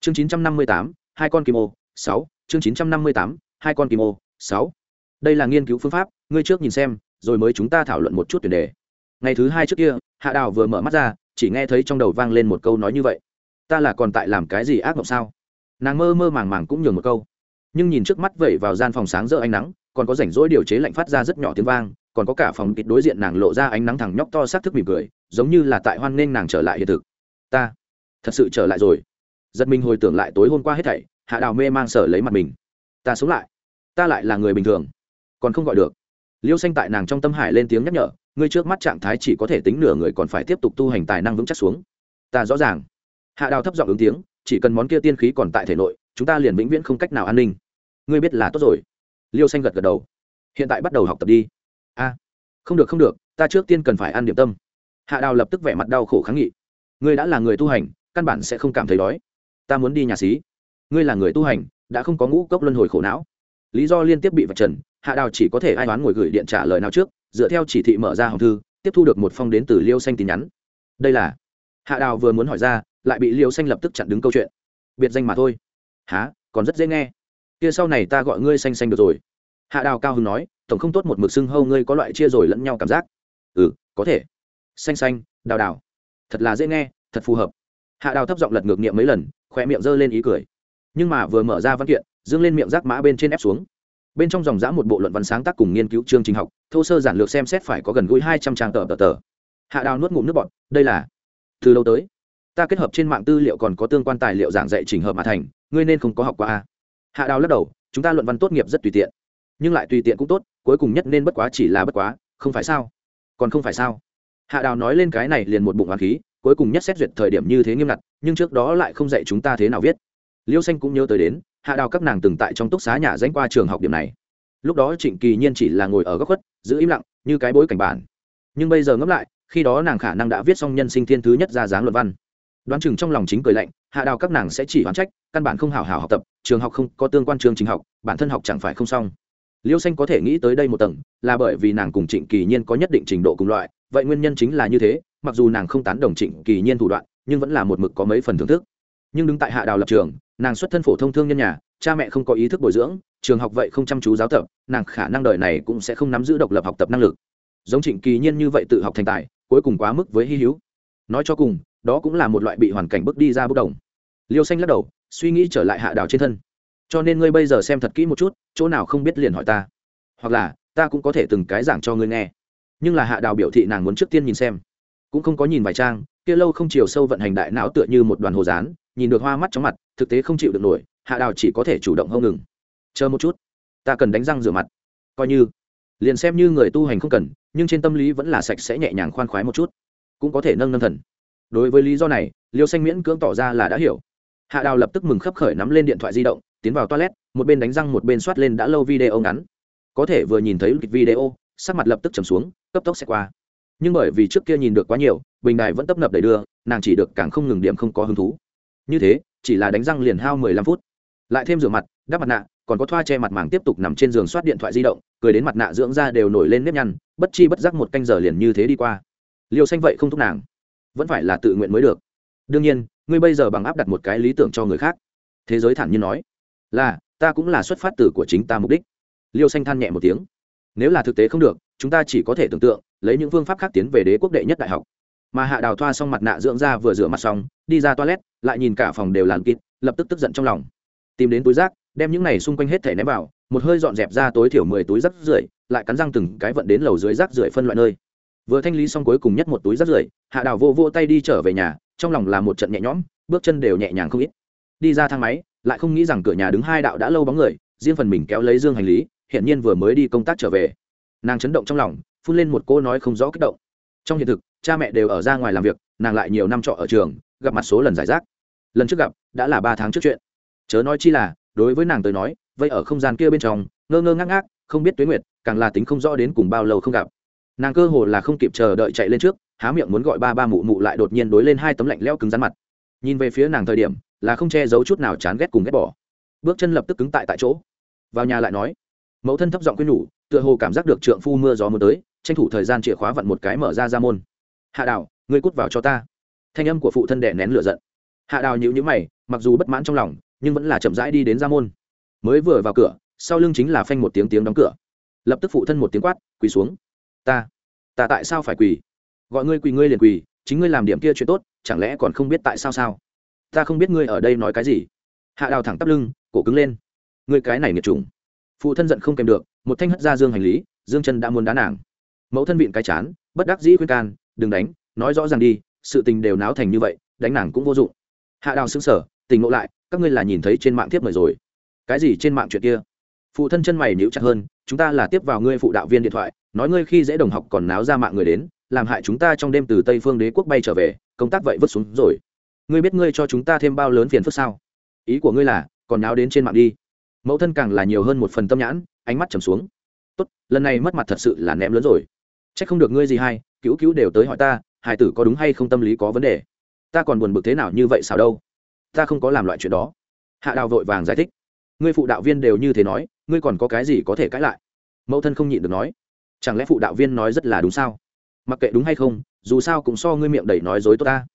Chương chín trăm năm mươi tám, hai con kim ô, sáu. Chương chín trăm năm mươi tám, hai con kim ô, sáu. Đây là nghiên cứu phương pháp, ngươi trước nhìn xem, rồi mới chúng ta thảo luận một chút tuyển đề. Ngày thứ hai trước kia, hạ đào vừa mở mắt ra, chỉ nghe thấy trong đầu vang lên một câu nói như vậy ta là còn tại làm cái gì ác mộng sao? Nàng mơ mơ màng màng cũng nhường một câu. Nhưng nhìn trước mắt vẩy vào gian phòng sáng rỡ ánh nắng, còn có rảnh rỗi điều chế lạnh phát ra rất nhỏ tiếng vang, còn có cả phòng kịch đối diện nàng lộ ra ánh nắng thẳng nhóc to sát thức mỉm cười, giống như là tại hoan nghênh nàng trở lại hiện thực. Ta, thật sự trở lại rồi. Giật mình hồi tưởng lại tối hôm qua hết thảy, hạ đào mê mang sở lấy mặt mình. Ta sống lại. Ta lại là người bình thường. Còn không gọi được. Liêu xanh tại nàng trong tâm hải lên tiếng nhắc nhở, ngươi trước mắt trạng thái chỉ có thể tính nửa người còn phải tiếp tục tu hành tài năng vững chắc xuống. Ta rõ ràng hạ đào thấp giọng ứng tiếng, chỉ cần món kia tiên khí còn tại thể nội, chúng ta liền vĩnh viễn không cách nào an ninh. Ngươi biết là tốt rồi. Liêu xanh gật gật đầu. Hiện tại bắt đầu học tập đi. A. Không được không được, ta trước tiên cần phải ăn điểm tâm. Hạ đào lập tức vẻ mặt đau khổ kháng nghị. Ngươi đã là người tu hành, căn bản sẽ không cảm thấy đói. Ta muốn đi nhà xí. Ngươi là người tu hành, đã không có ngũ cốc luân hồi khổ não. Lý do liên tiếp bị vạch trần, hạ đào chỉ có thể ai đoán ngồi gửi điện trả lời nào trước, dựa theo chỉ thị mở ra hòm thư, tiếp thu được một phong đến từ liêu xanh tin nhắn. Đây là hạ đào vừa muốn hỏi ra lại bị liêu xanh lập tức chặn đứng câu chuyện. Biệt danh mà thôi. Há còn rất dễ nghe. Kia sau này ta gọi ngươi xanh xanh được rồi. Hạ đào cao hưng nói, tổng không tốt một mực xưng hâu ngươi có loại chia rồi lẫn nhau cảm giác. Ừ có thể. Xanh xanh, đào đào. Thật là dễ nghe, thật phù hợp. Hạ đào thấp giọng lật ngược nghiệm mấy lần khoe miệng g lên ý cười. Nhưng mà vừa mở ra văn kiện, dương lên miệng rác mã bên trên ép xuống. Bên trong dòng giã một bộ luận văn sáng tác cùng nghiên cứu chương trình học, thô sơ giản lược xem xét phải có gần gũi hai trăm trang tờ tờ tờ. Hạ đào nuốt ngụm nước bọt, đây là từ lâu tới ta kết hợp trên mạng tư liệu còn có tương quan tài liệu giảng dạy trình hợp mà thành, ngươi nên không có học qua a. Hạ đào lắc đầu, chúng ta luận văn tốt nghiệp rất tùy tiện. Nhưng lại tùy tiện cũng tốt, cuối cùng nhất nên bất quá chỉ là bất quá, không phải sao? Còn không phải sao? Hạ đào nói lên cái này liền một bụng hoàng khí, cuối cùng nhất xét duyệt thời điểm như thế nghiêm ngặt, nhưng trước đó lại không dạy chúng ta thế nào viết. Liêu xanh cũng nhớ tới đến, hạ đào các nàng từng tại trong túc xá nhà danh qua trường học điểm này. Lúc đó trịnh kỳ nhiên chỉ là ngồi ở góc khuất, giữ im lặng, như cái bối cảnh bản. Nhưng bây giờ ngẫm lại, khi đó nàng khả năng đã viết xong nhân sinh thiên thứ nhất ra dáng luận văn đoán chừng trong lòng chính cười lạnh, hạ đào các nàng sẽ chỉ oán trách, căn bản không hào hào học tập, trường học không có tương quan trường trình học, bản thân học chẳng phải không xong. Liêu xanh có thể nghĩ tới đây một tầng, là bởi vì nàng cùng trịnh kỳ nhiên có nhất định trình độ cùng loại, vậy nguyên nhân chính là như thế, mặc dù nàng không tán đồng trịnh kỳ nhiên thủ đoạn, nhưng vẫn là một mực có mấy phần thưởng thức. Nhưng đứng tại hạ đào lập trường, nàng xuất thân phổ thông thương nhân nhà, cha mẹ không có ý thức bồi dưỡng, trường học vậy không chăm chú giáo tập, nàng khả năng đời này cũng sẽ không nắm giữ độc lập học tập năng lực. Giống trịnh kỳ nhiên như vậy tự học thành tài, cuối cùng quá mức với hy hữu. Nói cho cùng đó cũng là một loại bị hoàn cảnh bước đi ra bước đồng. Liêu xanh lắc đầu, suy nghĩ trở lại hạ đào trên thân. Cho nên ngươi bây giờ xem thật kỹ một chút, chỗ nào không biết liền hỏi ta. Hoặc là, ta cũng có thể từng cái giảng cho ngươi nghe. Nhưng là hạ đào biểu thị nàng muốn trước tiên nhìn xem. Cũng không có nhìn vài trang, kia lâu không chiều sâu vận hành đại não tựa như một đoàn hồ dán nhìn được hoa mắt chóng mặt, thực tế không chịu được nổi, hạ đào chỉ có thể chủ động hông ngừng. Chờ một chút, ta cần đánh răng rửa mặt. Coi như, liền xem như người tu hành không cần, nhưng trên tâm lý vẫn là sạch sẽ nhẹ nhàng khoan khoái một chút. Cũng có thể nâng nâng thần đối với lý do này, liêu xanh miễn cưỡng tỏ ra là đã hiểu. Hạ đào lập tức mừng khấp khởi nắm lên điện thoại di động, tiến vào toilet, một bên đánh răng một bên soát lên đã lâu video ngắn. Có thể vừa nhìn thấy video, sắc mặt lập tức trầm xuống, cấp tốc sẽ qua. Nhưng bởi vì trước kia nhìn được quá nhiều, bình đài vẫn tấp nập đầy đưa, nàng chỉ được càng không ngừng điểm không có hứng thú. Như thế, chỉ là đánh răng liền hao mười lăm phút. Lại thêm rửa mặt, đắp mặt nạ, còn có thoa che mặt màng tiếp tục nằm trên giường soát điện thoại di động, cười đến mặt nạ dưỡng da đều nổi lên nếp nhăn, bất chi bất giác một canh giờ liền như thế đi qua. Liều xanh vậy không thúc nàng vẫn phải là tự nguyện mới được. Đương nhiên, ngươi bây giờ bằng áp đặt một cái lý tưởng cho người khác. Thế giới thản nhiên nói, là, ta cũng là xuất phát từ của chính ta mục đích. Liêu xanh than nhẹ một tiếng, nếu là thực tế không được, chúng ta chỉ có thể tưởng tượng, lấy những phương pháp khác tiến về đế quốc đệ nhất đại học. Mà hạ đào thoa xong mặt nạ dưỡng da vừa rửa mặt xong, đi ra toilet, lại nhìn cả phòng đều làn kịt, lập tức tức giận trong lòng. Tìm đến túi rác, đem những này xung quanh hết thể ném vào, một hơi dọn dẹp ra tối thiểu mười túi rác rưởi, lại cắn răng từng cái vận đến lầu dưới rác rưởi phân loại nơi vừa thanh lý xong cuối cùng nhất một túi rác rưởi, hạ đào vô vô tay đi trở về nhà, trong lòng là một trận nhẹ nhõm, bước chân đều nhẹ nhàng không ít. Đi ra thang máy, lại không nghĩ rằng cửa nhà đứng hai đạo đã lâu bóng người, riêng phần mình kéo lấy dương hành lý hiện nhiên vừa mới đi công tác trở về. Nàng chấn động trong lòng, phun lên một cô nói không rõ kích động. Trong hiện thực, cha mẹ đều ở ra ngoài làm việc, nàng lại nhiều năm trọ ở trường, gặp mặt số lần giải rác. Lần trước gặp, đã là ba tháng trước chuyện. Chớ nói chi là, đối với nàng tới nói vậy ở không gian kia bên trong, ngơ ngơ ngác ngác, không biết tuyến nguyệt, càng là tính không rõ đến cùng bao lâu không gặp nàng cơ hồ là không kịp chờ đợi chạy lên trước, há miệng muốn gọi ba ba mụ mụ lại đột nhiên đối lên hai tấm lạnh leo cứng rắn mặt. Nhìn về phía nàng thời điểm, là không che giấu chút nào chán ghét cùng ghét bỏ. Bước chân lập tức cứng tại tại chỗ. Vào nhà lại nói, mẫu thân thấp giọng quyên nhủ, tựa hồ cảm giác được trượng phu mưa gió mưa tới, tranh thủ thời gian chìa khóa vặn một cái mở ra ra môn. Hạ đào, ngươi cút vào cho ta. Thanh âm của phụ thân đẻ nén lửa giận. Hạ đào nhịu nhữ mày, mặc dù bất mãn trong lòng, nhưng vẫn là chậm rãi đi đến ra môn. Mới vừa vào cửa, sau lưng chính là phanh một tiếng tiếng đóng cửa. Lập tức phụ thân một tiếng quát, quỳ xuống ta ta tại sao phải quỳ? Gọi ngươi quỳ ngươi liền quỳ, chính ngươi làm điểm kia chuyện tốt, chẳng lẽ còn không biết tại sao sao? Ta không biết ngươi ở đây nói cái gì. Hạ đào thẳng tắp lưng, cổ cứng lên. Ngươi cái này nghiệt trùng phụ thân giận không kèm được, một thanh hất ra dương hành lý, dương chân đã muốn đá nàng. Mẫu thân vịn cái chán, bất đắc dĩ khuyên can, đừng đánh, nói rõ ràng đi, sự tình đều náo thành như vậy, đánh nàng cũng vô dụng. Hạ đào xứng sở tình ngộ lại, các ngươi là nhìn thấy trên mạng tiếp mời rồi. Cái gì trên mạng chuyện kia? Phụ thân chân mày níu chặt hơn, chúng ta là tiếp vào ngươi phụ đạo viên điện thoại, nói ngươi khi dễ đồng học còn náo ra mạng người đến, làm hại chúng ta trong đêm từ tây phương đế quốc bay trở về, công tác vậy vứt xuống rồi. Ngươi biết ngươi cho chúng ta thêm bao lớn phiền phức sao? Ý của ngươi là, còn náo đến trên mạng đi. Mẫu thân càng là nhiều hơn một phần tâm nhãn, ánh mắt trầm xuống. Tốt, lần này mất mặt thật sự là ném lớn rồi. C h ắ c không được ngươi gì hay, cứu cứu đều tới hỏi ta hải tử có đúng hay không tâm lý có vấn đề. Ta còn buồn bực thế nào như vậy sao đâu? Ta không có làm loại chuyện đó. Hạ đào vội vàng giải thích. Ngươi phụ đạo viên đều như thế nói ngươi còn có cái gì có thể cãi lại? Mẫu thân không nhịn được nói. Chẳng lẽ phụ đạo viên nói rất là đúng sao? Mặc kệ đúng hay không, dù sao cũng so ngươi miệng đầy nói dối tốt ta.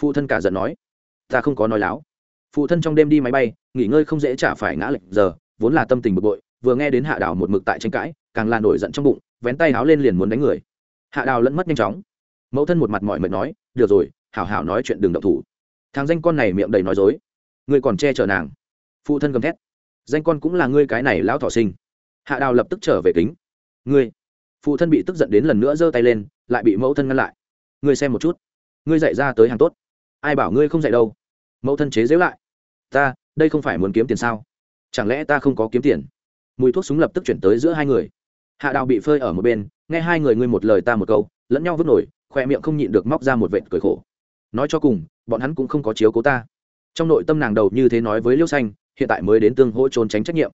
Phụ thân cả giận nói. Ta không có nói láo. Phụ thân trong đêm đi máy bay, nghỉ ngơi không dễ chả phải ngã lệnh giờ, vốn là tâm tình bực bội, vừa nghe đến hạ đào một mực tại tranh cãi, càng là nổi giận trong bụng, vén tay háo lên liền muốn đánh người. Hạ đào lẫn mất nhanh chóng. Mẫu thân một mặt mọi mệt nói, được rồi, hảo hảo nói chuyện đừng động thủ. Thằng danh con này miệng đầy nói dối. Ngươi còn che chở nàng. Phụ thân gầm thét danh con cũng là ngươi cái này lão thọ sinh. Hạ đào lập tức trở về kính. Ngươi, phụ thân bị tức giận đến lần nữa giơ tay lên, lại bị mẫu thân ngăn lại. Ngươi xem một chút. Ngươi dạy ra tới hàng tốt. Ai bảo ngươi không dạy đâu? Mẫu thân chế giễu lại. Ta, đây không phải muốn kiếm tiền sao? Chẳng lẽ ta không có kiếm tiền? Mùi thuốc súng lập tức chuyển tới giữa hai người. Hạ đào bị phơi ở một bên, nghe hai người ngươi một lời ta một câu, lẫn nhau vứt nổi khoe miệng không nhịn được móc ra một vệt cười khổ. Nói cho cùng, bọn hắn cũng không có chiếu cố ta. Trong nội tâm nàng đầu như thế nói với liêu xanh hiện tại mới đến tương hỗ trốn tránh trách nhiệm.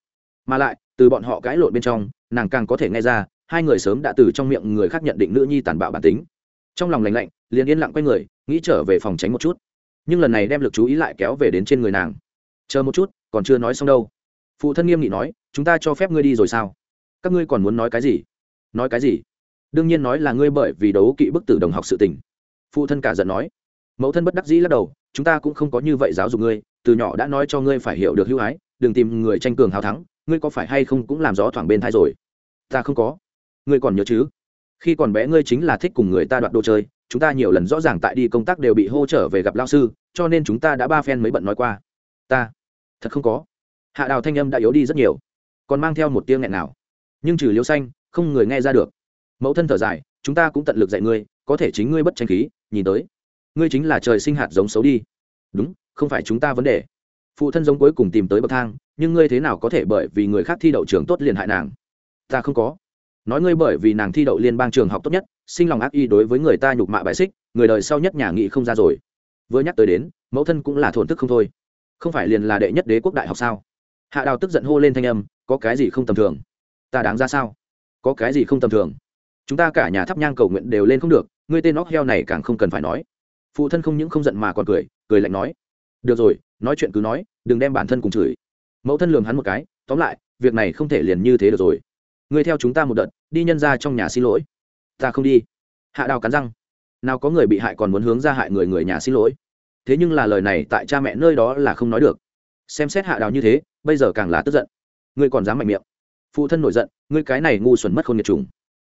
Mà lại, từ bọn họ cãi lộn bên trong, nàng càng có thể nghe ra, hai người sớm đã từ trong miệng người khác nhận định nữ nhi tàn bạo bản tính. Trong lòng lành lạnh, liền yên lặng quay người, nghĩ trở về phòng tránh một chút. Nhưng lần này đem lực chú ý lại kéo về đến trên người nàng. Chờ một chút, còn chưa nói xong đâu. Phụ thân nghiêm nghị nói, chúng ta cho phép ngươi đi rồi sao? Các ngươi còn muốn nói cái gì? Nói cái gì? Đương nhiên nói là ngươi bởi vì đấu kỵ bức tử đồng học sự tình. Phụ thân cả giận nói. Mẫu thân bất đắc dĩ lắc đầu, chúng ta cũng không có như vậy giáo dục ngươi từ nhỏ đã nói cho ngươi phải hiểu được hữu ái, đừng tìm người tranh cường hào thắng, ngươi có phải hay không cũng làm gió thoảng bên thai rồi? Ta không có. Ngươi còn nhớ chứ? Khi còn bé ngươi chính là thích cùng người ta đoạt đồ chơi, chúng ta nhiều lần rõ ràng tại đi công tác đều bị hô trở về gặp lao sư, cho nên chúng ta đã ba phen mới bận nói qua. Ta, thật không có. Hạ đào thanh âm đã yếu đi rất nhiều, còn mang theo một tiếng nghẹn nào. Nhưng trừ liêu xanh, không người nghe ra được. Mẫu thân thở dài, chúng ta cũng tận lực dạy ngươi, có thể chính ngươi bất tranh khí, nhìn tới. Ngươi chính là trời sinh hạt giống xấu đi. Đúng không phải chúng ta vấn đề. Phụ thân giống cuối cùng tìm tới bậc thang, nhưng ngươi thế nào có thể bởi vì người khác thi đậu trường tốt liền hại nàng? Ta không có. Nói ngươi bởi vì nàng thi đậu liên bang trường học tốt nhất, sinh lòng ác y đối với người ta nhục mạ bài xích, người đời sau nhất nhà nghị không ra rồi. Vừa nhắc tới đến, mẫu thân cũng là thổn thức không thôi. Không phải liền là đệ nhất đế quốc đại học sao? Hạ đào tức giận hô lên thanh âm, có cái gì không tầm thường? Ta đáng ra sao? Có cái gì không tầm thường? Chúng ta cả nhà thắp nhang cầu nguyện đều lên không được, ngươi tên óc heo này càng không cần phải nói. Phụ thân không những không giận mà còn cười cười lạnh nói được rồi, nói chuyện cứ nói, đừng đem bản thân cùng chửi. Mẫu thân lường hắn một cái, tóm lại, việc này không thể liền như thế được rồi. Ngươi theo chúng ta một đợt, đi nhân ra trong nhà xin lỗi. Ta không đi. Hạ đào cắn răng. Nào có người bị hại còn muốn hướng ra hại người người nhà xin lỗi. Thế nhưng là lời này tại cha mẹ nơi đó là không nói được. Xem xét hạ đào như thế, bây giờ càng là tức giận. Ngươi còn dám mạnh miệng. Phụ thân nổi giận, ngươi cái này ngu xuẩn mất khôn nhiệt trùng.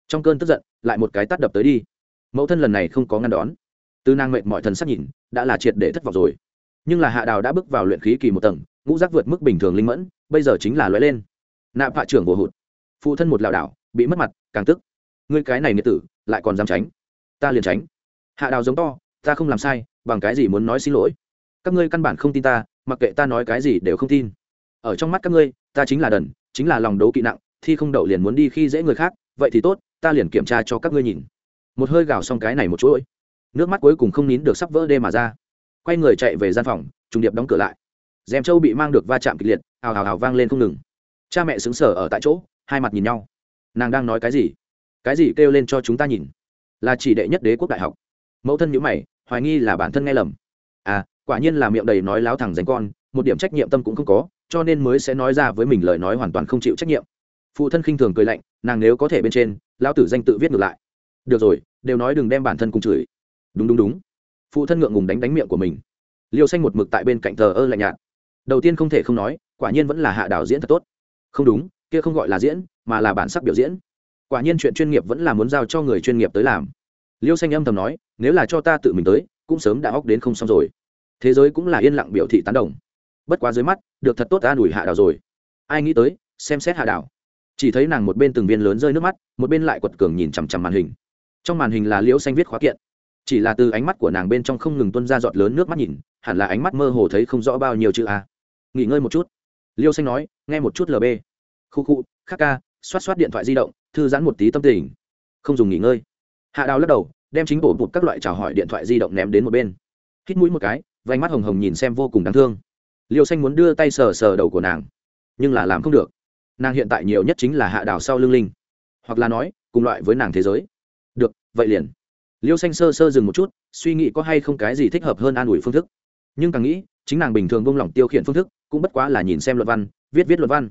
Trong cơn tức giận, lại một cái tắt đập tới đi. Mẫu thân lần này không có ngăn đón. Tư nàng mệnh mọi thần sắc nhìn, đã là triệt để thất vọng rồi nhưng là hạ đào đã bước vào luyện khí kỳ một tầng, ngũ giác vượt mức bình thường linh mẫn, bây giờ chính là lóe lên. Nạp hạ trưởng vô hụt. Phụ thân một lảo đảo, bị mất mặt, càng tức. Ngươi cái này nghĩa tử, lại còn dám tránh. Ta liền tránh. Hạ đào giống to, ta không làm sai, bằng cái gì muốn nói xin lỗi? Các ngươi căn bản không tin ta, mặc kệ ta nói cái gì đều không tin. Ở trong mắt các ngươi, ta chính là đần, chính là lòng đấu kỵ nặng, thi không đậu liền muốn đi khi dễ người khác, vậy thì tốt, ta liền kiểm tra cho các ngươi nhìn. Một hơi gào xong cái này một chuỗi. Nước mắt cuối cùng không nín được sắp vỡ đê mà ra quay người chạy về gian phòng, trùng điệp đóng cửa lại. Dèm châu bị mang được va chạm kịch liệt, hào hào hào vang lên không ngừng. Cha mẹ xứng sở ở tại chỗ, hai mặt nhìn nhau. Nàng đang nói cái gì? Cái gì kêu lên cho chúng ta nhìn? Là chỉ đệ nhất đế quốc đại học. Mẫu thân nhữ mày, hoài nghi là bản thân nghe lầm. À quả nhiên là miệng đầy nói láo thẳng dành con, một điểm trách nhiệm tâm cũng không có, cho nên mới sẽ nói ra với mình lời nói hoàn toàn không chịu trách nhiệm. Phụ thân khinh thường cười lạnh, nàng nếu có thể bên trên, lão tử danh tự viết ngược lại. Được rồi, đều nói đừng đem bản thân cùng chửi. Đúng đúng đúng phụ thân ngượng ngùng đánh đánh miệng của mình. Liêu xanh một mực tại bên cạnh thờ ơ lạnh nhạt. Đầu tiên không thể không nói, quả nhiên vẫn là hạ đạo diễn thật tốt. Không đúng, kia không gọi là diễn, mà là bản sắc biểu diễn. Quả nhiên chuyện chuyên nghiệp vẫn là muốn giao cho người chuyên nghiệp tới làm. Liêu xanh âm thầm nói, nếu là cho ta tự mình tới, cũng sớm đã óc đến không xong rồi. Thế giới cũng là yên lặng biểu thị tán đồng. Bất quá dưới mắt, được thật tốt ta đuổi hạ đảo rồi. Ai nghĩ tới, xem xét hạ đảo chỉ thấy nàng một bên từng viên lớn rơi nước mắt, một bên lại quật cường nhìn chằm chằm màn hình. Trong màn hình là liễu xanh viết khóa kiện chỉ là từ ánh mắt của nàng bên trong không ngừng tuân ra giọt lớn nước mắt nhìn, hẳn là ánh mắt mơ hồ thấy không rõ bao nhiêu chữ a. Nghỉ ngơi một chút. Liêu xanh nói, nghe một chút lb khu khu, khắc ca, xoát xoát điện thoại di động, thư giãn một tí tâm tình. Không dùng nghỉ ngơi. Hạ đào lắc đầu, đem chính bổ bụt các loại chào hỏi điện thoại di động ném đến một bên. Hít mũi một cái vánh mắt hồng hồng nhìn xem vô cùng đáng thương. Liêu xanh muốn đưa tay sờ sờ đầu của nàng, nhưng là làm không được. Nàng hiện tại nhiều nhất chính là hạ đào sau lưng linh. Hoặc là nói, cùng loại với nàng thế giới. Được, vậy liền liêu xanh sơ sơ dừng một chút, suy nghĩ có hay không cái gì thích hợp hơn an ủi phương thức. Nhưng càng nghĩ, chính nàng bình thường bông lỏng tiêu khiển phương thức, cũng bất quá là nhìn xem luận văn, viết viết luận văn.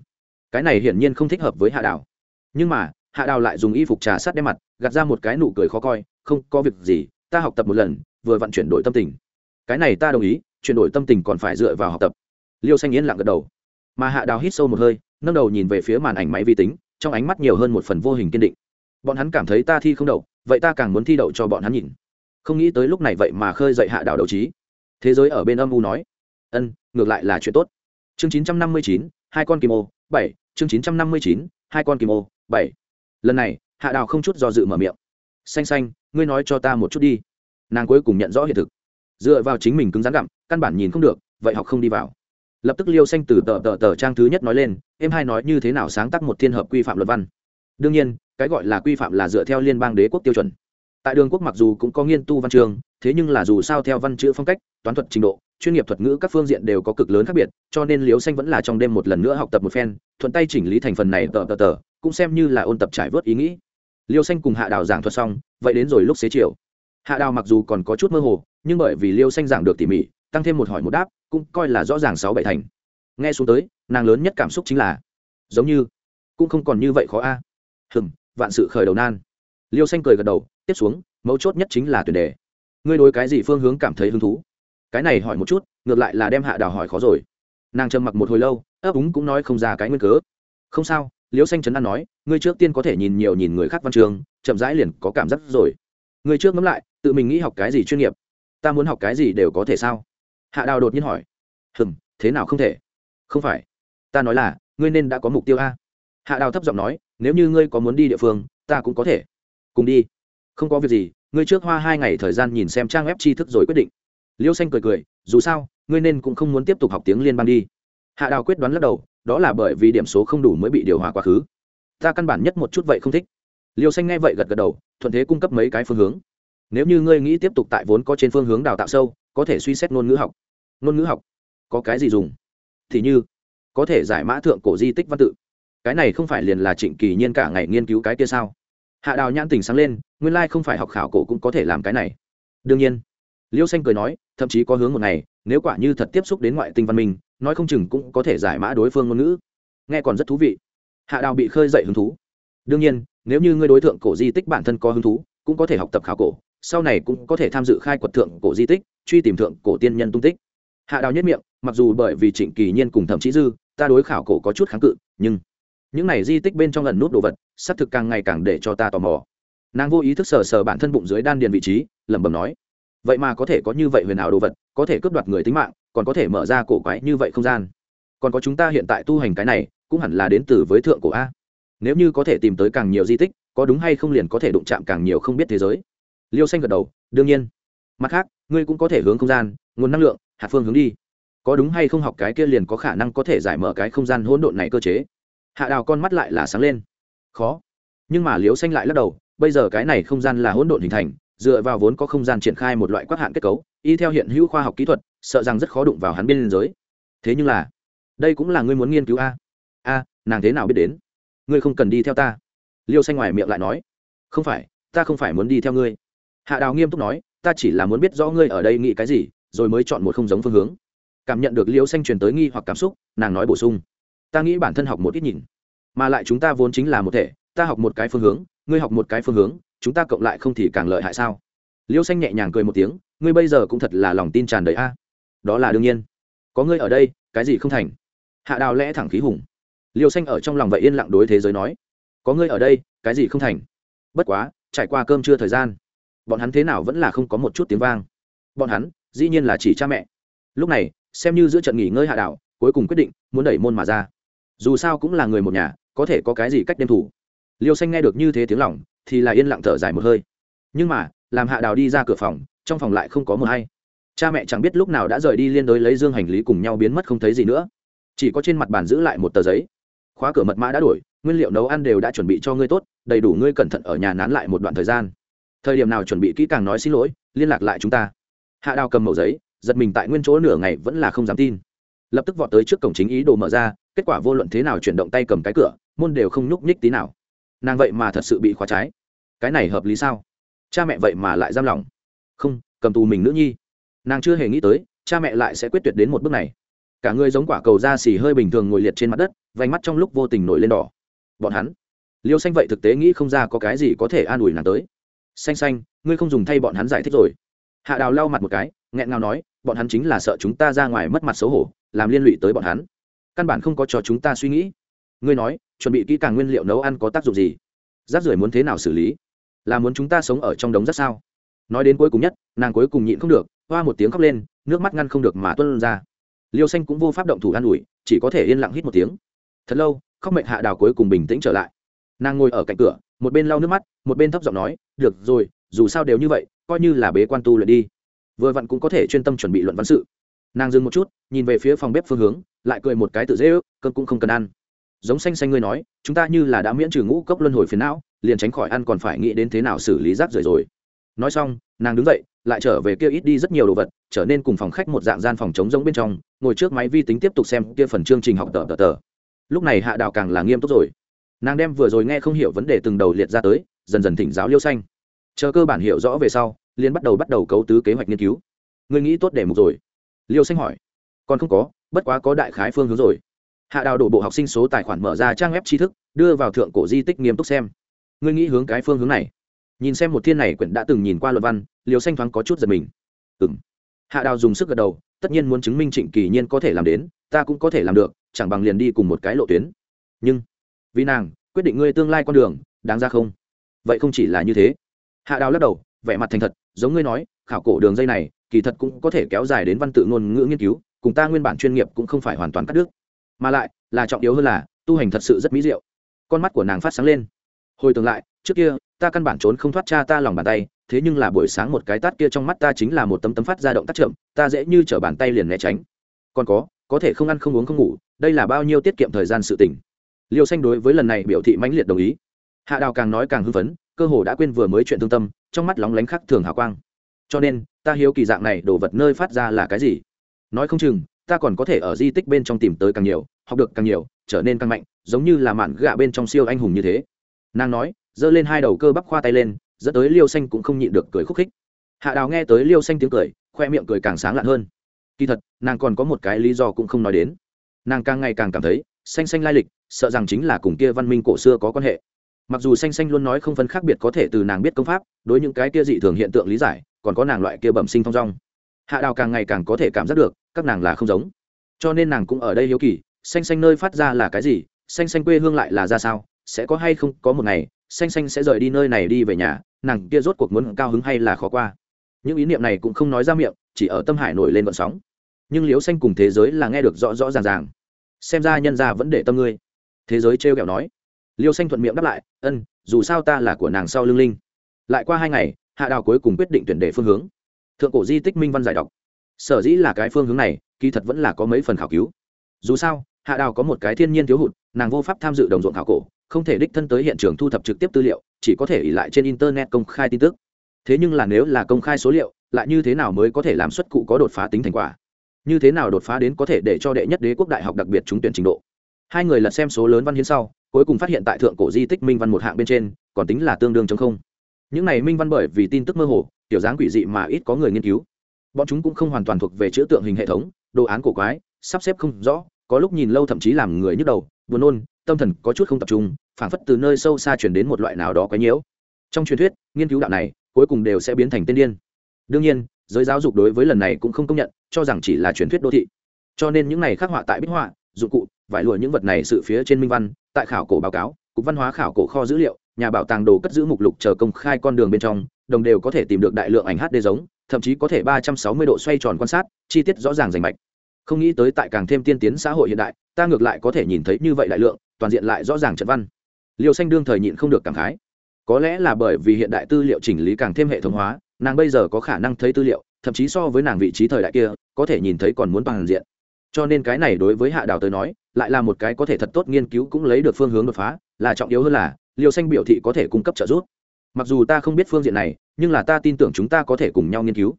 Cái này hiển nhiên không thích hợp với hạ đào. Nhưng mà, hạ đào lại dùng y phục trà sát đe mặt, gạt ra một cái nụ cười khó coi, không, có việc gì, ta học tập một lần, vừa vặn chuyển đổi tâm tình. Cái này ta đồng ý, chuyển đổi tâm tình còn phải dựa vào học tập. Liêu xanh yên lặng gật đầu. Mà hạ đào hít sâu một hơi, nâng đầu nhìn về phía màn ảnh máy vi tính, trong ánh mắt nhiều hơn một phần vô hình kiên định. Bọn hắn cảm thấy ta thi không đậu vậy ta càng muốn thi đậu cho bọn hắn nhìn. Không nghĩ tới lúc này vậy mà khơi dậy hạ đảo đấu trí. Thế giới ở bên âm u nói, ân, ngược lại là chuyện tốt. Chương chín trăm năm mươi chín, hai con kim ô, bảy. Chương chín trăm năm mươi chín, hai con kim ô, bảy. Lần này, hạ đào không chút do dự mở miệng. Xanh xanh, ngươi nói cho ta một chút đi. Nàng cuối cùng nhận rõ hiện thực. Dựa vào chính mình cứng rắn gặm, căn bản nhìn không được, vậy học không đi vào. Lập tức liêu xanh từ tờ tờ tờ trang thứ nhất nói lên, em hai nói như thế nào sáng tác một thiên hợp quy phạm luật văn? Đương nhiên cái gọi là quy phạm là dựa theo liên bang đế quốc tiêu chuẩn. Tại đường quốc mặc dù cũng có nghiên tu văn trường, thế nhưng là dù sao theo văn chữ phong cách toán thuật trình độ chuyên nghiệp thuật ngữ các phương diện đều có cực lớn khác biệt cho nên liêu xanh vẫn là trong đêm một lần nữa học tập một phen thuận tay chỉnh lý thành phần này tờ tờ tờ cũng xem như là ôn tập trải vớt ý nghĩ. Liêu xanh cùng hạ đào giảng thuật xong vậy đến rồi lúc xế chiều. Hạ đào mặc dù còn có chút mơ hồ nhưng bởi vì liêu xanh giảng được tỉ mỉ tăng thêm một hỏi một đáp cũng coi là rõ ràng sáu bảy thành. Nghe xuống tới nàng lớn nhất cảm xúc chính là giống như cũng không còn như vậy khó a. à hừng vạn sự khởi đầu nan. Liêu xanh cười gật đầu, tiếp xuống, mấu chốt nhất chính là tuyển đề. Ngươi đối cái gì phương hướng cảm thấy hứng thú? Cái này hỏi một chút, ngược lại là đem hạ đào hỏi khó rồi. Nàng trầm mặc một hồi lâu, ấp úng cũng nói không ra cái nguyên cớ. Không sao, liêu xanh trấn an nói, ngươi trước tiên có thể nhìn nhiều nhìn người khác văn trường, chậm rãi liền có cảm giác rồi. Ngươi trước ngẫm lại, tự mình nghĩ học cái gì chuyên nghiệp? Ta muốn học cái gì đều có thể sao? Hạ đào đột nhiên hỏi. Hừm, thế nào không thể? Không phải. Ta nói là, ngươi nên đã có mục tiêu a. Hạ đào thấp giọng nói nếu như ngươi có muốn đi địa phương, ta cũng có thể. Cùng đi. Không có việc gì, ngươi trước hoa hai ngày thời gian nhìn xem trang web tri thức rồi quyết định. Liêu xanh cười cười, dù sao, ngươi nên cũng không muốn tiếp tục học tiếng liên bang đi. Hạ đào quyết đoán lắc đầu, đó là bởi vì điểm số không đủ mới bị điều hòa quá khứ. Ta căn bản nhất một chút vậy không thích. Liêu xanh nghe vậy gật gật đầu, thuận thế cung cấp mấy cái phương hướng. Nếu như ngươi nghĩ tiếp tục tại vốn có trên phương hướng đào tạo sâu, có thể suy xét ngôn ngữ học. Ngôn ngữ học, có cái gì dùng? Thì như, có thể giải mã thượng cổ di tích văn tự cái này không phải liền là trịnh kỳ nhiên cả ngày nghiên cứu cái kia sao? Hạ đào nhãn tình sáng lên, nguyên lai không phải học khảo cổ cũng có thể làm cái này. Đương nhiên, liêu xanh cười nói, thậm chí có hướng một ngày, nếu quả như thật tiếp xúc đến ngoại tinh văn minh, nói không chừng cũng có thể giải mã đối phương ngôn ngữ. Nghe còn rất thú vị. Hạ đào bị khơi dậy hứng thú. Đương nhiên, nếu như ngươi đối tượng cổ di tích bản thân có hứng thú, cũng có thể học tập khảo cổ, sau này cũng có thể tham dự khai quật thượng cổ di tích, truy tìm thượng cổ tiên nhân tung tích. Hạ đào nhất miệng, mặc dù bởi vì trịnh kỳ nhiên cùng thẩm chí dư, ta đối khảo cổ có chút kháng cự, nhưng những này di tích bên trong lần nút đồ vật, xác thực càng ngày càng để cho ta tò mò. Nàng vô ý thức sờ sờ bản thân bụng dưới đan điền vị trí, lẩm bẩm nói, vậy mà có thể có như vậy huyền ảo đồ vật, có thể cướp đoạt người tính mạng, còn có thể mở ra cổ quái như vậy không gian. Còn có chúng ta hiện tại tu hành cái này, cũng hẳn là đến từ với thượng cổ a. Nếu như có thể tìm tới càng nhiều di tích, có đúng hay không liền có thể đụng chạm càng nhiều không biết thế giới. Liêu xanh gật đầu, đương nhiên. Mặt khác, ngươi cũng có thể hướng không gian, nguồn năng lượng, hạt phương hướng đi. Có đúng hay không học cái kia liền có khả năng có thể giải mở cái không gian hỗn độn này cơ chế hạ đào con mắt lại là sáng lên. Khó. Nhưng mà liếu xanh lại lắc đầu, bây giờ cái này không gian là hỗn độn hình thành, dựa vào vốn có không gian triển khai một loại quát hạn kết cấu, y theo hiện hữu khoa học kỹ thuật, sợ rằng rất khó đụng vào hắn biên giới. Thế nhưng là, đây cũng là ngươi muốn nghiên cứu a? A, nàng thế nào biết đến? Ngươi không cần đi theo ta. Liêu xanh ngoài miệng lại nói. Không phải, ta không phải muốn đi theo ngươi. Hạ đào nghiêm túc nói, ta chỉ là muốn biết rõ ngươi ở đây nghĩ cái gì, rồi mới chọn một không giống phương hướng. Cảm nhận được liêu xanh truyền tới nghi hoặc cảm xúc, nàng nói bổ sung ta nghĩ bản thân học một ít nhìn. Mà lại chúng ta vốn chính là một thể, ta học một cái phương hướng, ngươi học một cái phương hướng, chúng ta cộng lại không thì càng lợi hại sao? Liêu xanh nhẹ nhàng cười một tiếng, ngươi bây giờ cũng thật là lòng tin tràn đầy a. Đó là đương nhiên. Có ngươi ở đây, cái gì không thành? Hạ đào lẽ thẳng khí hùng. Liêu xanh ở trong lòng vậy yên lặng đối thế giới nói. Có ngươi ở đây, cái gì không thành? Bất quá, trải qua cơm trưa thời gian, bọn hắn thế nào vẫn là không có một chút tiếng vang. Bọn hắn, dĩ nhiên là chỉ cha mẹ. Lúc này, xem như giữa trận nghỉ ngơi hạ đảo cuối cùng quyết định, muốn đẩy môn mà ra dù sao cũng là người một nhà, có thể có cái gì cách đêm thủ. Liêu xanh nghe được như thế tiếng lỏng thì là yên lặng thở dài một hơi. Nhưng mà, làm hạ đào đi ra cửa phòng, trong phòng lại không có mờ hay. Cha mẹ chẳng biết lúc nào đã rời đi liên đối lấy dương hành lý cùng nhau biến mất không thấy gì nữa. Chỉ có trên mặt bàn giữ lại một tờ giấy. Khóa cửa mật mã đã đổi, nguyên liệu nấu ăn đều đã chuẩn bị cho ngươi tốt, đầy đủ ngươi cẩn thận ở nhà nán lại một đoạn thời gian. Thời điểm nào chuẩn bị kỹ càng nói xin lỗi, liên lạc lại chúng ta. Hạ đào cầm mẫu giấy, giật mình tại nguyên chỗ nửa ngày vẫn là không dám tin. Lập tức vọt tới trước cổng chính ý đồ mở ra kết quả vô luận thế nào chuyển động tay cầm cái cửa, môn đều không nhúc nhích tí nào. Nàng vậy mà thật sự bị khóa trái. Cái này hợp lý sao? Cha mẹ vậy mà lại giam lòng không, cầm tù mình nữ nhi. Nàng chưa hề nghĩ tới, cha mẹ lại sẽ quyết tuyệt đến một bước này. Cả người giống quả cầu da xì hơi bình thường ngồi liệt trên mặt đất, vành mắt trong lúc vô tình nổi lên đỏ. Bọn hắn, liêu xanh vậy thực tế nghĩ không ra có cái gì có thể an ủi nàng tới. Xanh xanh, ngươi không dùng thay bọn hắn giải thích rồi. Hạ đào lau mặt một cái, nghẹn ngào nói, bọn hắn chính là sợ chúng ta ra ngoài mất mặt xấu hổ, làm liên lụy tới bọn hắn căn bản không có cho chúng ta suy nghĩ. Ngươi nói, chuẩn bị kỹ càng nguyên liệu nấu ăn có tác dụng gì? Rác rưởi muốn thế nào xử lý? Là muốn chúng ta sống ở trong đống rác sao? Nói đến cuối cùng nhất, nàng cuối cùng nhịn không được, hoa một tiếng khóc lên, nước mắt ngăn không được mà tuân ra. Liêu xanh cũng vô pháp động thủ an ủi, chỉ có thể yên lặng hít một tiếng. Thật lâu, khóc mệnh hạ đào cuối cùng bình tĩnh trở lại. Nàng ngồi ở cạnh cửa, một bên lau nước mắt, một bên thấp giọng nói, được rồi, dù sao đều như vậy, coi như là bế quan tu luyện đi. Vừa vặn cũng có thể chuyên tâm chuẩn bị luận văn sự. Nàng dừng một chút, nhìn về phía phòng bếp phương hướng lại cười một cái tự dễ ước cơn cũng không cần ăn. Giống xanh xanh ngươi nói, chúng ta như là đã miễn trừ ngũ cốc luân hồi phiền não, liền tránh khỏi ăn còn phải nghĩ đến thế nào xử lý rác rưởi rồi. Nói xong, nàng đứng dậy, lại trở về kia ít đi rất nhiều đồ vật, trở nên cùng phòng khách một dạng gian phòng chống giống bên trong, ngồi trước máy vi tính tiếp tục xem kia phần chương trình học tờ tờ tờ. Lúc này hạ đạo càng là nghiêm túc rồi. Nàng đem vừa rồi nghe không hiểu vấn đề từng đầu liệt ra tới, dần dần thỉnh giáo liêu xanh. Chờ cơ bản hiểu rõ về sau liên bắt đầu bắt đầu cấu tứ kế hoạch nghiên cứu. Người nghĩ tốt để mục rồi? Liêu xanh hỏi. Còn không có bất quá có đại khái phương hướng rồi. Hạ đào đổ bộ học sinh số tài khoản mở ra trang web tri thức, đưa vào thượng cổ di tích nghiêm túc xem. Ngươi nghĩ hướng cái phương hướng này? Nhìn xem một thiên này quyển đã từng nhìn qua luật văn liều xanh thoáng có chút giật mình. Ừ m hạ đào dùng sức gật đầu, tất nhiên muốn chứng minh trịnh kỳ nhiên có thể làm đến, ta cũng có thể làm được, chẳng bằng liền đi cùng một cái lộ tuyến. Nhưng, vì nàng, quyết định ngươi tương lai con đường, đáng ra không? Vậy không chỉ là như thế. Hạ đào lắc đầu, vẻ mặt thành thật, giống ngươi nói, khảo cổ đường dây này, kỳ thật cũng có thể kéo dài đến văn tự ngôn ngữ nghiên cứu cùng ta nguyên bản chuyên nghiệp cũng không phải hoàn toàn cắt đứt, mà lại là trọng yếu hơn là tu hành thật sự rất mỹ diệu. Con mắt của nàng phát sáng lên. Hồi tưởng lại, trước kia, ta căn bản trốn không thoát cha ta lòng bàn tay, thế nhưng là buổi sáng một cái tát kia trong mắt ta chính là một tấm tấm phát ra động tác chậm, ta dễ như t r ở bàn tay liền né tránh. Còn có có thể không ăn không uống không ngủ, đây là bao nhiêu tiết kiệm thời gian sự tỉnh liêu xanh đối với lần này biểu thị mãnh liệt đồng ý. Hạ đào càng nói càng hưng phấn, cơ hồ đã quên vừa mới chuyện thương tâm, trong mắt lóng lánh khắc thường hào quang. Cho nên, ta hiếu kỳ dạng này đồ vật nơi phát ra là cái gì? Nói không chừng, ta còn có thể ở di tích bên trong tìm tới càng nhiều, học được càng nhiều, trở nên càng mạnh, giống như là mạn gạ bên trong siêu anh hùng như thế. Nàng nói, giơ lên hai đầu cơ bắp khoa tay lên, dẫn tới liêu xanh cũng không nhịn được cười khúc khích. Hạ đào nghe tới liêu xanh tiếng cười, khoe miệng cười càng sáng lạn hơn. Kỳ thật, nàng còn có một cái lý do cũng không nói đến. Nàng càng ngày càng cảm thấy, xanh xanh lai lịch, sợ rằng chính là cùng kia văn minh cổ xưa có quan hệ. Mặc dù xanh xanh luôn nói không phân khác biệt có thể từ nàng biết công pháp, đối những cái kia dị thường hiện tượng lý giải, còn có nàng loại kia bẩm sinh thong dong hạ đào càng ngày càng có thể cảm giác được, các nàng là không giống. Cho nên nàng cũng ở đây hiếu kỳ, xanh xanh nơi phát ra là cái gì, xanh xanh quê hương lại là ra sao, sẽ có hay không, có một ngày, xanh xanh sẽ rời đi nơi này đi về nhà, nàng kia rốt cuộc muốn cao hứng hay là khó qua. Những ý niệm này cũng không nói ra miệng, chỉ ở tâm hải nổi lên vận sóng. Nhưng liếu xanh cùng thế giới là nghe được rõ rõ ràng ràng. Xem ra nhân ra vẫn để tâm ngươi. Thế giới trêu ghẹo nói. Liêu xanh thuận miệng đáp lại, ân, dù sao ta là của nàng sau lương linh. Lại qua hai ngày, hạ đào cuối cùng quyết định tuyển đề phương hướng thượng cổ di tích minh văn giải đọc. Sở dĩ là cái phương hướng này, kỳ thật vẫn là có mấy phần khảo cứu. Dù sao, hạ đào có một cái thiên nhiên thiếu hụt, nàng vô pháp tham dự đồng ruộng khảo cổ, không thể đích thân tới hiện trường thu thập trực tiếp tư liệu, chỉ có thể ỉ lại trên internet công khai tin tức. Thế nhưng là nếu là công khai số liệu, lại như thế nào mới có thể làm xuất cụ có đột phá tính thành quả? Như thế nào đột phá đến có thể để cho đệ nhất đế quốc đại học đặc biệt trúng tuyển trình độ? Hai người lật xem số lớn văn hiến sau, cuối cùng phát hiện tại thượng cổ di tích minh văn một hạng bên trên, còn tính là tương đương chống không. Những này minh văn bởi vì tin tức mơ hồ tiểu dáng quỷ dị mà ít có người nghiên cứu. Bọn chúng cũng không hoàn toàn thuộc về chữ tượng hình hệ thống, đồ án cổ quái, sắp xếp không rõ, có lúc nhìn lâu thậm chí làm người nhức đầu, buồn nôn, tâm thần có chút không tập trung, phảng phất từ nơi sâu xa chuyển đến một loại nào đó quái nhiễu. Trong truyền thuyết, nghiên cứu đạo này, cuối cùng đều sẽ biến thành tên điên. Đương nhiên, giới giáo dục đối với lần này cũng không công nhận, cho rằng chỉ là truyền thuyết đô thị. Cho nên những này khắc họa tại bích họa, dụng cụ, vải lụa những vật này sự phía trên minh văn, tại khảo cổ báo cáo, cục văn hóa khảo cổ kho dữ liệu, nhà bảo tàng đồ cất giữ mục lục chờ công khai con đường bên trong đồng đều có thể tìm được đại lượng ảnh hd giống, thậm chí có thể ba trăm sáu mươi độ xoay tròn quan sát, chi tiết rõ ràng rành mạch. Không nghĩ tới tại càng thêm tiên tiến xã hội hiện đại, ta ngược lại có thể nhìn thấy như vậy đại lượng, toàn diện lại rõ ràng trận văn. Liều xanh đương thời nhịn không được cảm khái. Có lẽ là bởi vì hiện đại tư liệu chỉnh lý càng thêm hệ thống hóa, nàng bây giờ có khả năng thấy tư liệu, thậm chí so với nàng vị trí thời đại kia, có thể nhìn thấy còn muốn bằng diện. Cho nên cái này đối với hạ đào tới nói, lại là một cái có thể thật tốt nghiên cứu cũng lấy được phương hướng đột phá, là trọng yếu hơn là liều xanh biểu thị có thể cung cấp trợ giúp mặc dù ta không biết phương diện này, nhưng là ta tin tưởng chúng ta có thể cùng nhau nghiên cứu.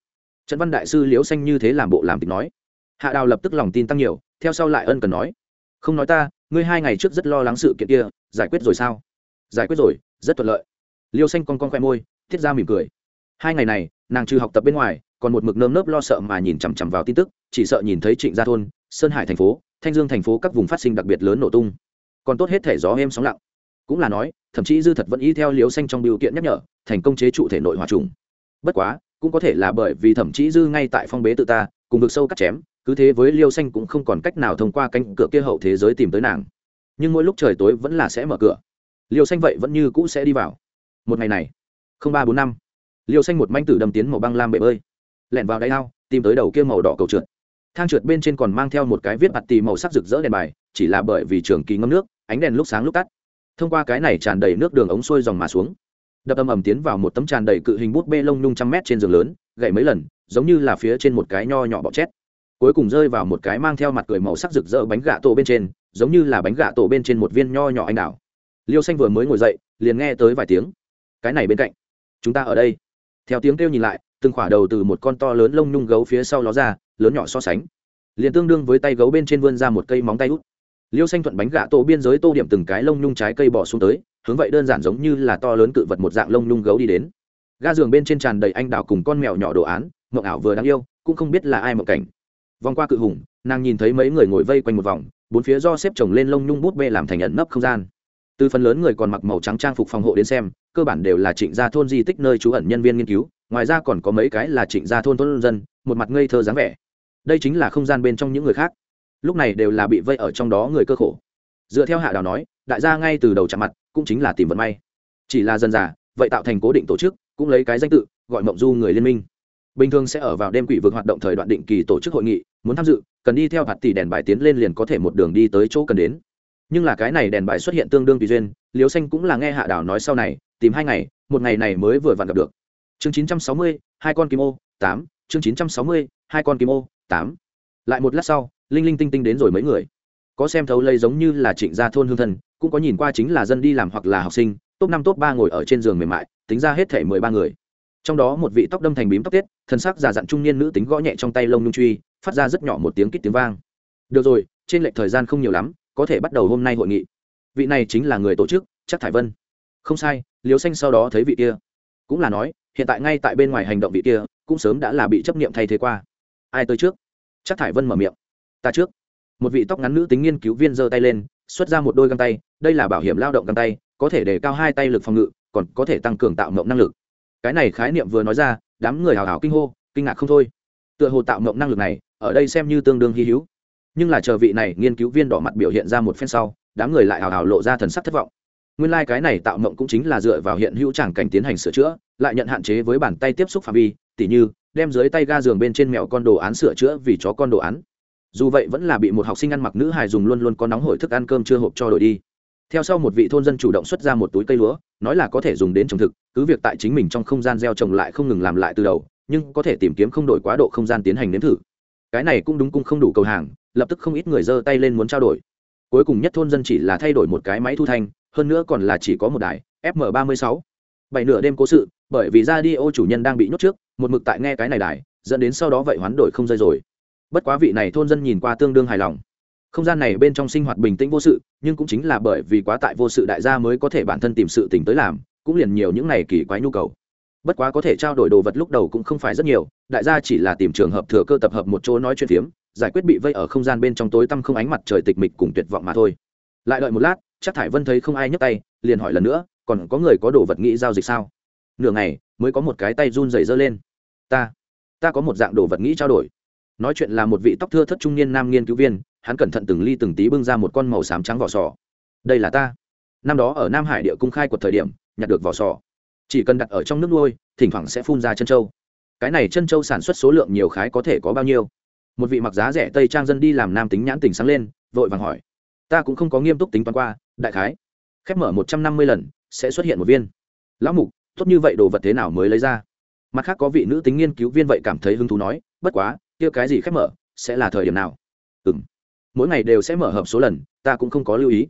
Trần văn đại sư liễu xanh như thế làm bộ làm tịch nói. Hạ đào lập tức lòng tin tăng nhiều, theo sau lại ân cần nói. Không nói ta, ngươi hai ngày trước rất lo lắng sự kiện kia, giải quyết rồi sao? Giải quyết rồi, rất thuận lợi. Liêu xanh con con khoe môi, thiết ra mỉm cười. Hai ngày này, nàng trừ học tập bên ngoài, còn một mực nơm nớp lo sợ mà nhìn chằm chằm vào tin tức, chỉ sợ nhìn thấy trịnh gia thôn, sơn hải thành phố, thanh dương thành phố các vùng phát sinh đặc biệt lớn nổ tung. Còn tốt hết thể gió êm sóng lặng cũng là nói, thậm chí dư thật vẫn y theo liều xanh trong điều kiện nhắc nhở, thành công chế trụ thể nội hòa trùng. Bất quá, cũng có thể là bởi vì thậm chí dư ngay tại phong bế tự ta, cùng vực sâu cắt chém, cứ thế với liêu xanh cũng không còn cách nào thông qua cánh cửa kia hậu thế giới tìm tới nàng. Nhưng mỗi lúc trời tối vẫn là sẽ mở cửa. Liêu xanh vậy vẫn như cũ sẽ đi vào. Một ngày này, không ba bốn năm liêu xanh một manh tử đầm tiến màu băng lam bể bơi, lẻn vào đáy ao, tìm tới đầu kia màu đỏ cầu trượt. Thang trượt bên trên còn mang theo một cái viết mặt tì màu sắc rực rỡ đèn bài, chỉ là bởi vì trường kỳ ngâm nước, ánh đèn lúc sáng lúc tắt thông qua cái này tràn đầy nước đường ống sôi dòng mà xuống. Đập âm ầm tiến vào một tấm tràn đầy cự hình bút bê lông nung trăm mét trên giường lớn, gậy mấy lần, giống như là phía trên một cái nho nhỏ bọ chét. Cuối cùng rơi vào một cái mang theo mặt cười màu sắc rực rỡ bánh gà tổ bên trên, giống như là bánh gà tổ bên trên một viên nho nhỏ anh đào. Liêu xanh vừa mới ngồi dậy, liền nghe tới vài tiếng. Cái này bên cạnh, chúng ta ở đây. Theo tiếng kêu nhìn lại, từng khỏa đầu từ một con to lớn lông nhung gấu phía sau ló ra, lớn nhỏ so sánh. Liền tương đương với tay gấu bên trên vươn ra một cây móng tay út liêu xanh thuận bánh gà tổ biên giới tô điểm từng cái lông nhung trái cây bỏ xuống tới, hướng vậy đơn giản giống như là to lớn cự vật một dạng lông nhung gấu đi đến. Ga giường bên trên tràn đầy anh đào cùng con mèo nhỏ đồ án, mộng ảo vừa đáng yêu, cũng không biết là ai mộng cảnh. Vòng qua cự hùng, nàng nhìn thấy mấy người ngồi vây quanh một vòng, bốn phía do xếp chồng lên lông nhung bút bê làm thành ẩn nấp không gian. Từ phần lớn người còn mặc màu trắng trang phục phòng hộ đến xem, cơ bản đều là trịnh gia thôn di tích nơi trú ẩn nhân viên nghiên cứu, ngoài ra còn có mấy cái là trịnh gia thôn thôn dân, một mặt ngây thơ dáng vẻ. Đây chính là không gian bên trong những người khác lúc này đều là bị vây ở trong đó người cơ khổ. Dựa theo hạ đào nói, đại gia ngay từ đầu chạm mặt, cũng chính là tìm vận may. Chỉ là dân già, vậy tạo thành cố định tổ chức, cũng lấy cái danh tự, gọi mộng du người liên minh. Bình thường sẽ ở vào đêm quỷ vực hoạt động thời đoạn định kỳ tổ chức hội nghị, muốn tham dự, cần đi theo hạt tỷ đèn bài tiến lên liền có thể một đường đi tới chỗ cần đến. Nhưng là cái này đèn bài xuất hiện tương đương tùy duyên liều xanh cũng là nghe hạ đảo nói sau này, tìm hai ngày, một ngày này mới vừa vặn gặp được. Chương chín trăm sáu mươi, hai con kim ô, tám, chương chín trăm sáu mươi, hai con kim ô, tám. Lại một lát sau linh linh tinh tinh đến rồi mấy người. Có xem thấu lây giống như là trịnh gia thôn hương thân, cũng có nhìn qua chính là dân đi làm hoặc là học sinh, top năm, top ba ngồi ở trên giường mềm mại, tính ra hết thể mười ba người. Trong đó một vị tóc đâm thành bím tóc tết thân sắc già dặn trung niên nữ tính gõ nhẹ trong tay lông nhung truy, phát ra rất nhỏ một tiếng kít tiếng vang. Được rồi, trên lệch thời gian không nhiều lắm, có thể bắt đầu hôm nay hội nghị. Vị này chính là người tổ chức, chắc thải vân. Không sai liều xanh sau đó thấy vị kia. Cũng là nói, hiện tại ngay tại bên ngoài hành động vị kia, cũng sớm đã là bị chấp nghiệm thay thế qua. Ai tới trước? Chắc thải vân mở miệng ta trước. Một vị tóc ngắn nữ tính nghiên cứu viên giơ tay lên, xuất ra một đôi găng tay, đây là bảo hiểm lao động găng tay, có thể để cao hai tay lực phòng ngự, còn có thể tăng cường tạo mộng năng lực. Cái này khái niệm vừa nói ra, đám người hào hào kinh hô, kinh ngạc không thôi. Tựa hồ tạo mộng năng lực này, ở đây xem như tương đương hy hữu. Nhưng là chờ vị này nghiên cứu viên đỏ mặt biểu hiện ra một phen sau, đám người lại hào hào lộ ra thần sắc thất vọng. Nguyên lai、like、cái này tạo mộng cũng chính là dựa vào hiện hữu tràng cảnh tiến hành sửa chữa, lại nhận hạn chế với bàn tay tiếp xúc phạm vi, tỉ như, đem dưới tay ga giường bên trên mèo con đồ án sửa chữa vì chó con đồ án dù vậy vẫn là bị một học sinh ăn mặc nữ hài dùng luôn luôn có nóng hổi thức ăn cơm chưa hộp cho đổi đi. Theo sau một vị thôn dân chủ động xuất ra một túi cây lúa, nói là có thể dùng đến trồng thực, cứ việc tại chính mình trong không gian gieo trồng lại không ngừng làm lại từ đầu, nhưng có thể tìm kiếm không đổi quá độ không gian tiến hành nếm thử. Cái này cũng đúng cung không đủ cầu hàng, lập tức không ít người giơ tay lên muốn trao đổi. Cuối cùng nhất thôn dân chỉ là thay đổi một cái máy thu thanh, hơn nữa còn là chỉ có một đài fm ba mươi sáu. Bảy nửa đêm cố sự, bởi vì ra đi ô chủ nhân đang bị nhốt trước, một mực tại nghe cái này đài, dẫn đến sau đó vậy hoán đổi không rơi rồi bất quá vị này thôn dân nhìn qua tương đương hài lòng. Không gian này bên trong sinh hoạt bình tĩnh vô sự, nhưng cũng chính là bởi vì quá tại vô sự đại gia mới có thể bản thân tìm sự tỉnh tới làm, cũng liền nhiều những này kỳ quái nhu cầu. Bất quá có thể trao đổi đồ vật lúc đầu cũng không phải rất nhiều, đại gia chỉ là tìm trường hợp thừa cơ tập hợp một chỗ nói chuyện phiếm, giải quyết bị vây ở không gian bên trong tối tăm không ánh mặt trời tịch mịch cùng tuyệt vọng mà thôi. Lại đợi một lát, chắc thải vân thấy không ai nhấc tay, liền hỏi lần nữa, còn có người có đồ vật nghĩ giao dịch sao? Nửa ngày, mới có một cái tay run rẩy giơ lên. Ta ta có một dạng đồ vật nghĩ trao đổi nói chuyện là một vị tóc thưa thất trung niên nam nghiên cứu viên, hắn cẩn thận từng ly từng tí bưng ra một con màu xám trắng vỏ sò. Đây là ta. Năm đó ở nam hải địa cung khai của thời điểm, nhặt được vỏ sò. Chỉ cần đặt ở trong nước nuôi, thỉnh thoảng sẽ phun ra chân trâu. Cái này chân trâu sản xuất số lượng nhiều khái có thể có bao nhiêu? Một vị mặc giá rẻ tây trang dân đi làm nam tính nhãn tình sáng lên, vội vàng hỏi. Ta cũng không có nghiêm túc tính toán qua, đại khái. Khép mở một trăm năm mươi lần, sẽ xuất hiện một viên. Lão mục, tốt như vậy đồ vật thế nào mới lấy ra? Mặt khác có vị nữ tính nghiên cứu viên vậy cảm thấy hứng thú nói, bất quá kia cái gì khép mở, sẽ là thời điểm nào? Ừ m mỗi ngày đều sẽ mở hợp số lần, ta cũng không có lưu ý.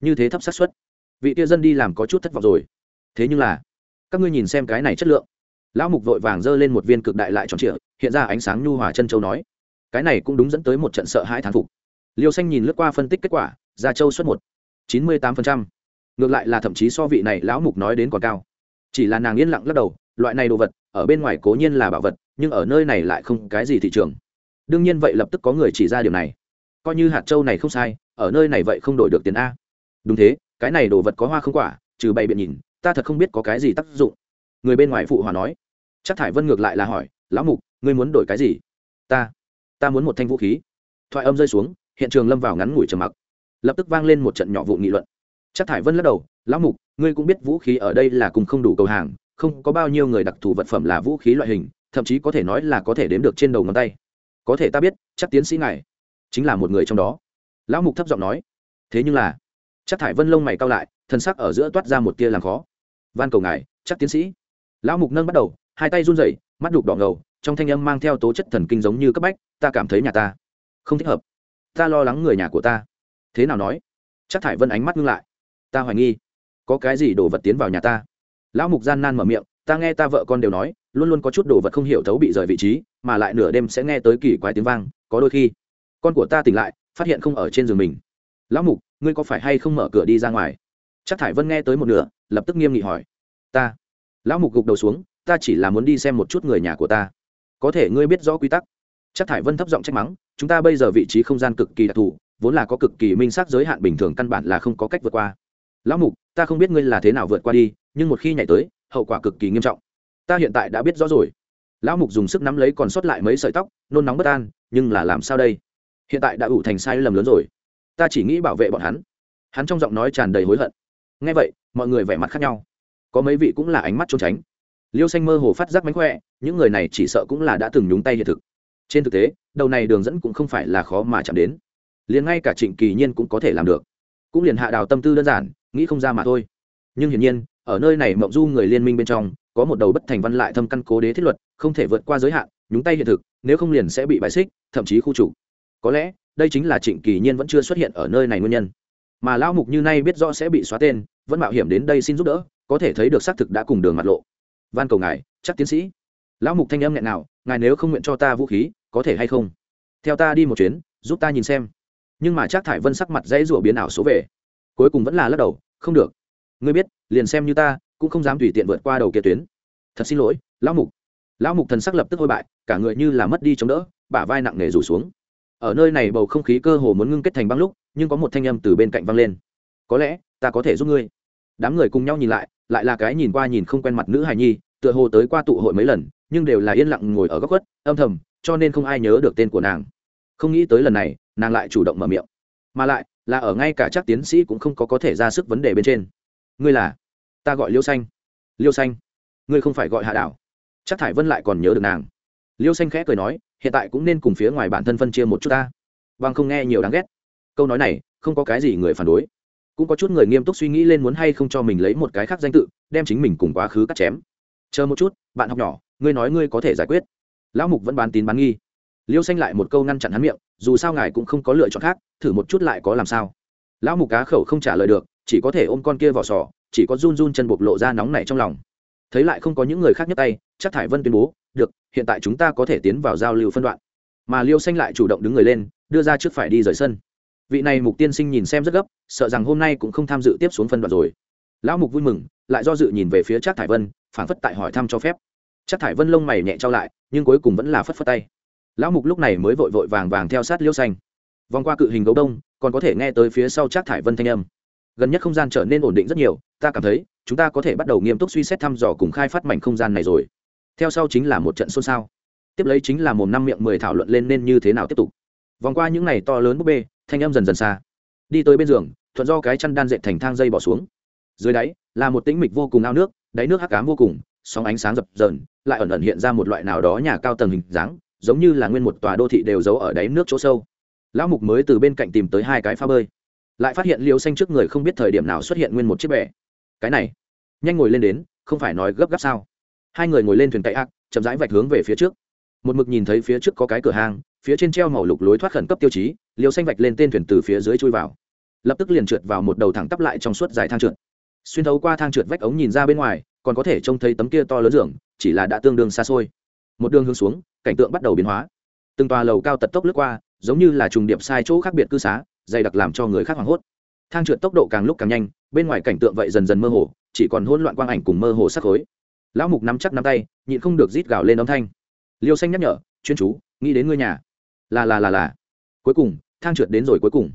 Như thế thấp xác suất. Vị kia dân đi làm có chút thất vọng rồi. Thế nhưng là, các ngươi nhìn xem cái này chất lượng. Lão mục vội vàng giơ lên một viên cực đại lại tròn trịa, hiện ra ánh sáng nhu hòa chân châu nói, cái này cũng đúng dẫn tới một trận sợ hãi thán phục. Liêu xanh nhìn lướt qua phân tích kết quả, ra châu xuất một, chín mươi tám phần trăm. Ngược lại là thậm chí so vị này lão mục nói đến còn cao chỉ là nàng yên lặng lắc đầu, loại này đồ vật, ở bên ngoài cố nhiên là bảo vật, nhưng ở nơi này lại không cái gì thị trường. Đương nhiên vậy lập tức có người chỉ ra điều này. Coi như hạt châu này không sai, ở nơi này vậy không đổi được tiền a. Đúng thế, cái này đồ vật có hoa không quả, trừ bày biện nhìn, ta thật không biết có cái gì tác dụng. Người bên ngoài phụ hòa nói. Chắc thải vân ngược lại là hỏi, lão mục, ngươi muốn đổi cái gì? Ta ta muốn một thanh vũ khí. Thoại âm rơi xuống, hiện trường lâm vào ngắn ngủi trầm mặc. Lập tức vang lên một trận nhỏ vụ nghị luận. Chắc thải vân lắc đầu lão mục, ngươi cũng biết vũ khí ở đây là cùng không đủ cầu hàng, không có bao nhiêu người đặc thù vật phẩm là vũ khí loại hình, thậm chí có thể nói là có thể đếm được trên đầu ngón tay. Có thể ta biết, chắc tiến sĩ ngài chính là một người trong đó. Lão mục thấp giọng nói. Thế nhưng là, chắc thải vân lông mày cao lại thân sắc ở giữa toát ra một tia làm khó. Van cầu ngài, chắc tiến sĩ. Lão mục nâng bắt đầu, hai tay run rẩy, mắt đục đỏ ngầu, trong thanh âm mang theo tố chất thần kinh giống như cấp bách, ta cảm thấy nhà ta không thích hợp. Ta lo lắng người nhà của ta. Thế nào nói? Chắc thải vân ánh mắt ngưng lại. Ta hoài nghi có cái gì đồ vật tiến vào nhà ta? Lão mục gian nan mở miệng, ta nghe ta vợ con đều nói, luôn luôn có chút đồ vật không hiểu thấu bị rời vị trí, mà lại nửa đêm sẽ nghe tới kỳ quái tiếng vang, có đôi khi, con của ta tỉnh lại, phát hiện không ở trên giường mình. Lão mục, ngươi có phải hay không mở cửa đi ra ngoài? Chắc thải vân nghe tới một nửa, lập tức nghiêm nghị hỏi. Ta. Lão mục gục đầu xuống, ta chỉ là muốn đi xem một chút người nhà của ta. Có thể ngươi biết rõ quy tắc. Chắc thải vân thấp giọng trách mắng, chúng ta bây giờ vị trí không gian cực kỳ đặc thù, vốn là có cực kỳ minh xác giới hạn bình thường căn bản là không có cách vượt qua. Lão mục ta không biết ngươi là thế nào vượt qua đi, nhưng một khi nhảy tới, hậu quả cực kỳ nghiêm trọng. Ta hiện tại đã biết rõ rồi. Lão mục dùng sức nắm lấy còn sót lại mấy sợi tóc, nôn nóng bất an, nhưng là làm sao đây? Hiện tại đã ủ thành sai lầm lớn rồi. Ta chỉ nghĩ bảo vệ bọn hắn. Hắn trong giọng nói tràn đầy hối hận. Ngay vậy, mọi người vẻ mặt khác nhau. Có mấy vị cũng là ánh mắt trốn tránh. Liêu xanh mơ hồ phát giác mánh khỏe, những người này chỉ sợ cũng là đã từng nhúng tay hiện thực. Trên thực tế, đầu này đường dẫn cũng không phải là khó mà chạm đến. Liền ngay cả trịnh kỳ nhiên cũng có thể làm được. Cũng liền hạ đào tâm tư đơn giản nghĩ không ra mà thôi. Nhưng hiển nhiên, ở nơi này mộng du người liên minh bên trong, có một đầu bất thành văn lại thâm căn cố đế thiết luật, không thể vượt qua giới hạn, nhúng tay hiện thực, nếu không liền sẽ bị bài xích, thậm chí khu chủ có lẽ, đây chính là trịnh kỳ nhiên vẫn chưa xuất hiện ở nơi này nguyên nhân. Mà lão mục như nay biết rõ sẽ bị xóa tên, vẫn mạo hiểm đến đây xin giúp đỡ, có thể thấy được xác thực đã cùng đường mặt lộ. Van cầu ngài, chắc tiến sĩ. Lão mục thanh âm nghẹn nào, ngài nếu không nguyện cho ta vũ khí, có thể hay không? Theo ta đi một chuyến, giúp ta nhìn xem. Nhưng mà chắc thải vân sắc mặt dãy rủa biến ảo số về cuối cùng vẫn là lắc đầu, không được. Ngươi biết, liền xem như ta, cũng không dám tùy tiện vượt qua đầu kia tuyến. Thật xin lỗi, lão mục. Lão mục thần sắc lập tức hôi bại, cả người như là mất đi chống đỡ, bả vai nặng nề rủ xuống. Ở nơi này bầu không khí cơ hồ muốn ngưng kết thành băng lúc, nhưng có một thanh âm từ bên cạnh văng lên. Có lẽ, ta có thể giúp ngươi. Đám người cùng nhau nhìn lại lại là cái nhìn qua nhìn không quen mặt nữ hài nhi, tựa hồ tới qua tụ hội mấy lần, nhưng đều là yên lặng ngồi ở góc khuất, âm thầm, cho nên không ai nhớ được tên của nàng. Không nghĩ tới lần này, nàng lại chủ động mở miệng. Mà lại là ở ngay cả chắc tiến sĩ cũng không có có thể ra sức vấn đề bên trên. Ngươi là? Ta gọi liêu xanh. Liêu xanh, ngươi không phải gọi hạ đảo. Chắc thải vân lại còn nhớ được nàng. Liêu xanh khẽ cười nói, hiện tại cũng nên cùng phía ngoài bản thân phân chia một chút ta. Bằng không nghe nhiều đáng ghét. Câu nói này, không có cái gì người phản đối. Cũng có chút người nghiêm túc suy nghĩ lên muốn hay không cho mình lấy một cái khác danh tự, đem chính mình cùng quá khứ cắt chém. Chờ một chút, bạn học nhỏ, ngươi nói ngươi có thể giải quyết. Lão mục vẫn bán tín bán nghi liêu xanh lại một câu ngăn chặn hắn miệng, dù sao ngài cũng không có lựa chọn khác, thử một chút lại có làm sao. Lão mục cá khẩu không trả lời được, chỉ có thể ôm con kia vào sò, chỉ có run run chân bộc lộ ra nóng này trong lòng. Thấy lại không có những người khác nhấc tay, chắc thải vân tuyên bố, được, hiện tại chúng ta có thể tiến vào giao lưu phân đoạn. Mà liêu xanh lại chủ động đứng người lên, đưa ra trước phải đi rời sân. Vị này mục tiên sinh nhìn xem rất gấp, sợ rằng hôm nay cũng không tham dự tiếp xuống phân đoạn rồi. Lão mục vui mừng, lại do dự nhìn về phía chắc thải vân, phảng phất tại hỏi thăm cho phép. Chắc thải vân lông mày nhẹ trao lại, nhưng cuối cùng vẫn là phất phất tay lão mục lúc này mới vội vội vàng vàng theo sát liêu xanh. Vòng qua cự hình gấu đông, còn có thể nghe tới phía sau trác thải vân thanh âm. Gần nhất không gian trở nên ổn định rất nhiều, ta cảm thấy, chúng ta có thể bắt đầu nghiêm túc suy xét thăm dò cùng khai phát mảnh không gian này rồi. Theo sau chính là một trận xôn xao. Tiếp lấy chính là một năm miệng mười thảo luận lên nên như thế nào tiếp tục. Vòng qua những ngày to lớn búp bê, thanh âm dần dần xa. Đi tới bên giường, thuận do cái chăn đan dệt thành thang dây bỏ xuống. Dưới đáy, là một tĩnh mịch vô cùng ao nước, đáy nước hắc cám vô cùng, sóng ánh sáng dập dờn, lại ẩn ẩn hiện ra một loại nào đó nhà cao tầng hình dáng giống như là nguyên một tòa đô thị đều giấu ở đáy nước chỗ sâu. Lão mục mới từ bên cạnh tìm tới hai cái phá bơi. Lại phát hiện liều xanh trước người không biết thời điểm nào xuất hiện nguyên một chiếc bè. Cái này nhanh ngồi lên đến không phải nói gấp gáp sao? Hai người ngồi lên thuyền cậy ác chậm rãi vạch hướng về phía trước. Một mực nhìn thấy phía trước có cái cửa hàng, phía trên treo màu lục lối thoát khẩn cấp tiêu chí liều xanh vạch lên tên thuyền từ phía dưới chui vào. Lập tức liền trượt vào một đầu thẳng tắp lại trong suốt dài thang trượt. Xuyên thấu qua thang trượt vách ống nhìn ra bên ngoài còn có thể trông thấy tấm kia to lớn giường chỉ là đã tương đương xa xôi. Một đường hướng xuống cảnh tượng bắt đầu biến hóa. Từng tòa lầu cao tật tốc lướt qua, giống như là trùng điệp sai chỗ khác biệt cư xá, dày đặc làm cho người khác hoảng hốt. Thang trượt tốc độ càng lúc càng nhanh, bên ngoài cảnh tượng vậy dần dần mơ hồ, chỉ còn hỗn loạn quang ảnh cùng mơ hồ sắc khối. Lão mục nắm chắc nắm tay, nhịn không được rít gào lên âm thanh. Liêu xanh nhắc nhở, chuyên chú, nghĩ đến ngôi nhà. Là là là là. Cuối cùng, thang trượt đến rồi cuối cùng.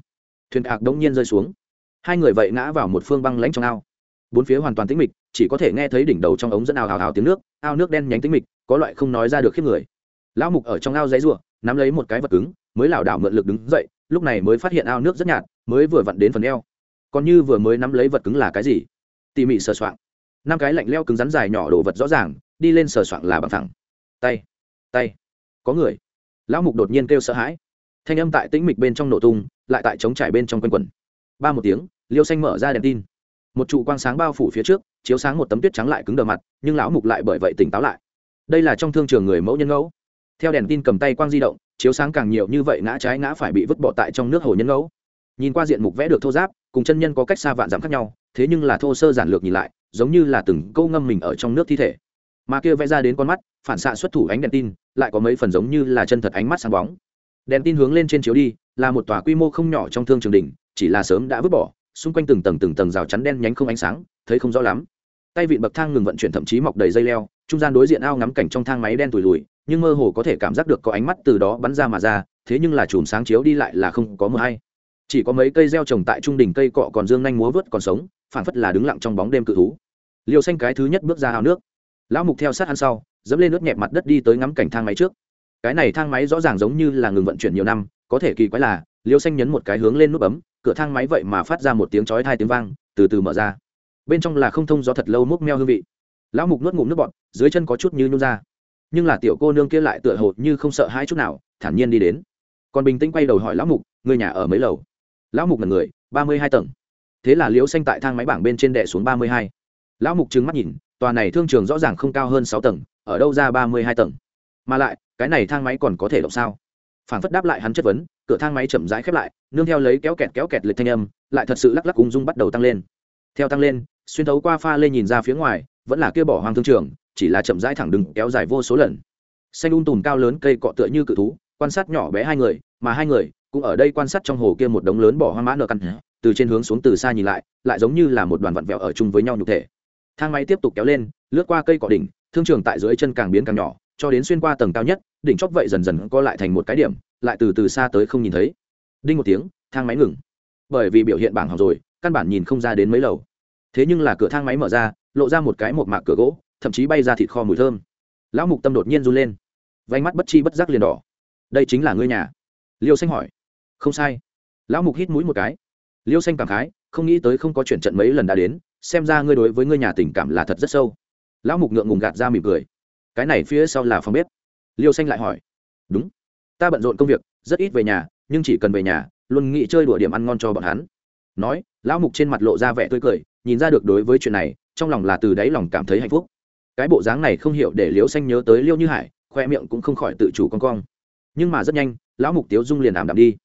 Thuyền ạc đống nhiên rơi xuống. Hai người vậy ngã vào một phương băng lãnh trong ao. Bốn phía hoàn toàn tĩnh mịch, chỉ có thể nghe thấy đỉnh đầu trong ống dẫn ao hào hào tiếng nước, ao nước đen nhánh tĩnh mịch, có loại không nói ra được khiếp người lão mục ở trong ao giấy ruộng nắm lấy một cái vật cứng, mới lảo đảo mượn lực đứng dậy, lúc này mới phát hiện ao nước rất nhạt, mới vừa vặn đến phần eo. Còn như vừa mới nắm lấy vật cứng là cái gì? Tỉ mỉ sờ soạng. Năm cái lạnh leo cứng rắn dài nhỏ đồ vật rõ ràng, đi lên sờ soạng là bằng thẳng tay tay. Có người. Lão mục đột nhiên kêu sợ hãi. Thanh âm tại tĩnh mịch bên trong nổ tung, lại tại trống trải bên trong quanh quần ba một tiếng, liêu xanh mở ra đèn tin. Một trụ quang sáng bao phủ phía trước, chiếu sáng một tấm tuyết trắng lại cứng đờ mặt, nhưng lão mục lại bởi vậy tỉnh táo lại. Đây là trong thương trường người mẫu nhân ngẫu theo đèn tin cầm tay quang di động, chiếu sáng càng nhiều như vậy ngã trái ngã phải bị vứt bỏ tại trong nước hồ nhân ngẫu. Nhìn qua diện mục vẽ được thô giáp, cùng chân nhân có cách xa vạn dặm khác nhau, thế nhưng là thô sơ giản lược nhìn lại, giống như là từng câu ngâm mình ở trong nước thi thể. Mà kia vẽ ra đến con mắt, phản xạ xuất thủ ánh đèn tin, lại có mấy phần giống như là chân thật ánh mắt sáng bóng. Đèn tin hướng lên trên chiếu đi, là một tòa quy mô không nhỏ trong thương trường đình chỉ là sớm đã vứt bỏ, xung quanh từng tầng từng tầng rào chắn đen nhánh không ánh sáng, thấy không rõ lắm. Tay vịn bậc thang ngừng vận chuyển thậm chí mọc đầy dây leo, trung gian đối diện ao ngắm cảnh trong thang máy đen tủi lùi nhưng mơ hồ có thể cảm giác được có ánh mắt từ đó bắn ra mà ra, thế nhưng là chùm sáng chiếu đi lại là không có mưa hay. Chỉ có mấy cây gieo trồng tại trung đỉnh cây cọ còn dương nhanh múa vớt còn sống phản phất là đứng lặng trong bóng đêm cự thú. Liều xanh cái thứ nhất bước ra ao nước. Lão mục theo sát ăn sau, dẫm lên nước nhẹp mặt đất đi tới ngắm cảnh thang máy trước. Cái này thang máy rõ ràng giống như là ngừng vận chuyển nhiều năm, có thể kỳ quái là liều xanh nhấn một cái hướng lên nút bấm, cửa thang máy vậy mà phát ra một tiếng chói hai tiếng vang, từ từ mở ra. Bên trong là không thông gió thật lâu múc meo hương vị. Lão mục nuốt ngụm nước bọt, dưới chân có chút như nhung ra nhưng là tiểu cô nương kia lại tựa hồ như không sợ hai chút nào, thản nhiên đi đến. Còn bình tĩnh quay đầu hỏi lão mục người nhà ở mấy lầu? Lão mục là người, ba mươi hai tầng. Thế là liễu xanh tại thang máy bảng bên trên đệ xuống ba mươi hai. Lão mục trừng mắt nhìn, tòa này thương trường rõ ràng không cao hơn sáu tầng, ở đâu ra ba mươi hai tầng? Mà lại, cái này thang máy còn có thể động sao? Phản phất đáp lại hắn chất vấn, cửa thang máy chậm rãi khép lại, nương theo lấy kéo kẹt kéo kẹt lịch thanh âm, lại thật sự lắc lắc ung dung bắt đầu tăng lên. Theo tăng lên, xuyên thấu qua pha lê nhìn ra phía ngoài, vẫn là kia bỏ hoang thương trường chỉ là chậm rãi thẳng đứng kéo dài vô số lần. Xanh un um tùm cao lớn cây cọ tựa như cự thú quan sát nhỏ bé hai người mà hai người cũng ở đây quan sát trong hồ kia một đống lớn bỏ hoang mã nợ căn. Từ trên hướng xuống từ xa nhìn lại lại giống như là một đoàn vặn vẹo ở chung với nhau nhục thể. Thang máy tiếp tục kéo lên lướt qua cây cọ đỉnh thương trường tại dưới chân càng biến càng nhỏ cho đến xuyên qua tầng cao nhất đỉnh chóp vậy dần dần co lại thành một cái điểm lại từ từ xa tới không nhìn thấy. Đinh một tiếng thang máy ngừng. Bởi vì biểu hiện bảng học rồi căn bản nhìn không ra đến mấy lầu. Thế nhưng là cửa thang máy mở ra lộ ra một cái một mạc cửa gỗ thậm chí bay ra thịt kho mùi thơm. Lão mục tâm đột nhiên run lên. Vánh mắt bất chi bất giác liền đỏ. Đây chính là ngươi nhà? Liêu xanh hỏi. Không sai. Lão mục hít mũi một cái. Liêu xanh cảm khái, không nghĩ tới không có chuyển trận mấy lần đã đến, xem ra ngươi đối với ngươi nhà tình cảm là thật rất sâu. Lão mục ngượng ngùng gạt ra mỉm cười. Cái này phía sau là phòng bếp. Liêu xanh lại hỏi. Đúng. Ta bận rộn công việc, rất ít về nhà, nhưng chỉ cần về nhà, luôn nghĩ chơi đùa điểm ăn ngon cho bọn hắn. Nói, lão mục trên mặt lộ ra vẻ tươi cười, nhìn ra được đối với chuyện này, trong lòng là từ đáy lòng cảm thấy hạnh phúc cái bộ dáng này không hiểu để liễu xanh nhớ tới liêu như hải, khoe miệng cũng không khỏi tự chủ con cong. Nhưng mà rất nhanh, lão mục tiếu dung liền ảm đạm đi.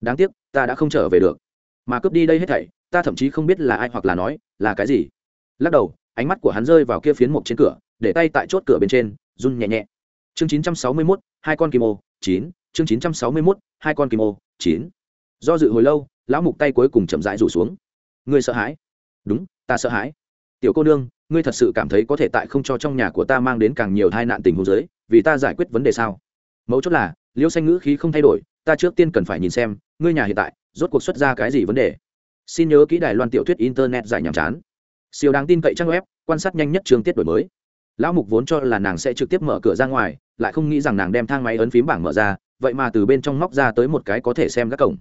Đáng tiếc, ta đã không trở về được. Mà cướp đi đây hết thảy, ta thậm chí không biết là ai hoặc là nói, là cái gì. Lắc đầu, ánh mắt của hắn rơi vào kia phiến mục trên cửa, để tay tại chốt cửa bên trên, run nhẹ nhẹ. Chương chín trăm sáu mươi mốt, hai con kim ô, chín. Chương chín trăm sáu mươi mốt, hai con kim ô, chín. Do dự hồi lâu, lão mục tay cuối cùng chậm rãi rủ xuống. Ngươi sợ hãi? Đúng, ta sợ hãi. Tiểu cô nương ngươi thật sự cảm thấy có thể tại không cho trong nhà của ta mang đến càng nhiều tai nạn tình huống giới vì ta giải quyết vấn đề sao? Mấu chốt là liêu xanh ngữ khí không thay đổi, ta trước tiên cần phải nhìn xem, ngươi nhà hiện tại, rốt cuộc xuất ra cái gì vấn đề? Xin nhớ kỹ đài loan tiểu thuyết internet giải nhàm chán. Siêu đáng tin cậy trang web, quan sát nhanh nhất trường tiết đổi mới. Lão mục vốn cho là nàng sẽ trực tiếp mở cửa ra ngoài, lại không nghĩ rằng nàng đem thang máy ấn phím bảng mở ra, vậy mà từ bên trong móc ra tới một cái có thể xem các cổng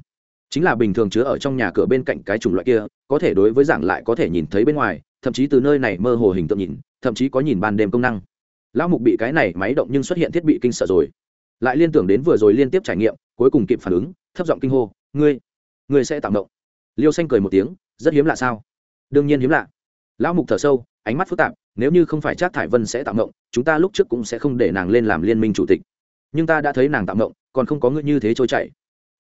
chính là bình thường chứa ở trong nhà cửa bên cạnh cái chủng loại kia, có thể đối với giảng lại có thể nhìn thấy bên ngoài, thậm chí từ nơi này mơ hồ hình tượng nhìn, thậm chí có nhìn ban đêm công năng. Lão mục bị cái này máy động nhưng xuất hiện thiết bị kinh sợ rồi. Lại liên tưởng đến vừa rồi liên tiếp trải nghiệm, cuối cùng kịp phản ứng, thấp giọng kinh hô, ngươi ngươi sẽ tạo động. Liêu xanh cười một tiếng, rất hiếm lạ sao? Đương nhiên hiếm lạ. Lão mục thở sâu, ánh mắt phức tạp, nếu như không phải trác thải vân sẽ tạo động, chúng ta lúc trước cũng sẽ không để nàng lên làm liên minh chủ tịch. Nhưng ta đã thấy nàng tạo động, còn không có ngươi như thế trôi chảy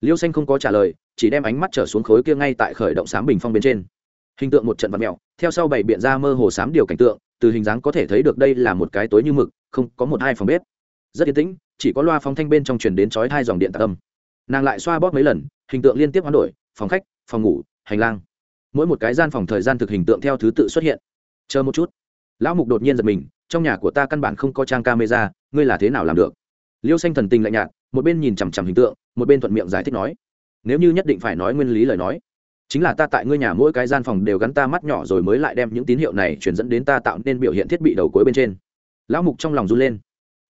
liêu xanh không có trả lời, chỉ đem ánh mắt trở xuống khối kia ngay tại khởi động sám bình phong bên trên. Hình tượng một trận vật mèo, theo sau bảy biện ra mơ hồ sám điều cảnh tượng, từ hình dáng có thể thấy được đây là một cái tối như mực, không có một hai phòng bếp. Rất yên tĩnh, chỉ có loa phóng thanh bên trong truyền đến chói hai dòng điện tạc âm. Nàng lại xoa bóp mấy lần, hình tượng liên tiếp hoán đổi, phòng khách, phòng ngủ, hành lang. Mỗi một cái gian phòng thời gian thực hình tượng theo thứ tự xuất hiện. Chờ một chút. Lão mục đột nhiên giật mình, trong nhà của ta căn bản không có trang camera, ngươi là thế nào làm được? Liêu xanh thần tình lạnh nhạt một bên nhìn chằm chằm hình tượng, một bên thuận miệng giải thích nói, nếu như nhất định phải nói nguyên lý lời nói, chính là ta tại ngươi nhà mỗi cái gian phòng đều gắn ta mắt nhỏ rồi mới lại đem những tín hiệu này truyền dẫn đến ta tạo nên biểu hiện thiết bị đầu cuối bên trên. Lão mục trong lòng run lên.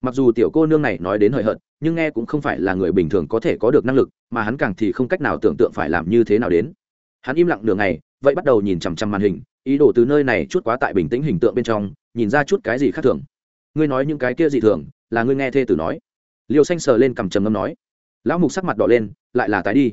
Mặc dù tiểu cô nương này nói đến hời hợt, nhưng nghe cũng không phải là người bình thường có thể có được năng lực, mà hắn càng thì không cách nào tưởng tượng phải làm như thế nào đến. Hắn im lặng đường này vậy bắt đầu nhìn chằm chằm màn hình, ý đồ từ nơi này chút quá tại bình tĩnh hình tượng bên trong, nhìn ra chút cái gì khác thường. Ngươi nói những cái kia gì thường, là ngươi nghe thê tử nói liều xanh sờ lên cầm trầm ngâm nói, lão mục sắc mặt đỏ lên, lại là tái đi.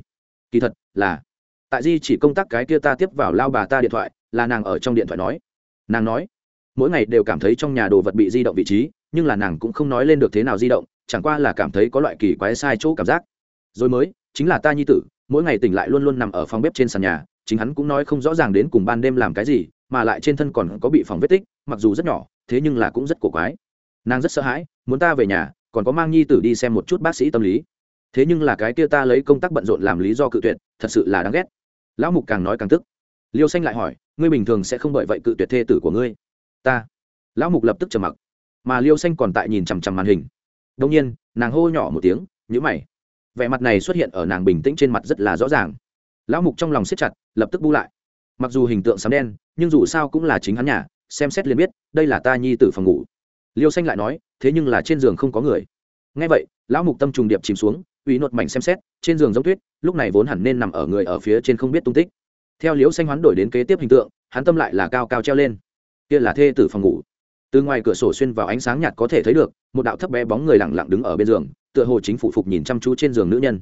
Kỳ thật, là, tại di chỉ công tác cái kia ta tiếp vào lao bà ta điện thoại, là nàng ở trong điện thoại nói. Nàng nói, mỗi ngày đều cảm thấy trong nhà đồ vật bị di động vị trí, nhưng là nàng cũng không nói lên được thế nào di động, chẳng qua là cảm thấy có loại kỳ quái sai chỗ cảm giác. Rồi mới, chính là ta nhi tử, mỗi ngày tỉnh lại luôn luôn nằm ở phòng bếp trên sàn nhà, chính hắn cũng nói không rõ ràng đến cùng ban đêm làm cái gì, mà lại trên thân còn có bị phòng vết tích, mặc dù rất nhỏ, thế nhưng là cũng rất cổ quái. Nàng rất sợ hãi, muốn ta về nhà còn có mang nhi tử đi xem một chút bác sĩ tâm lý. Thế nhưng là cái kia ta lấy công tác bận rộn làm lý do cự tuyệt, thật sự là đáng ghét. Lão mục càng nói càng tức. Liêu xanh lại hỏi, ngươi bình thường sẽ không bởi vậy cự tuyệt thê tử của ngươi? Ta. Lão mục lập tức trầm mặc. Mà liêu xanh còn tại nhìn chằm chằm màn hình. Đông nhiên, nàng hô nhỏ một tiếng nhữ mày. Vẻ mặt này xuất hiện ở nàng bình tĩnh trên mặt rất là rõ ràng. Lão mục trong lòng siết chặt, lập tức bu lại. Mặc dù hình tượng sắm đen, nhưng dù sao cũng là chính hắn nhà, xem xét liền biết, đây là ta nhi tử phòng ngủ liêu xanh lại nói, thế nhưng là trên giường không có người. Ngay vậy, lão mục tâm trùng điệp chìm xuống, uy nột mảnh xem xét, trên giường giống tuyết, lúc này vốn hẳn nên nằm ở người ở phía trên không biết tung tích. Theo liễu xanh hoán đổi đến kế tiếp hình tượng, hắn tâm lại là cao cao treo lên. Kia là thê tử phòng ngủ. Từ ngoài cửa sổ xuyên vào ánh sáng nhạt có thể thấy được, một đạo thấp bé bóng người lẳng lặng đứng ở bên giường, tựa hồ chính phủ phục nhìn chăm chú trên giường nữ nhân.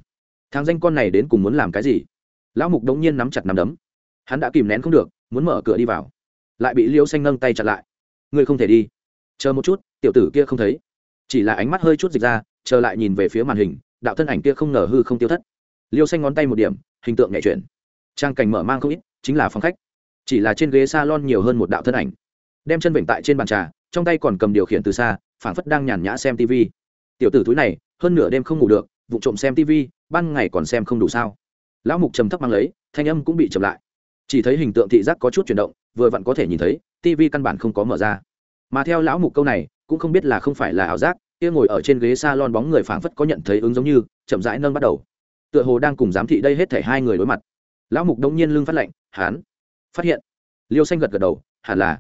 Thằng danh con này đến cùng muốn làm cái gì? Lão mục đống nhiên nắm chặt nắm đấm. Hắn đã kìm nén không được, muốn mở cửa đi vào. Lại bị liễu xanh nâng tay chặt lại. Ngươi không thể đi chờ một chút, tiểu tử kia không thấy. Chỉ là ánh mắt hơi chút dịch ra, chờ lại nhìn về phía màn hình, đạo thân ảnh kia không ngờ hư không tiêu thất. Liêu xanh ngón tay một điểm, hình tượng nhẹ chuyển. Trang cảnh mở mang không ít, chính là phòng khách. Chỉ là trên ghế salon nhiều hơn một đạo thân ảnh. Đem chân vịnh tại trên bàn trà, trong tay còn cầm điều khiển từ xa, phảng phất đang nhàn nhã xem tv tiểu tử túi này, hơn nửa đêm không ngủ được, vụ trộm xem tv ban ngày còn xem không đủ sao. Lão mục trầm thấp mang lấy, thanh âm cũng bị chậm lại. Chỉ thấy hình tượng thị giác có chút chuyển động, vừa vặn có thể nhìn thấy tv căn bản không có mở ra mà theo lão mục câu này, cũng không biết là không phải là ảo giác, kia ngồi ở trên ghế s a lon bóng người phảng phất có nhận thấy ứng giống như, chậm rãi nâng bắt đầu. Tựa hồ đang cùng giám thị đây hết thể hai người đối mặt. Lão mục đông nhiên lưng phát lệnh hán, phát hiện. Liêu xanh gật gật đầu, hẳn là.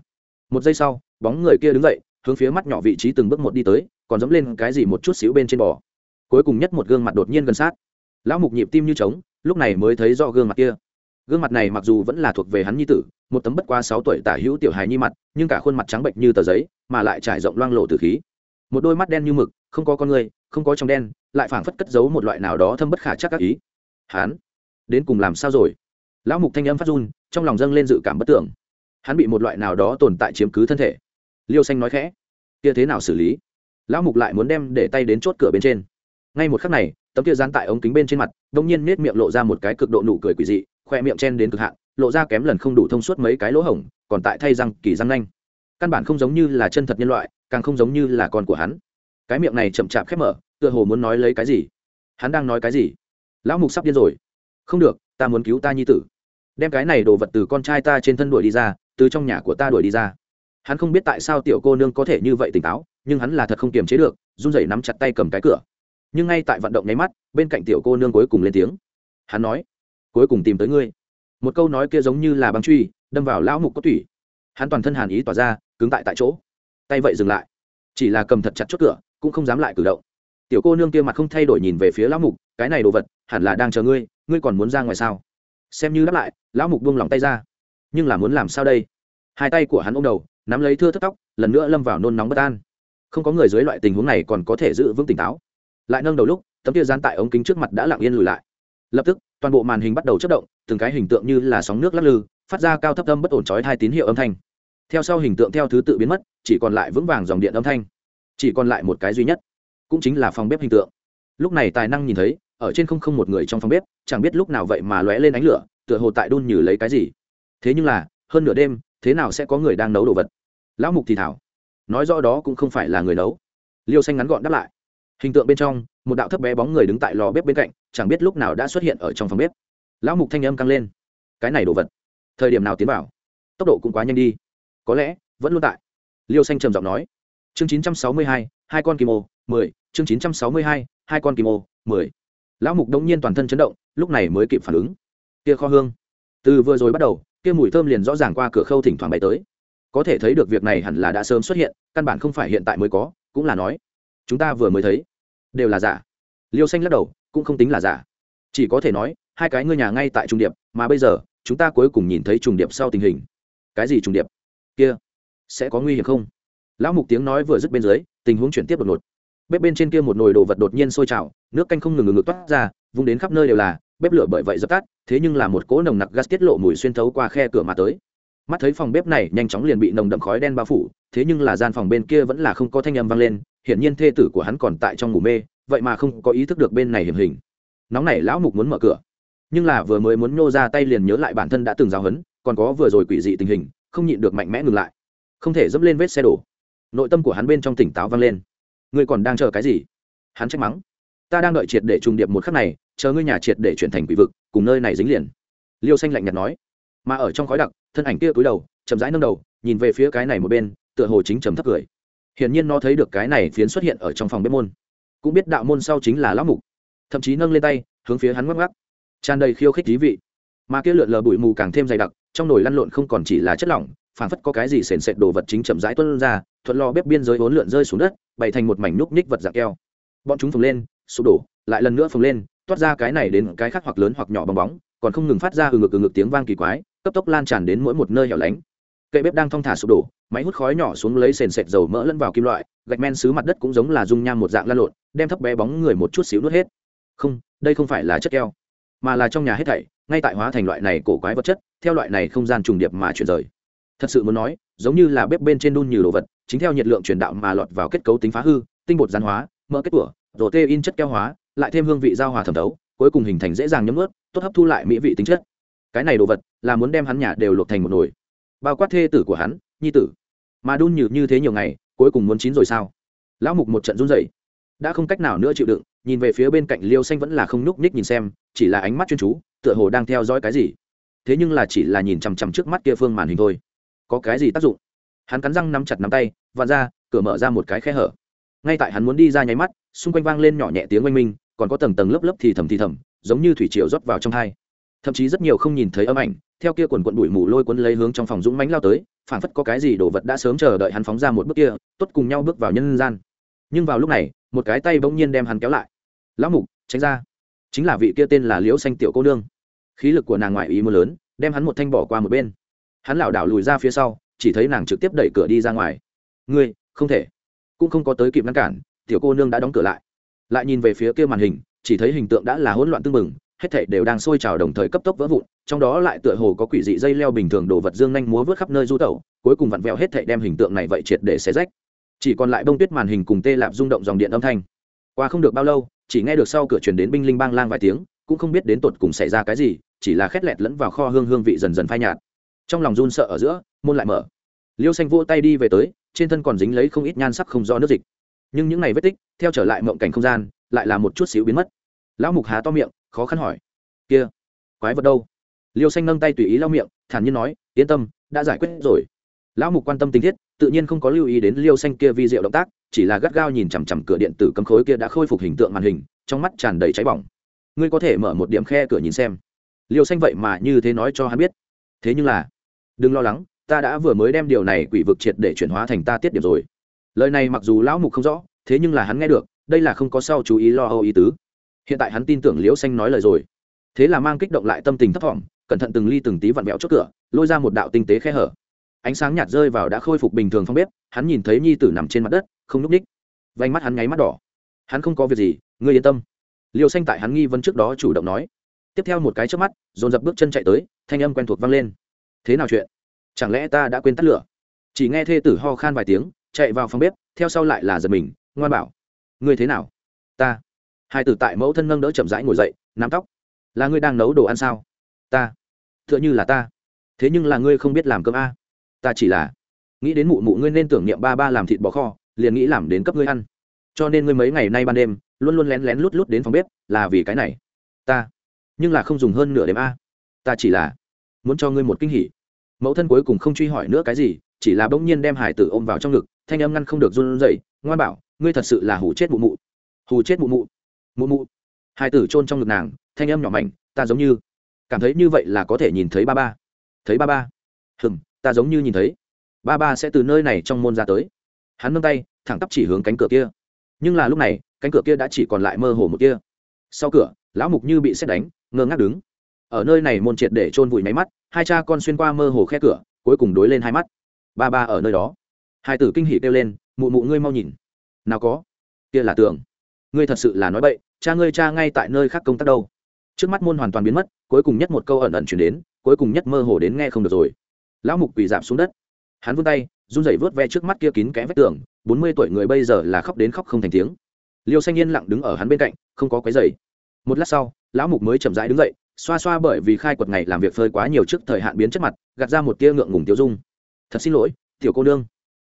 Một giây sau, bóng người kia đứng dậy, hướng phía mắt nhỏ vị trí từng bước một đi tới, còn dẫm lên cái gì một chút xíu bên trên bò. Cuối cùng nhất một gương mặt đột nhiên gần sát. Lão mục nhịp tim như trống, lúc này mới thấy do gương mặt kia gương mặt này mặc dù vẫn là thuộc về hắn nhi tử, một tấm bất qua sáu tuổi tả hữu tiểu hài nhi mặt, nhưng cả khuôn mặt trắng bệnh như tờ giấy, mà lại trải rộng loang lộ từ khí. Một đôi mắt đen như mực, không có con người, không có trong đen, lại phảng phất cất giấu một loại nào đó thâm bất khả chắc các ý. Hắn, đến cùng làm sao rồi? Lão mục thanh âm phát run, trong lòng dâng lên dự cảm bất tưởng. Hắn bị một loại nào đó tồn tại chiếm cứ thân thể. Liêu xanh nói khẽ, kia thế nào xử lý? Lão mục lại muốn đem để tay đến chốt cửa bên trên. Ngay một khắc này, tấm kia dán tại ống kính bên trên mặt đông nhiên nết miệng lộ ra một cái cực độ nụ cười quỷ dị khoe miệng chen đến cực hạn, lộ ra kém lần không đủ thông suốt mấy cái lỗ hổng, còn tại thay răng kỳ răng nanh. Căn bản không giống như là chân thật nhân loại, càng không giống như là con của hắn. Cái miệng này chậm chạp khép mở, tựa hồ muốn nói lấy cái gì? Hắn đang nói cái gì? Lão mục sắp điên rồi. Không được, ta muốn cứu ta nhi tử. Đem cái này đồ vật từ con trai ta trên thân đuổi đi ra, từ trong nhà của ta đuổi đi ra. Hắn không biết tại sao tiểu cô nương có thể như vậy tỉnh táo, nhưng hắn là thật không kiềm chế được, run rẩy nắm chặt tay cầm cái cửa. Nhưng ngay tại vận động nháy mắt, bên cạnh tiểu cô nương cuối cùng lên tiếng. Hắn nói cuối cùng tìm tới ngươi. Một câu nói kia giống như là băng truy, đâm vào lão mục có tủy. Hắn toàn thân hàn ý tỏa ra, cứng tại tại chỗ. Tay vậy dừng lại. Chỉ là cầm thật chặt chốt cửa, cũng không dám lại cử động. Tiểu cô nương kia mặt không thay đổi nhìn về phía lão mục, cái này đồ vật, hẳn là đang chờ ngươi ngươi còn muốn ra ngoài sao? Xem như đáp lại, lão mục buông lòng tay ra. Nhưng là muốn làm sao đây? Hai tay của hắn ôm đầu, nắm lấy thưa thất tóc, lần nữa lâm vào nôn nóng bất an. Không có người dưới loại tình huống này còn có thể giữ vững tỉnh táo. Lại nâng đầu lúc, tấm kia gian tại ống kính trước mặt đã lặng yên lùi lại lập tức, toàn bộ màn hình bắt đầu chất động, từng cái hình tượng như là sóng nước lắc lư, phát ra cao thấp âm bất ổn trói hai tín hiệu âm thanh. Theo sau hình tượng theo thứ tự biến mất, chỉ còn lại vững vàng dòng điện âm thanh. Chỉ còn lại một cái duy nhất, cũng chính là phòng bếp hình tượng. Lúc này tài năng nhìn thấy, ở trên không không một người trong phòng bếp, chẳng biết lúc nào vậy mà lóe lên ánh lửa, tựa hồ tại đun nhử lấy cái gì. Thế nhưng là, hơn nửa đêm, thế nào sẽ có người đang nấu đồ vật? Lão mục thì thảo. Nói rõ đó cũng không phải là người nấu. Liêu xanh ngắn gọn đáp lại. Hình tượng bên trong một đạo thấp bé bóng người đứng tại lò bếp bên cạnh, chẳng biết lúc nào đã xuất hiện ở trong phòng bếp. Lão mục thanh âm căng lên. Cái này đồ vật, thời điểm nào tiến vào? Tốc độ cũng quá nhanh đi. Có lẽ, vẫn luôn tại. Liêu xanh trầm giọng nói. Chương chín trăm sáu mươi hai hai con kim ô, mười. Chương chín trăm sáu mươi hai hai con kim ô, mười. Lão mục đông nhiên toàn thân chấn động, lúc này mới kịp phản ứng. Kia kho hương. Từ vừa rồi bắt đầu, kia mùi thơm liền rõ ràng qua cửa khâu thỉnh thoảng bay tới. Có thể thấy được việc này hẳn là đã sớm xuất hiện, căn bản không phải hiện tại mới có, cũng là nói. Chúng ta vừa mới thấy đều là giả. Liêu xanh lắc đầu, cũng không tính là giả. Chỉ có thể nói, hai cái ngôi nhà ngay tại trung điệp, mà bây giờ, chúng ta cuối cùng nhìn thấy trùng điệp sau tình hình. Cái gì trùng điệp? Kia, sẽ có nguy hiểm không? Lão mục tiếng nói vừa dứt bên dưới, tình huống chuyển tiếp đột ngột. Bếp bên trên kia một nồi đồ vật đột nhiên sôi trào, nước canh không ngừng ngừng toát ra, vung đến khắp nơi đều là, bếp lửa bởi vậy dập tắt, thế nhưng là một cỗ nồng nặc gas tiết lộ mùi xuyên thấu qua khe cửa mà tới mắt thấy phòng bếp này nhanh chóng liền bị nồng đậm khói đen bao phủ, thế nhưng là gian phòng bên kia vẫn là không có thanh âm vang lên, hiển nhiên thê tử của hắn còn tại trong ngủ mê, vậy mà không có ý thức được bên này hiểm hình. Nóng này lão mục muốn mở cửa. Nhưng là vừa mới muốn nhô ra tay liền nhớ lại bản thân đã từng giáo hấn còn có vừa rồi quỷ dị tình hình, không nhịn được mạnh mẽ ngừng lại. Không thể dẫm lên vết xe đổ. Nội tâm của hắn bên trong tỉnh táo vang lên. Ngươi còn đang chờ cái gì? Hắn trách mắng. Ta đang đợi triệt để trùng điệp một khắc này, chờ ngươi nhà triệt để chuyển thành quỷ vực, cùng nơi này dính liền. Liêu xanh lạnh nhạt nói mà ở trong khói đặc, thân ảnh kia cúi đầu, chậm rãi nâng đầu, nhìn về phía cái này một bên, tựa hồ chính trầm thấp cười. Hiển nhiên nó thấy được cái này phiến xuất hiện ở trong phòng bếp môn. Cũng biết đạo môn sau chính là lão mục. Thậm chí nâng lên tay, hướng phía hắn ngắc ngắc tràn đầy khiêu khích thí vị. Mà kia lượn lờ bụi mù càng thêm dày đặc, trong nồi lăn lộn không còn chỉ là chất lỏng phản phất có cái gì sền sệt đồ vật chính chậm rãi tuân ra, thuận lo bếp biên giới hỗn lượn rơi xuống đất, bày thành một mảnh núc ních vật dạng keo. Bọn chúng phồng lên, sụp đổ, lại lần nữa phồng lên, toát ra cái này đến cái khác hoặc lớn hoặc nhỏ bong bóng, còn không ngừng phát ra ừ ngực ừ ngực tiếng vang kỳ quái cấp tốc lan tràn đến mỗi một nơi hẻo lánh. Cây bếp đang thong thả sụp đổ, máy hút khói nhỏ xuống lấy sền sệt dầu mỡ lẫn vào kim loại, gạch men xứ mặt đất cũng giống là dung nham một dạng lan lộn, đem thấp bé bóng người một chút xíu nuốt hết. Không, đây không phải là chất keo, mà là trong nhà hết thảy, ngay tại hóa thành loại này cổ quái vật chất, theo loại này không gian trùng điệp mà chuyển rời. Thật sự muốn nói, giống như là bếp bên trên đun nhiều đồ vật, chính theo nhiệt lượng truyền đạo mà lọt vào kết cấu tính phá hư, tinh bột gián hóa, mỡ kết tủa rồi tê in chất keo hóa, lại thêm hương vị giao hòa thẩm thấu, cuối cùng hình thành dễ dàng nhấm ướt tốt hấp thu lại mỹ vị tính chất cái này đồ vật là muốn đem hắn nhà đều luộc thành một nồi. Bao quát thê tử của hắn, nhi tử. Mà đun như như thế nhiều ngày, cuối cùng muốn chín rồi sao? Lão mục một trận run rẩy. Đã không cách nào nữa chịu đựng, nhìn về phía bên cạnh liêu xanh vẫn là không nhúc nhích nhìn xem, chỉ là ánh mắt chuyên chú, tựa hồ đang theo dõi cái gì. Thế nhưng là chỉ là nhìn chằm chằm trước mắt kia phương màn hình thôi. Có cái gì tác dụng? Hắn cắn răng nắm chặt nắm tay và ra, cửa mở ra một cái khe hở. Ngay tại hắn muốn đi ra nháy mắt, xung quanh vang lên nhỏ nhẹ tiếng oanh minh, còn có tầng tầng lớp lớp thì thầm thì thầm, giống như thủy triều rót vào trong hai thậm chí rất nhiều không nhìn thấy âm ảnh, theo kia quần quận bụi mù lôi cuốn lấy hướng trong phòng dũng mánh lao tới phản phất có cái gì đồ vật đã sớm chờ đợi hắn phóng ra một bước kia, tốt cùng nhau bước vào nhân gian. Nhưng vào lúc này, một cái tay bỗng nhiên đem hắn kéo lại. Lão mục, tránh ra. Chính là vị kia tên là liễu xanh tiểu cô nương. Khí lực của nàng ngoại ý mưa lớn, đem hắn một thanh bỏ qua một bên. Hắn lảo đảo lùi ra phía sau, chỉ thấy nàng trực tiếp đẩy cửa đi ra ngoài. Ngươi, không thể. Cũng không có tới kịp ngăn cản, tiểu cô nương đã đóng cửa lại. Lại nhìn về phía kia màn hình, chỉ thấy hình tượng đã là hỗn loạn tưng bừng hết thảy đều đang sôi trào đồng thời cấp tốc vỡ vụn, trong đó lại tựa hồ có quỷ dị dây leo bình thường đồ vật dương nhanh múa vớt khắp nơi du tẩu, cuối cùng vặn vẹo hết thảy đem hình tượng này vậy triệt để xé rách. Chỉ còn lại bông tuyết màn hình cùng tê lạp rung động dòng điện âm thanh. Qua không được bao lâu, chỉ nghe được sau cửa truyền đến binh linh bang lang vài tiếng, cũng không biết đến tột cùng xảy ra cái gì, chỉ là khét lẹt lẫn vào kho hương hương vị dần dần phai nhạt. Trong lòng run sợ ở giữa, môn lại mở. Liêu xanh vỗ tay đi về tới, trên thân còn dính lấy không ít nhan sắc không do nước dịch. Nhưng những ngày vết tích, theo trở lại mộng cảnh không gian, lại là một chút xíu biến mất. Lão mục há to miệng khó khăn hỏi. Kia, quái vật đâu? Liêu xanh nâng tay tùy ý lau miệng, thản nhiên nói, yên tâm, đã giải quyết rồi. Lão mục quan tâm tình thiết, tự nhiên không có lưu ý đến liêu xanh kia vi diệu động tác, chỉ là gắt gao nhìn chằm chằm cửa điện tử cấm khối kia đã khôi phục hình tượng màn hình, trong mắt tràn đầy cháy bỏng. Ngươi có thể mở một điểm khe cửa nhìn xem. Liêu xanh vậy mà như thế nói cho hắn biết. Thế nhưng là, đừng lo lắng, ta đã vừa mới đem điều này quỷ vực triệt để chuyển hóa thành ta tiết điểm rồi. Lời này mặc dù lão mục không rõ, thế nhưng là hắn nghe được, đây là không có sau chú ý lo âu ý tứ hiện tại hắn tin tưởng liễu xanh nói lời rồi. Thế là mang kích động lại tâm tình thấp thỏm, cẩn thận từng ly từng tí vặn vẹo chốt cửa, lôi ra một đạo tinh tế khe hở. Ánh sáng nhạt rơi vào đã khôi phục bình thường phong bếp, hắn nhìn thấy nhi tử nằm trên mặt đất, không n ú c ních vánh mắt hắn ngáy mắt đỏ. Hắn không có việc gì, ngươi yên tâm. Liều xanh tại hắn nghi vấn trước đó chủ động nói. Tiếp theo một cái trước mắt, dồn dập bước chân chạy tới, thanh âm quen thuộc vang lên. Thế nào chuyện? Chẳng lẽ ta đã quên tắt lửa? Chỉ nghe thê tử ho khan vài tiếng, chạy vào phòng bếp, theo sau lại là giật mình, ngoan bảo. Ngươi thế nào? Ta hai tử tại mẫu thân nâng đỡ chậm rãi ngồi dậy, nắm tóc. Là ngươi đang nấu đồ ăn sao? Ta. T h ư ợ n h ư là ta. Thế nhưng là ngươi không biết làm cơm a. Ta chỉ là nghĩ đến mụ mụ ngươi nên tưởng niệm ba ba làm thịt bò kho, liền nghĩ làm đến cấp ngươi ăn. Cho nên ngươi mấy ngày nay ban đêm, luôn luôn lén lén lút lút đến phòng bếp, là vì cái này. Ta, nhưng là không dùng hơn nửa đêm a. Ta chỉ là muốn cho ngươi một kinh hỉ. Mẫu thân cuối cùng không truy hỏi nữa cái gì, chỉ là bỗng nhiên đem hải tử ôm vào trong ngực, thanh âm ngăn không được run rẩy, ngoan bảo, ngươi thật sự là hù chết mụ mụ. Hù chết mụ mụ mụ mụ. Hai tử chôn trong ngực nàng, thanh âm nhỏ mảnh, ta giống như cảm thấy như vậy là có thể nhìn thấy ba ba. Thấy ba ba? Hừng ta giống như nhìn thấy. Ba ba sẽ từ nơi này trong môn ra tới. Hắn nâng tay, thẳng tắp chỉ hướng cánh cửa kia. Nhưng là lúc này, cánh cửa kia đã chỉ còn lại mơ hồ một kia. Sau cửa, lão mục như bị xét đánh, ngơ ngác đứng. Ở nơi này môn triệt để chôn vùi máy mắt, hai cha con xuyên qua mơ hồ khe cửa, cuối cùng đối lên hai mắt. Ba ba ở nơi đó. Hai tử kinh hỉ kêu lên, mụ mụ ngươi mau nhìn. Nào có. Kia là tường ngươi thật sự là nói bậy, cha ngươi cha ngay tại nơi khác công tác đâu. Trước mắt môn hoàn toàn biến mất, cuối cùng nhất một câu ẩn ẩn chuyển đến, cuối cùng nhất mơ hồ đến nghe không được rồi. Lão mục quỳ giảm xuống đất. Hắn vươn tay, run rẩy vớt ve trước mắt kia kín kẽ vách tường, bốn mươi tuổi người bây giờ là khóc đến khóc không thành tiếng. Liêu xanh yên lặng đứng ở hắn bên cạnh, không có quấy rầy. một lát sau, lão mục mới chậm rãi đứng dậy, xoa xoa bởi vì khai quật ngày làm việc phơi quá nhiều trước thời hạn biến chất mặt, gạt ra một tia ngượng ngùng tiêu dung. Thật xin lỗi, tiểu cô nương,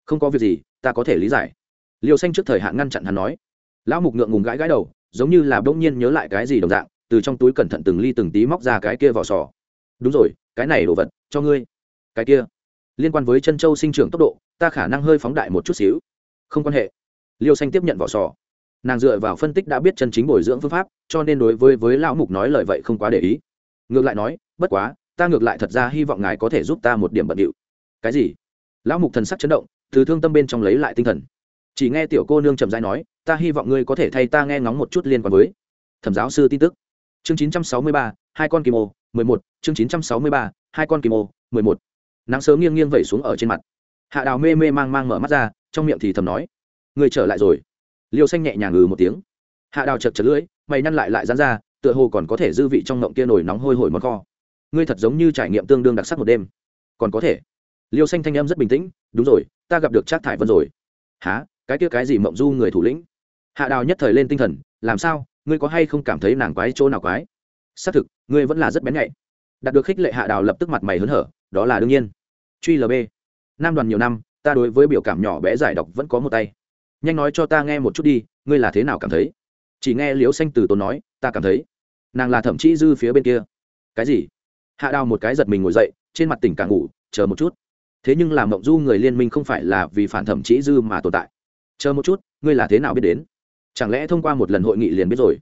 không có việc gì, ta có thể lý giải. Liêu xanh trước thời hạn ngăn chặn hắn nói lão mục ngượng ngùng gãi gãi đầu, giống như là bỗng nhiên nhớ lại cái gì đồng dạng, từ trong túi cẩn thận từng ly từng tí móc ra cái kia vỏ sò. Đúng rồi, cái này đồ vật, cho ngươi. Cái kia? Liên quan với chân châu sinh trưởng tốc độ, ta khả năng hơi phóng đại một chút xíu. Không quan hệ. Liêu xanh tiếp nhận vỏ sò. Nàng dựa vào phân tích đã biết chân chính bồi dưỡng phương pháp, cho nên đối với với lão mục nói lời vậy không quá để ý. Ngược lại nói, bất quá, ta ngược lại thật ra hy vọng ngài có thể giúp ta một điểm bận điệu. Cái gì? Lão mục thần sắc chấn động, từ thương tâm bên trong lấy lại tinh thần. Chỉ nghe tiểu cô nương trầm dai nói ta hy vọng ngươi có thể thay ta nghe ngóng một chút liên quan với thẩm giáo sư tin tức. Chương 963, hai con kim ô 11, chương 963, hai con kim ô 11. nắng sớm nghiêng nghiêng vẩy xuống ở trên mặt. Hạ đào mê mê mang mang mở mắt ra trong miệng thì thầm nói ngươi trở lại rồi. Liêu xanh nhẹ nhàng ngừ một tiếng. Hạ đào chật chật lưỡi mày nhăn lại lại dán ra tựa hồ còn có thể dư vị trong ngộng kia nổi nóng hôi hổi món kho. Ngươi thật giống như trải nghiệm tương đương đặc sắc một đêm. Còn có thể. Liêu xanh thanh em rất bình tĩnh đúng rồi ta gặp được trác thải vân rồi. Há cái kia cái gì mộng du người thủ lĩnh? Hạ đào nhất thời lên tinh thần, làm sao? Ngươi có hay không cảm thấy nàng quái chỗ nào quái? Xác thực, ngươi vẫn là rất bén nhạy. Đạt được khích lệ, hạ đào lập tức mặt mày hớn hở, đó là đương nhiên. Truy lb nam đoàn nhiều năm, ta đối với biểu cảm nhỏ bé giải đọc vẫn có một tay. Nhanh nói cho ta nghe một chút đi, ngươi là thế nào cảm thấy? Chỉ nghe liếu xanh từ tốn nói, ta cảm thấy nàng là thậm chí dư phía bên kia. Cái gì? Hạ đào một cái giật mình ngồi dậy, trên mặt tỉnh càng ngủ, chờ một chút. Thế nhưng làm mộng du người liên minh không phải là vì phản thẩm chỉ dư mà tồn tại. Chờ một chút, ngươi là thế nào biết đến? Chẳng lẽ thông qua một lần hội nghị liền biết rồi?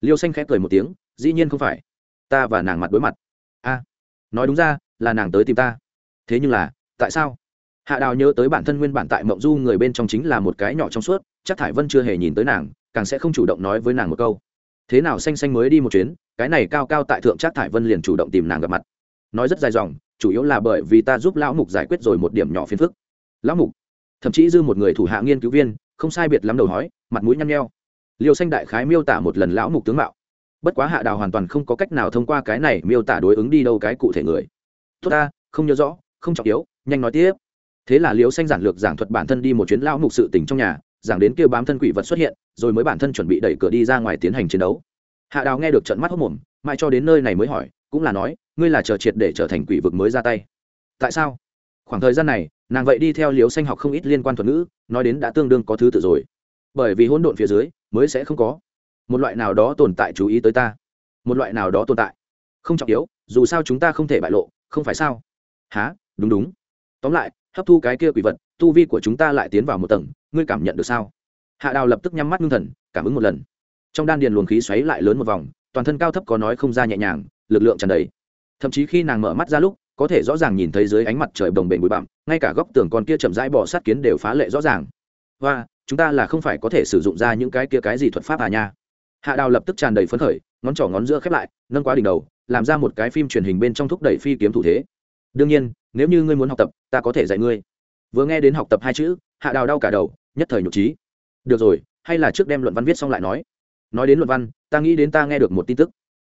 Liêu xanh khẽ cười một tiếng, dĩ nhiên không phải. Ta và nàng mặt đối mặt. A, nói đúng ra, là nàng tới tìm ta. Thế nhưng là, tại sao? Hạ đào nhớ tới bản thân nguyên bản tại mộng du người bên trong chính là một cái nhỏ trong suốt, chắc thải vân chưa hề nhìn tới nàng, càng sẽ không chủ động nói với nàng một câu. Thế nào xanh xanh mới đi một chuyến, cái này cao cao tại thượng chắc thải vân liền chủ động tìm nàng gặp mặt. Nói rất dài dòng, chủ yếu là bởi vì ta giúp lão mục giải quyết rồi một điểm nhỏ phiền phức. Lão mục, thậm chí dư một người thủ hạ nghiên cứu viên, không sai biệt lắm đầu hói, mặt mũi nhăn nheo liêu xanh đại khái miêu tả một lần lão mục tướng mạo. Bất quá hạ đào hoàn toàn không có cách nào thông qua cái này miêu tả đối ứng đi đâu cái cụ thể người. Tốt ta, không nhớ rõ, không trọng yếu, nhanh nói tiếp. Thế là liêu xanh giản lược giảng thuật bản thân đi một chuyến lão mục sự tình trong nhà, giảng đến kêu bám thân quỷ vật xuất hiện, rồi mới bản thân chuẩn bị đẩy cửa đi ra ngoài tiến hành chiến đấu. Hạ đào nghe được trận mắt hốc mồm, mãi cho đến nơi này mới hỏi, cũng là nói, ngươi là chờ triệt để trở thành quỷ vực mới ra tay. Tại sao? Khoảng thời gian này, nàng vậy đi theo liều xanh học không ít liên quan thuật ngữ, nói đến đã tương đương có thứ tự rồi. Bởi vì hỗn độn phía dưới mới sẽ không có. Một loại nào đó tồn tại chú ý tới ta. Một loại nào đó tồn tại. Không trọng yếu, dù sao chúng ta không thể bại lộ, không phải sao? Há đúng đúng. Tóm lại, hấp thu cái kia quỷ vật, tu vi của chúng ta lại tiến vào một tầng, ngươi cảm nhận được sao? Hạ đào lập tức nhắm mắt ngưng thần, cảm ứng một lần. Trong đan điền luồng khí xoáy lại lớn một vòng, toàn thân cao thấp có nói không ra nhẹ nhàng, lực lượng tràn đầy. Thậm chí khi nàng mở mắt ra lúc, có thể rõ ràng nhìn thấy dưới ánh mặt trời đồng bềnh bụi bặm, ngay cả góc tường con kia chậm rãi bỏ sát kiến đều phá lệ rõ ràng. Và chúng ta là không phải có thể sử dụng ra những cái kia cái gì thuật pháp à nha. Hạ đào lập tức tràn đầy phấn khởi, ngón trỏ ngón giữa khép lại, nâng quá đỉnh đầu, làm ra một cái phim truyền hình bên trong thúc đẩy phi kiếm thủ thế. Đương nhiên, nếu như ngươi muốn học tập, ta có thể dạy ngươi. Vừa nghe đến học tập hai chữ, hạ đào đau cả đầu, nhất thời nhục trí được rồi, hay là trước đem luận văn viết xong lại nói. Nói đến luận văn, ta nghĩ đến ta nghe được một tin tức.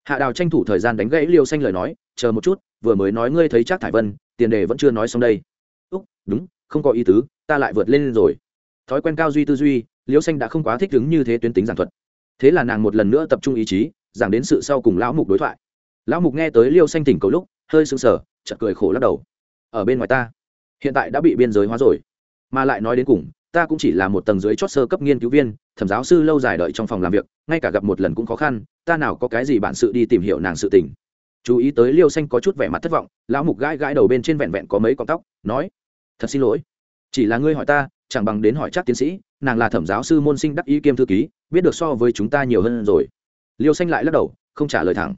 Hạ đào tranh thủ thời gian đánh gãy liêu xanh lời nói, chờ một chút, vừa mới nói ngươi thấy chắc thải vân, tiền đề vẫn chưa nói xong đây. Úc, đúng, không có ý tứ, ta lại vượt lên rồi thói quen cao duy tư duy liêu xanh đã không quá thích ứng như thế tuyến tính giảng thuật. Thế là nàng một lần nữa tập trung ý chí, giảng đến sự sau cùng lão mục đối thoại. Lão mục nghe tới liêu xanh tỉnh cầu lúc, hơi sững sờ chật cười khổ lắc đầu. Ở bên ngoài ta, hiện tại đã bị biên giới hóa rồi. Mà lại nói đến cùng, ta cũng chỉ là một tầng dưới chót sơ cấp nghiên cứu viên, thẩm giáo sư lâu dài đợi trong phòng làm việc, ngay cả gặp một lần cũng khó khăn, ta nào có cái gì bản sự đi tìm hiểu nàng sự tình. Chú ý tới liêu xanh có chút vẻ mặt thất vọng, lão mục gãi gãi đầu bên trên vẹn vẹn có mấy con tóc, nói, thật xin lỗi, chỉ là ngươi hỏi ta chẳng bằng đến hỏi chắc tiến sĩ, nàng là thẩm giáo sư môn sinh đắc ý kiêm thư ký, biết được so với chúng ta nhiều hơn rồi. Liêu xanh lại lắc đầu, không trả lời thẳng.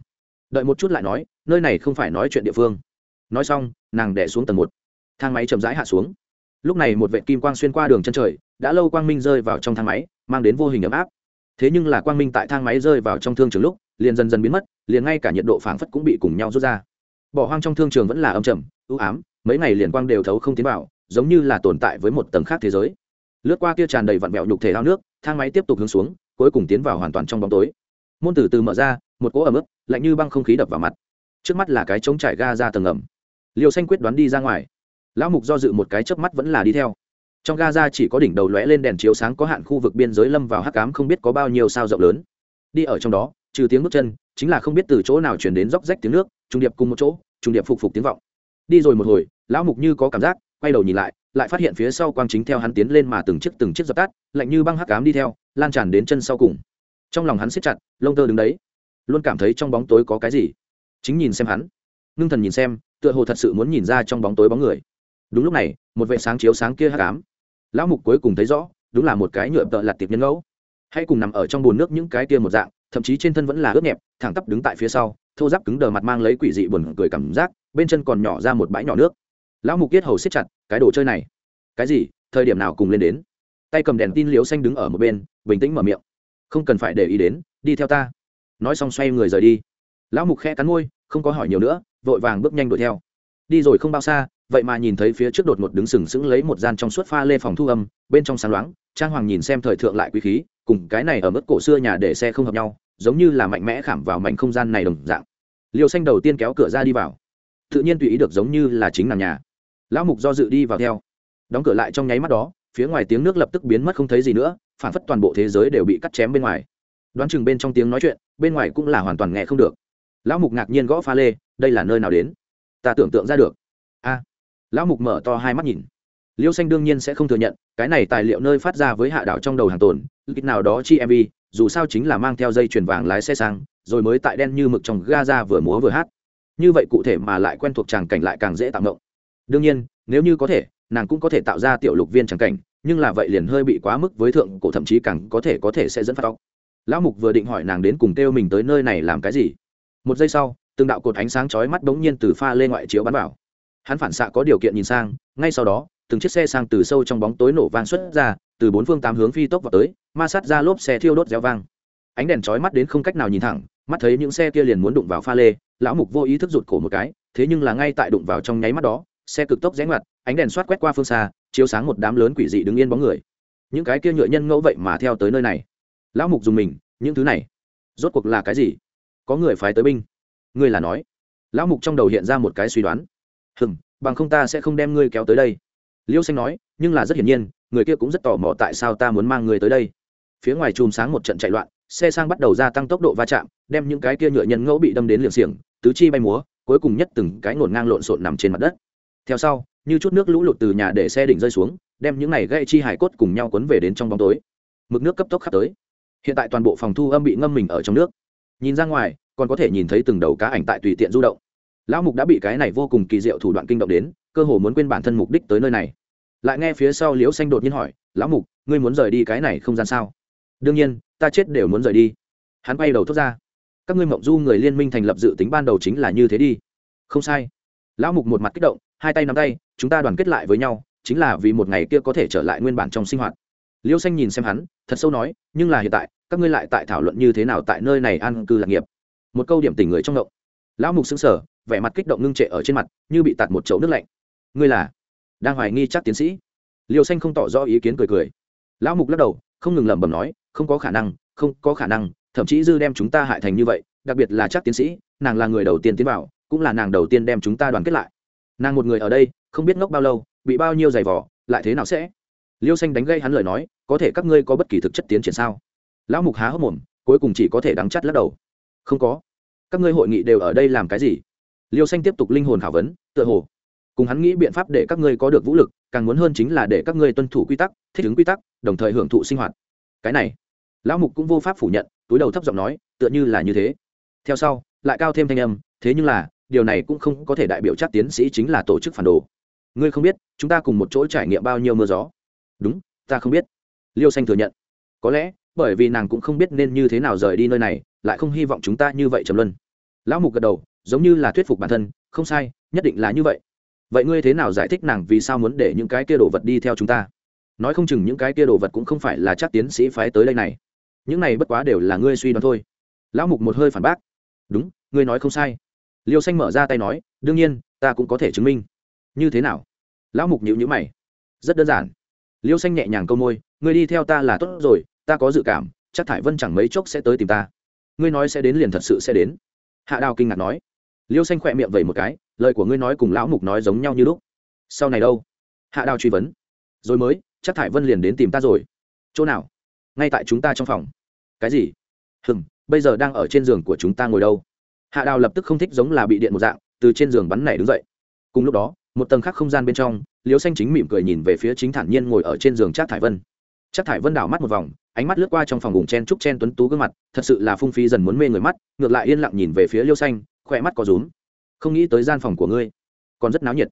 Đợi một chút lại nói, nơi này không phải nói chuyện địa phương. Nói xong, nàng đẻ xuống tầng một. Thang máy chậm rãi hạ xuống. Lúc này một vệ kim quang xuyên qua đường chân trời, đã lâu quang minh rơi vào trong thang máy, mang đến vô hình ấm áp. Thế nhưng là quang minh tại thang máy rơi vào trong thương trường lúc, liền dần dần biến mất, liền ngay cả nhiệt độ phảng phất cũng bị cùng nhau rút ra. Bỏ hoang trong thương trường vẫn là âm trầm ưu ám, mấy ngày liền quang đều thấu không tiến vào giống như là tồn tại với một tầng khác thế giới. Lướt qua kia tràn đầy vặn vẹo nhục thể ao nước, thang máy tiếp tục hướng xuống, cuối cùng tiến vào hoàn toàn trong bóng tối. Môn tử từ mở ra, một cỗ ẩm ướt, lạnh như băng không khí đập vào mặt. Trước mắt là cái trống trải ga ra tầng ẩm. Liều xanh quyết đoán đi ra ngoài. Lão mục do dự một cái chớp mắt vẫn là đi theo. Trong gaza chỉ có đỉnh đầu lóe lên đèn chiếu sáng có hạn khu vực biên giới lâm vào hắc cám không biết có bao nhiêu sao rộng lớn. Đi ở trong đó, trừ tiếng bước chân, chính là không biết từ chỗ nào chuyển đến róc rách tiếng nước, trung điệp cùng một chỗ, trung điệp phục phục tiếng vọng. Đi rồi một hồi, lão mục như có cảm giác quay đầu nhìn lại lại phát hiện phía sau quang chính theo hắn tiến lên mà từng chiếc từng chiếc dập tắt, lạnh như băng hắc cám đi theo, lan tràn đến chân sau cùng. Trong lòng hắn siết chặt, lông tơ đứng đấy, luôn cảm thấy trong bóng tối có cái gì. Chính nhìn xem hắn, ngưng thần nhìn xem, tựa hồ thật sự muốn nhìn ra trong bóng tối bóng người. Đúng lúc này, một vệ sáng chiếu sáng kia hắc ám. Lão mục cuối cùng thấy rõ, đúng là một cái nhựa tợ lặt tiệp nhân ngẫu. Hay cùng nằm ở trong bồn nước những cái kia một dạng, thậm chí trên thân vẫn là ướt nhẹp, thẳng tắp đứng tại phía sau, thô giáp cứng đờ mặt mang lấy quỷ dị buồn cười cảm giác, bên chân còn nhỏ ra một bãi nhỏ nước lão mục kiết hầu siết chặt, cái đồ chơi này, cái gì? Thời điểm nào cùng lên đến? Tay cầm đèn tin liếu xanh đứng ở một bên, bình tĩnh mở miệng. Không cần phải để ý đến, đi theo ta. Nói xong xoay người rời đi. Lão mục khe cắn môi, không có hỏi nhiều nữa, vội vàng bước nhanh đuổi theo. Đi rồi không bao xa, vậy mà nhìn thấy phía trước đột ngột đứng sừng sững lấy một gian trong suốt pha lê phòng thu âm, bên trong sáng loáng, trang hoàng nhìn xem thời thượng lại quý khí, cùng cái này ở mức cổ xưa nhà để xe không hợp nhau, giống như là mạnh mẽ khảm vào mảnh không gian này đồng dạng. Liều xanh đầu tiên kéo cửa ra đi vào. Tự nhiên tùy ý được giống như là chính nàng nhà lão mục do dự đi vào theo. Đóng cửa lại trong nháy mắt đó, phía ngoài tiếng nước lập tức biến mất không thấy gì nữa, phản phất toàn bộ thế giới đều bị cắt chém bên ngoài. Đoán chừng bên trong tiếng nói chuyện, bên ngoài cũng là hoàn toàn nghe không được. Lão mục ngạc nhiên gõ pha lê, đây là nơi nào đến? Ta tưởng tượng ra được. A. À. Lão mục mở to hai mắt nhìn. Liêu xanh đương nhiên sẽ không thừa nhận, cái này tài liệu nơi phát ra với hạ đảo trong đầu hàng tồn kích nào đó chi mv dù sao chính là mang theo dây chuyền vàng lái xe sang, rồi mới tại đen như mực trong gaza vừa múa vừa hát. Như vậy cụ thể mà lại quen thuộc tràng cảnh lại càng dễ tạo ngộng đương nhiên, nếu như có thể, nàng cũng có thể tạo ra tiểu lục viên trắng cảnh, nhưng là vậy liền hơi bị quá mức với thượng cổ thậm chí càng có thể có thể sẽ dẫn phát tóc lão mục vừa định hỏi nàng đến cùng kêu mình tới nơi này làm cái gì. Một giây sau, từng đạo cột ánh sáng chói mắt bỗng nhiên từ pha lên ngoại chiếu bắn vào. Hắn phản xạ có điều kiện nhìn sang, ngay sau đó, từng chiếc xe sang từ sâu trong bóng tối nổ vang xuất ra, từ bốn phương tám hướng phi tốc vào tới, ma sát ra lốp xe thiêu đốt reo vang. Ánh đèn chói mắt đến không cách nào nhìn thẳng, mắt thấy những xe kia liền muốn đụng vào pha lê, lão mục vô ý thức rụt cổ một cái, thế nhưng là ngay tại đụng vào trong nháy mắt đó xe cực tốc rẽ ngoặt, ánh đèn xoát quét qua phương xa, chiếu sáng một đám lớn quỷ dị đứng yên bóng người. Những cái kia nhựa nhân ngẫu vậy mà theo tới nơi này. Lão mục dùng mình, những thứ này, rốt cuộc là cái gì? Có người phái tới binh. Ngươi là nói. Lão mục trong đầu hiện ra một cái suy đoán. Hừng bằng không ta sẽ không đem ngươi kéo tới đây. Liêu xanh nói, nhưng là rất hiển nhiên, người kia cũng rất tò mò tại sao ta muốn mang người tới đây. Phía ngoài chùm sáng một trận chạy loạn, xe sang bắt đầu gia tăng tốc độ va chạm, đem những cái kia nhựa nhân ngẫu bị đâm đến liệng xiềng, tứ chi bay múa, cuối cùng nhất từng cái ngổn ngang lộn xộn nằm trên mặt đất theo sau, như chút nước lũ lụt từ nhà để xe đỉnh rơi xuống, đem những này gây chi hải cốt cùng nhau cuốn về đến trong bóng tối. Mực nước cấp tốc khắp tới. Hiện tại toàn bộ phòng thu âm bị ngâm mình ở trong nước. Nhìn ra ngoài, còn có thể nhìn thấy từng đầu cá ảnh tại tùy tiện du động. Lão mục đã bị cái này vô cùng kỳ diệu thủ đoạn kinh động đến, cơ hồ muốn quên bản thân mục đích tới nơi này. Lại nghe phía sau liễu xanh đột nhiên hỏi, lão mục, ngươi muốn rời đi cái này không gian sao? Đương nhiên, ta chết đều muốn rời đi. Hắn bay đầu thốt ra, các ngươi mộng du người liên minh thành lập dự tính ban đầu chính là như thế đi. Không sai. Lão mục một mặt kích động hai tay nắm tay, chúng ta đoàn kết lại với nhau, chính là vì một ngày kia có thể trở lại nguyên bản trong sinh hoạt. Liêu xanh nhìn xem hắn, thật sâu nói, nhưng là hiện tại, các ngươi lại tại thảo luận như thế nào tại nơi này an cư lạc nghiệp. Một câu điểm tình người trong động. Lão mục xứng sở vẻ mặt kích động ngưng trệ ở trên mặt, như bị tạt một chậu nước lạnh. Ngươi là? Đang hoài nghi chắc tiến sĩ. Liêu xanh không tỏ rõ ý kiến cười cười. Lão mục lắc đầu, không ngừng lẩm bẩm nói, không có khả năng, không có khả năng, thậm chí dư đem chúng ta hại thành như vậy, đặc biệt là chắc tiến sĩ, nàng là người đầu tiên tiến vào, cũng là nàng đầu tiên đem chúng ta đoàn kết lại nàng một người ở đây, không biết ngốc bao lâu, bị bao nhiêu giày vỏ lại thế nào sẽ? Liêu xanh đánh gây hắn lời nói, có thể các ngươi có bất kỳ thực chất tiến triển sao? Lão mục há hốc mồm, cuối cùng chỉ có thể đắng chắt lắc đầu. Không có. Các ngươi hội nghị đều ở đây làm cái gì? Liêu xanh tiếp tục linh hồn khảo vấn, tựa hồ. Cùng hắn nghĩ biện pháp để các ngươi có được vũ lực, càng muốn hơn chính là để các ngươi tuân thủ quy tắc, thích ứng quy tắc, đồng thời hưởng thụ sinh hoạt. Cái này, lão mục cũng vô pháp phủ nhận, túi đầu thấp giọng nói, tựa như là như thế. Theo sau, lại cao thêm thanh âm, thế nhưng là điều này cũng không có thể đại biểu chắc tiến sĩ chính là tổ chức phản đồ. Ngươi không biết, chúng ta cùng một chỗ trải nghiệm bao nhiêu mưa gió. Đúng, ta không biết. Liêu xanh thừa nhận. Có lẽ, bởi vì nàng cũng không biết nên như thế nào rời đi nơi này, lại không hy vọng chúng ta như vậy trầm luân. Lão mục gật đầu, giống như là thuyết phục bản thân, không sai, nhất định là như vậy. Vậy ngươi thế nào giải thích nàng vì sao muốn để những cái kia đồ vật đi theo chúng ta? Nói không chừng những cái kia đồ vật cũng không phải là chắc tiến sĩ phái tới đây này. Những này bất quá đều là ngươi suy đoán thôi. Lão mục một hơi phản bác. Đúng, ngươi nói không sai liêu xanh mở ra tay nói, đương nhiên, ta cũng có thể chứng minh. Như thế nào? Lão mục nhịu nhữ mày. Rất đơn giản. Liêu xanh nhẹ nhàng câu môi, ngươi đi theo ta là tốt rồi, ta có dự cảm, chắc thải vân chẳng mấy chốc sẽ tới tìm ta. Ngươi nói sẽ đến liền thật sự sẽ đến. Hạ đào kinh ngạc nói. Liêu xanh khỏe miệng vẩy một cái, lời của ngươi nói cùng lão mục nói giống nhau như lúc. Sau này đâu? Hạ đào truy vấn. Rồi mới, chắc thải vân liền đến tìm ta rồi. Chỗ nào? Ngay tại chúng ta trong phòng. Cái gì? Hừm, bây giờ đang ở trên giường của chúng ta ngồi đâu? Hạ đào lập tức không thích giống là bị điện một dạng, từ trên giường bắn này đứng dậy. Cùng lúc đó, một tầng khác không gian bên trong liêu xanh chính mỉm cười nhìn về phía chính thản nhiên ngồi ở trên giường trác thải vân. Trác thải vân đảo mắt một vòng, ánh mắt lướt qua trong phòng vùng chen trúc chen tuấn tú gương mặt, thật sự là phung phí dần muốn mê người mắt, ngược lại yên lặng nhìn về phía liêu xanh, khỏe mắt có rúm. Không nghĩ tới gian phòng của ngươi, còn rất náo nhiệt.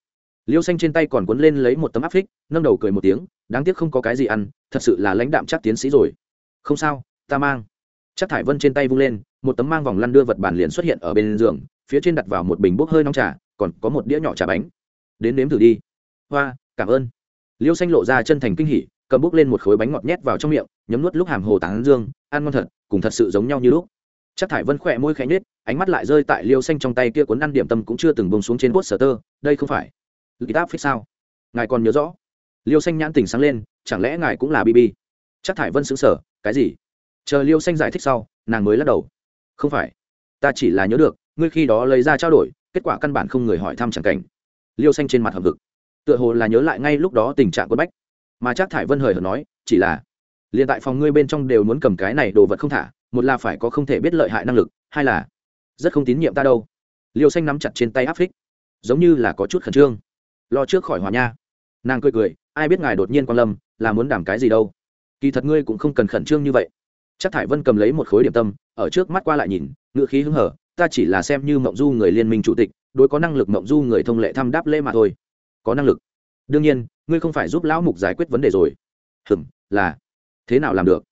Liêu xanh trên tay còn cuốn lên lấy một tấm áp phích, nâng đầu cười một tiếng, đáng tiếc không có cái gì ăn, thật sự là lãnh đạm chắc tiến sĩ rồi. Không sao, ta mang chắc thải vân trên tay vung lên, một tấm mang vòng lăn đưa vật bản liền xuất hiện ở bên giường, phía trên đặt vào một bình bốc hơi nóng trà, còn có một đĩa nhỏ trà bánh. Đến nếm thử đi. Hoa, cảm ơn. Liêu xanh lộ ra chân thành kinh hỉ, cầm bốc lên một khối bánh ngọt nhét vào trong miệng, nhấm nuốt lúc hàm hồ tán dương, ăn ngon thật, cùng thật sự giống nhau như lúc. Chắc thải vân khỏe môi khẽ nhết ánh mắt lại rơi tại liêu xanh trong tay kia cuốn ăn điểm tâm cũng chưa từng bông xuống trên bốt sở tơ, đây không phải. Ghi táp phích sao? Ngài còn nhớ rõ. Liêu xanh nhãn tỉnh sáng lên, chẳng lẽ ngài cũng là bb chắc thải vân xứng sở cái gì? Chờ liêu xanh giải thích sau, nàng mới lắc đầu. Không phải. Ta chỉ là nhớ được, ngươi khi đó lấy ra trao đổi, kết quả căn bản không người hỏi thăm chẳng cảnh. Liêu xanh trên mặt hầm vực tựa hồ là nhớ lại ngay lúc đó tình trạng quân bách. Mà chắc thải vân hời hợt nói, chỉ là, liền tại phòng ngươi bên trong đều muốn cầm cái này đồ vật không thả, một là phải có không thể biết lợi hại năng lực, hai là, rất không tín nhiệm ta đâu. Liêu xanh nắm chặt trên tay áp phích. Giống như là có chút khẩn trương. Lo trước khỏi hòa nha. Nàng cười cười, ai biết ngài đột nhiên quan lâm, là muốn đảm cái gì đâu. Kỳ thật ngươi cũng không cần khẩn trương như vậy chắc thải vân cầm lấy một khối điểm tâm, ở trước mắt qua lại nhìn, ngựa khí hứng hở, ta chỉ là xem như mộng du người liên minh chủ tịch, đối có năng lực mộng du người thông lệ thăm đáp lễ mà thôi. Có năng lực. Đương nhiên, ngươi không phải giúp lão mục giải quyết vấn đề rồi. Hừm, là. Thế nào làm được?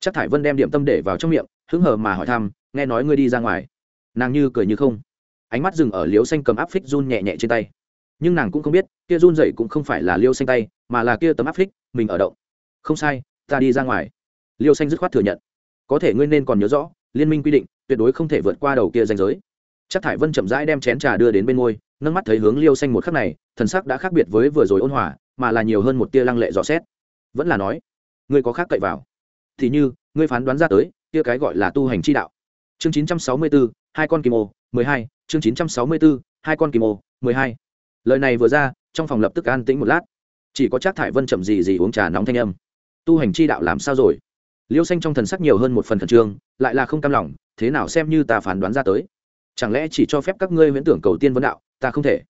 Chắc thải vân đem điểm tâm để vào trong miệng, hứng hờ mà hỏi thăm, nghe nói ngươi đi ra ngoài. Nàng như cười như không. Ánh mắt dừng ở liếu xanh cầm áp phích run nhẹ nhẹ trên tay. Nhưng nàng cũng không biết, kia run dậy cũng không phải là liêu xanh tay, mà là kia tấm áp phích, mình ở động. Không sai, ta đi ra ngoài. Liêu xanh dứt khoát thừa nhận có thể ngươi nên còn nhớ rõ liên minh quy định tuyệt đối không thể vượt qua đầu kia danh giới. Chắc thải vân chậm rãi đem chén trà đưa đến bên môi nâng mắt thấy hướng liêu xanh một khắc này thần sắc đã khác biệt với vừa rồi ôn hòa mà là nhiều hơn một tia lăng lệ dò xét. Vẫn là nói ngươi có khác cậy vào. Thì như ngươi phán đoán ra tới kia cái gọi là tu hành chi đạo. Chương 964, hai con kim ô 12, chương 964, hai con kim ô 12. lời này vừa ra trong phòng lập tức an tĩnh một lát. Chỉ có chắc thải vân chậm gì gì uống trà nóng thanh âm. Tu hành chi đạo làm sao rồi? Liêu xanh trong thần sắc nhiều hơn một phần khẩn trương, lại là không cam lòng, thế nào xem như ta phán đoán ra tới. Chẳng lẽ chỉ cho phép các ngươi huyễn tưởng cầu tiên vấn đạo, ta không thể?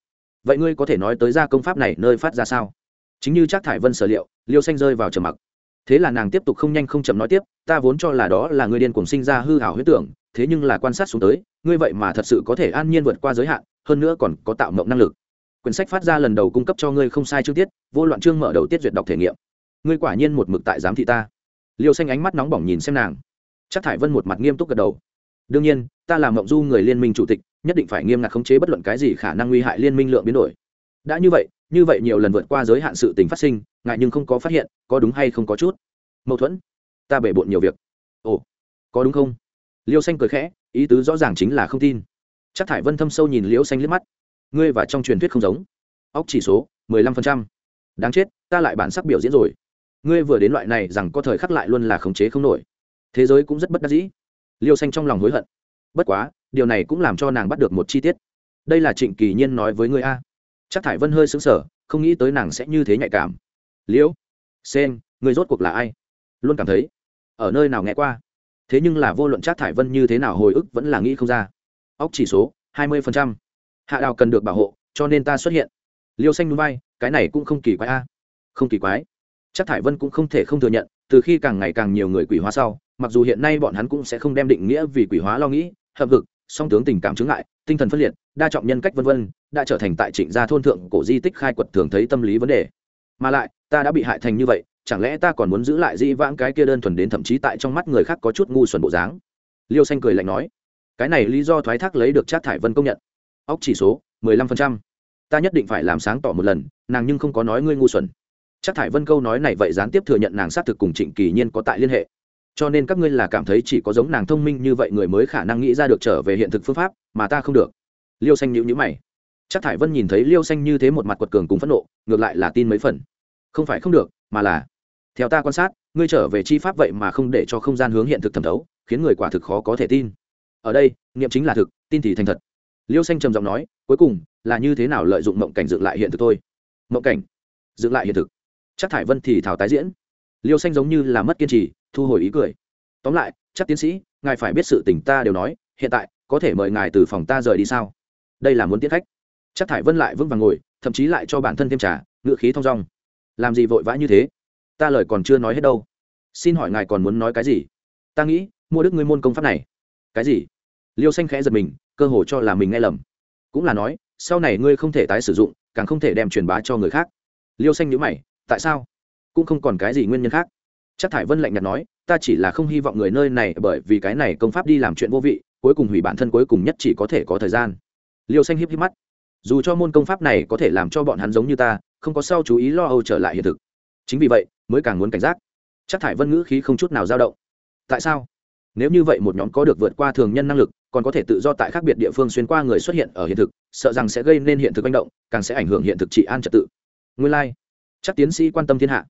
Vậy ngươi có thể nói tới ra công pháp này nơi phát ra sao? Chính như Trác thải vân sở liệu, liêu xanh rơi vào trầm mặc. Thế là nàng tiếp tục không nhanh không chậm nói tiếp, ta vốn cho là đó là ngươi điên cùng sinh ra hư hảo huyết tưởng, thế nhưng là quan sát xuống tới, ngươi vậy mà thật sự có thể an nhiên vượt qua giới hạn, hơn nữa còn có tạo mộng năng lực. Quyển sách phát ra lần đầu cung cấp cho ngươi không sai chương tiết, vô loạn chương mở đầu tiết duyệt đọc thể nghiệm. Ngươi quả nhiên một mực tại giám thị ta liêu xanh ánh mắt nóng bỏng nhìn xem nàng. Chắc thải vân một mặt nghiêm túc gật đầu. Đương nhiên, ta là mộng du người liên minh chủ tịch, nhất định phải nghiêm ngặt khống chế bất luận cái gì khả năng nguy hại liên minh lượng biến đổi. Đã như vậy như vậy nhiều lần vượt qua giới hạn sự tình phát sinh, ngại nhưng không có phát hiện, có đúng hay không có chút? Mâu thuẫn, ta bể bộn nhiều việc. Ồ, có đúng không? Liêu xanh cười khẽ, ý tứ rõ ràng chính là không tin. Chắc thải vân thâm sâu nhìn liêu xanh liếc mắt. Ngươi và trong truyền thuyết không giống. Óc chỉ số, mười lăm phần trăm. Đáng chết, ta lại bản sắc biểu diễn rồi ngươi vừa đến loại này rằng có thời khắc lại luôn là khống chế không nổi. Thế giới cũng rất bất đắc dĩ. Liêu xanh trong lòng hối hận. Bất quá, điều này cũng làm cho nàng bắt được một chi tiết. Đây là trịnh kỳ nhiên nói với ngươi a. Chắc thải vân hơi xứng sở không nghĩ tới nàng sẽ như thế nhạy cảm. Liễu sen người rốt cuộc là ai? Luôn cảm thấy, ở nơi nào nghe qua? Thế nhưng là vô luận chắc thải vân như thế nào hồi ức vẫn là nghĩ không ra. Óc chỉ số, hai mươi hạ đào cần được bảo hộ, cho nên ta xuất hiện. Liêu xanh núi bay, cái này cũng không kỳ quái a. Không kỳ quái chắc thải vân cũng không thể không thừa nhận, từ khi càng ngày càng nhiều người quỷ hóa sau, mặc dù hiện nay bọn hắn cũng sẽ không đem định nghĩa vì quỷ hóa lo nghĩ, hợp vực, song tướng tình cảm chứng lại tinh thần phân liệt, đa trọng nhân cách vân vân, đã trở thành tại trịnh gia thôn thượng cổ di tích khai quật thường thấy tâm lý vấn đề. Mà lại, ta đã bị hại thành như vậy, chẳng lẽ ta còn muốn giữ lại dĩ vãng cái kia đơn thuần đến thậm chí tại trong mắt người khác có chút ngu xuẩn bộ dáng? Liêu xanh cười lạnh nói, cái này lý do thoái thác lấy được trác thải vân công nhận. Óc chỉ số, mười lăm phần trăm. Ta nhất định phải làm sáng tỏ một lần, nàng nhưng không có nói ngươi ngu xuẩn chắc thải vân câu nói này vậy gián tiếp thừa nhận nàng xác thực cùng trịnh kỳ nhiên có tại liên hệ. Cho nên các ngươi là cảm thấy chỉ có giống nàng thông minh như vậy người mới khả năng nghĩ ra được trở về hiện thực phương pháp, mà ta không được. Liêu xanh nhữ nhữ mày. Chắc thải vân nhìn thấy liêu xanh như thế một mặt quật cường cùng phẫn nộ, ngược lại là tin mấy phần. Không phải không được, mà là, theo ta quan sát, ngươi trở về chi pháp vậy mà không để cho không gian hướng hiện thực thẩm thấu, khiến người quả thực khó có thể tin. Ở đây, nghiệm chính là thực, tin thì thành thật. Liêu xanh trầm giọng nói, cuối cùng, là như thế nào lợi dụng mộng cảnh dựng lại hiện thực thôi? Mộng cảnh, dựng lại hiện thực chắc thải vân thì thảo tái diễn. Liêu xanh giống như là mất kiên trì, thu hồi ý cười. Tóm lại, chắc tiến sĩ, ngài phải biết sự tình ta đều nói, hiện tại, có thể mời ngài từ phòng ta rời đi sao? Đây là muốn tiết khách. Chắc thải vân lại vững vàng ngồi, thậm chí lại cho bản thân thêm trà, ngựa khí thong dong. Làm gì vội vã như thế? Ta lời còn chưa nói hết đâu. Xin hỏi ngài còn muốn nói cái gì? Ta nghĩ, mua đức ngươi môn công pháp này. Cái gì? Liêu xanh khẽ giật mình, cơ hồ cho là mình nghe lầm. Cũng là nói, sau này ngươi không thể tái sử dụng, càng không thể đem truyền bá cho người khác. Liêu xanh nhữ mày tại sao? Cũng không còn cái gì nguyên nhân khác. Chắc thải vân lạnh nhạt nói, ta chỉ là không hy vọng người nơi này bởi vì cái này công pháp đi làm chuyện vô vị, cuối cùng hủy bản thân cuối cùng nhất chỉ có thể có thời gian. Liêu xanh híp híp mắt. Dù cho môn công pháp này có thể làm cho bọn hắn giống như ta, không có sao chú ý lo âu trở lại hiện thực. Chính vì vậy, mới càng muốn cảnh giác. Chắc thải vân ngữ khí không chút nào dao động. Tại sao? Nếu như vậy một nhóm có được vượt qua thường nhân năng lực, còn có thể tự do tại khác biệt địa phương xuyên qua người xuất hiện ở hiện thực, sợ rằng sẽ gây nên hiện thực manh động, càng sẽ ảnh hưởng hiện thực trị an trật tự. Nguyên lai、like chắc tiến sĩ quan tâm thiên hạ.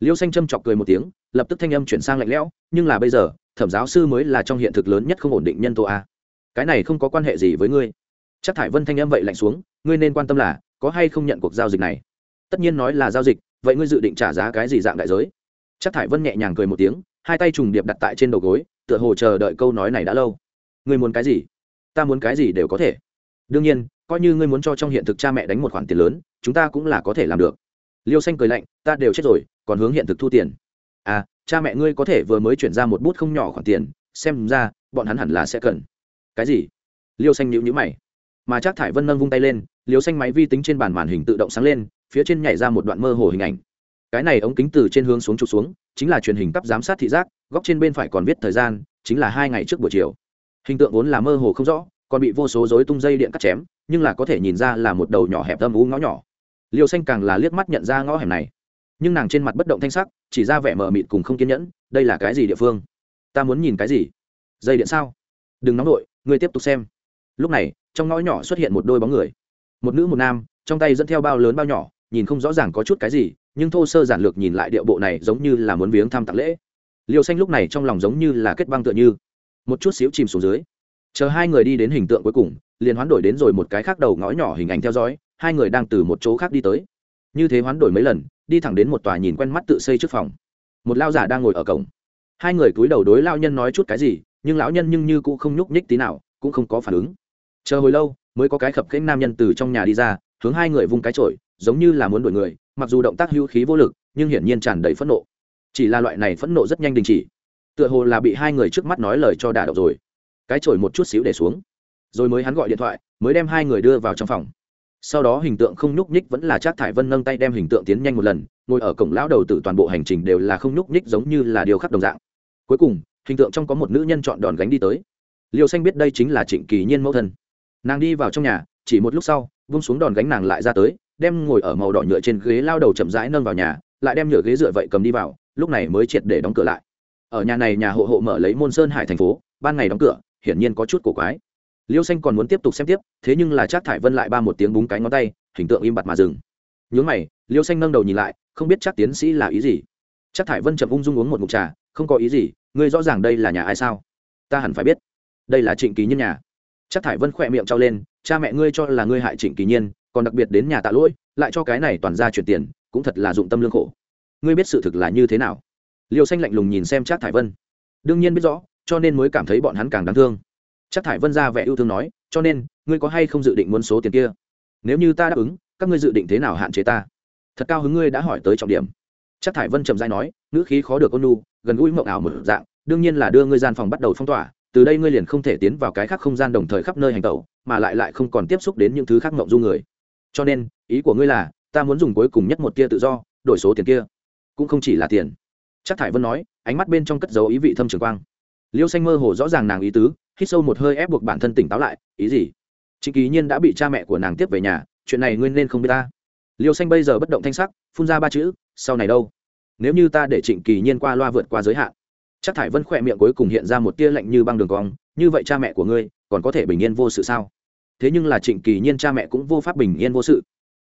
Liêu xanh châm chọc cười một tiếng, lập tức thanh âm chuyển sang lạnh lẽo, nhưng là bây giờ, thẩm giáo sư mới là trong hiện thực lớn nhất không ổn định nhân tố a. Cái này không có quan hệ gì với ngươi. Chắc thải vân thanh âm vậy lạnh xuống, ngươi nên quan tâm là, có hay không nhận cuộc giao dịch này? Tất nhiên nói là giao dịch, vậy ngươi dự định trả giá cái gì dạng đại giới? Chắc thải vân nhẹ nhàng cười một tiếng, hai tay trùng điệp đặt tại trên đầu gối, tựa hồ chờ đợi câu nói này đã lâu. Ngươi muốn cái gì? Ta muốn cái gì đều có thể. Đương nhiên, coi như ngươi muốn cho trong hiện thực cha mẹ đánh một khoản tiền lớn, chúng ta cũng là có thể làm được liêu xanh cười lạnh, ta đều chết rồi, còn hướng hiện thực thu tiền. À cha mẹ ngươi có thể vừa mới chuyển ra một bút không nhỏ khoản tiền, xem ra, bọn hắn hẳn là sẽ cần. Cái gì? Liêu xanh nhịu nhữ mày. Mà chắc thải vân nâng vung tay lên, liêu xanh máy vi tính trên bàn màn hình tự động sáng lên, phía trên nhảy ra một đoạn mơ hồ hình ảnh. Cái này ống kính từ trên hướng xuống trục xuống, chính là truyền hình cấp giám sát thị giác, góc trên bên phải còn viết thời gian, chính là hai ngày trước buổi chiều. Hình tượng vốn là mơ hồ không rõ, còn bị vô số dối tung dây điện cắt chém, nhưng là có thể nhìn ra là một đầu nhỏ hẹp âm u ngõ nhỏ liều xanh càng là liếc mắt nhận ra ngõ hẻm này. Nhưng nàng trên mặt bất động thanh sắc, chỉ ra vẻ mờ mịt cùng không kiên nhẫn, đây là cái gì địa phương? Ta muốn nhìn cái gì? Dây điện sao? Đừng nóng đội ngươi tiếp tục xem. Lúc này, trong ngõ nhỏ xuất hiện một đôi bóng người. Một nữ một nam, trong tay dẫn theo bao lớn bao nhỏ, nhìn không rõ ràng có chút cái gì, nhưng thô sơ giản lược nhìn lại điệu bộ này giống như là muốn viếng thăm tặng lễ. Liều xanh lúc này trong lòng giống như là kết băng tựa như. Một chút xíu chìm xuống dưới. Chờ hai người đi đến hình tượng cuối cùng, liền hoán đổi đến rồi một cái khác đầu ngõ nhỏ hình ảnh theo dõi hai người đang từ một chỗ khác đi tới. Như thế hoán đổi mấy lần, đi thẳng đến một tòa nhìn quen mắt tự xây trước phòng. Một lao giả đang ngồi ở cổng. Hai người cúi đầu đối lao nhân nói chút cái gì, nhưng lão nhân nhưng như cũng không nhúc nhích tí nào, cũng không có phản ứng. Chờ hồi lâu, mới có cái khập khênh nam nhân từ trong nhà đi ra, hướng hai người vung cái trội giống như là muốn đuổi người, mặc dù động tác hữu khí vô lực, nhưng hiển nhiên tràn đầy phẫn nộ. Chỉ là loại này phẫn nộ rất nhanh đình chỉ. Tựa hồ là bị hai người trước mắt nói lời cho đả động rồi. Cái chổi một chút xíu để xuống. Rồi mới hắn gọi điện thoại, mới đem hai người đưa vào trong phòng sau đó hình tượng không nhúc nhích vẫn là Trác thải vân nâng tay đem hình tượng tiến nhanh một lần, ngồi ở cổng lão đầu tử toàn bộ hành trình đều là không nhúc nhích giống như là điều khắc đồng dạng. Cuối cùng, hình tượng trong có một nữ nhân chọn đòn gánh đi tới. Liều xanh biết đây chính là trịnh kỳ nhiên mẫu thân. Nàng đi vào trong nhà, chỉ một lúc sau, vung xuống đòn gánh nàng lại ra tới, đem ngồi ở màu đỏ nhựa trên ghế lao đầu chậm rãi nâng vào nhà, lại đem nhựa ghế dựa vậy cầm đi vào, lúc này mới triệt để đóng cửa lại. Ở nhà này, nhà hộ hộ mở lấy môn sơn hải thành phố, ban ngày đóng cửa, hiển nhiên có chút cổ quái liêu xanh còn muốn tiếp tục xem tiếp, thế nhưng là chắc thải vân lại ba một tiếng búng cái ngón tay, hình tượng im bặt mà dừng. Nhớ mày, liêu xanh nâng đầu nhìn lại, không biết chắc tiến sĩ là ý gì. Chắc thải vân chậm ung dung uống một mục trà, không có ý gì, ngươi rõ ràng đây là nhà ai sao? Ta hẳn phải biết. Đây là trịnh kỳ nhân nhà. Chắc thải vân khỏe miệng trao lên, cha mẹ ngươi cho là ngươi hại trịnh kỳ nhiên, còn đặc biệt đến nhà tạ lỗi, lại cho cái này toàn ra chuyển tiền, cũng thật là dụng tâm lương khổ. Ngươi biết sự thực là như thế nào? Liêu xanh lạnh lùng nhìn xem chắc thải vân. Đương nhiên biết rõ, cho nên mới cảm thấy bọn hắn càng đáng thương chắc thải vân ra vẻ yêu thương nói, cho nên, ngươi có hay không dự định muốn số tiền kia? Nếu như ta đáp ứng, các ngươi dự định thế nào hạn chế ta? Thật cao hứng ngươi đã hỏi tới trọng điểm. Chắc thải vân trầm dai nói, ngữ khí khó được ôn nu gần gũi mộng ảo một dạng, đương nhiên là đưa ngươi gian phòng bắt đầu phong tỏa, từ đây ngươi liền không thể tiến vào cái khác không gian đồng thời khắp nơi hành tẩu, mà lại lại không còn tiếp xúc đến những thứ khác mộng du người. Cho nên, ý của ngươi là, ta muốn dùng cuối cùng nhất một tia tự do, đổi số tiền kia. Cũng không chỉ là tiền. Chắc thải vân nói, ánh mắt bên trong cất dấu ý vị thâm trường quang. Liêu xanh mơ hồ rõ ràng nàng ý tứ hít sâu một hơi ép buộc bản thân tỉnh táo lại, ý gì? Trịnh kỳ nhiên đã bị cha mẹ của nàng tiếp về nhà, chuyện này nguyên nên không biết ta. Liêu xanh bây giờ bất động thanh sắc, phun ra ba chữ, sau này đâu? Nếu như ta để trịnh kỳ nhiên qua loa vượt qua giới hạn. Chắc thải vân khỏe miệng cuối cùng hiện ra một tia lạnh như băng đường cong, như vậy cha mẹ của ngươi, còn có thể bình yên vô sự sao? Thế nhưng là trịnh kỳ nhiên cha mẹ cũng vô pháp bình yên vô sự.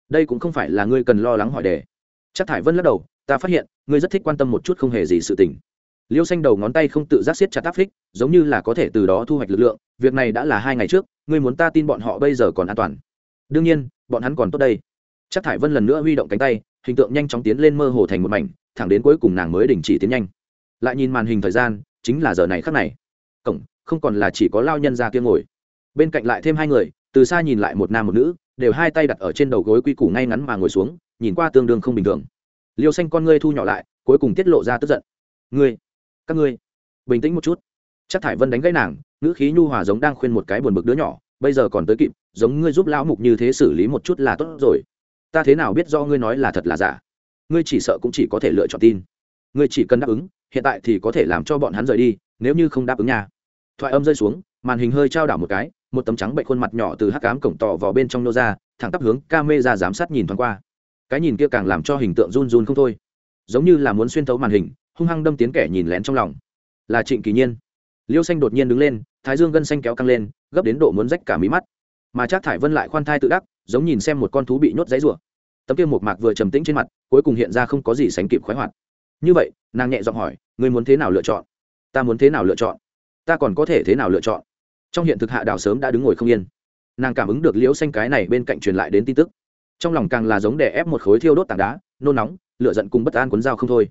Đây cũng không phải là ngươi cần lo lắng hỏi đề. Chắc thải vân lắc đầu, ta phát hiện, ngươi rất thích quan tâm một chút không hề gì sự tình liêu xanh đầu ngón tay không tự giác siết chặt áp phích, giống như là có thể từ đó thu hoạch lực lượng, việc này đã là hai ngày trước, ngươi muốn ta tin bọn họ bây giờ còn an toàn. Đương nhiên, bọn hắn còn tốt đây. Chắc thải vân lần nữa huy động cánh tay, hình tượng nhanh chóng tiến lên mơ hồ thành một mảnh, thẳng đến cuối cùng nàng mới đình chỉ tiến nhanh. Lại nhìn màn hình thời gian, chính là giờ này khắc này. Cổng, không còn là chỉ có lao nhân ra kia ngồi. Bên cạnh lại thêm hai người, từ xa nhìn lại một nam một nữ, đều hai tay đặt ở trên đầu gối quy củ ngay ngắn mà ngồi xuống, nhìn qua tương đương không bình thường. Liêu xanh con ngươi thu nhỏ lại, cuối cùng tiết lộ ra tức giận. Ngươi các ngươi. Bình tĩnh một chút. Chắc thải vân đánh gãy nàng, ngữ khí nhu hòa giống đang khuyên một cái buồn bực đứa nhỏ, bây giờ còn tới kịp, giống ngươi giúp lão mục như thế xử lý một chút là tốt rồi. Ta thế nào biết do ngươi nói là thật là giả? Ngươi chỉ sợ cũng chỉ có thể lựa chọn tin. Ngươi chỉ cần đáp ứng, hiện tại thì có thể làm cho bọn hắn rời đi, nếu như không đáp ứng nhà thoại âm rơi xuống, màn hình hơi trao đảo một cái, một tấm trắng bệnh khuôn mặt nhỏ từ hắc cám cổng tỏ vào bên trong nô ra, thẳng tắp hướng ca mê ra giám sát nhìn thoáng qua. Cái nhìn kia càng làm cho hình tượng run run không thôi. Giống như là muốn xuyên thấu màn hình hung hăng đâm tiến kẻ nhìn lén trong lòng. Là trịnh kỳ nhiên. Liêu xanh đột nhiên đứng lên, thái dương gân xanh kéo căng lên, gấp đến độ muốn rách cả mí mắt. Mà trác thải vân lại khoan thai tự đắc, giống nhìn xem một con thú bị nhốt giấy rủa. Tấm kia một mạc vừa trầm tĩnh trên mặt, cuối cùng hiện ra không có gì sánh kịp khoái hoạt. Như vậy, nàng nhẹ giọng hỏi người muốn thế nào lựa chọn? Ta muốn thế nào lựa chọn? Ta còn có thể thế nào lựa chọn? Trong hiện thực hạ đảo sớm đã đứng ngồi không yên. Nàng cảm ứng được liễu xanh cái này bên cạnh truyền lại đến tin tức. Trong lòng càng là giống đè ép một khối thiêu đốt tảng đá, nôn nóng lựa giận cùng bất an cuốn dao không thôi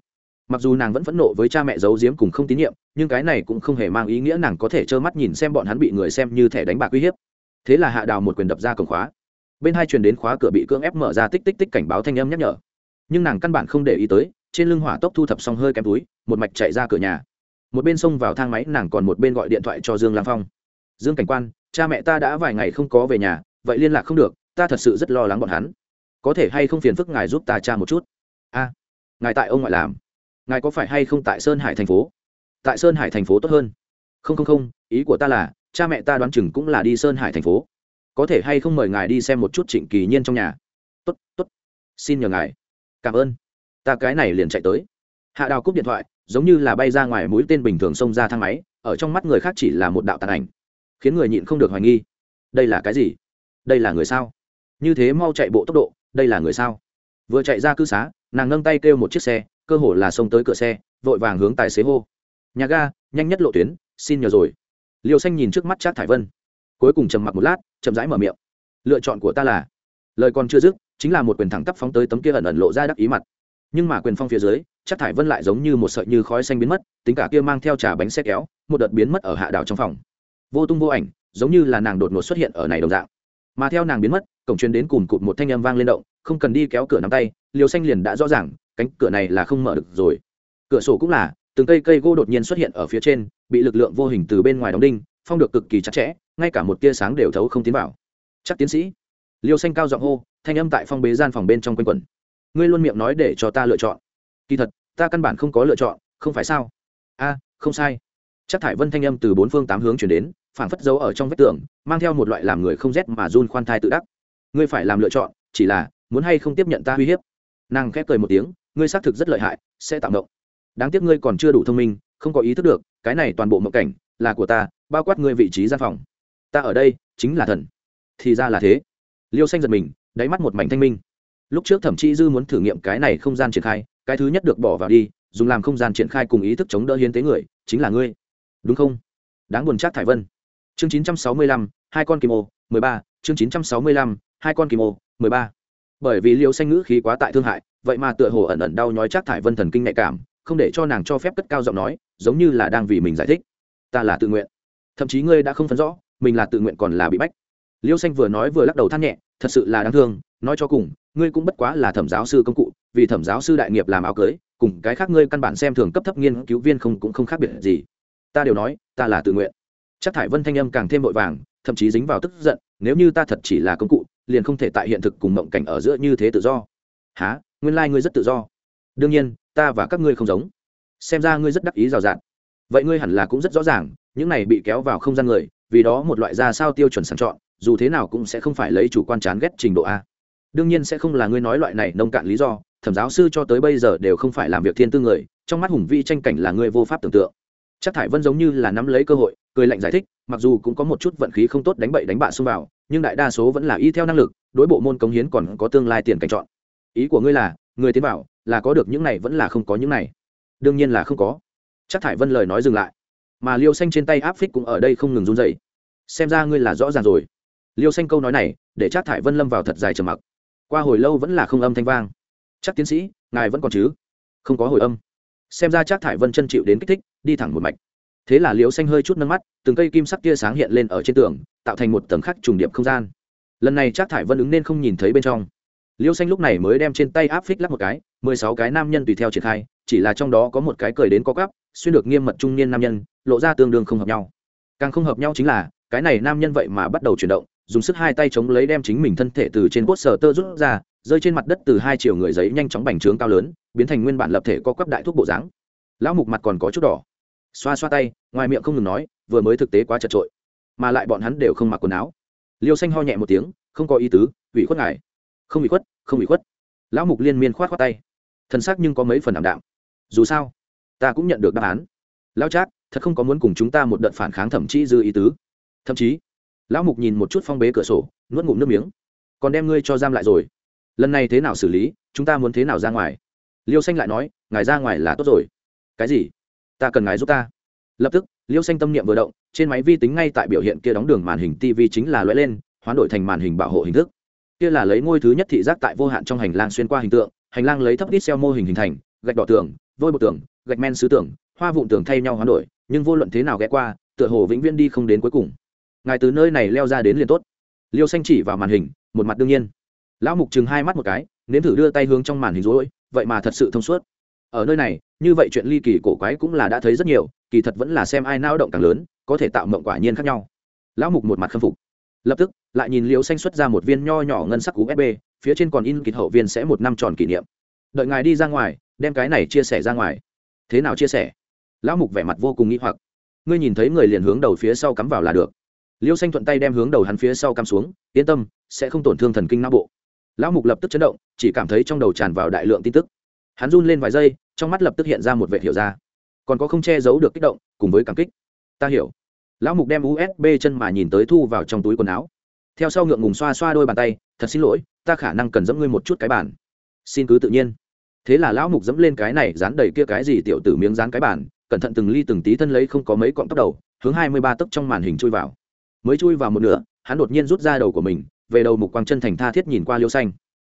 mặc dù nàng vẫn phẫn nộ với cha mẹ giấu giếm cùng không tín nhiệm, nhưng cái này cũng không hề mang ý nghĩa nàng có thể trơ mắt nhìn xem bọn hắn bị người xem như thẻ đánh bạc uy hiếp. Thế là hạ đào một quyền đập ra cổng khóa. Bên hai truyền đến khóa cửa bị cưỡng ép mở ra tích tích tích cảnh báo thanh âm nhắc nhở. Nhưng nàng căn bản không để ý tới, trên lưng hỏa tốc thu thập xong hơi kém túi, một mạch chạy ra cửa nhà. Một bên xông vào thang máy, nàng còn một bên gọi điện thoại cho dương lam phong. Dương cảnh quan, cha mẹ ta đã vài ngày không có về nhà, vậy liên lạc không được, ta thật sự rất lo lắng bọn hắn. Có thể hay không phiền phức ngài giúp ta cha một chút? A, ngài tại ông ngoại làm ngài có phải hay không tại sơn hải thành phố? Tại sơn hải thành phố tốt hơn. Không không không, ý của ta là, cha mẹ ta đoán chừng cũng là đi sơn hải thành phố. Có thể hay không mời ngài đi xem một chút trịnh kỳ nhiên trong nhà? Tốt tốt, xin nhờ ngài. Cảm ơn. Ta cái này liền chạy tới. Hạ đào cúp điện thoại, giống như là bay ra ngoài mũi tên bình thường xông ra thang máy, ở trong mắt người khác chỉ là một đạo tàn ảnh. Khiến người nhịn không được hoài nghi. Đây là cái gì? Đây là người sao? Như thế mau chạy bộ tốc độ, đây là người sao? Vừa chạy ra cư xá, nàng nâng tay kêu một chiếc xe cơ hồ là xông tới cửa xe, vội vàng hướng tài xế hô. Nhà ga, nhanh nhất lộ tuyến, xin nhờ rồi. Liêu xanh nhìn trước mắt trác thải vân, cuối cùng trầm mặc một lát, chậm rãi mở miệng. Lựa chọn của ta là lời còn chưa dứt, chính là một quyền thẳng tắp phóng tới tấm kia ẩn ẩn lộ ra đắc ý mặt. Nhưng mà quyền phong phía dưới chắc thải vân lại giống như một sợi như khói xanh biến mất, tính cả kia mang theo trà bánh xe kéo, một đợt biến mất ở hạ đảo trong phòng. Vô tung vô ảnh, giống như là nàng đột ngột xuất hiện ở này đồng dạng. Mà theo nàng biến mất, cổng truyền đến cùng cụt một thanh âm vang lên động, không cần đi kéo cửa nắm tay liều xanh liền đã rõ ràng, cánh cửa này là không mở được rồi. Cửa sổ cũng là, từng cây cây gỗ đột nhiên xuất hiện ở phía trên, bị lực lượng vô hình từ bên ngoài đóng đinh, phong được cực kỳ chặt chẽ, ngay cả một tia sáng đều thấu không tiến vào. Chắc tiến sĩ. Liêu xanh cao giọng hô, thanh âm tại phong bế gian phòng bên trong quanh quẩn. Ngươi luôn miệng nói để cho ta lựa chọn. Kỳ thật, ta căn bản không có lựa chọn, không phải sao? A, không sai. Chắc thải vân thanh âm từ bốn phương tám hướng chuyển đến, phảng phất dấu ở trong vách tường, mang theo một loại làm người không rét mà run khoan thai tự đắc. Ngươi phải làm lựa chọn, chỉ là, muốn hay không tiếp nhận ta uy hiếp? Nàng khép cười một tiếng, ngươi xác thực rất lợi hại, sẽ tạo động đáng tiếc ngươi còn chưa đủ thông minh, không có ý thức được, cái này toàn bộ mộng cảnh là của ta, bao quát ngươi vị trí gian phòng. Ta ở đây chính là thần. Thì ra là thế. Liêu xanh giật mình, đáy mắt một mảnh thanh minh. Lúc trước thẩm chi dư muốn thử nghiệm cái này không gian triển khai, cái thứ nhất được bỏ vào đi, dùng làm không gian triển khai cùng ý thức chống đỡ hiến tế người, chính là ngươi. Đúng không? Đáng buồn chắc thải vân. Chương chín trăm sáu mươi lăm, hai con kim ô, mười ba. Chương chín trăm sáu mươi lăm, hai con kim ô, mười ba bởi vì liêu xanh ngữ khí quá tại thương hại, vậy mà tựa hồ ẩn ẩn đau nhói chắc thải vân thần kinh nhạy cảm, không để cho nàng cho phép cất cao giọng nói, giống như là đang vì mình giải thích. Ta là tự nguyện. Thậm chí ngươi đã không phấn rõ, mình là tự nguyện còn là bị bách. Liêu xanh vừa nói vừa lắc đầu than nhẹ, thật sự là đáng thương, nói cho cùng, ngươi cũng bất quá là thẩm giáo sư công cụ, vì thẩm giáo sư đại nghiệp làm áo cưới, cùng cái khác ngươi căn bản xem thường cấp thấp nghiên cứu viên không cũng không khác biệt gì. Ta đều nói, ta là tự nguyện. Chắc thải vân thanh âm càng thêm vội vàng thậm chí dính vào tức giận, nếu như ta thật chỉ là công cụ, liền không thể tại hiện thực cùng mộng cảnh ở giữa như thế tự do. Há nguyên lai、like、ngươi rất tự do. Đương nhiên, ta và các ngươi không giống. Xem ra ngươi rất đắc ý rào rạt. Vậy ngươi hẳn là cũng rất rõ ràng, những này bị kéo vào không gian người, vì đó một loại ra sao tiêu chuẩn sàng chọn, dù thế nào cũng sẽ không phải lấy chủ quan chán ghét trình độ a. Đương nhiên sẽ không là ngươi nói loại này nông cạn lý do, thẩm giáo sư cho tới bây giờ đều không phải làm việc thiên tư người, trong mắt hùng vi tranh cảnh là ngươi vô pháp tưởng tượng chắc thải vân giống như là nắm lấy cơ hội, cười lạnh giải thích, mặc dù cũng có một chút vận khí không tốt đánh bậy đánh bạ xông vào, nhưng đại đa số vẫn là y theo năng lực, đối bộ môn cống hiến còn có tương lai tiền cảnh chọn. Ý của ngươi là, người tiến vào, là có được những này vẫn là không có những này? Đương nhiên là không có. Chắc thải vân lời nói dừng lại. Mà liêu xanh trên tay áp phích cũng ở đây không ngừng run dậy xem ra ngươi là rõ ràng rồi. Liêu xanh câu nói này, để chắc thải vân lâm vào thật dài trầm mặc. Qua hồi lâu vẫn là không âm thanh vang. Chắc tiến sĩ, ngài vẫn còn chứ? Không có hồi âm xem ra chắc thải vân chân chịu đến kích thích, đi thẳng một mạch. Thế là liều xanh hơi chút nâng mắt, từng cây kim sắc tia sáng hiện lên ở trên tường, tạo thành một tầng khắc trùng điệp không gian. Lần này chắc thải vân ứng nên không nhìn thấy bên trong. Liêu xanh lúc này mới đem trên tay áp phích lắp một cái, mười sáu cái nam nhân tùy theo triển khai, chỉ là trong đó có một cái cười đến có cắp xuyên được nghiêm mật trung niên nam nhân, lộ ra tương đương không hợp nhau. Càng không hợp nhau chính là, cái này nam nhân vậy mà bắt đầu chuyển động, dùng sức hai tay chống lấy đem chính mình thân thể từ trên cốt sờ tơ rút ra, rơi trên mặt đất từ hai chiều người giấy nhanh chóng bành trướng cao lớn biến thành nguyên bản lập thể có quắp đại thuốc bộ dáng. Lão mục mặt còn có chút đỏ. Xoa xoa tay, ngoài miệng không ngừng nói, vừa mới thực tế quá chật trội mà lại bọn hắn đều không mặc quần áo. Liêu xanh ho nhẹ một tiếng, không có ý tứ, ủy khuất ngài. Không ủy khuất, không ủy khuất. Lão mục liên miên khoát khoát tay. Thân xác nhưng có mấy phần ảm đạm. Dù sao, ta cũng nhận được đáp án. Lão trác, thật không có muốn cùng chúng ta một đợt phản kháng thậm chí dư ý tứ. Thậm chí, lão mục nhìn một chút phong bế cửa sổ, nuốt ngụm nước miếng. Còn đem ngươi cho giam lại rồi. Lần này thế nào xử lý, chúng ta muốn thế nào ra ngoài? Liêu xanh lại nói, ngài ra ngoài là tốt rồi. Cái gì? Ta cần ngài giúp ta. Lập tức, liêu xanh tâm niệm vừa động, trên máy vi tính ngay tại biểu hiện kia đóng đường màn hình tv chính là loại lên, hoán đổi thành màn hình bảo hộ hình thức. Kia là lấy ngôi thứ nhất thị giác tại vô hạn trong hành lang xuyên qua hình tượng, hành lang lấy thấp ít xeo mô hình hình thành, gạch đỏ tường, vôi bột tường, gạch men sứ tường, hoa vụn tường thay nhau hoán đổi, nhưng vô luận thế nào ghé qua, tựa hồ vĩnh viễn đi không đến cuối cùng. Ngài từ nơi này leo ra đến liền tốt. Liêu xanh chỉ vào màn hình, một mặt đương nhiên. Lão mục chừng hai mắt một cái, nếm thử đưa tay hướng trong màn hình rối vậy mà thật sự thông suốt. Ở nơi này, như vậy chuyện ly kỳ cổ quái cũng là đã thấy rất nhiều, kỳ thật vẫn là xem ai nao động càng lớn, có thể tạo mộng quả nhiên khác nhau. Lão mục một mặt khâm phục. Lập tức, lại nhìn liễu xanh xuất ra một viên nho nhỏ ngân sắc usb, phía trên còn in kịch hậu viên sẽ một năm tròn kỷ niệm. Đợi ngài đi ra ngoài, đem cái này chia sẻ ra ngoài. Thế nào chia sẻ? Lão mục vẻ mặt vô cùng nghĩ hoặc. Ngươi nhìn thấy người liền hướng đầu phía sau cắm vào là được. Liêu xanh thuận tay đem hướng đầu hắn phía sau cắm xuống, yên tâm, sẽ không tổn thương thần kinh não bộ lão mục lập tức chấn động, chỉ cảm thấy trong đầu tràn vào đại lượng tin tức. Hắn run lên vài giây, trong mắt lập tức hiện ra một vệ hiểu ra. Còn có không che giấu được kích động, cùng với cảm kích. Ta hiểu. Lão mục đem usb chân mà nhìn tới thu vào trong túi quần áo. Theo sau ngượng ngùng xoa xoa đôi bàn tay, thật xin lỗi, ta khả năng cần dẫm ngươi một chút cái bản xin cứ tự nhiên. Thế là lão mục dẫm lên cái này, dán đầy kia cái gì tiểu tử miếng dán cái bản cẩn thận từng ly từng tí thân lấy không có mấy cọng tóc đầu, hướng hai mươi ba tấc trong màn hình chui vào. Mới chui vào một nửa, hắn đột nhiên rút ra đầu của mình về đầu mục quang chân thành tha thiết nhìn qua liêu xanh.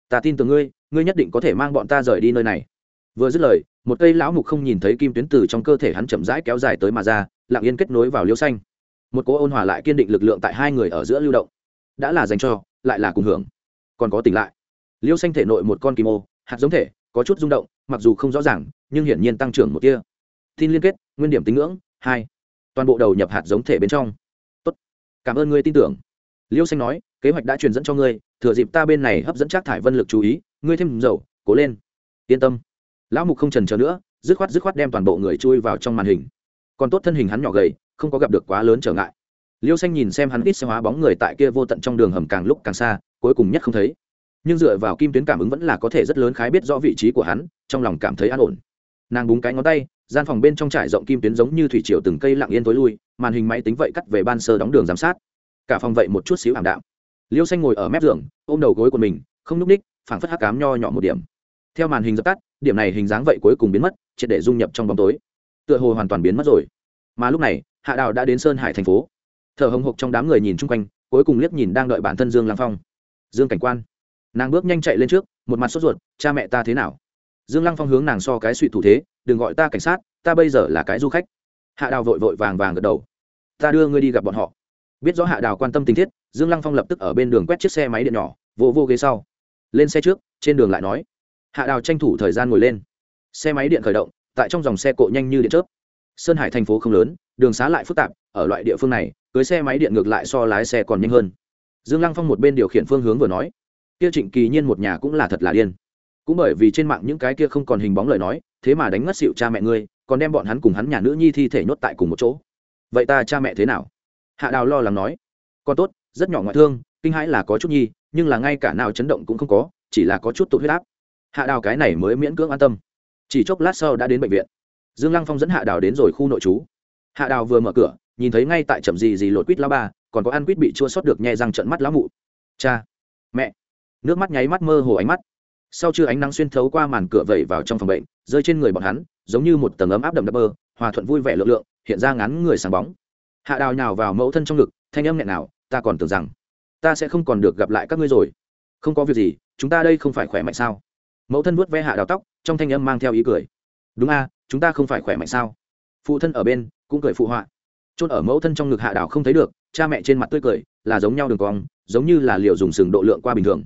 Ta tin tưởng ngươi ngươi nhất định có thể mang bọn ta rời đi nơi này. Vừa dứt lời, một cây lão mục không nhìn thấy kim tuyến từ trong cơ thể hắn chậm rãi kéo dài tới mà ra, lặng yên kết nối vào liêu xanh. Một cỗ ôn hòa lại kiên định lực lượng tại hai người ở giữa lưu động. Đã là dành cho, lại là cùng hưởng. Còn có tỉnh lại. Liêu xanh thể nội một con kim ô, hạt giống thể, có chút rung động, mặc dù không rõ ràng, nhưng hiển nhiên tăng trưởng một tia. Tin liên kết, nguyên điểm tín ngưỡng, hai. Toàn bộ đầu nhập hạt giống thể bên trong. Tốt. cảm ơn ngươi tin tưởng liêu xanh nói, kế hoạch đã truyền dẫn cho ngươi, thừa dịp ta bên này hấp dẫn trác thải vân lực chú ý, ngươi thêm dầu, cố lên. Yên tâm. Lão mục không trần chờ nữa, dứt khoát dứt khoát đem toàn bộ người chui vào trong màn hình. Còn tốt thân hình hắn nhỏ gầy, không có gặp được quá lớn trở ngại. Liêu xanh nhìn xem hắn ít xe hóa bóng người tại kia vô tận trong đường hầm càng lúc càng xa, cuối cùng nhất không thấy. Nhưng dựa vào kim tuyến cảm ứng vẫn là có thể rất lớn khái biết rõ vị trí của hắn, trong lòng cảm thấy an ổn. Nàng búng cái ngón tay, gian phòng bên trong trải rộng kim tuyến giống như thủy triều từng cây lặng yên tối lui, màn hình máy tính vậy cắt về ban sơ đóng đường giám sát cả phòng vậy một chút xíu ảm đạm. Liêu xanh ngồi ở mép giường, ôm đầu gối của mình, không n ú c ních phảng phất hắc cám nho nhỏ một điểm. Theo màn hình dập tắt, điểm này hình dáng vậy cuối cùng biến mất, triệt để dung nhập trong bóng tối. Tựa hồ hoàn toàn biến mất rồi. Mà lúc này, hạ đào đã đến sơn hải thành phố. Thở hồng hộc trong đám người nhìn chung quanh, cuối cùng liếc nhìn đang đợi bản thân dương lăng phong. Dương cảnh quan. Nàng bước nhanh chạy lên trước, một mặt sốt ruột, cha mẹ ta thế nào? Dương lăng phong hướng nàng so cái suy thủ thế, đừng gọi ta cảnh sát, ta bây giờ là cái du khách. Hạ đào vội vội vàng vàng gật đầu. Ta đưa ngươi đi gặp bọn họ biết rõ hạ đào quan tâm tình thiết, dương lăng phong lập tức ở bên đường quét chiếc xe máy điện nhỏ, vô vô ghế sau. Lên xe trước, trên đường lại nói, hạ đào tranh thủ thời gian ngồi lên. Xe máy điện khởi động, tại trong dòng xe cộ nhanh như điện chớp. Sơn hải thành phố không lớn, đường xá lại phức tạp, ở loại địa phương này, cưới xe máy điện ngược lại so lái xe còn nhanh hơn. Dương lăng phong một bên điều khiển phương hướng vừa nói, kia trịnh kỳ nhiên một nhà cũng là thật là điên. Cũng bởi vì trên mạng những cái kia không còn hình bóng lời nói, thế mà đánh ngất xịu cha mẹ ngươi, còn đem bọn hắn cùng hắn nhà nữ nhi thi thể nhốt tại cùng một chỗ. Vậy ta cha mẹ thế nào? Hạ đào lo lắng nói còn tốt, rất nhỏ ngoại thương, kinh hãi là có chút nhi, nhưng là ngay cả nào chấn động cũng không có, chỉ là có chút tụt huyết áp. Hạ đào cái này mới miễn cưỡng an tâm. Chỉ chốc lát sau đã đến bệnh viện. Dương lăng phong dẫn hạ đào đến rồi khu nội trú. Hạ đào vừa mở cửa, nhìn thấy ngay tại chậm gì gì lột quýt lá ba, còn có ăn quýt bị chua sót được nhẹ răng trận mắt lá mụ. Cha, mẹ. Nước mắt nháy mắt mơ hồ ánh mắt. Sau chưa ánh nắng xuyên thấu qua màn cửa vẩy vào trong phòng bệnh, rơi trên người bọn hắn, giống như một tầng ấm áp đậm đập bơ, hòa thuận vui vẻ lượng lượng, hiện ra ngắn người sáng bóng hạ đào nhào vào mẫu thân trong ngực, thanh âm nghẹn nào, ta còn tưởng rằng ta sẽ không còn được gặp lại các ngươi rồi. Không có việc gì, chúng ta đây không phải khỏe mạnh sao? Mẫu thân vuốt ve hạ đào tóc, trong thanh âm mang theo ý cười. Đúng a, chúng ta không phải khỏe mạnh sao? Phụ thân ở bên, cũng cười phụ họa. Trôn ở mẫu thân trong ngực hạ đào không thấy được, cha mẹ trên mặt tươi cười, là giống nhau đường cong, giống như là liệu dùng sừng độ lượng qua bình thường.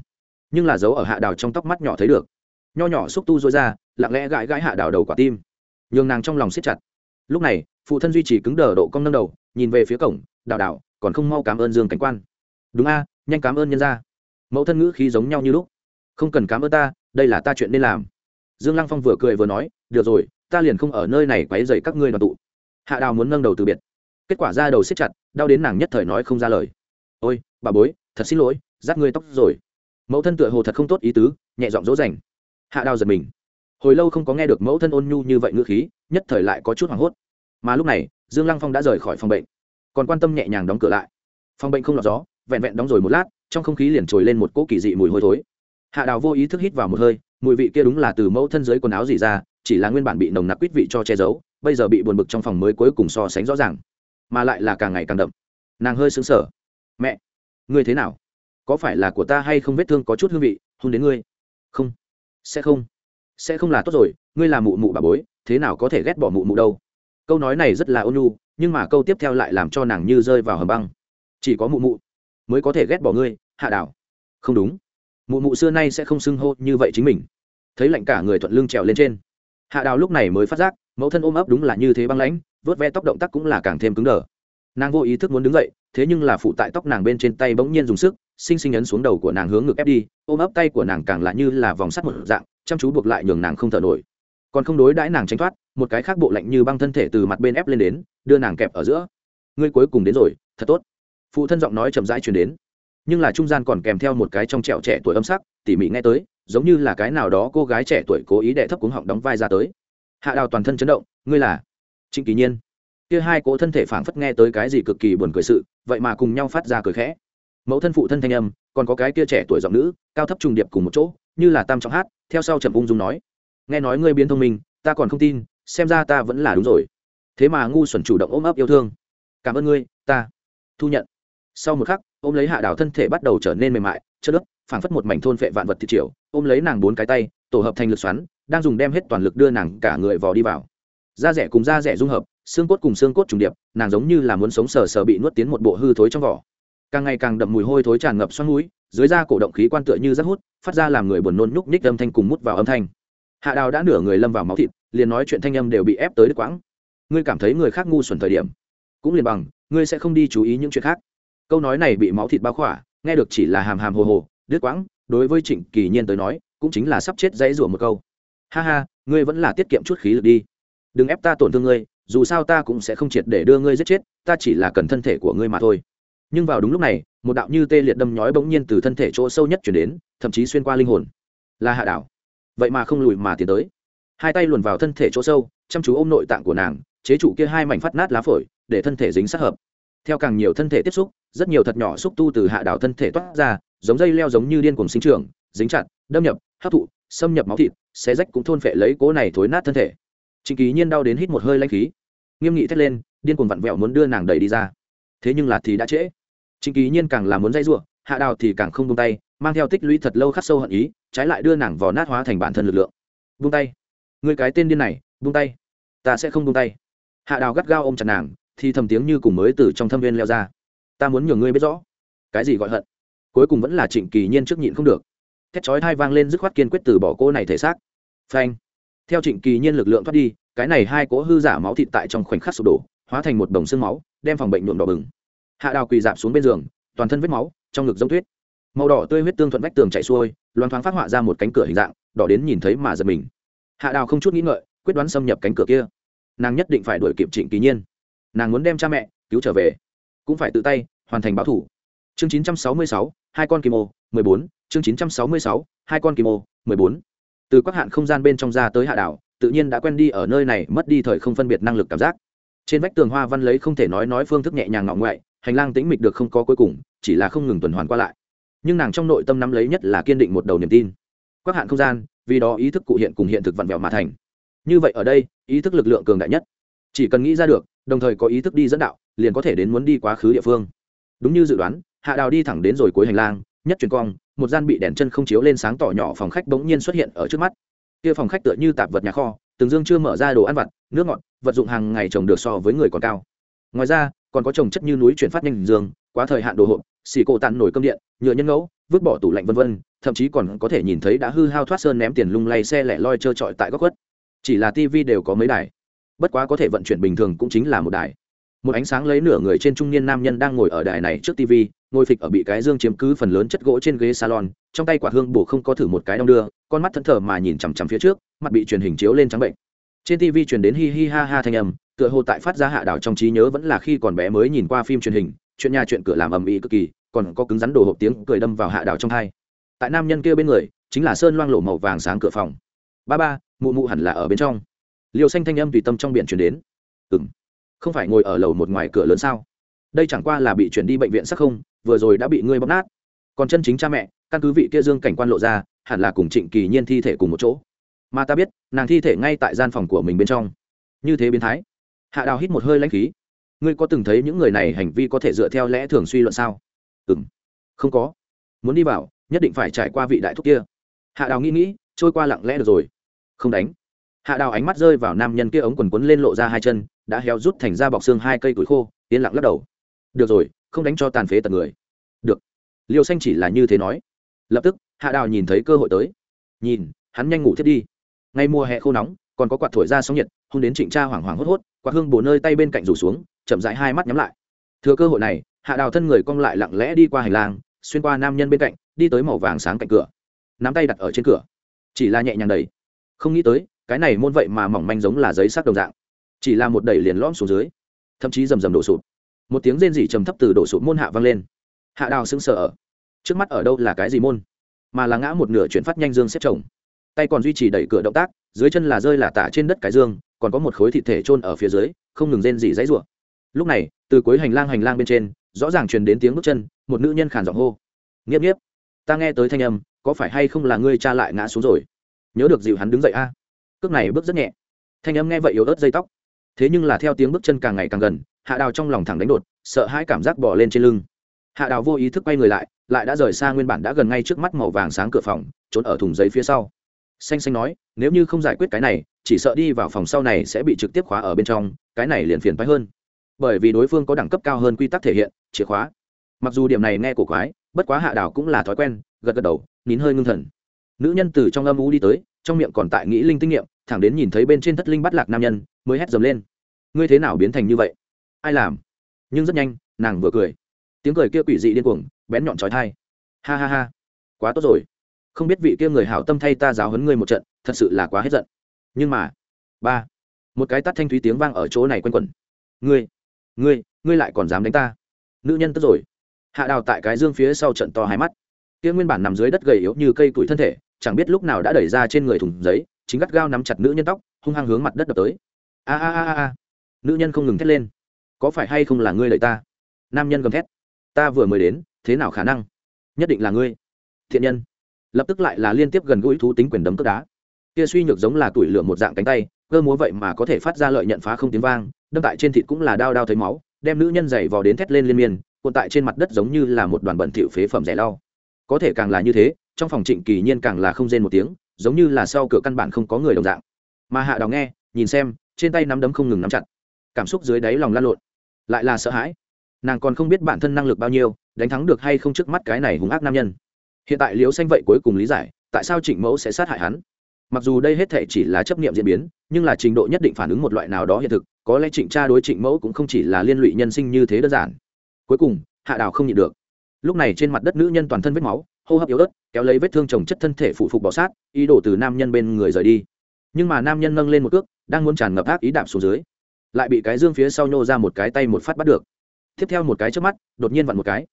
Nhưng là dấu ở hạ đào trong tóc mắt nhỏ thấy được. Nho nhỏ xúc tu dối ra, lặng lẽ gãi gãi hạ đào đầu quả tim. Nhường nàng trong lòng siết chặt lúc này, phụ thân duy trì cứng đờ độ cong nâng đầu, nhìn về phía cổng, đào đào, còn không mau cảm ơn dương cảnh quan. Đúng a, nhanh cảm ơn nhân ra mẫu thân ngữ khí giống nhau như lúc. Không cần cảm ơn ta, đây là ta chuyện nên làm. Dương lăng phong vừa cười vừa nói, được rồi, ta liền không ở nơi này quấy dày các ngươi đoàn tụ. Hạ đào muốn nâng đầu từ biệt. Kết quả ra đầu xếp chặt, đau đến nàng nhất thời nói không ra lời. Ôi, bà bối, thật xin lỗi rát ngươi tóc rồi. Mẫu thân tựa hồ thật không tốt ý tứ, nhẹ giọng dỗ dành. Hạ đào giật mình hồi lâu không có nghe được mẫu thân ôn nhu như vậy ngữ khí, nhất thời lại có chút hoảng hốt. Mà lúc này, dương lăng phong đã rời khỏi phòng bệnh. Còn quan tâm nhẹ nhàng đóng cửa lại. Phòng bệnh không lọt gió, vẹn vẹn đóng rồi một lát, trong không khí liền trồi lên một cỗ kỳ dị mùi hôi thối. Hạ đào vô ý thức hít vào một hơi, mùi vị kia đúng là từ mẫu thân dưới quần áo dỉ ra, chỉ là nguyên bản bị nồng nặc quýt vị cho che giấu, bây giờ bị buồn bực trong phòng mới cuối cùng so sánh rõ ràng. Mà lại là càng ngày càng đậm. Nàng hơi xứng sở mẹ, ngươi thế nào? Có phải là của ta hay không vết thương có chút hương vị, hôn đến ngươi? Không. Sẽ không sẽ không là tốt rồi, ngươi là mụ mụ bà bối, thế nào có thể ghét bỏ mụ mụ đâu. Câu nói này rất là ôn nhu, nhưng mà câu tiếp theo lại làm cho nàng như rơi vào hầm băng. Chỉ có mụ mụ mới có thể ghét bỏ ngươi, hạ đảo. Không đúng. Mụ mụ xưa nay sẽ không xưng hô như vậy chính mình. Thấy lạnh cả người thuận lưng trèo lên trên. Hạ đào lúc này mới phát giác, mẫu thân ôm ấp đúng là như thế băng lãnh, vớt ve tóc động tác cũng là càng thêm cứng đờ. Nàng vô ý thức muốn đứng dậy, thế nhưng là phụ tại tóc nàng bên trên tay bỗng nhiên dùng sức xinh xinh ấn xuống đầu của nàng hướng ngực ép đi, ôm ấp tay của nàng càng là như là vòng sắt một dạng chăm chú buộc lại nhường nàng không thở nổi. Còn không đối đãi nàng tránh thoát, một cái khác bộ lạnh như băng thân thể từ mặt bên ép lên đến, đưa nàng kẹp ở giữa. Ngươi cuối cùng đến rồi, thật tốt. Phụ thân giọng nói chậm rãi truyền đến. Nhưng là trung gian còn kèm theo một cái trong trẹo trẻ tuổi âm sắc, tỉ mỉ nghe tới, giống như là cái nào đó cô gái trẻ tuổi cố ý đệ thấp cuống họng đóng vai ra tới. Hạ đào toàn thân chấn động, ngươi là? Trịnh kỳ nhiên. Kia hai cỗ thân thể phảng phất nghe tới cái gì cực kỳ buồn cười sự, vậy mà cùng nhau phát ra cười khẽ. Mẫu thân phụ thân thanh âm, còn có cái kia trẻ tuổi giọng nữ, cao thấp trùng điệp cùng một chỗ, như là tam trọng hát theo sau trầm ung dung nói, nghe nói ngươi biến thông minh, ta còn không tin, xem ra ta vẫn là đúng rồi. Thế mà ngu xuẩn chủ động ôm ấp yêu thương. Cảm ơn ngươi, ta thu nhận. Sau một khắc, ôm lấy hạ đào thân thể bắt đầu trở nên mềm mại chất ướp phảng phất một mảnh thôn phệ vạn vật thịt triệu ôm lấy nàng bốn cái tay, tổ hợp thành lực xoắn, đang dùng đem hết toàn lực đưa nàng cả người vò đi vào. Da rẻ cùng da rẻ dung hợp, xương cốt cùng xương cốt trùng điệp, nàng giống như là muốn sống sờ sờ bị nuốt tiến một bộ hư thối trong vỏ càng ngày càng đậm mùi hôi thối tràn ngập xoắn núi dưới da cổ động khí quan tựa như rất hút, phát ra làm người buồn nôn nhúc nhích âm thanh cùng mút vào âm thanh. Hạ đào đã nửa người lâm vào máu thịt, liền nói chuyện thanh âm đều bị ép tới đứt quãng. Ngươi cảm thấy người khác ngu xuẩn thời điểm, cũng liền bằng, ngươi sẽ không đi chú ý những chuyện khác. Câu nói này bị máu thịt bao khỏa, nghe được chỉ là hàm hàm hồ hồ, đứt quãng, đối với trịnh kỳ nhiên tới nói, cũng chính là sắp chết dãy rủa một câu. Ha ha, ngươi vẫn là tiết kiệm chút khí lực đi. Đừng ép ta tổn thương ngươi, dù sao ta cũng sẽ không triệt để đưa ngươi giết chết, ta chỉ là cần thân thể của ngươi mà thôi nhưng vào đúng lúc này, một đạo như tê liệt đâm nhói bỗng nhiên từ thân thể chỗ sâu nhất chuyển đến, thậm chí xuyên qua linh hồn. Là hạ đảo. Vậy mà không lùi mà tiến tới. Hai tay luồn vào thân thể chỗ sâu, chăm chú ôm nội tạng của nàng, chế trụ kia hai mảnh phát nát lá phổi, để thân thể dính sát hợp. Theo càng nhiều thân thể tiếp xúc, rất nhiều thật nhỏ xúc tu từ hạ đảo thân thể toát ra, giống dây leo giống như điên cuồng sinh trưởng, dính chặt, đâm nhập, hấp thụ, xâm nhập máu thịt, xé rách cũng thôn phệ lấy cố này thối nát thân thể. Trịnh kỳ nhiên đau đến hít một hơi lanh khí. Nghiêm nghị thét lên, điên cuồng vặn vẹo muốn đưa nàng đẩy đi ra thế nhưng là thì đã trễ. Trịnh kỳ nhiên càng là muốn dây giụa hạ đào thì càng không buông tay, mang theo tích lũy thật lâu khắc sâu hận ý, trái lại đưa nàng vào nát hóa thành bản thân lực lượng. Buông tay. Người cái tên điên này, buông tay. Ta sẽ không buông tay. Hạ đào gắt gao ôm chặt nàng, thì thầm tiếng như cùng mới từ trong thâm viên leo ra. Ta muốn nhường ngươi biết rõ. Cái gì gọi hận? Cuối cùng vẫn là trịnh kỳ nhiên trước nhịn không được. Thét chói thai vang lên dứt khoát kiên quyết từ bỏ cô này thể xác. Phanh. Theo trịnh kỳ nhiên lực lượng thoát đi, cái này hai cỗ hư giả máu thịt tại trong khoảnh khắc sụp đổ hóa thành một đồng xương máu đem phòng bệnh nhuộm đỏ bừng. Hạ đào quỳ dạp xuống bên giường toàn thân vết máu trong ngực giống tuyết. Màu đỏ tươi huyết tương thuận vách tường chạy xuôi loan thoáng phát họa ra một cánh cửa hình dạng đỏ đến nhìn thấy mà giật mình. Hạ đào không chút nghĩ ngợi quyết đoán xâm nhập cánh cửa kia. Nàng nhất định phải đuổi kịp trịnh kỳ nhiên. Nàng muốn đem cha mẹ cứu trở về cũng phải tự tay hoàn thành báo thủ. Chương 966, hai con kim ô 14, chương 966, hai con kim ô 14. từ các hạn không gian bên trong ra tới hạ đảo tự nhiên đã quen đi ở nơi này mất đi thời không phân biệt năng lực cảm giác trên vách tường hoa văn lấy không thể nói nói phương thức nhẹ nhàng ngọng ngoại, hành lang tĩnh mịch được không có cuối cùng, chỉ là không ngừng tuần hoàn qua lại. Nhưng nàng trong nội tâm nắm lấy nhất là kiên định một đầu niềm tin. Các hạn không gian, vì đó ý thức cụ hiện cùng hiện thực vặn vẹo mà thành. Như vậy ở đây, ý thức lực lượng cường đại nhất. Chỉ cần nghĩ ra được, đồng thời có ý thức đi dẫn đạo, liền có thể đến muốn đi quá khứ địa phương. Đúng như dự đoán, hạ đào đi thẳng đến rồi cuối hành lang, nhất truyền cong, một gian bị đèn chân không chiếu lên sáng tỏ nhỏ phòng khách bỗng nhiên xuất hiện ở trước mắt. Kia phòng khách tựa như tạp vật nhà kho từng dương chưa mở ra đồ ăn vặt, nước ngọt, vật dụng hàng ngày trồng được so với người còn cao. Ngoài ra, còn có trồng chất như núi chuyển phát nhanh dương, quá thời hạn đồ hộp, xì cổ tàn nổi cơm điện, nhựa nhân ngẫu, vứt bỏ tủ lạnh vân vân, thậm chí còn có thể nhìn thấy đã hư hao thoát sơn ném tiền lung lay xe lẻ loi trơ trọi tại góc khuất. Chỉ là TV đều có mấy đài. Bất quá có thể vận chuyển bình thường cũng chính là một đài một ánh sáng lấy nửa người trên trung niên nam nhân đang ngồi ở đài này trước tv ngồi phịch ở bị cái dương chiếm cứ phần lớn chất gỗ trên ghế salon, trong tay quả hương bổ không có thử một cái đong đưa, con mắt thẫn thờ mà nhìn chằm chằm phía trước, mặt bị truyền hình chiếu lên trắng bệnh. Trên tv truyền đến hi hi ha ha thanh âm, tựa hồ tại phát ra hạ đảo trong trí nhớ vẫn là khi còn bé mới nhìn qua phim truyền hình, chuyện nhà chuyện cửa làm ầm ĩ cực kỳ, còn có cứng rắn đồ hộp tiếng cười đâm vào hạ đảo trong hai. Tại nam nhân kia bên người, chính là sơn loang lổ màu vàng sáng cửa phòng. Ba ba, mụ mụ hẳn là ở bên trong. Liều xanh thanh âm tùy tâm trong biển truyền đến. Ừng không phải ngồi ở lầu một ngoài cửa lớn sao? Đây chẳng qua là bị chuyển đi bệnh viện sắc không, vừa rồi đã bị ngươi bóp nát. Còn chân chính cha mẹ, căn cứ vị kia dương cảnh quan lộ ra, hẳn là cùng trịnh kỳ nhiên thi thể cùng một chỗ. Mà ta biết, nàng thi thể ngay tại gian phòng của mình bên trong. Như thế biến thái. Hạ đào hít một hơi lãnh khí. Ngươi có từng thấy những người này hành vi có thể dựa theo lẽ thường suy luận sao? Ừ m không có. Muốn đi vào, nhất định phải trải qua vị đại thúc kia. Hạ đào nghĩ nghĩ, trôi qua lặng lẽ được rồi. Không đánh hạ đào ánh mắt rơi vào nam nhân kia ống quần quấn lên lộ ra hai chân, đã héo rút thành ra bọc xương hai cây củi khô, yên lặng lắc đầu. Được rồi, không đánh cho tàn phế tật người. Được. Liêu xanh chỉ là như thế nói. Lập tức, hạ đào nhìn thấy cơ hội tới. Nhìn, hắn nhanh ngủ thiết đi. Ngay mùa hè khô nóng, còn có quạt thổi ra sóng nhiệt, hung đến trịnh cha hoảng hoảng hốt hốt, quạt hương bổ nơi tay bên cạnh rủ xuống, chậm rãi hai mắt nhắm lại. Thừa cơ hội này, hạ đào thân người cong lại lặng lẽ đi qua hành lang, xuyên qua nam nhân bên cạnh, đi tới màu vàng sáng cạnh cửa. Nắm tay đặt ở trên cửa. Chỉ là nhẹ nhàng đầy không nghĩ tới cái này môn vậy mà mỏng manh giống là giấy sắc đồng dạng, chỉ là một đẩy liền lõm xuống dưới, thậm chí rầm rầm đổ sụp. Một tiếng rên rỉ trầm thấp từ đổ sụp môn hạ vang lên. Hạ đào sững sờ ở. Trước mắt ở đâu là cái gì môn? Mà là ngã một nửa chuyển phát nhanh dương xếp chồng. Tay còn duy trì đẩy cửa động tác, dưới chân là rơi là tả trên đất cái dương, còn có một khối thịt thể trôn ở phía dưới, không ngừng rên rỉ dãy rủa. Lúc này, từ cuối hành lang hành lang bên trên, rõ ràng truyền đến tiếng bước chân, một nữ nhân khàn giọng hô. Nghiếp nghiếp, ta nghe tới thanh âm, có phải hay không là ngươi cha lại ngã xuống rồi? Nhớ được dịu hắn đứng dậy a cước này bước rất nhẹ. Thanh âm nghe vậy yếu ớt dây tóc. Thế nhưng là theo tiếng bước chân càng ngày càng gần, hạ đào trong lòng thẳng đánh đột, sợ hãi cảm giác bỏ lên trên lưng. Hạ đào vô ý thức quay người lại lại đã rời xa nguyên bản đã gần ngay trước mắt màu vàng sáng cửa phòng, trốn ở thùng giấy phía sau. Xanh xanh nói, nếu như không giải quyết cái này, chỉ sợ đi vào phòng sau này sẽ bị trực tiếp khóa ở bên trong, cái này liền phiền phái hơn. Bởi vì đối phương có đẳng cấp cao hơn quy tắc thể hiện, chìa khóa. Mặc dù điểm này nghe cổ quái, bất quá hạ đào cũng là thói quen, gật gật đầu, nín hơi ngưng thần. Nữ nhân từ trong âm u đi tới trong miệng còn tại nghĩ linh tinh nghiệm, thẳng đến nhìn thấy bên trên thất linh bắt lạc nam nhân, mới hét dầm lên. Ngươi thế nào biến thành như vậy? Ai làm? Nhưng rất nhanh, nàng vừa cười. Tiếng cười kia quỷ dị điên cuồng, bén nhọn trói thai. Ha ha ha. Quá tốt rồi. Không biết vị kia người hảo tâm thay ta giáo hấn ngươi một trận, thật sự là quá hết giận. Nhưng mà, ba, một cái tắt thanh thúy tiếng vang ở chỗ này quanh quẩn. Ngươi ngươi ngươi lại còn dám đánh ta? Nữ nhân tức rồi. Hạ đào tại cái dương phía sau trận to hai mắt. Kia nguyên bản nằm dưới đất gầy yếu như cây củi thân thể chẳng biết lúc nào đã đẩy ra trên người thùng giấy, chính gắt gao nắm chặt nữ nhân tóc, hung hăng hướng mặt đất đập tới. A a a a nữ nhân không ngừng thét lên. Có phải hay không là ngươi lợi ta? Nam nhân gầm thét. Ta vừa mới đến, thế nào khả năng? Nhất định là ngươi. Thiện nhân. Lập tức lại là liên tiếp gần gũi thú tính quyền đấm cướp đá. Kia suy nhược giống là tuổi lửa một dạng cánh tay, cơ múa vậy mà có thể phát ra lợi nhận phá không tiếng vang, đâm tại trên thịt cũng là đao đao thấy máu, đem nữ nhân dày vò đến thét lên liên miên, cuộn tại trên mặt đất giống như là một đoàn bẩn thỉu phế phẩm rẻ lau. Có thể càng là như thế trong phòng trịnh kỳ nhiên càng là không rên một tiếng, giống như là sau cửa căn bản không có người đồng dạng. Mà hạ đào nghe, nhìn xem, trên tay nắm đấm không ngừng nắm chặt. Cảm xúc dưới đáy lòng lan lộn. Lại là sợ hãi. Nàng còn không biết bản thân năng lực bao nhiêu, đánh thắng được hay không trước mắt cái này hung ác nam nhân. Hiện tại liếu xanh vậy cuối cùng lý giải, tại sao trịnh mẫu sẽ sát hại hắn? Mặc dù đây hết thể chỉ là chấp nghiệm diễn biến, nhưng là trình độ nhất định phản ứng một loại nào đó hiện thực, có lẽ trịnh cha đối trịnh mẫu cũng không chỉ là liên lụy nhân sinh như thế đơn giản. Cuối cùng, hạ đào không nhịn được. Lúc này trên mặt đất nữ nhân toàn thân vết máu hô hấp yếu ớt, kéo lấy vết thương chồng chất thân thể phụ phục bỏ sát, ý đồ từ nam nhân bên người rời đi. Nhưng mà nam nhân nâng lên một cước, đang muốn tràn ngập ác ý đạp xuống dưới, lại bị cái dương phía sau nhô ra một cái tay một phát bắt được. Tiếp theo một cái trước mắt, đột nhiên vặn một cái.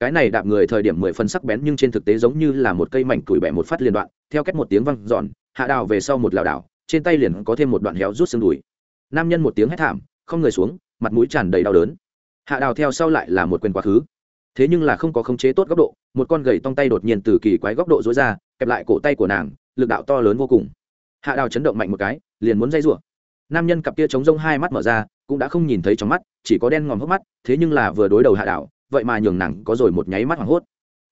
Cái này đạp người thời điểm mười phân sắc bén nhưng trên thực tế giống như là một cây mảnh tuổi bẻ một phát liên đoạn, theo cách một tiếng văng giòn hạ đào về sau một lảo đảo, trên tay liền có thêm một đoạn héo rút xương đùi. Nam nhân một tiếng hét thảm, không người xuống, mặt mũi tràn đầy đau đớn. Hạ đào theo sau lại là một quyền quá khứ thế nhưng là không có khống chế tốt góc độ, một con gầy tong tay đột nhiên từ kỳ quái góc độ dối ra, kẹp lại cổ tay của nàng, lực đạo to lớn vô cùng. Hạ đào chấn động mạnh một cái, liền muốn dây rủa. Nam nhân cặp kia chống rông hai mắt mở ra, cũng đã không nhìn thấy trong mắt, chỉ có đen ngòm hốc mắt, thế nhưng là vừa đối đầu hạ đảo vậy mà nhường nàng có rồi một nháy mắt hoảng hốt.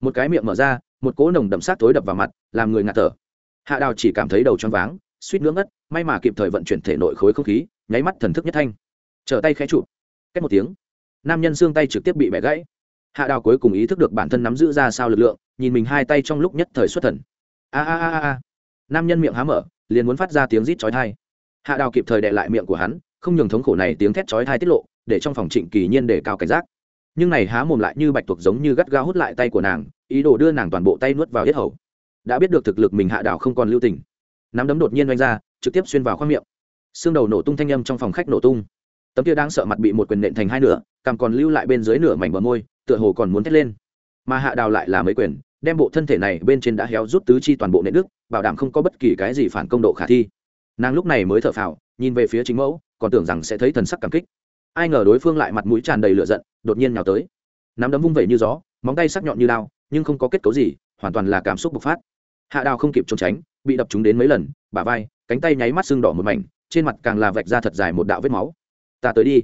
Một cái miệng mở ra, một cỗ nồng đậm sát tối đập vào mặt, làm người ngạt thở. Hạ đào chỉ cảm thấy đầu choáng váng, suýt ngưỡng ngất, may mà kịp thời vận chuyển thể nội khối không khí, nháy mắt thần thức nhất thanh. Trở tay khẽ chụp. Cách một tiếng, nam nhân xương tay trực tiếp bị bẻ gãy hạ đào cuối cùng ý thức được bản thân nắm giữ ra sao lực lượng, nhìn mình hai tay trong lúc nhất thời xuất thần. A a a a nam nhân miệng há mở, liền muốn phát ra tiếng rít chói thai hạ đào kịp thời đệ lại miệng của hắn, không nhường thống khổ này tiếng thét chói thai tiết lộ, để trong phòng trịnh kỳ nhiên để cao cảnh giác. Nhưng này há mồm lại như bạch tuộc giống như gắt gao hút lại tay của nàng, ý đồ đưa nàng toàn bộ tay nuốt vào yết hầu. Đã biết được thực lực mình hạ đảo không còn lưu tình. Nắm đấm đột nhiên oanh ra, trực tiếp xuyên vào khoang miệng. Xương đầu nổ tung thanh âm trong phòng khách nổ tung tấm kia đang sợ mặt bị một quyền nện thành hai nửa, cằm còn lưu lại bên dưới nửa mảnh bờ môi, tựa hồ còn muốn thét lên. Mà hạ đào lại là mấy quyền, đem bộ thân thể này bên trên đã héo rút tứ chi toàn bộ nệ đức bảo đảm không có bất kỳ cái gì phản công độ khả thi. Nàng lúc này mới thở phào, nhìn về phía chính mẫu, còn tưởng rằng sẽ thấy thần sắc cảm kích. Ai ngờ đối phương lại mặt mũi tràn đầy lửa giận, đột nhiên nhào tới. Nắm đấm vung vẩy như gió, móng tay sắc nhọn như lao nhưng không có kết cấu gì, hoàn toàn là cảm xúc bộc phát. Hạ đào không kịp trốn tránh, bị đập trúng đến mấy lần, bả vai, cánh tay nháy mắt sưng đỏ một mảnh, trên mặt càng là vạch ra thật dài một đạo vết máu ta tới đi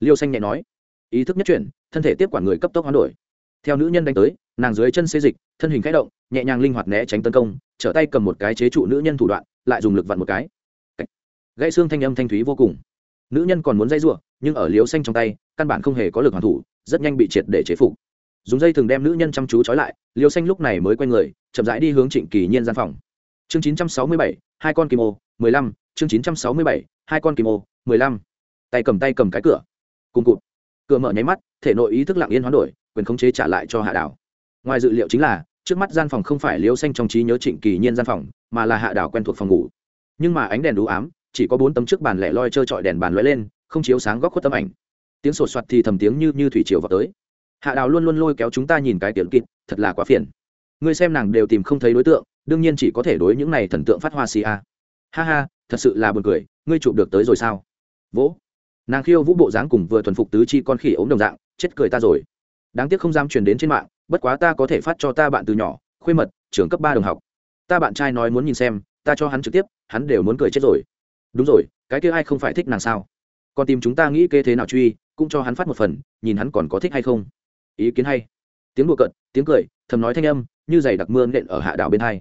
liêu xanh nhẹ nói ý thức nhất chuyển thân thể tiếp quản người cấp tốc hoán đổi theo nữ nhân đánh tới nàng dưới chân xê dịch thân hình k h ẽ động nhẹ nhàng linh hoạt né tránh tấn công trở tay cầm một cái chế trụ nữ nhân thủ đoạn lại dùng lực vặn một cái gãy xương thanh âm thanh thúy vô cùng nữ nhân còn muốn dây giụa nhưng ở Liêu xanh trong tay căn bản không hề có lực hoàn thủ rất nhanh bị triệt để chế phục dùng dây thường đem nữ nhân chăm chú trói lại liều xanh lúc này mới quay người chậm rãi đi hướng trịnh kỳ nhiên gian phòng chương 967, hai con kim ô 15, chương 967, hai con kim ô 15 tay cầm tay cầm cái cửa. Cùng cụt. Cửa mở nháy mắt, thể nội ý thức lặng yên hoán đổi, quyền khống chế trả lại cho hạ đảo. Ngoài dự liệu chính là, trước mắt gian phòng không phải Liêu xanh trong trí nhớ trịnh kỳ nhiên gian phòng, mà là hạ đảo quen thuộc phòng ngủ. Nhưng mà ánh đèn đủ ám, chỉ có bốn tấm trước bàn lẻ loi trơ trọi đèn bàn lóe lên, không chiếu sáng góc khuất tấm ảnh. Tiếng sột soạt thì thầm tiếng như như thủy triều vào tới. Hạ đào luôn luôn lôi kéo chúng ta nhìn cái tiểu kịt, thật là quá phiền. Ngươi xem nàng đều tìm không thấy đối tượng, đương nhiên chỉ có thể đối những này thần tượng phát hoa xì a. Ha ha, thật sự là buồn cười, ngươi chụp được tới rồi sao? Vỗ nàng khiêu vũ bộ dáng cùng vừa thuần phục tứ chi con khỉ ống đồng dạng, chết cười ta rồi. Đáng tiếc không dám truyền đến trên mạng, bất quá ta có thể phát cho ta bạn từ nhỏ, khuê mật trường cấp ba đồng học. Ta bạn trai nói muốn nhìn xem, ta cho hắn trực tiếp, hắn đều muốn cười chết rồi. Đúng rồi, cái kia ai không phải thích nàng sao? Còn tìm chúng ta nghĩ kê thế nào truy, cũng cho hắn phát một phần, nhìn hắn còn có thích hay không. Ý kiến hay. Tiếng đùa cận tiếng cười, thầm nói thanh âm, như giày đặc mưa nện ở hạ đảo bên hai.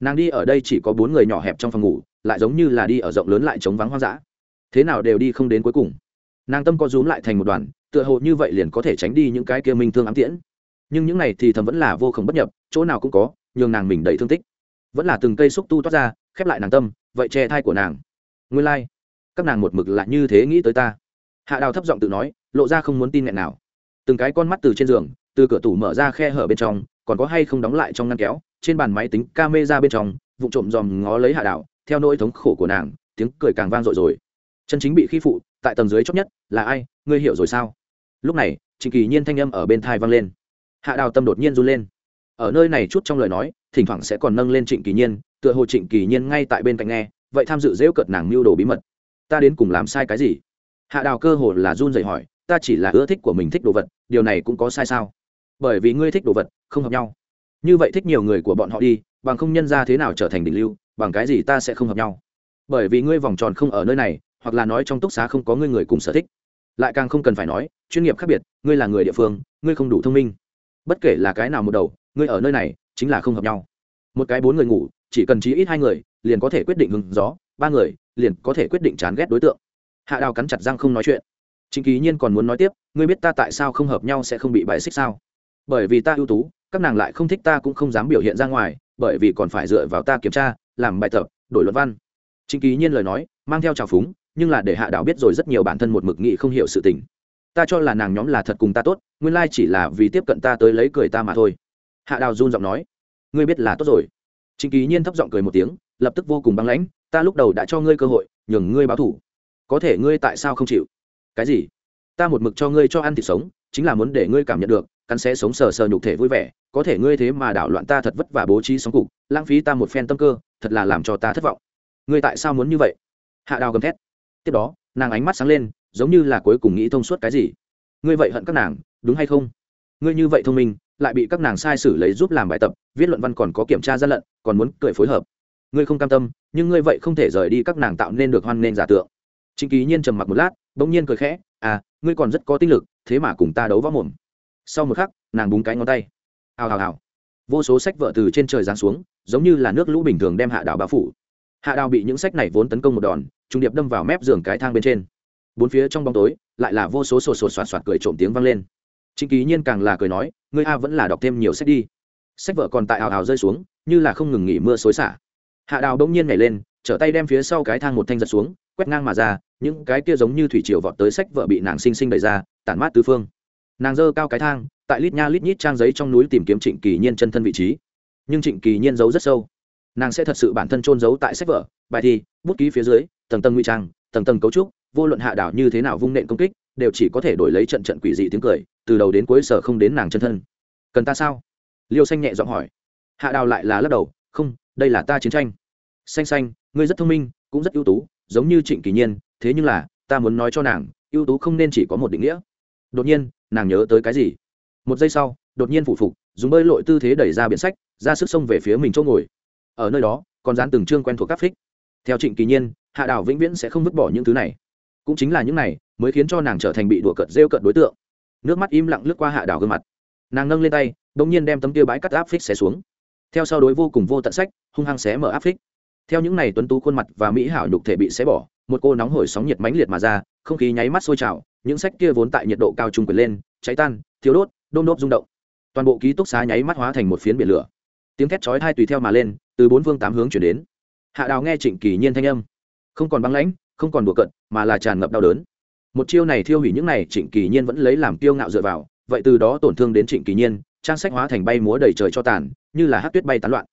Nàng đi ở đây chỉ có bốn người nhỏ hẹp trong phòng ngủ, lại giống như là đi ở rộng lớn lại trống vắng hoang dã. Thế nào đều đi không đến cuối cùng nàng tâm có rúm lại thành một đoàn tựa hồ như vậy liền có thể tránh đi những cái kia minh thương ám tiễn. Nhưng những này thì thầm vẫn là vô khổng bất nhập chỗ nào cũng có nhường nàng mình đầy thương tích. Vẫn là từng cây xúc tu toát ra khép lại nàng tâm vậy che thai của nàng. Nguyên lai、like. các nàng một mực lại như thế nghĩ tới ta. Hạ đào thấp giọng tự nói lộ ra không muốn tin nghẹn nào. Từng cái con mắt từ trên giường từ cửa tủ mở ra khe hở bên trong còn có hay không đóng lại trong ngăn kéo trên bàn máy tính ca mê ra bên trong vụ trộm dòm ngó lấy hạ đào, theo nỗi thống khổ của nàng tiếng cười càng vang dội rồi chân chính bị khi phụ, tại tầng dưới chót nhất, là ai, ngươi hiểu rồi sao? Lúc này, trịnh kỳ nhiên thanh âm ở bên thai vang lên. Hạ đào tâm đột nhiên run lên. Ở nơi này chút trong lời nói, thỉnh thoảng sẽ còn nâng lên trịnh kỳ nhiên, tựa hồ trịnh kỳ nhiên ngay tại bên cạnh nghe, vậy tham dự dễu cợt nàng mưu đồ bí mật. Ta đến cùng làm sai cái gì? Hạ đào cơ hồ là run dậy hỏi, ta chỉ là ưa thích của mình thích đồ vật, điều này cũng có sai sao? Bởi vì ngươi thích đồ vật, không hợp nhau. Như vậy thích nhiều người của bọn họ đi, bằng không nhân ra thế nào trở thành đỉnh lưu, bằng cái gì ta sẽ không hợp nhau? Bởi vì ngươi vòng tròn không ở nơi này hoặc là nói trong túc xá không có ngươi người cùng sở thích. Lại càng không cần phải nói chuyên nghiệp khác biệt ngươi là người địa phương ngươi không đủ thông minh. Bất kể là cái nào một đầu ngươi ở nơi này chính là không hợp nhau. Một cái bốn người ngủ chỉ cần chí ít hai người liền có thể quyết định hứng gió ba người liền có thể quyết định chán ghét đối tượng. Hạ đào cắn chặt răng không nói chuyện. Chính Kỳ Nhiên còn muốn nói tiếp, ngươi biết ta tại sao không hợp nhau sẽ không bị bài xích sao? Bởi vì ta ưu tú, các nàng lại không thích ta cũng không dám biểu hiện ra ngoài, bởi vì còn phải dựa vào ta kiểm tra, làm bài tập, đổi luận văn. chính Kỳ Nhiên lời nói, mang theo trào phúng, nhưng là để Hạ Đạo biết rồi rất nhiều bản thân một mực nghị không hiểu sự tình. Ta cho là nàng nhóm là thật cùng ta tốt, nguyên lai chỉ là vì tiếp cận ta tới lấy cười ta mà thôi. Hạ Đào run giọng nói, ngươi biết là tốt rồi. Trịnh Kỳ Nhiên thấp giọng cười một tiếng, lập tức vô cùng băng lãnh, ta lúc đầu đã cho ngươi cơ hội, nhường ngươi báo thủ. Có thể ngươi tại sao không chịu? cái gì ta một mực cho ngươi cho ăn thịt sống chính là muốn để ngươi cảm nhận được cắn sẽ sống sờ sờ nhục thể vui vẻ có thể ngươi thế mà đảo loạn ta thật vất vả bố trí sống cục lãng phí ta một phen tâm cơ thật là làm cho ta thất vọng ngươi tại sao muốn như vậy hạ đào gầm thét tiếp đó nàng ánh mắt sáng lên giống như là cuối cùng nghĩ thông suốt cái gì ngươi vậy hận các nàng đúng hay không ngươi như vậy thông minh lại bị các nàng sai sử lấy giúp làm bài tập viết luận văn còn có kiểm tra gian lận còn muốn cười phối hợp ngươi không cam tâm nhưng ngươi vậy không thể rời đi các nàng tạo nên được hoan nên giả tượng chính Kỳ Nhiên trầm mặc một lát, bỗng nhiên cười khẽ, "À, ngươi còn rất có tinh lực, thế mà cùng ta đấu võ mồm." Sau một khắc, nàng búng cái ngón tay. Hào hào hào. Vô số sách vợ từ trên trời giáng xuống, giống như là nước lũ bình thường đem Hạ Đào bao phủ. Hạ Đào bị những sách này vốn tấn công một đòn, trung điệp đâm vào mép giường cái thang bên trên. Bốn phía trong bóng tối, lại là vô số sột sột soạt soạt cười trộm tiếng vang lên. Trịnh Kỳ Nhiên càng là cười nói, "Ngươi a vẫn là đọc thêm nhiều sách đi." Sách vợ còn tại hào hào rơi xuống, như là không ngừng nghỉ mưa xối xả. Hạ Đào đông nhiên nhảy lên, trở tay đem phía sau cái thang một thanh giật xuống, quét ngang mà ra những cái kia giống như thủy triều vọt tới sách vợ bị nàng sinh sinh đẩy ra tản mát tứ phương nàng giơ cao cái thang tại lít nha lít nhít trang giấy trong núi tìm kiếm trịnh kỳ nhiên chân thân vị trí nhưng trịnh kỳ nhiên giấu rất sâu nàng sẽ thật sự bản thân trôn giấu tại sách vở bài thi bút ký phía dưới tầng tầng nguy trang, tầng tầng cấu trúc, vô luận hạ đảo như thế nào vung nện công kích, đều chỉ có thể đổi lấy trận trận quỷ dị tiếng cười, từ đầu đến cuối sở không đến nàng chân thân. Cần ta sao? Liêu xanh nhẹ giọng hỏi. Hạ đào lại là lắc đầu, không, đây là ta chiến tranh. Xanh xanh, ngươi rất thông minh, cũng rất ưu tú, giống như trịnh kỳ nhiên, thế nhưng là, ta muốn nói cho nàng, ưu tú không nên chỉ có một định nghĩa. Đột nhiên, nàng nhớ tới cái gì? Một giây sau, đột nhiên phủ phục, dùng bơi lội tư thế đẩy ra biển sách, ra sức sông về phía mình chỗ ngồi. Ở nơi đó còn dán từng chương quen thuộc các phích theo trịnh kỳ nhiên, hạ Đào vĩnh viễn sẽ không vứt bỏ những thứ này. Cũng chính là những này, mới khiến cho nàng trở thành bị đùa cợt rêu cợt đối tượng. Nước mắt im lặng lướt qua hạ Đào gương mặt. Nàng nâng lên tay đ ỗ n g nhiên đem tấm tia bãi cắt áp phích xé xuống. Theo sau đối vô cùng vô tận sách, hung hăng xé mở áp phích. Theo những này tuấn tú khuôn mặt và mỹ hảo nhục thể bị xé bỏ, một cô nóng hổi sóng nhiệt mãnh liệt mà ra, không khí nháy mắt sôi trào, những sách kia vốn tại nhiệt độ cao trung quyền lên, cháy tan thiếu đốt, đôm đốp rung động. Toàn bộ ký túc xá nháy mắt hóa thành một phiến biển lửa. Tiếng thét chói thai tùy theo mà lên, từ bốn phương tám hướng chuyển đến hạ đào nghe trịnh kỳ nhiên thanh âm, không còn băng lãnh, không còn đùa cận mà là tràn ngập đau đớn. Một chiêu này thiêu hủy những này, trịnh kỳ nhiên vẫn lấy làm kiêu ngạo dựa vào, vậy từ đó tổn thương đến trịnh kỳ nhiên, trang sách hóa thành bay múa đầy trời cho tàn, như là hát tuyết bay tán loạn.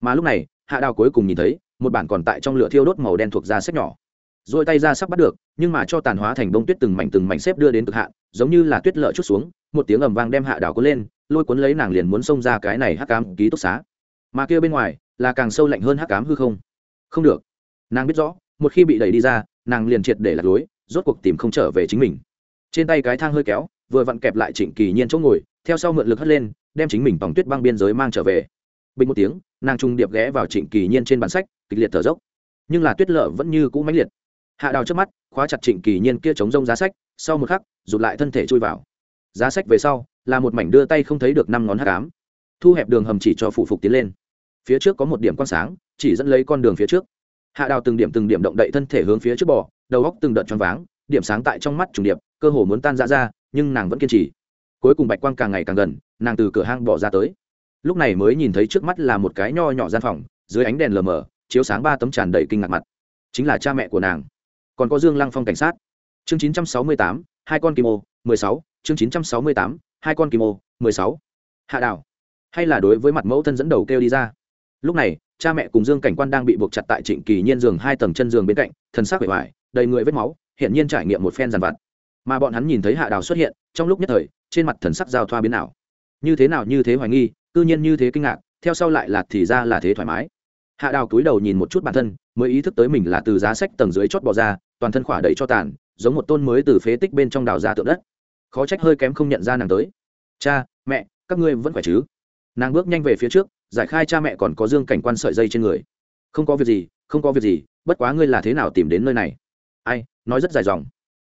Mà lúc này, hạ đào cuối cùng nhìn thấy, một bản còn tại trong lửa thiêu đốt màu đen thuộc da sách nhỏ. Rồi tay ra sắp bắt được, nhưng mà cho tàn hóa thành bông tuyết từng mảnh từng mảnh xếp đưa đến cực hạn, giống như là tuyết lợ chút xuống, một tiếng ầm vang đem hạ đào cuốn lên, lôi cuốn lấy nàng liền muốn xông ra cái này hắc cám ký túc xá. Mà kia bên ngoài, là càng sâu lạnh hơn hắc cám hư không không được. Nàng biết rõ, một khi bị đẩy đi ra, nàng liền triệt để lạc lối, rốt cuộc tìm không trở về chính mình. Trên tay cái thang hơi kéo, vừa vặn kẹp lại trịnh kỳ nhiên chỗ ngồi, theo sau mượn lực hất lên, đem chính mình bằng tuyết băng biên giới mang trở về. Bình một tiếng, nàng trung điệp ghé vào trịnh kỳ nhiên trên bản sách, kịch liệt thở dốc. Nhưng là tuyết lợ vẫn như cũ mãnh liệt. Hạ đào trước mắt, khóa chặt trịnh kỳ nhiên kia chống rông giá sách, sau một khắc, rụt lại thân thể chui vào. Giá sách về sau, là một mảnh đưa tay không thấy được năm ngón hát cám thu hẹp đường hầm chỉ cho phụ phục tiến lên. Phía trước có một điểm quan sáng chỉ dẫn lấy con đường phía trước. Hạ đào từng điểm từng điểm động đậy thân thể hướng phía trước bò, đầu góc từng đợt choáng váng, điểm sáng tại trong mắt trùng điệp, cơ hồ muốn tan ra ra, nhưng nàng vẫn kiên trì. Cuối cùng bạch quang càng ngày càng gần, nàng từ cửa hang bỏ ra tới. Lúc này mới nhìn thấy trước mắt là một cái nho nhỏ gian phòng, dưới ánh đèn lờ mờ, chiếu sáng ba tấm tràn đầy kinh ngạc mặt. Chính là cha mẹ của nàng. Còn có dương lăng phong cảnh sát. Chương chín trăm sáu mươi tám, hai con kim ô, mười sáu, chương chín trăm sáu mươi tám, hai con kim ô, mười sáu. Hạ đảo hay là đối với mặt mẫu thân dẫn đầu kêu đi ra. Lúc này cha mẹ cùng dương cảnh quan đang bị buộc chặt tại trịnh kỳ nhiên giường hai tầng chân giường bên cạnh thân xác bể hoài đầy người vết máu hiện nhiên trải nghiệm một phen giàn vặt. Mà bọn hắn nhìn thấy hạ đào xuất hiện, trong lúc nhất thời, trên mặt thần sắc giao thoa biến nào như thế nào như thế hoài nghi, cư nhiên như thế kinh ngạc, theo sau lại là thì ra là thế thoải mái. Hạ đào túi đầu nhìn một chút bản thân, mới ý thức tới mình là từ giá sách tầng dưới chót bỏ ra, toàn thân khỏa đầy cho tàn, giống một tôn mới từ phế tích bên trong đào ra tượng đất. Khó trách hơi kém không nhận ra nàng tới. Cha, mẹ, các ngươi vẫn khỏe chứ? Nàng bước nhanh về phía trước giải khai cha mẹ còn có dương cảnh quan sợi dây trên người. Không có việc gì, không có việc gì, bất quá ngươi là thế nào tìm đến nơi này? Ai, nói rất dài dòng.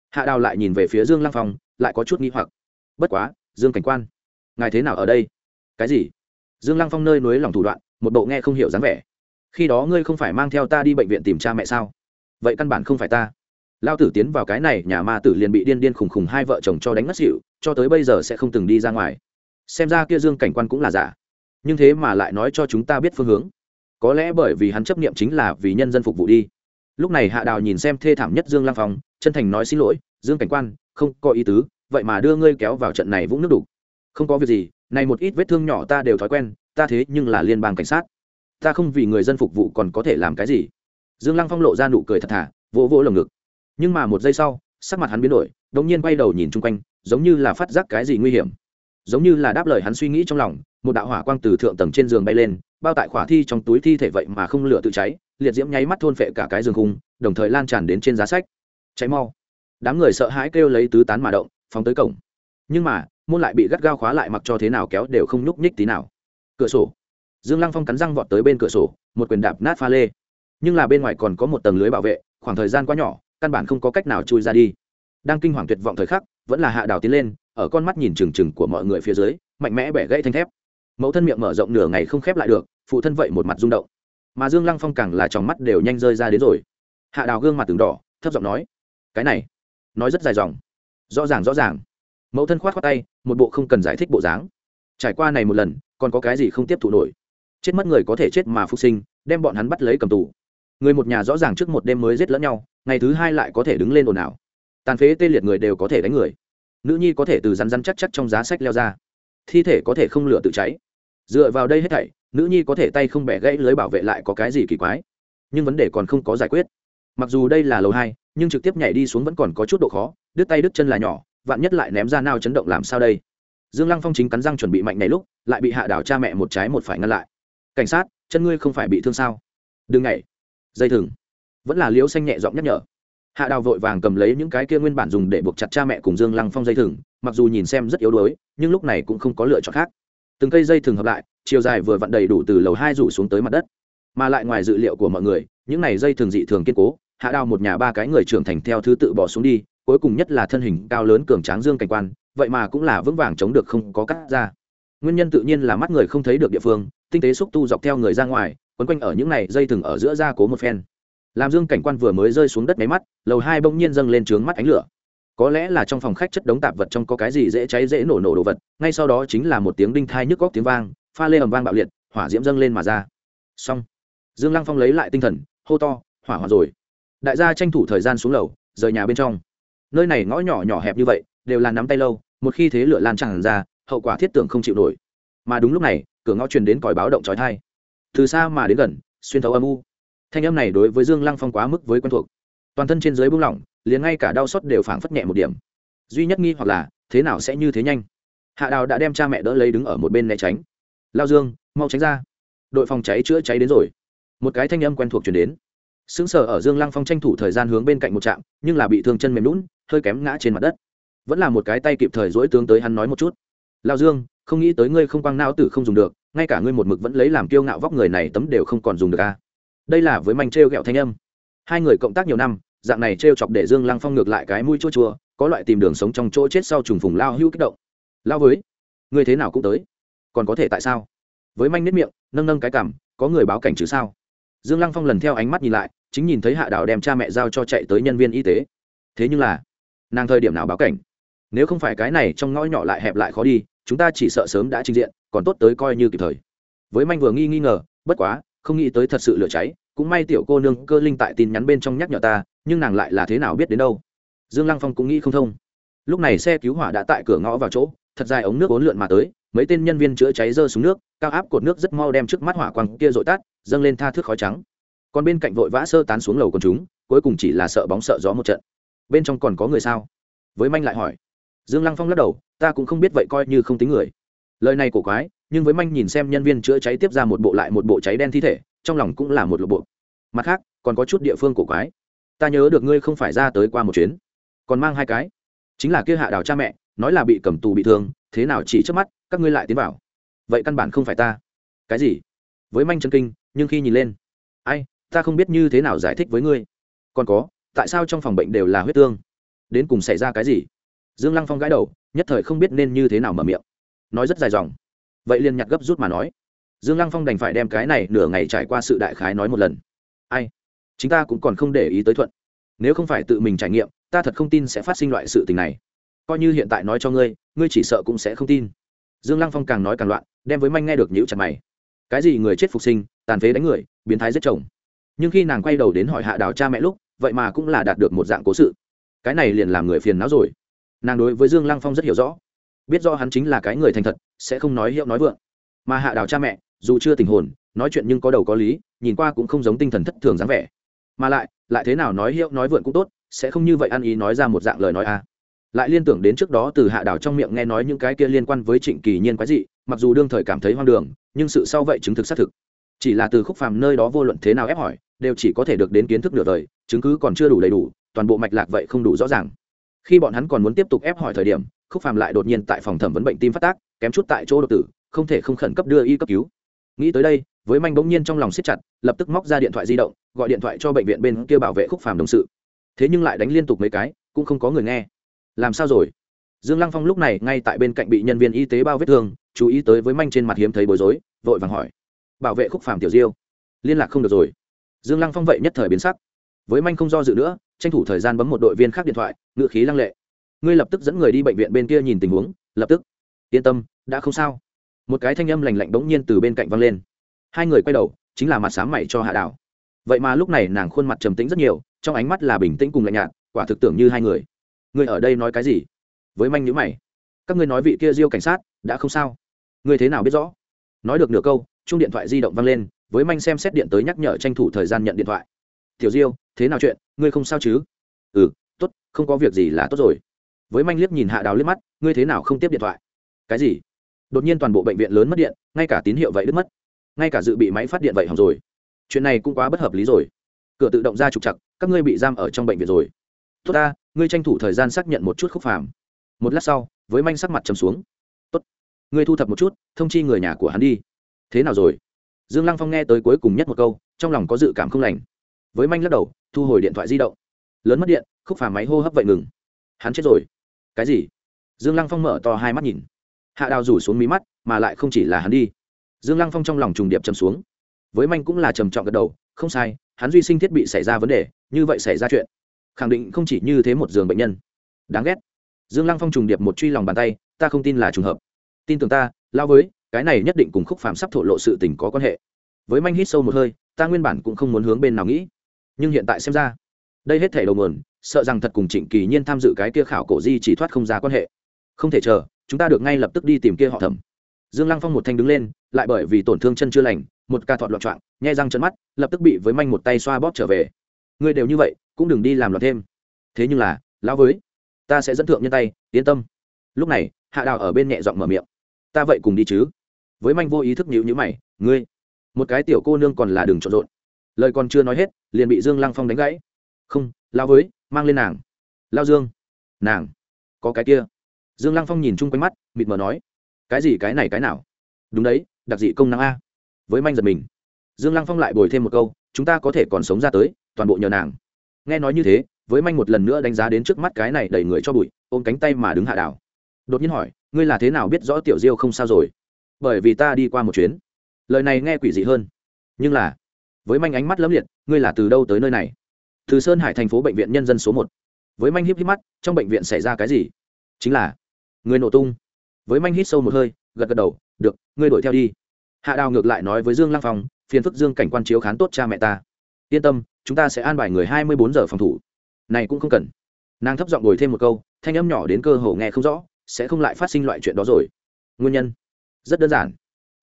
Hạ đào lại nhìn về phía dương lăng phong, lại có chút nghi hoặc. Bất quá, dương cảnh quan, ngài thế nào ở đây? Cái gì? Dương lăng phong nơi nối lòng thủ đoạn, một bộ nghe không hiểu dáng vẻ. Khi đó ngươi không phải mang theo ta đi bệnh viện tìm cha mẹ sao? Vậy căn bản không phải ta. Lao tử tiến vào cái này, nhà ma tử liền bị điên điên khùng khùng hai vợ chồng cho đánh ngất xịu cho tới bây giờ sẽ không từng đi ra ngoài. Xem ra kia dương cảnh quan cũng là giả nhưng thế mà lại nói cho chúng ta biết phương hướng. Có lẽ bởi vì hắn chấp niệm chính là vì nhân dân phục vụ đi. Lúc này hạ đào nhìn xem thê thảm nhất dương lang phong, chân thành nói xin lỗi, dương cảnh quan, không có ý tứ, vậy mà đưa ngươi kéo vào trận này vũng nước đục. Không có việc gì, này một ít vết thương nhỏ ta đều thói quen, ta thế nhưng là liên bang cảnh sát. Ta không vì người dân phục vụ còn có thể làm cái gì. Dương lăng phong lộ ra nụ cười thật thà, vỗ vỗ lồng ngực. Nhưng mà một giây sau, sắc mặt hắn biến đổi đ ỗ n g nhiên quay đầu nhìn chung quanh, giống như là phát giác cái gì nguy hiểm. Giống như là đáp lời hắn suy nghĩ trong lòng một đạo hỏa quang từ thượng tầng trên giường bay lên, bao tại khỏa thi trong túi thi thể vậy mà không lửa tự cháy, liệt diễm nháy mắt thôn phệ cả cái giường khung, đồng thời lan tràn đến trên giá sách. Cháy mau. Đám người sợ hãi kêu lấy tứ tán mà động, phóng tới cổng. Nhưng mà, môn lại bị gắt gao khóa lại mặc cho thế nào kéo đều không nhúc nhích tí nào. Cửa sổ. Dương lăng phong cắn răng vọt tới bên cửa sổ, một quyền đạp nát pha lê. Nhưng là bên ngoài còn có một tầng lưới bảo vệ, khoảng thời gian quá nhỏ, căn bản không có cách nào chui ra đi. Đang kinh hoàng tuyệt vọng thời khắc, vẫn là hạ đào tiến lên, ở con mắt nhìn trừng trừng của mọi người phía dưới, mạnh mẽ bẻ gãy thanh thép mẫu thân miệng mở rộng nửa ngày không khép lại được, phụ thân vậy một mặt rung động. Mà dương lăng phong càng là tròng mắt đều nhanh rơi ra đến rồi. Hạ đào gương mặt từng đỏ, thấp giọng nói, cái này, nói rất dài dòng. Rõ ràng rõ ràng. Mẫu thân khoát khoát tay, một bộ không cần giải thích bộ dáng. Trải qua này một lần, còn có cái gì không tiếp thụ nổi? Chết mất người có thể chết mà phục sinh, đem bọn hắn bắt lấy cầm tù. Người một nhà rõ ràng trước một đêm mới giết lẫn nhau, ngày thứ hai lại có thể đứng lên ồn ào. Tàn phế tê liệt người đều có thể đánh người. Nữ nhi có thể từ rắn rắn chắc chắc trong giá sách leo ra thi thể có thể không lửa tự cháy. Dựa vào đây hết thảy, nữ nhi có thể tay không bẻ gãy lưới bảo vệ lại có cái gì kỳ quái. Nhưng vấn đề còn không có giải quyết. Mặc dù đây là lầu hai, nhưng trực tiếp nhảy đi xuống vẫn còn có chút độ khó, đứt tay đứt chân là nhỏ, vạn nhất lại ném ra nao chấn động làm sao đây? Dương lăng phong chính cắn răng chuẩn bị mạnh này lúc, lại bị hạ đảo cha mẹ một trái một phải ngăn lại. Cảnh sát, chân ngươi không phải bị thương sao? Đừng nhảy. Dây thừng. Vẫn là liễu xanh nhẹ giọng nhắc nhở. Hạ đào vội vàng cầm lấy những cái kia nguyên bản dùng để buộc chặt cha mẹ cùng dương lăng phong dây thừng mặc dù nhìn xem rất yếu đuối, nhưng lúc này cũng không có lựa chọn khác. Từng cây dây thường hợp lại, chiều dài vừa vặn đầy đủ từ lầu hai rủ xuống tới mặt đất. Mà lại ngoài dự liệu của mọi người, những này dây thường dị thường kiên cố, hạ đào một nhà ba cái người trưởng thành theo thứ tự bỏ xuống đi, cuối cùng nhất là thân hình cao lớn cường tráng dương cảnh quan, vậy mà cũng là vững vàng chống được không có cắt ra. Nguyên nhân tự nhiên là mắt người không thấy được địa phương, tinh tế xúc tu dọc theo người ra ngoài, quấn quanh ở những này dây thừng ở giữa ra cố một phen. Làm dương cảnh quan vừa mới rơi xuống đất máy mắt, lầu hai bỗng nhiên dâng lên trướng mắt ánh lửa có lẽ là trong phòng khách chất đống tạp vật trong có cái gì dễ cháy dễ nổ nổ đồ vật, ngay sau đó chính là một tiếng đinh thai nhức góc tiếng vang, pha lê ầm vang bạo liệt, hỏa diễm dâng lên mà ra. Xong. Dương lăng phong lấy lại tinh thần, hô to, hỏa hoạn rồi. Đại gia tranh thủ thời gian xuống lầu, rời nhà bên trong. Nơi này ngõ nhỏ nhỏ hẹp như vậy, đều là nắm tay lâu, một khi thế lửa lan tràn ra, hậu quả thiết tưởng không chịu nổi. Mà đúng lúc này, cửa ngõ truyền đến còi báo động trói thai từ xa mà đến gần, xuyên thấu âm u. Thanh âm này đối với dương lăng phong quá mức với quen thuộc. Toàn thân trên dưới buông lỏng liền ngay cả đau xót đều phảng phất nhẹ một điểm. Duy nhất nghi hoặc là, thế nào sẽ như thế nhanh? Hạ đào đã đem cha mẹ đỡ lấy đứng ở một bên né tránh. Lao dương, mau tránh ra. Đội phòng cháy chữa cháy đến rồi. Một cái thanh âm quen thuộc chuyển đến. Xứng sở ở dương lăng phong tranh thủ thời gian hướng bên cạnh một trạm, nhưng là bị thương chân mềm lún hơi kém ngã trên mặt đất. Vẫn là một cái tay kịp thời dỗi tướng tới hắn nói một chút. Lao dương, không nghĩ tới ngươi không quăng não tử không dùng được, ngay cả ngươi một mực vẫn lấy làm kiêu ngạo vóc người này tấm đều không còn dùng được a à. đây là với manh t r e o g ẹ o thanh âm. Hai người cộng tác nhiều năm dạng này trêu chọc để dương lăng phong ngược lại cái mũi chua chua, có loại tìm đường sống trong chỗ chết sau trùng phùng lao hưu kích động. Lao với, ngươi thế nào cũng tới. Còn có thể tại sao? Với manh nếp miệng, nâng nâng cái cảm có người báo cảnh chứ sao? Dương lăng phong lần theo ánh mắt nhìn lại, chính nhìn thấy hạ đảo đem cha mẹ giao cho chạy tới nhân viên y tế. Thế nhưng là, nàng thời điểm nào báo cảnh? Nếu không phải cái này trong ngõ nhỏ lại hẹp lại khó đi, chúng ta chỉ sợ sớm đã trình diện, còn tốt tới coi như kịp thời. Với manh vừa nghi nghi ngờ, bất quá, không nghĩ tới thật sự lửa cháy cũng may tiểu cô nương cơ linh tại tin nhắn bên trong nhắc nhở ta, nhưng nàng lại là thế nào biết đến đâu? Dương lăng phong cũng nghĩ không thông. Lúc này xe cứu hỏa đã tại cửa ngõ vào chỗ, thật dài ống nước ốn lượn mà tới, mấy tên nhân viên chữa cháy rơi xuống nước, cao áp cột nước rất mau đem trước mắt hỏa quang kia dội tắt, dâng lên tha thước khói trắng. Còn bên cạnh vội vã sơ tán xuống lầu còn chúng, cuối cùng chỉ là sợ bóng sợ gió một trận. Bên trong còn có người sao? Với manh lại hỏi. Dương lăng phong lắc đầu, ta cũng không biết vậy coi như không tính người. Lời này cổ quái, nhưng với manh nhìn xem nhân viên chữa cháy tiếp ra một bộ lại một bộ cháy đen thi thể trong lòng cũng là một lộ bộ. Mặt khác, còn có chút địa phương cổ quái. Ta nhớ được ngươi không phải ra tới qua một chuyến, còn mang hai cái. Chính là kia hạ đào cha mẹ, nói là bị cầm tù bị thương, thế nào chỉ trước mắt, các ngươi lại tiến vào. Vậy căn bản không phải ta. Cái gì? Với manh chân kinh, nhưng khi nhìn lên, ai, ta không biết như thế nào giải thích với ngươi. Còn có, tại sao trong phòng bệnh đều là huyết tương? Đến cùng xảy ra cái gì? Dương lăng phong gãi đầu, nhất thời không biết nên như thế nào mở miệng. Nói rất dài dòng. Vậy liền nhặt gấp rút mà nói dương lăng phong đành phải đem cái này nửa ngày trải qua sự đại khái nói một lần. Ai? Chúng ta cũng còn không để ý tới thuận. Nếu không phải tự mình trải nghiệm, ta thật không tin sẽ phát sinh loại sự tình này. Coi như hiện tại nói cho ngươi ngươi chỉ sợ cũng sẽ không tin. Dương lăng phong càng nói càng loạn, đem với manh nghe được nhữ chặt mày. Cái gì người chết phục sinh, tàn phế đánh người, biến thái giết chồng. Nhưng khi nàng quay đầu đến hỏi hạ đào cha mẹ lúc, vậy mà cũng là đạt được một dạng cố sự. Cái này liền làm người phiền não rồi. Nàng đối với dương lăng phong rất hiểu rõ. Biết do hắn chính là cái người thành thật, sẽ không nói hiệu nói vượng. Mà hạ đào cha mẹ dù chưa tình hồn, nói chuyện nhưng có đầu có lý, nhìn qua cũng không giống tinh thần thất thường dáng vẻ. Mà lại lại thế nào nói hiệu nói vượng cũng tốt, sẽ không như vậy ăn ý nói ra một dạng lời nói a. À. lại liên tưởng đến trước đó từ hạ đảo trong miệng nghe nói những cái kia liên quan với trịnh kỳ nhiên quái dị, mặc dù đương thời cảm thấy hoang đường, nhưng sự sau vậy chứng thực xác thực. Chỉ là từ khúc phàm nơi đó vô luận thế nào ép hỏi, đều chỉ có thể được đến kiến thức nửa đời, chứng cứ còn chưa đủ đầy đủ, toàn bộ mạch lạc vậy không đủ rõ ràng. Khi bọn hắn còn muốn tiếp tục ép hỏi thời điểm, khúc phàm lại đột nhiên tại phòng thẩm vấn bệnh tim phát tác, kém chút tại chỗ đột tử, không thể không khẩn cấp đưa y cấp cứu nghĩ tới đây, với manh bỗng nhiên trong lòng siết chặt, lập tức móc ra điện thoại di động, gọi điện thoại cho bệnh viện bên kia bảo vệ khúc phàm đồng sự. Thế nhưng lại đánh liên tục mấy cái, cũng không có người nghe. Làm sao rồi? Dương lăng phong lúc này ngay tại bên cạnh bị nhân viên y tế bao vết thương, chú ý tới với manh trên mặt hiếm thấy bối rối, vội vàng hỏi. Bảo vệ khúc phàm tiểu diêu. Liên lạc không được rồi. Dương lăng phong vậy nhất thời biến sắc. Với manh không do dự nữa, tranh thủ thời gian bấm một đội viên khác điện thoại ngựa khí lăng lệ. Ngươi lập tức dẫn người đi bệnh viện bên kia nhìn tình huống, lập tức. Yên tâm, đã không sao một cái thanh âm lành lạnh bỗng nhiên từ bên cạnh văng lên. Hai người quay đầu, chính là mặt sáng mày cho hạ đảo vậy mà lúc này nàng khuôn mặt trầm tĩnh rất nhiều, trong ánh mắt là bình tĩnh cùng lạnh nhạt, quả thực tưởng như hai người. Người ở đây nói cái gì? Với manh nhữ mày. Các ngươi nói vị kia diêu cảnh sát, đã không sao. Ngươi thế nào biết rõ? Nói được nửa câu chung điện thoại di động văng lên, với manh xem xét điện tới nhắc nhở tranh thủ thời gian nhận điện thoại. Tiểu diêu, thế nào chuyện? Ngươi không sao chứ? Ừ tốt, không có việc gì là tốt rồi. Với manh liếc nhìn hạ đào liếc mắt, ngươi thế nào không tiếp điện thoại? Cái gì? Đột nhiên toàn bộ bệnh viện lớn mất điện, ngay cả tín hiệu vậy đứt mất. Ngay cả dự bị máy phát điện vậy hỏng rồi. Chuyện này cũng quá bất hợp lý rồi. Cửa tự động ra trục chặt các ngươi bị giam ở trong bệnh viện rồi. Tốt ta, ngươi tranh thủ thời gian xác nhận một chút khúc phàm. Một lát sau, với manh sắc mặt trầm xuống. Tốt, ngươi thu thập một chút, thông chi người nhà của hắn đi. Thế nào rồi? Dương lăng phong nghe tới cuối cùng nhất một câu, trong lòng có dự cảm không lành. Với manh lắc đầu, thu hồi điện thoại di động. Lớn mất điện, khúc phàm máy hô hấp vậy ngừng. Hắn chết rồi. Cái gì? Dương lăng phong mở to hai mắt nhìn hạ đào rủ xuống mí mắt, mà lại không chỉ là hắn đi. Dương lăng phong trong lòng trùng điệp chầm xuống. Với manh cũng là trầm trọng gật đầu, không sai, hắn duy sinh thiết bị xảy ra vấn đề, như vậy xảy ra chuyện. Khẳng định không chỉ như thế một giường bệnh nhân. Đáng ghét. Dương lăng phong trùng điệp một truy lòng bàn tay, ta không tin là trùng hợp. Tin tưởng ta, lao với, cái này nhất định cùng khúc phạm sắp thổ lộ sự tình có quan hệ. Với manh hít sâu một hơi, ta nguyên bản cũng không muốn hướng bên nào nghĩ. Nhưng hiện tại xem ra, đây hết thể đầu nguồn, sợ rằng thật cùng trịnh kỳ nhiên tham dự cái kia khảo cổ di chỉ thoát không ra quan hệ. Không thể chờ chúng ta được ngay lập tức đi tìm kia họ thẩm. Dương lăng phong một thanh đứng lên, lại bởi vì tổn thương chân chưa lành, một ca thọt loạn trọng nhai răng chân mắt, lập tức bị với manh một tay xoa bóp trở về. Ngươi đều như vậy, cũng đừng đi làm loạn thêm. Thế nhưng là, lão với, ta sẽ dẫn thượng nhân tay, yên tâm. Lúc này, hạ đào ở bên nhẹ giọng mở miệng. Ta vậy cùng đi chứ. Với manh vô ý thức nhịu nhữ mày, ngươi, một cái tiểu cô nương còn là đường trộn rộn. Lời còn chưa nói hết, liền bị dương lăng phong đánh gãy. Không lao với, mang lên nàng. Lao dương, nàng, có cái kia dương lăng phong nhìn chung quanh mắt, mịt mờ nói, cái gì, cái này, cái nào? Đúng đấy, đặc dị công năng a. Với manh giật mình, dương lăng phong lại bồi thêm một câu, chúng ta có thể còn sống ra tới, toàn bộ nhờ nàng. Nghe nói như thế, với manh một lần nữa đánh giá đến trước mắt cái này đẩy người cho bụi, ôm cánh tay mà đứng hạ đảo. Đột nhiên hỏi, ngươi là thế nào biết rõ tiểu diêu không sao rồi? Bởi vì ta đi qua một chuyến. Lời này nghe quỷ dị hơn. Nhưng là, với manh ánh mắt lấm liệt, ngươi là từ đâu tới nơi này? Từ sơn hải thành phố bệnh viện nhân dân số một. Với manh híp híp mắt, trong bệnh viện xảy ra cái gì? Chính là người nổ tung. Với manh hít sâu một hơi, gật gật đầu, được, ngươi đuổi theo đi. Hạ đào ngược lại nói với dương lăng phong, phiền phức dương cảnh quan chiếu khán tốt cha mẹ ta. Yên tâm, chúng ta sẽ an bài người hai mươi bốn giờ phòng thủ. Này cũng không cần. Nàng thấp giọng ngồi thêm một câu, thanh âm nhỏ đến cơ hồ nghe không rõ, sẽ không lại phát sinh loại chuyện đó rồi. Nguyên nhân? Rất đơn giản.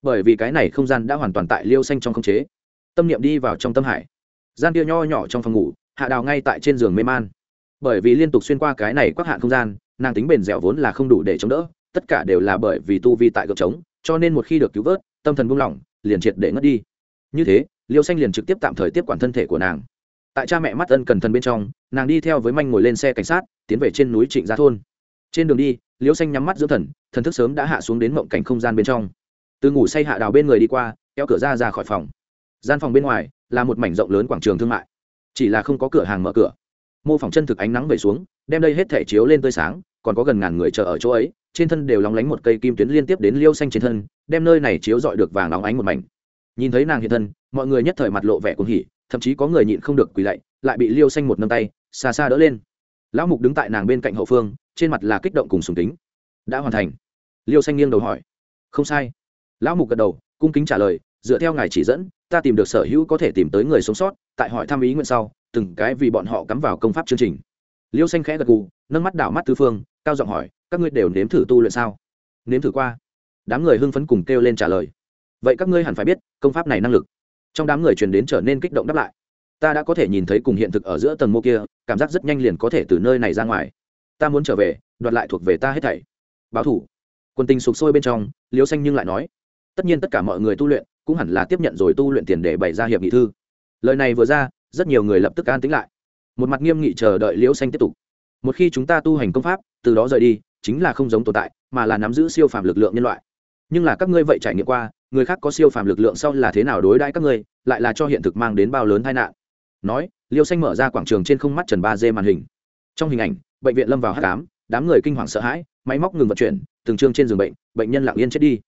Bởi vì cái này không gian đã hoàn toàn tại liêu xanh trong không chế. Tâm niệm đi vào trong tâm hải. Gian kia nho nhỏ trong phòng ngủ, hạ đào ngay tại trên giường mê man. Bởi vì liên tục xuyên qua cái này quắc hạn không gian nàng tính bền dẻo vốn là không đủ để chống đỡ, tất cả đều là bởi vì tu vi tại gợp trống, cho nên một khi được cứu vớt, tâm thần buông lỏng, liền triệt để ngất đi. Như thế, liêu xanh liền trực tiếp tạm thời tiếp quản thân thể của nàng. Tại cha mẹ mắt ân cần thân bên trong, nàng đi theo với manh ngồi lên xe cảnh sát, tiến về trên núi trịnh gia thôn. Trên đường đi, liêu xanh nhắm mắt giữa thần thần thức sớm đã hạ xuống đến mộng cảnh không gian bên trong. Từ ngủ say hạ đào bên người đi qua, kéo cửa ra ra khỏi phòng. Gian phòng bên ngoài là một mảnh rộng lớn quảng trường thương mại. Chỉ là không có cửa hàng mở cửa. Mô phỏng chân thực ánh nắng về xuống, đem đây hết thể chiếu lên tươi sáng còn có gần ngàn người chờ ở chỗ ấy, trên thân đều lóng lánh một cây kim tuyến liên tiếp đến liêu xanh trên thân, đem nơi này chiếu dọi được vàng óng ánh một mảnh. Nhìn thấy nàng hiện thân, mọi người nhất thời mặt lộ vẻ cuồng hỉ, thậm chí có người nhịn không được quỳ lạy, lại bị liêu xanh một nâng tay, xa xa đỡ lên. Lão mục đứng tại nàng bên cạnh hậu phương, trên mặt là kích động cùng sùng tính đã hoàn thành. Liêu xanh nghiêng đầu hỏi. Không sai. Lão mục gật đầu, cung kính trả lời, dựa theo ngài chỉ dẫn, ta tìm được sở hữu có thể tìm tới người sống sót, tại hỏi thăm ý nguyện sau, từng cái vì bọn họ cắm vào công pháp chương trình. Liêu xanh khẽ gật gù, nâng mắt đảo mắt tư phương cao giọng hỏi, các ngươi đều nếm thử tu luyện sao? Nếm thử qua. Đám người hưng phấn cùng kêu lên trả lời, vậy các ngươi hẳn phải biết, công pháp này năng lực. Trong đám người truyền đến trở nên kích động đáp lại, ta đã có thể nhìn thấy cùng hiện thực ở giữa tầng mô kia, cảm giác rất nhanh liền có thể từ nơi này ra ngoài. Ta muốn trở về, đoạt lại thuộc về ta hết thảy. Báo thủ. Quân tình sụp sôi bên trong liêu xanh nhưng lại nói, tất nhiên tất cả mọi người tu luyện, cũng hẳn là tiếp nhận rồi tu luyện tiền để bày ra hiệp nghị thư. Lời này vừa ra, rất nhiều người lập tức an tính lại. Một mặt nghiêm nghị chờ đợi liễu xanh tiếp tục một khi chúng ta tu hành công pháp, từ đó rời đi, chính là không giống tồn tại, mà là nắm giữ siêu phàm lực lượng nhân loại. Nhưng là các ngươi vậy trải nghiệm qua, người khác có siêu phàm lực lượng sau là thế nào đối đãi các ngươi, lại là cho hiện thực mang đến bao lớn tai nạn. Nói, liêu xanh mở ra quảng trường trên không mắt trần ba d màn hình. Trong hình ảnh, bệnh viện lâm vào h tám đám người kinh hoàng sợ hãi, máy móc ngừng vận chuyển, từng chương trên giường bệnh bệnh nhân lặng yên chết đi.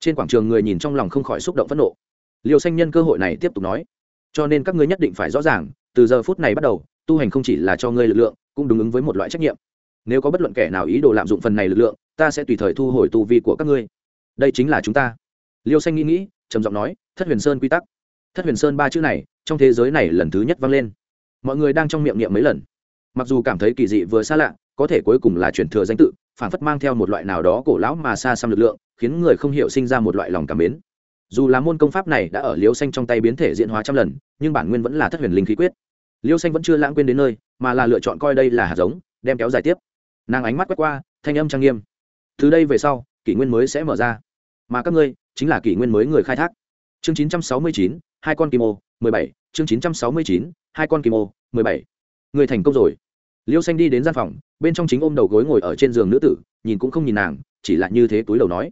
Trên quảng trường người nhìn trong lòng không khỏi xúc động phẫn nộ. Liêu xanh nhân cơ hội này tiếp tục nói, cho nên các ngươi nhất định phải rõ ràng, từ giờ phút này bắt đầu, tu hành không chỉ là cho ngươi lực lượng cũng đúng ứng với một loại trách nhiệm. Nếu có bất luận kẻ nào ý đồ lạm dụng phần này lực lượng, ta sẽ tùy thời thu hồi tu vi của các ngươi. Đây chính là chúng ta. Liêu xanh nghĩ nghĩ, trầm giọng nói, thất huyền sơn quy tắc. Thất huyền sơn ba chữ này, trong thế giới này lần thứ nhất vang lên. Mọi người đang trong miệng niệm mấy lần. Mặc dù cảm thấy kỳ dị vừa xa lạ, có thể cuối cùng là truyền thừa danh tự phản phất mang theo một loại nào đó cổ lão mà xa xăm lực lượng, khiến người không hiểu sinh ra một loại lòng cảm mến. Dù là môn công pháp này đã ở liêu xanh trong tay biến thể diễn hóa trăm lần, nhưng bản nguyên vẫn là thất huyền linh khí quyết liêu xanh vẫn chưa lãng quên đến nơi mà là lựa chọn coi đây là hạt giống đem kéo dài tiếp. Nàng ánh mắt quét qua thanh âm trang nghiêm. Từ đây về sau kỷ nguyên mới sẽ mở ra. Mà các ngươi chính là kỷ nguyên mới người khai thác. Chương 969, hai con kim ô 17, chương 969, hai con kim ô 17. người thành công rồi. Liêu xanh đi đến gian phòng bên trong chính ôm đầu gối ngồi ở trên giường nữ tử nhìn cũng không nhìn nàng chỉ là như thế túi đầu nói.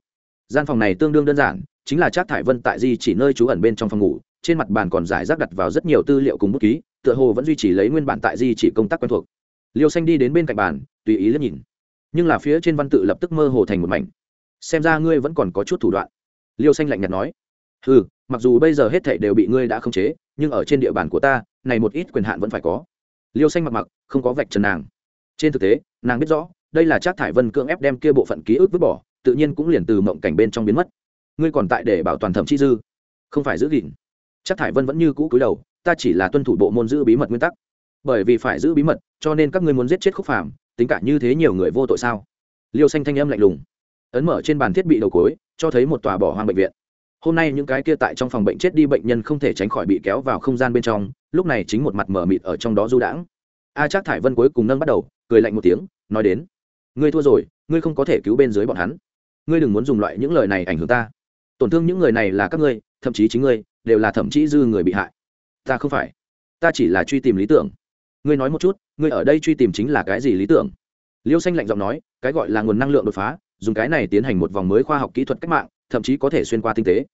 Gian phòng này tương đương đơn giản chính là trác thải vân tại di chỉ nơi trú ẩn bên trong phòng ngủ trên mặt bàn còn giải rác đặt vào rất nhiều tư liệu cùng bút ký tựa hồ vẫn duy trì lấy nguyên bản tại di chỉ công tác quen thuộc. Liêu xanh đi đến bên cạnh bàn, tùy ý liếc nhìn. Nhưng là phía trên văn tự lập tức mơ hồ thành một mảnh. Xem ra ngươi vẫn còn có chút thủ đoạn. Liêu xanh lạnh nhạt nói. Ừ mặc dù bây giờ hết thảy đều bị ngươi đã khống chế, nhưng ở trên địa bàn của ta, này một ít quyền hạn vẫn phải có. Liêu xanh mặc mặc, không có vạch trần nàng. Trên thực tế, nàng biết rõ, đây là Trác thải vân cưỡng ép đem kia bộ phận ký ức vứt bỏ, tự nhiên cũng liền từ mộng cảnh bên trong biến mất. Ngươi còn tại để bảo toàn thẩm chi dư. Không phải giữ gìn. Trác thải vân vẫn như cũ cúi đầu ta chỉ là tuân thủ bộ môn giữ bí mật nguyên tắc. Bởi vì phải giữ bí mật, cho nên các ngươi muốn giết chết khúc phàm, tính cả như thế nhiều người vô tội sao? Liêu xanh thanh âm lạnh lùng. Ấn mở trên bàn thiết bị đầu cối, cho thấy một tòa bỏ hoang bệnh viện. Hôm nay những cái kia tại trong phòng bệnh chết đi bệnh nhân không thể tránh khỏi bị kéo vào không gian bên trong, lúc này chính một mặt mở mịt ở trong đó du đãng. A chắc thải vân cuối cùng nâng bắt đầu, cười lạnh một tiếng, nói đến, ngươi thua rồi, ngươi không có thể cứu bên dưới bọn hắn. Ngươi đừng muốn dùng loại những lời này ảnh hưởng ta. Tổn thương những người này là các ngươi, thậm chí chính ngươi, đều là thậm chí dư người bị hại ta không phải. Ta chỉ là truy tìm lý tưởng. Ngươi nói một chút, ngươi ở đây truy tìm chính là cái gì lý tưởng? Liêu xanh lạnh giọng nói, cái gọi là nguồn năng lượng đột phá, dùng cái này tiến hành một vòng mới khoa học kỹ thuật cách mạng, thậm chí có thể xuyên qua tinh tế.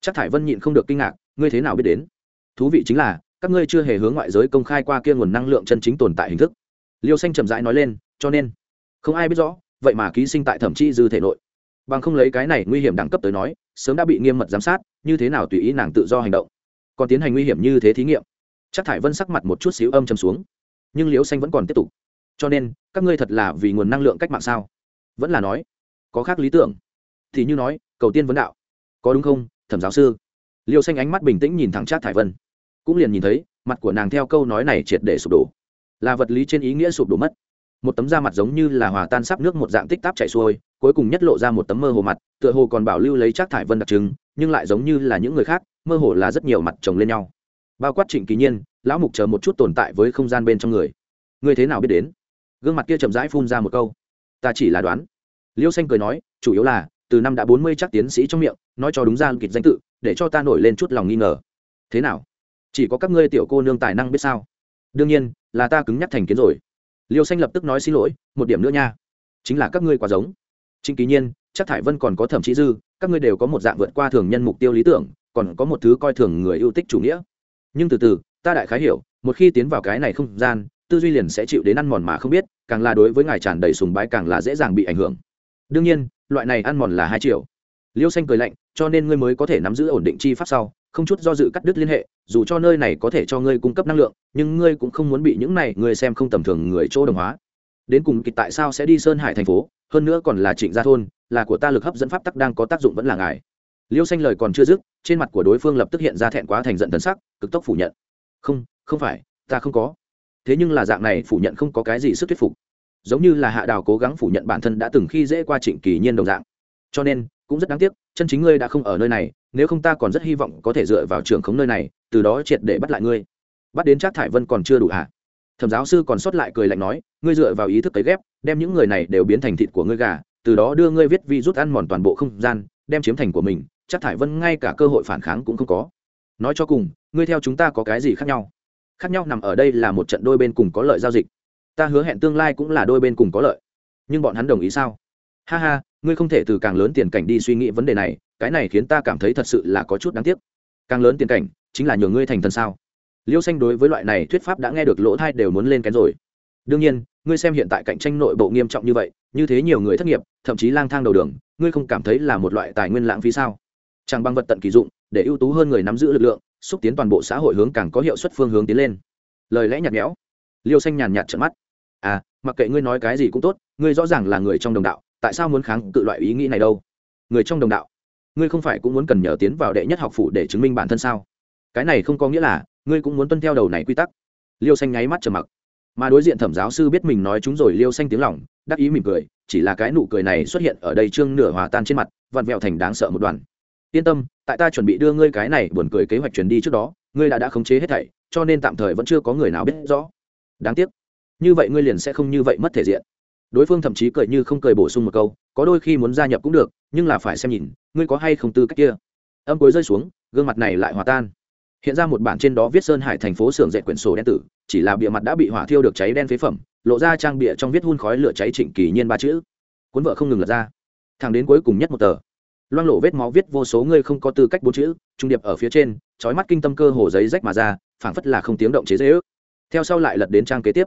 Chắc thải vân nhịn không được kinh ngạc, ngươi thế nào biết đến? Thú vị chính là, các ngươi chưa hề hướng ngoại giới công khai qua kia nguồn năng lượng chân chính tồn tại hình thức. Liêu xanh chậm rãi nói lên, cho nên, không ai biết rõ, vậy mà ký sinh tại thẩm chi dư thể nội. Bằng không lấy cái này nguy hiểm đẳng cấp tới nói, sớm đã bị nghiêm mật giám sát, như thế nào tùy ý nàng tự do hành động? Còn tiến hành nguy hiểm như thế thí nghiệm. Chắc thải vân sắc mặt một chút xíu âm chầm xuống. Nhưng liêu xanh vẫn còn tiếp tục. Cho nên, các ngươi thật là vì nguồn năng lượng cách mạng sao? Vẫn là nói, có khác lý tưởng. Thì như nói, cầu tiên vấn đạo. Có đúng không, thẩm giáo sư? Liêu xanh ánh mắt bình tĩnh nhìn thẳng trác thải vân. Cũng liền nhìn thấy, mặt của nàng theo câu nói này triệt để sụp đổ. Là vật lý trên ý nghĩa sụp đổ mất. Một tấm da mặt giống như là hòa tan sắp nước một dạng tích táp chảy xuôi, cuối cùng nhất lộ ra một tấm mơ hồ mặt, tựa hồ còn bảo lưu lấy trác thải vân đặc trưng, nhưng lại giống như là những người khác mơ hồ là rất nhiều mặt chồng lên nhau. Bao quát trịnh kỳ nhiên, lão mục chờ một chút tồn tại với không gian bên trong người. Ngươi thế nào biết đến? Gương mặt kia chậm rãi phun ra một câu. Ta chỉ là đoán. Liêu xanh cười nói, chủ yếu là, từ năm đã bốn mươi chắc tiến sĩ trong miệng, nói cho đúng ra kịch danh tự, để cho ta nổi lên chút lòng nghi ngờ. Thế nào? Chỉ có các ngươi tiểu cô nương tài năng biết sao? Đương nhiên, là ta cứng nhắc thành kiến rồi. Liêu xanh lập tức nói xin lỗi, một điểm nữa nha. Chính là các ngươi quá giống. Trịnh kỳ nhiên, chắc thải vân còn có thẩm chí dư, các ngươi đều có một dạng vượt qua thường nhân mục tiêu lý tưởng còn có một thứ coi thường người yêu thích chủ nghĩa. Nhưng từ từ, ta đại khái hiểu, một khi tiến vào cái này không gian, tư duy liền sẽ chịu đến ăn mòn mà không biết, càng là đối với ngài tràn đầy sùng bái càng là dễ dàng bị ảnh hưởng. Đương nhiên, loại này ăn mòn là hai triệu liêu xanh cười lạnh, cho nên ngươi mới có thể nắm giữ ổn định chi pháp sau, không chút do dự cắt đứt liên hệ, dù cho nơi này có thể cho ngươi cung cấp năng lượng, nhưng ngươi cũng không muốn bị những này ngươi xem không tầm thường người chỗ đồng hóa. Đến cùng kịch tại sao sẽ đi sơn hải thành phố, hơn nữa còn là trịnh gia thôn, là của ta lực hấp dẫn pháp tắc đang có tác dụng vẫn là ngài liêu xanh lời còn chưa dứt, trên mặt của đối phương lập tức hiện ra thẹn quá thành giận thần sắc, cực tốc phủ nhận. Không không phải, ta không có. Thế nhưng là dạng này phủ nhận không có cái gì sức thuyết phục. Giống như là hạ đào cố gắng phủ nhận bản thân đã từng khi dễ qua trịnh kỳ nhiên đồng dạng. Cho nên, cũng rất đáng tiếc, chân chính ngươi đã không ở nơi này, nếu không ta còn rất hy vọng có thể dựa vào trường khống nơi này, từ đó triệt để bắt lại ngươi. Bắt đến trác thải vân còn chưa đủ hả? Thẩm giáo sư còn sót lại cười lạnh nói, ngươi dựa vào ý thức cấy ghép, đem những người này đều biến thành thịt của ngươi gà, từ đó đưa ngươi viết vi rút ăn mòn toàn bộ không gian, đem chiếm thành của mình chắc thải vân ngay cả cơ hội phản kháng cũng không có. Nói cho cùng, ngươi theo chúng ta có cái gì khác nhau? Khác nhau nằm ở đây là một trận đôi bên cùng có lợi giao dịch. Ta hứa hẹn tương lai cũng là đôi bên cùng có lợi. Nhưng bọn hắn đồng ý sao? Ha ha, ngươi không thể từ càng lớn tiền cảnh đi suy nghĩ vấn đề này, cái này khiến ta cảm thấy thật sự là có chút đáng tiếc. Càng lớn tiền cảnh, chính là nhường ngươi thành thần sao? Liêu xanh đối với loại này thuyết pháp đã nghe được lỗ thai đều muốn lên kén rồi. Đương nhiên, ngươi xem hiện tại cạnh tranh nội bộ nghiêm trọng như vậy, như thế nhiều người thất nghiệp, thậm chí lang thang đầu đường, ngươi không cảm thấy là một loại tài nguyên lãng phí sao? Chẳng bằng vật tận kỳ dụng, để ưu tú hơn người nắm giữ lực lượng, xúc tiến toàn bộ xã hội hướng càng có hiệu suất phương hướng tiến lên. Lời lẽ nhạt nhẽo. Liêu xanh nhàn nhạt trận mắt. À mặc kệ ngươi nói cái gì cũng tốt, ngươi rõ ràng là người trong đồng đạo, tại sao muốn kháng cự loại ý nghĩ này đâu? Người trong đồng đạo? Ngươi không phải cũng muốn cần nhờ tiến vào đệ nhất học phủ để chứng minh bản thân sao? Cái này không có nghĩa là, ngươi cũng muốn tuân theo đầu này quy tắc. Liêu xanh nháy mắt trầm mặc. Mà đối diện thẩm giáo sư biết mình nói chúng rồi, liêu xanh tiếng lỏng đắc ý mỉm cười, chỉ là cái nụ cười này xuất hiện ở đây trương nửa hòa tan trên mặt, vặn vẹo thành đáng sợ một đoàn yên tâm, tại ta chuẩn bị đưa ngươi cái này buồn cười kế hoạch chuyển đi trước đó, ngươi đã đã khống chế hết thảy, cho nên tạm thời vẫn chưa có người nào biết rõ. Đáng tiếc. Như vậy ngươi liền sẽ không như vậy mất thể diện. Đối phương thậm chí cười như không cười bổ sung một câu, có đôi khi muốn gia nhập cũng được, nhưng là phải xem nhìn, ngươi có hay không tư cách kia. Âm cuối rơi xuống, gương mặt này lại hòa tan. Hiện ra một bản trên đó viết sơn hải thành phố xưởng dệt quyển sổ đen tử, chỉ là bìa mặt đã bị hỏa thiêu được cháy đen phế phẩm, lộ ra trang bìa trong viết hun khói lửa cháy trịnh kỳ nhiên ba chữ. Cuốn vợ không ngừng lật ra. Thẳng đến cuối cùng nhất một tờ loang lộ vết máu viết vô số ngươi không có tư cách bốn chữ, trung điệp ở phía trên trói mắt kinh tâm cơ hồ giấy rách mà ra, phảng phất là không tiếng động chế dễ ước. Theo sau lại lật đến trang kế tiếp.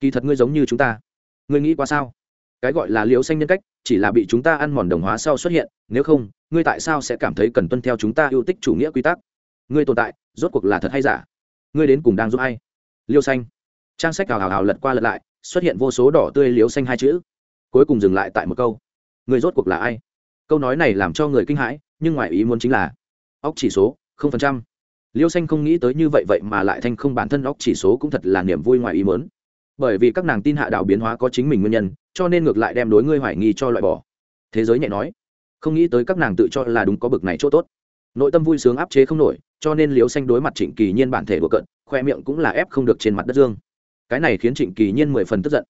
Kỳ thật ngươi giống như chúng ta. Ngươi nghĩ qua sao? Cái gọi là liễu xanh nhân cách, chỉ là bị chúng ta ăn mòn đồng hóa sau xuất hiện, nếu không, ngươi tại sao sẽ cảm thấy cần tuân theo chúng ta yêu tích chủ nghĩa quy tắc? Ngươi tồn tại, rốt cuộc là thật hay giả? Ngươi đến cùng đang giúp ai? Liêu xanh. Trang sách hào hào hào lật qua lật lại, xuất hiện vô số đỏ tươi liêu xanh hai chữ. Cuối cùng dừng lại tại một câu. Ngươi rốt cuộc là ai? Câu nói này làm cho người kinh hãi, nhưng ngoài ý muốn chính là, óc chỉ số, không phần trăm. Liêu xanh không nghĩ tới như vậy vậy mà lại thanh không bản thân óc chỉ số cũng thật là niềm vui ngoài ý muốn. Bởi vì các nàng tin hạ đạo biến hóa có chính mình nguyên nhân, cho nên ngược lại đem đối ngươi hoài nghi cho loại bỏ. Thế giới nhẹ nói, không nghĩ tới các nàng tự cho là đúng có bực này chỗ tốt. Nội tâm vui sướng áp chế không nổi, cho nên liêu xanh đối mặt trịnh kỳ nhiên bản thể của cận, khoe miệng cũng là ép không được trên mặt đất dương. Cái này khiến trịnh kỳ nhiên mười phần tức giận.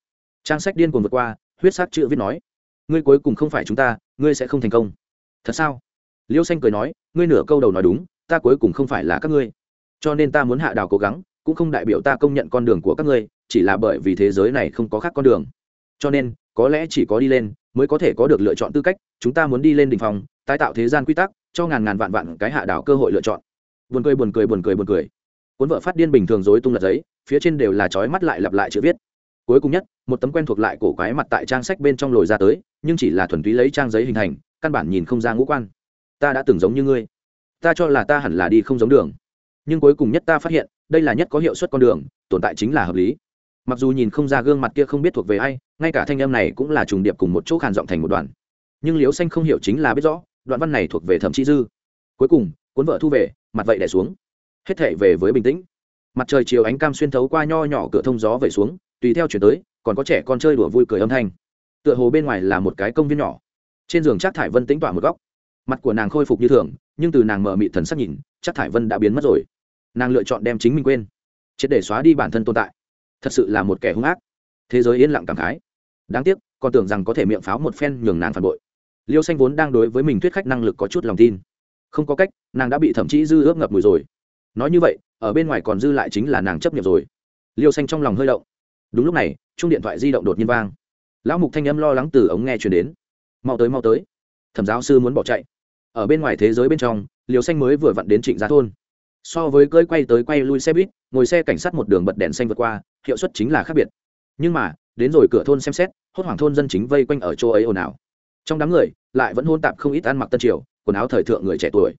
Trang sách điên cuồng vượt qua, huyết sắc chữ viết nói ngươi cuối cùng không phải chúng ta, ngươi sẽ không thành công. Thật sao? Liêu xanh cười nói, ngươi nửa câu đầu nói đúng, ta cuối cùng không phải là các ngươi. Cho nên ta muốn hạ đào cố gắng, cũng không đại biểu ta công nhận con đường của các ngươi, chỉ là bởi vì thế giới này không có khác con đường. Cho nên, có lẽ chỉ có đi lên, mới có thể có được lựa chọn tư cách, chúng ta muốn đi lên đỉnh phòng tái tạo thế gian quy tắc, cho ngàn ngàn vạn vạn cái hạ đảo cơ hội lựa chọn. Buồn cười buồn cười buồn cười buồn cười. Cuốn vợ phát điên bình thường dối tung lật giấy, phía trên đều là trói mắt lại lặp lại chữ viết cuối cùng nhất một tấm quen thuộc lại cổ quái mặt tại trang sách bên trong lồi ra tới nhưng chỉ là thuần túy lấy trang giấy hình thành căn bản nhìn không ra ngũ quan. Ta đã từng giống như ngươi. Ta cho là ta hẳn là đi không giống đường. Nhưng cuối cùng nhất ta phát hiện đây là nhất có hiệu suất con đường tồn tại chính là hợp lý. Mặc dù nhìn không ra gương mặt kia không biết thuộc về ai ngay cả thanh em này cũng là trùng điệp cùng một chỗ khàn giọng thành một đoạn, nhưng liếu xanh không hiểu chính là biết rõ đoạn văn này thuộc về thẩm chi dư. Cuối cùng cuốn vợ thu về mặt vậy đẻ xuống. Hết thể về với bình tĩnh. Mặt trời chiều ánh cam xuyên thấu qua nho nhỏ cửa thông gió về xuống tùy theo chuyển tới, còn có trẻ con chơi đùa vui cười âm thanh. Tựa hồ bên ngoài là một cái công viên nhỏ. Trên giường chắc thải vân tính tỏa một góc. Mặt của nàng khôi phục như thường, nhưng từ nàng mở mị thần sắc nhìn, chắc thải vân đã biến mất rồi. Nàng lựa chọn đem chính mình quên. Triệt để xóa đi bản thân tồn tại. Thật sự là một kẻ hung ác. Thế giới yên lặng cảm khái. Đáng tiếc, còn tưởng rằng có thể miệng pháo một phen nhường nàng phản bội. Liêu xanh vốn đang đối với mình thuyết khách năng lực có chút lòng tin. Không có cách, nàng đã bị thậm chí dư ướp ngập mùi rồi. Nói như vậy, ở bên ngoài còn dư lại chính là nàng chấp nhận rồi. Liêu xanh trong lòng hơi động đúng lúc này chung điện thoại di động đột nhiên vang. Lão mục thanh âm lo lắng từ ống nghe chuyển đến. Mau tới mau tới. Thẩm giáo sư muốn bỏ chạy. Ở bên ngoài thế giới bên trong liều xanh mới vừa vặn đến trịnh gia thôn. So với cơi quay tới quay lui xe buýt, ngồi xe cảnh sát một đường bật đèn xanh vượt qua, hiệu suất chính là khác biệt. Nhưng mà, đến rồi cửa thôn xem xét, hốt hoảng thôn dân chính vây quanh ở chỗ ấy ồn ào. Trong đám người, lại vẫn hôn tạp không ít ăn mặc tân triều, quần áo thời thượng người trẻ tuổi.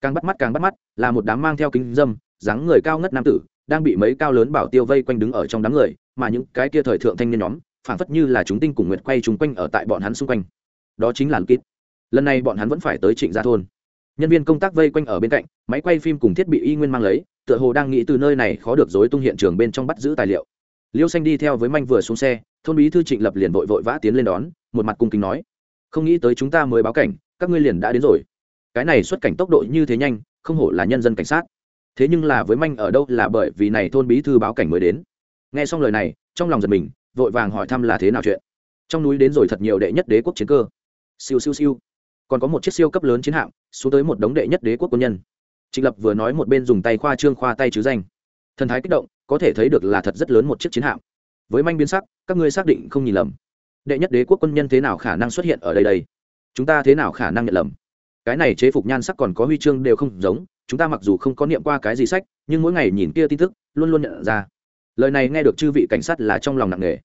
Càng bắt mắt càng bắt mắt, là một đám mang theo kính dâm, dáng người cao ngất nam tử, đang bị mấy cao lớn bảo tiêu vây quanh đứng ở trong đám người mà những cái kia thời thượng thanh niên nhóm, phảng phất như là chúng tinh cùng nguyệt quay chung quanh ở tại bọn hắn xung quanh. Đó chính là kít lần này bọn hắn vẫn phải tới trịnh gia thôn. Nhân viên công tác vây quanh ở bên cạnh, máy quay phim cùng thiết bị y nguyên mang lấy, tựa hồ đang nghĩ từ nơi này khó được dối tung hiện trường bên trong bắt giữ tài liệu. Liêu xanh đi theo với manh vừa xuống xe, thôn bí thư trịnh lập liền vội vội vã tiến lên đón, một mặt cung kính nói, không nghĩ tới chúng ta mới báo cảnh, các ngươi liền đã đến rồi. Cái này xuất cảnh tốc độ như thế nhanh, không hổ là nhân dân cảnh sát. Thế nhưng là với manh ở đâu là bởi vì này thôn bí thư báo cảnh mới đến nghe xong lời này, trong lòng giật mình, vội vàng hỏi thăm là thế nào chuyện. Trong núi đến rồi thật nhiều đệ nhất đế quốc chiến cơ. Siêu siêu siêu. Còn có một chiếc siêu cấp lớn chiến hạm, xuống tới một đống đệ nhất đế quốc quân nhân. Trịnh lập vừa nói một bên dùng tay khoa trương, khoa tay chứ danh. Thần thái kích động, có thể thấy được là thật rất lớn một chiếc chiến hạm. Với manh biến sắc, các ngươi xác định không nhìn lầm. Đệ nhất đế quốc quân nhân thế nào khả năng xuất hiện ở đây đây? Chúng ta thế nào khả năng nhận lầm? Cái này chế phục nhan sắc còn có huy chương đều không giống, chúng ta mặc dù không có niệm qua cái gì sách, nhưng mỗi ngày nhìn kia tin tức, luôn luôn nhận ra lời này nghe được chư vị cảnh sát là trong lòng nặng nề.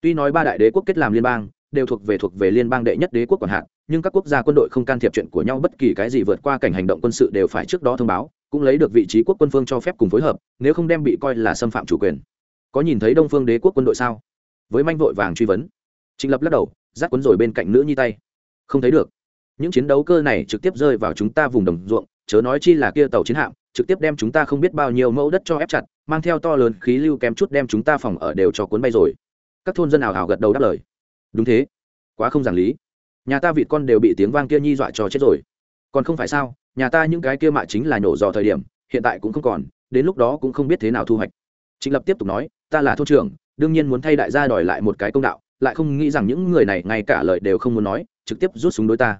Tuy nói ba đại đế quốc kết làm liên bang, đều thuộc về thuộc về liên bang đệ nhất đế quốc còn hạn, nhưng các quốc gia quân đội không can thiệp chuyện của nhau, bất kỳ cái gì vượt qua cảnh hành động quân sự đều phải trước đó thông báo, cũng lấy được vị trí quốc quân phương cho phép cùng phối hợp, nếu không đem bị coi là xâm phạm chủ quyền. Có nhìn thấy đông phương đế quốc quân đội sao? Với manh vội vàng truy vấn. Trịnh lập lắc đầu giáp quấn rồi bên cạnh nữ nhi tay. Không thấy được. Những chiến đấu cơ này trực tiếp rơi vào chúng ta vùng đồng ruộng, chớ nói chi là kia tàu chiến hạm, trực tiếp đem chúng ta không biết bao nhiêu mẫu đất cho ép chặt mang theo to lớn khí lưu kém chút đem chúng ta phòng ở đều cho cuốn bay rồi. Các thôn dân ảo ảo gật đầu đáp lời. Đúng thế. Quá không giảng lý. Nhà ta vịt con đều bị tiếng vang kia nhi dọa cho chết rồi. Còn không phải sao, nhà ta những cái kia mạ chính là nhổ dò thời điểm, hiện tại cũng không còn, đến lúc đó cũng không biết thế nào thu hoạch. Trịnh lập tiếp tục nói, ta là thôn trưởng, đương nhiên muốn thay đại gia đòi lại một cái công đạo, lại không nghĩ rằng những người này ngay cả lời đều không muốn nói, trực tiếp rút súng đối ta.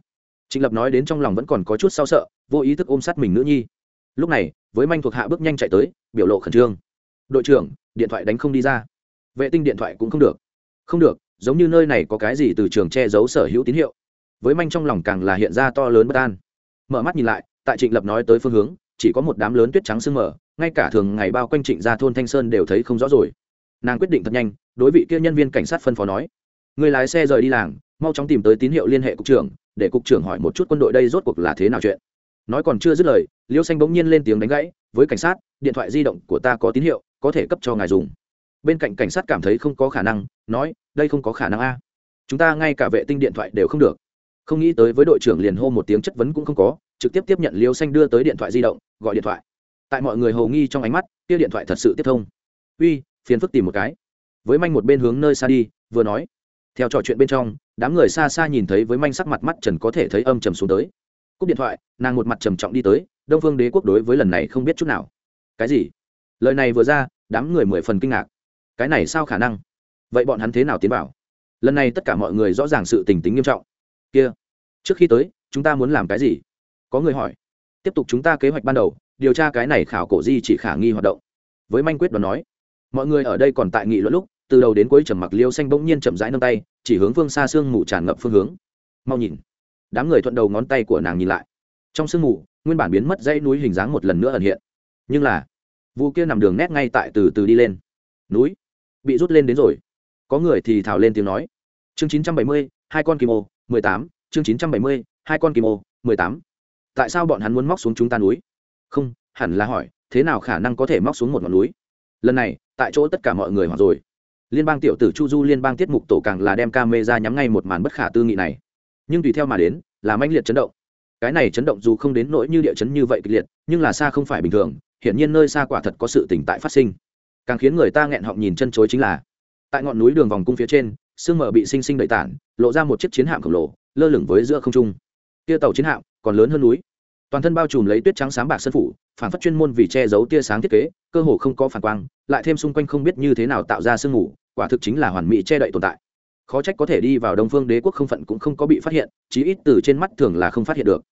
Trịnh lập nói đến trong lòng vẫn còn có chút sao sợ, vô ý thức ôm sát mình nữ nhi lúc này, với manh thuộc hạ bước nhanh chạy tới, biểu lộ khẩn trương. Đội trưởng, điện thoại đánh không đi ra. Vệ tinh điện thoại cũng không được. Không được, giống như nơi này có cái gì từ trường che giấu sở hữu tín hiệu. Với manh trong lòng càng là hiện ra to lớn bất an. Mở mắt nhìn lại, tại trịnh lập nói tới phương hướng, chỉ có một đám lớn tuyết trắng sương mở ngay cả thường ngày bao quanh trịnh ra thôn thanh sơn đều thấy không rõ rồi. Nàng quyết định thật nhanh, đối vị kia nhân viên cảnh sát phân phó nói, người lái xe rời đi làng, mau chóng tìm tới tín hiệu liên hệ cục trưởng, để cục trưởng hỏi một chút quân đội đây rốt cuộc là thế nào chuyện. Nói còn chưa dứt lời liêu xanh bỗng nhiên lên tiếng đánh gãy, với cảnh sát, điện thoại di động của ta có tín hiệu, có thể cấp cho ngài dùng. Bên cạnh cảnh sát cảm thấy không có khả năng, nói, đây không có khả năng a. Chúng ta ngay cả vệ tinh điện thoại đều không được. Không nghĩ tới với đội trưởng liền hô một tiếng chất vấn cũng không có, trực tiếp tiếp nhận liêu xanh đưa tới điện thoại di động, gọi điện thoại. Tại mọi người hầu nghi trong ánh mắt kia điện thoại thật sự tiếp thông. Uy, phiền phức tìm một cái. Với manh một bên hướng nơi xa đi, vừa nói. Theo trò chuyện bên trong, đám người xa xa nhìn thấy với manh sắc mặt mắt trần có thể thấy âm trầm xuống tới. Cúp điện thoại, nàng một mặt trầm trọng đi tới đông phương đế quốc đối với lần này không biết chút nào. Cái gì? Lời này vừa ra, đám người mười phần kinh ngạc. Cái này sao khả năng? Vậy bọn hắn thế nào tiến vào? Lần này tất cả mọi người rõ ràng sự tình tính nghiêm trọng. Kia, trước khi tới, chúng ta muốn làm cái gì? Có người hỏi. Tiếp tục chúng ta kế hoạch ban đầu, điều tra cái này khảo cổ di chỉ khả nghi hoạt động. Với manh quyết đoán nói, mọi người ở đây còn tại nghị luận lúc, từ đầu đến cuối trầm mặc liêu xanh bỗng nhiên chậm rãi nâng tay, chỉ hướng phương xa sương mù tràn ngập phương hướng. Mau nhìn. Đám người thuận đầu ngón tay của nàng nhìn lại trong sương mù, nguyên bản biến mất dãy núi hình dáng một lần nữa ẩn hiện. Nhưng là, vụ kia nằm đường nét ngay tại từ từ đi lên. Núi bị rút lên đến rồi. Có người thì thảo lên tiếng nói. Chương chín trăm bảy mươi, hai con kim ô, mười tám. Chương chín trăm bảy mươi, hai con kim ô, mười tám. Tại sao bọn hắn muốn móc xuống chúng ta núi? Không, hẳn là hỏi, thế nào khả năng có thể móc xuống một ngọn núi? Lần này, tại chỗ tất cả mọi người hoặc rồi. Liên bang tiểu tử chu du liên bang tiết mục tổ càng là đem ca mê ra nhắm ngay một màn bất khả tư nghị này. Nhưng tùy theo mà đến, là manh liệt chấn động cái này chấn động dù không đến nỗi như địa chấn như vậy kịch liệt, nhưng là xa không phải bình thường, hiển nhiên nơi xa quả thật có sự tỉnh tại phát sinh. Càng khiến người ta nghẹn họng nhìn chân chối chính là, tại ngọn núi đường vòng cung phía trên, sương mờ bị sinh sinh đẩy tản, lộ ra một chiếc chiến hạm khổng lồ, lơ lửng với giữa không trung. Tia tàu chiến hạm còn lớn hơn núi. Toàn thân bao trùm lấy tuyết trắng sáng bạc sân phủ, phản phát chuyên môn vì che giấu tia sáng thiết kế, cơ hồ không có phản quang, lại thêm xung quanh không biết như thế nào tạo ra sương mù, quả thực chính là hoàn mỹ che đậy tồn tại khó trách có thể đi vào đông phương đế quốc không phận cũng không có bị phát hiện, chí ít từ trên mắt thường là không phát hiện được.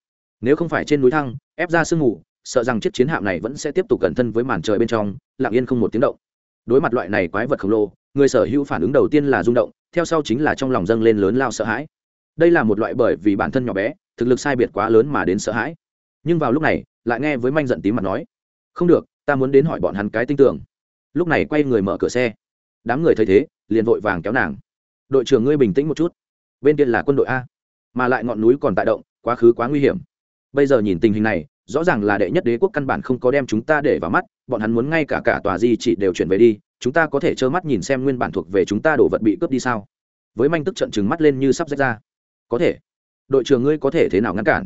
Nếu không phải trên núi thăng, ép ra sương mù, sợ rằng chiếc chiến hạm này vẫn sẽ tiếp tục cẩn thân với màn trời bên trong, lặng yên không một tiếng động. Đối mặt loại này quái vật khổng lồ, người sở hữu phản ứng đầu tiên là rung động, theo sau chính là trong lòng dâng lên lớn lao sợ hãi. Đây là một loại bởi vì bản thân nhỏ bé, thực lực sai biệt quá lớn mà đến sợ hãi. Nhưng vào lúc này, lại nghe với manh giận tím mặt nói, không được, ta muốn đến hỏi bọn hắn cái tinh tưởng. Lúc này quay người mở cửa xe. Đám người thấy thế, liền vội vàng kéo nàng đội trưởng ngươi bình tĩnh một chút. Bên kia là quân đội a, mà lại ngọn núi còn tại động, quá khứ quá nguy hiểm. Bây giờ nhìn tình hình này, rõ ràng là đệ nhất đế quốc căn bản không có đem chúng ta để vào mắt, bọn hắn muốn ngay cả cả tòa di chỉ đều chuyển về đi, chúng ta có thể trơ mắt nhìn xem nguyên bản thuộc về chúng ta đổ vật bị cướp đi sao? Với manh tức trận trừng mắt lên như sắp rách ra. Có thể. Đội trưởng ngươi có thể thế nào ngăn cản?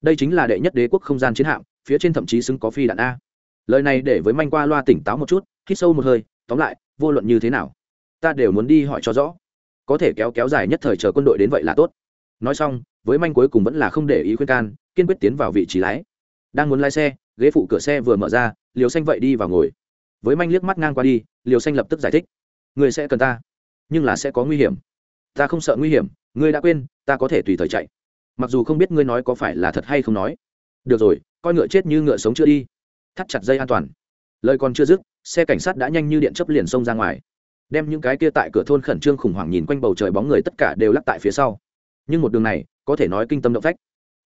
Đây chính là đệ nhất đế quốc không gian chiến hạm, phía trên thậm chí xứng có phi đạn a. Lời này để với manh qua loa tỉnh táo một chút, hít sâu một hơi, tóm lại, vô luận như thế nào, ta đều muốn đi hỏi cho rõ có thể kéo kéo dài nhất thời chờ quân đội đến vậy là tốt. Nói xong, với manh cuối cùng vẫn là không để ý khuyên can, kiên quyết tiến vào vị trí lái. Đang muốn lái xe, ghế phụ cửa xe vừa mở ra, liều xanh vậy đi vào ngồi. Với manh liếc mắt ngang qua đi, liều xanh lập tức giải thích. Người sẽ cần ta, nhưng là sẽ có nguy hiểm. Ta không sợ nguy hiểm, ngươi đã quên, ta có thể tùy thời chạy. Mặc dù không biết ngươi nói có phải là thật hay không nói. Được rồi, coi ngựa chết như ngựa sống chưa đi. Thắt chặt dây an toàn. Lời còn chưa dứt, xe cảnh sát đã nhanh như điện chấp liền xông ra ngoài đem những cái kia tại cửa thôn khẩn trương khủng hoảng nhìn quanh bầu trời bóng người tất cả đều lắc tại phía sau. Nhưng một đường này, có thể nói kinh tâm động phách.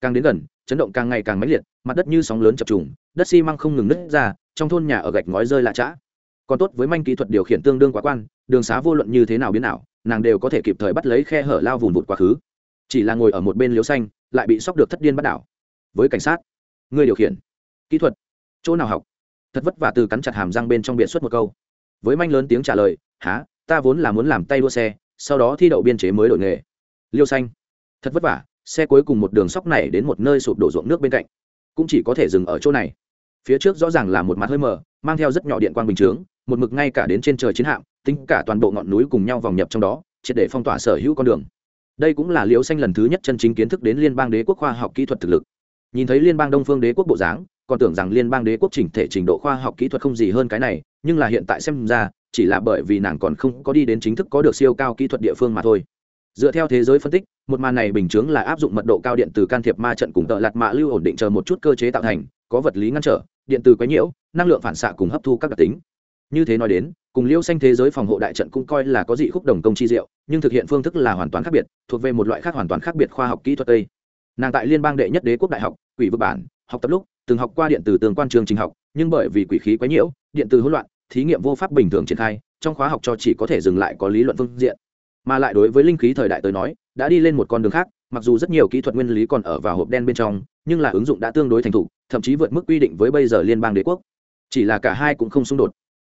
Càng đến gần, chấn động càng ngày càng mãnh liệt, mặt đất như sóng lớn chập trùng, đất xi măng không ngừng nứt ra, trong thôn nhà ở gạch ngói rơi lạ chã còn tốt với manh kỹ thuật điều khiển tương đương quá quan, đường xá vô luận như thế nào biến nào nàng đều có thể kịp thời bắt lấy khe hở lao vùng vụt quá khứ. Chỉ là ngồi ở một bên liếu xanh, lại bị sóc được thất điên bắt đảo. Với cảnh sát, người điều khiển, kỹ thuật, chỗ nào học? Thật vất vả từ cắn chặt hàm răng bên trong biện xuất một câu. Với manh lớn tiếng trả lời há, ta vốn là muốn làm tay đua xe, sau đó thi đậu biên chế mới đổi nghề. Liêu xanh, thật vất vả, xe cuối cùng một đường sóc này đến một nơi sụp đổ ruộng nước bên cạnh, cũng chỉ có thể dừng ở chỗ này. Phía trước rõ ràng là một mặt hơi mờ, mang theo rất nhỏ điện quang bình chướng, một mực ngay cả đến trên trời chiến hạm, tính cả toàn bộ ngọn núi cùng nhau vòng nhập trong đó, triệt để phong tỏa sở hữu con đường. Đây cũng là Liêu xanh lần thứ nhất chân chính kiến thức đến liên bang đế quốc khoa học kỹ thuật thực lực. Nhìn thấy liên bang đông phương đế quốc bộ dáng, còn tưởng rằng liên bang đế quốc chỉnh thể trình độ khoa học kỹ thuật không gì hơn cái này, nhưng là hiện tại xem ra chỉ là bởi vì nàng còn không có đi đến chính thức có được siêu cao kỹ thuật địa phương mà thôi. Dựa theo thế giới phân tích, một màn này bình chướng là áp dụng mật độ cao điện từ can thiệp ma trận cùng tợ lạt mạ lưu ổn định chờ một chút cơ chế tạo thành, có vật lý ngăn trở, điện từ quấy nhiễu, năng lượng phản xạ cùng hấp thu các đặc tính. Như thế nói đến, cùng liêu xanh thế giới phòng hộ đại trận cũng coi là có dị khúc đồng công chi diệu, nhưng thực hiện phương thức là hoàn toàn khác biệt, thuộc về một loại khác hoàn toàn khác biệt khoa học kỹ thuật tây nàng tại liên bang đệ nhất đế quốc đại học, quỷ vực bản, học tập lúc, từng học qua điện từ tường quan trường trình học, nhưng bởi vì quỷ khí quấy nhiễu, điện từ hỗn loạn thí nghiệm vô pháp bình thường triển khai, trong khóa học cho chỉ có thể dừng lại có lý luận phương diện. Mà lại đối với linh khí thời đại tới nói, đã đi lên một con đường khác, mặc dù rất nhiều kỹ thuật nguyên lý còn ở vào hộp đen bên trong, nhưng là ứng dụng đã tương đối thành thục, thậm chí vượt mức quy định với bây giờ liên bang đế quốc. Chỉ là cả hai cũng không xung đột.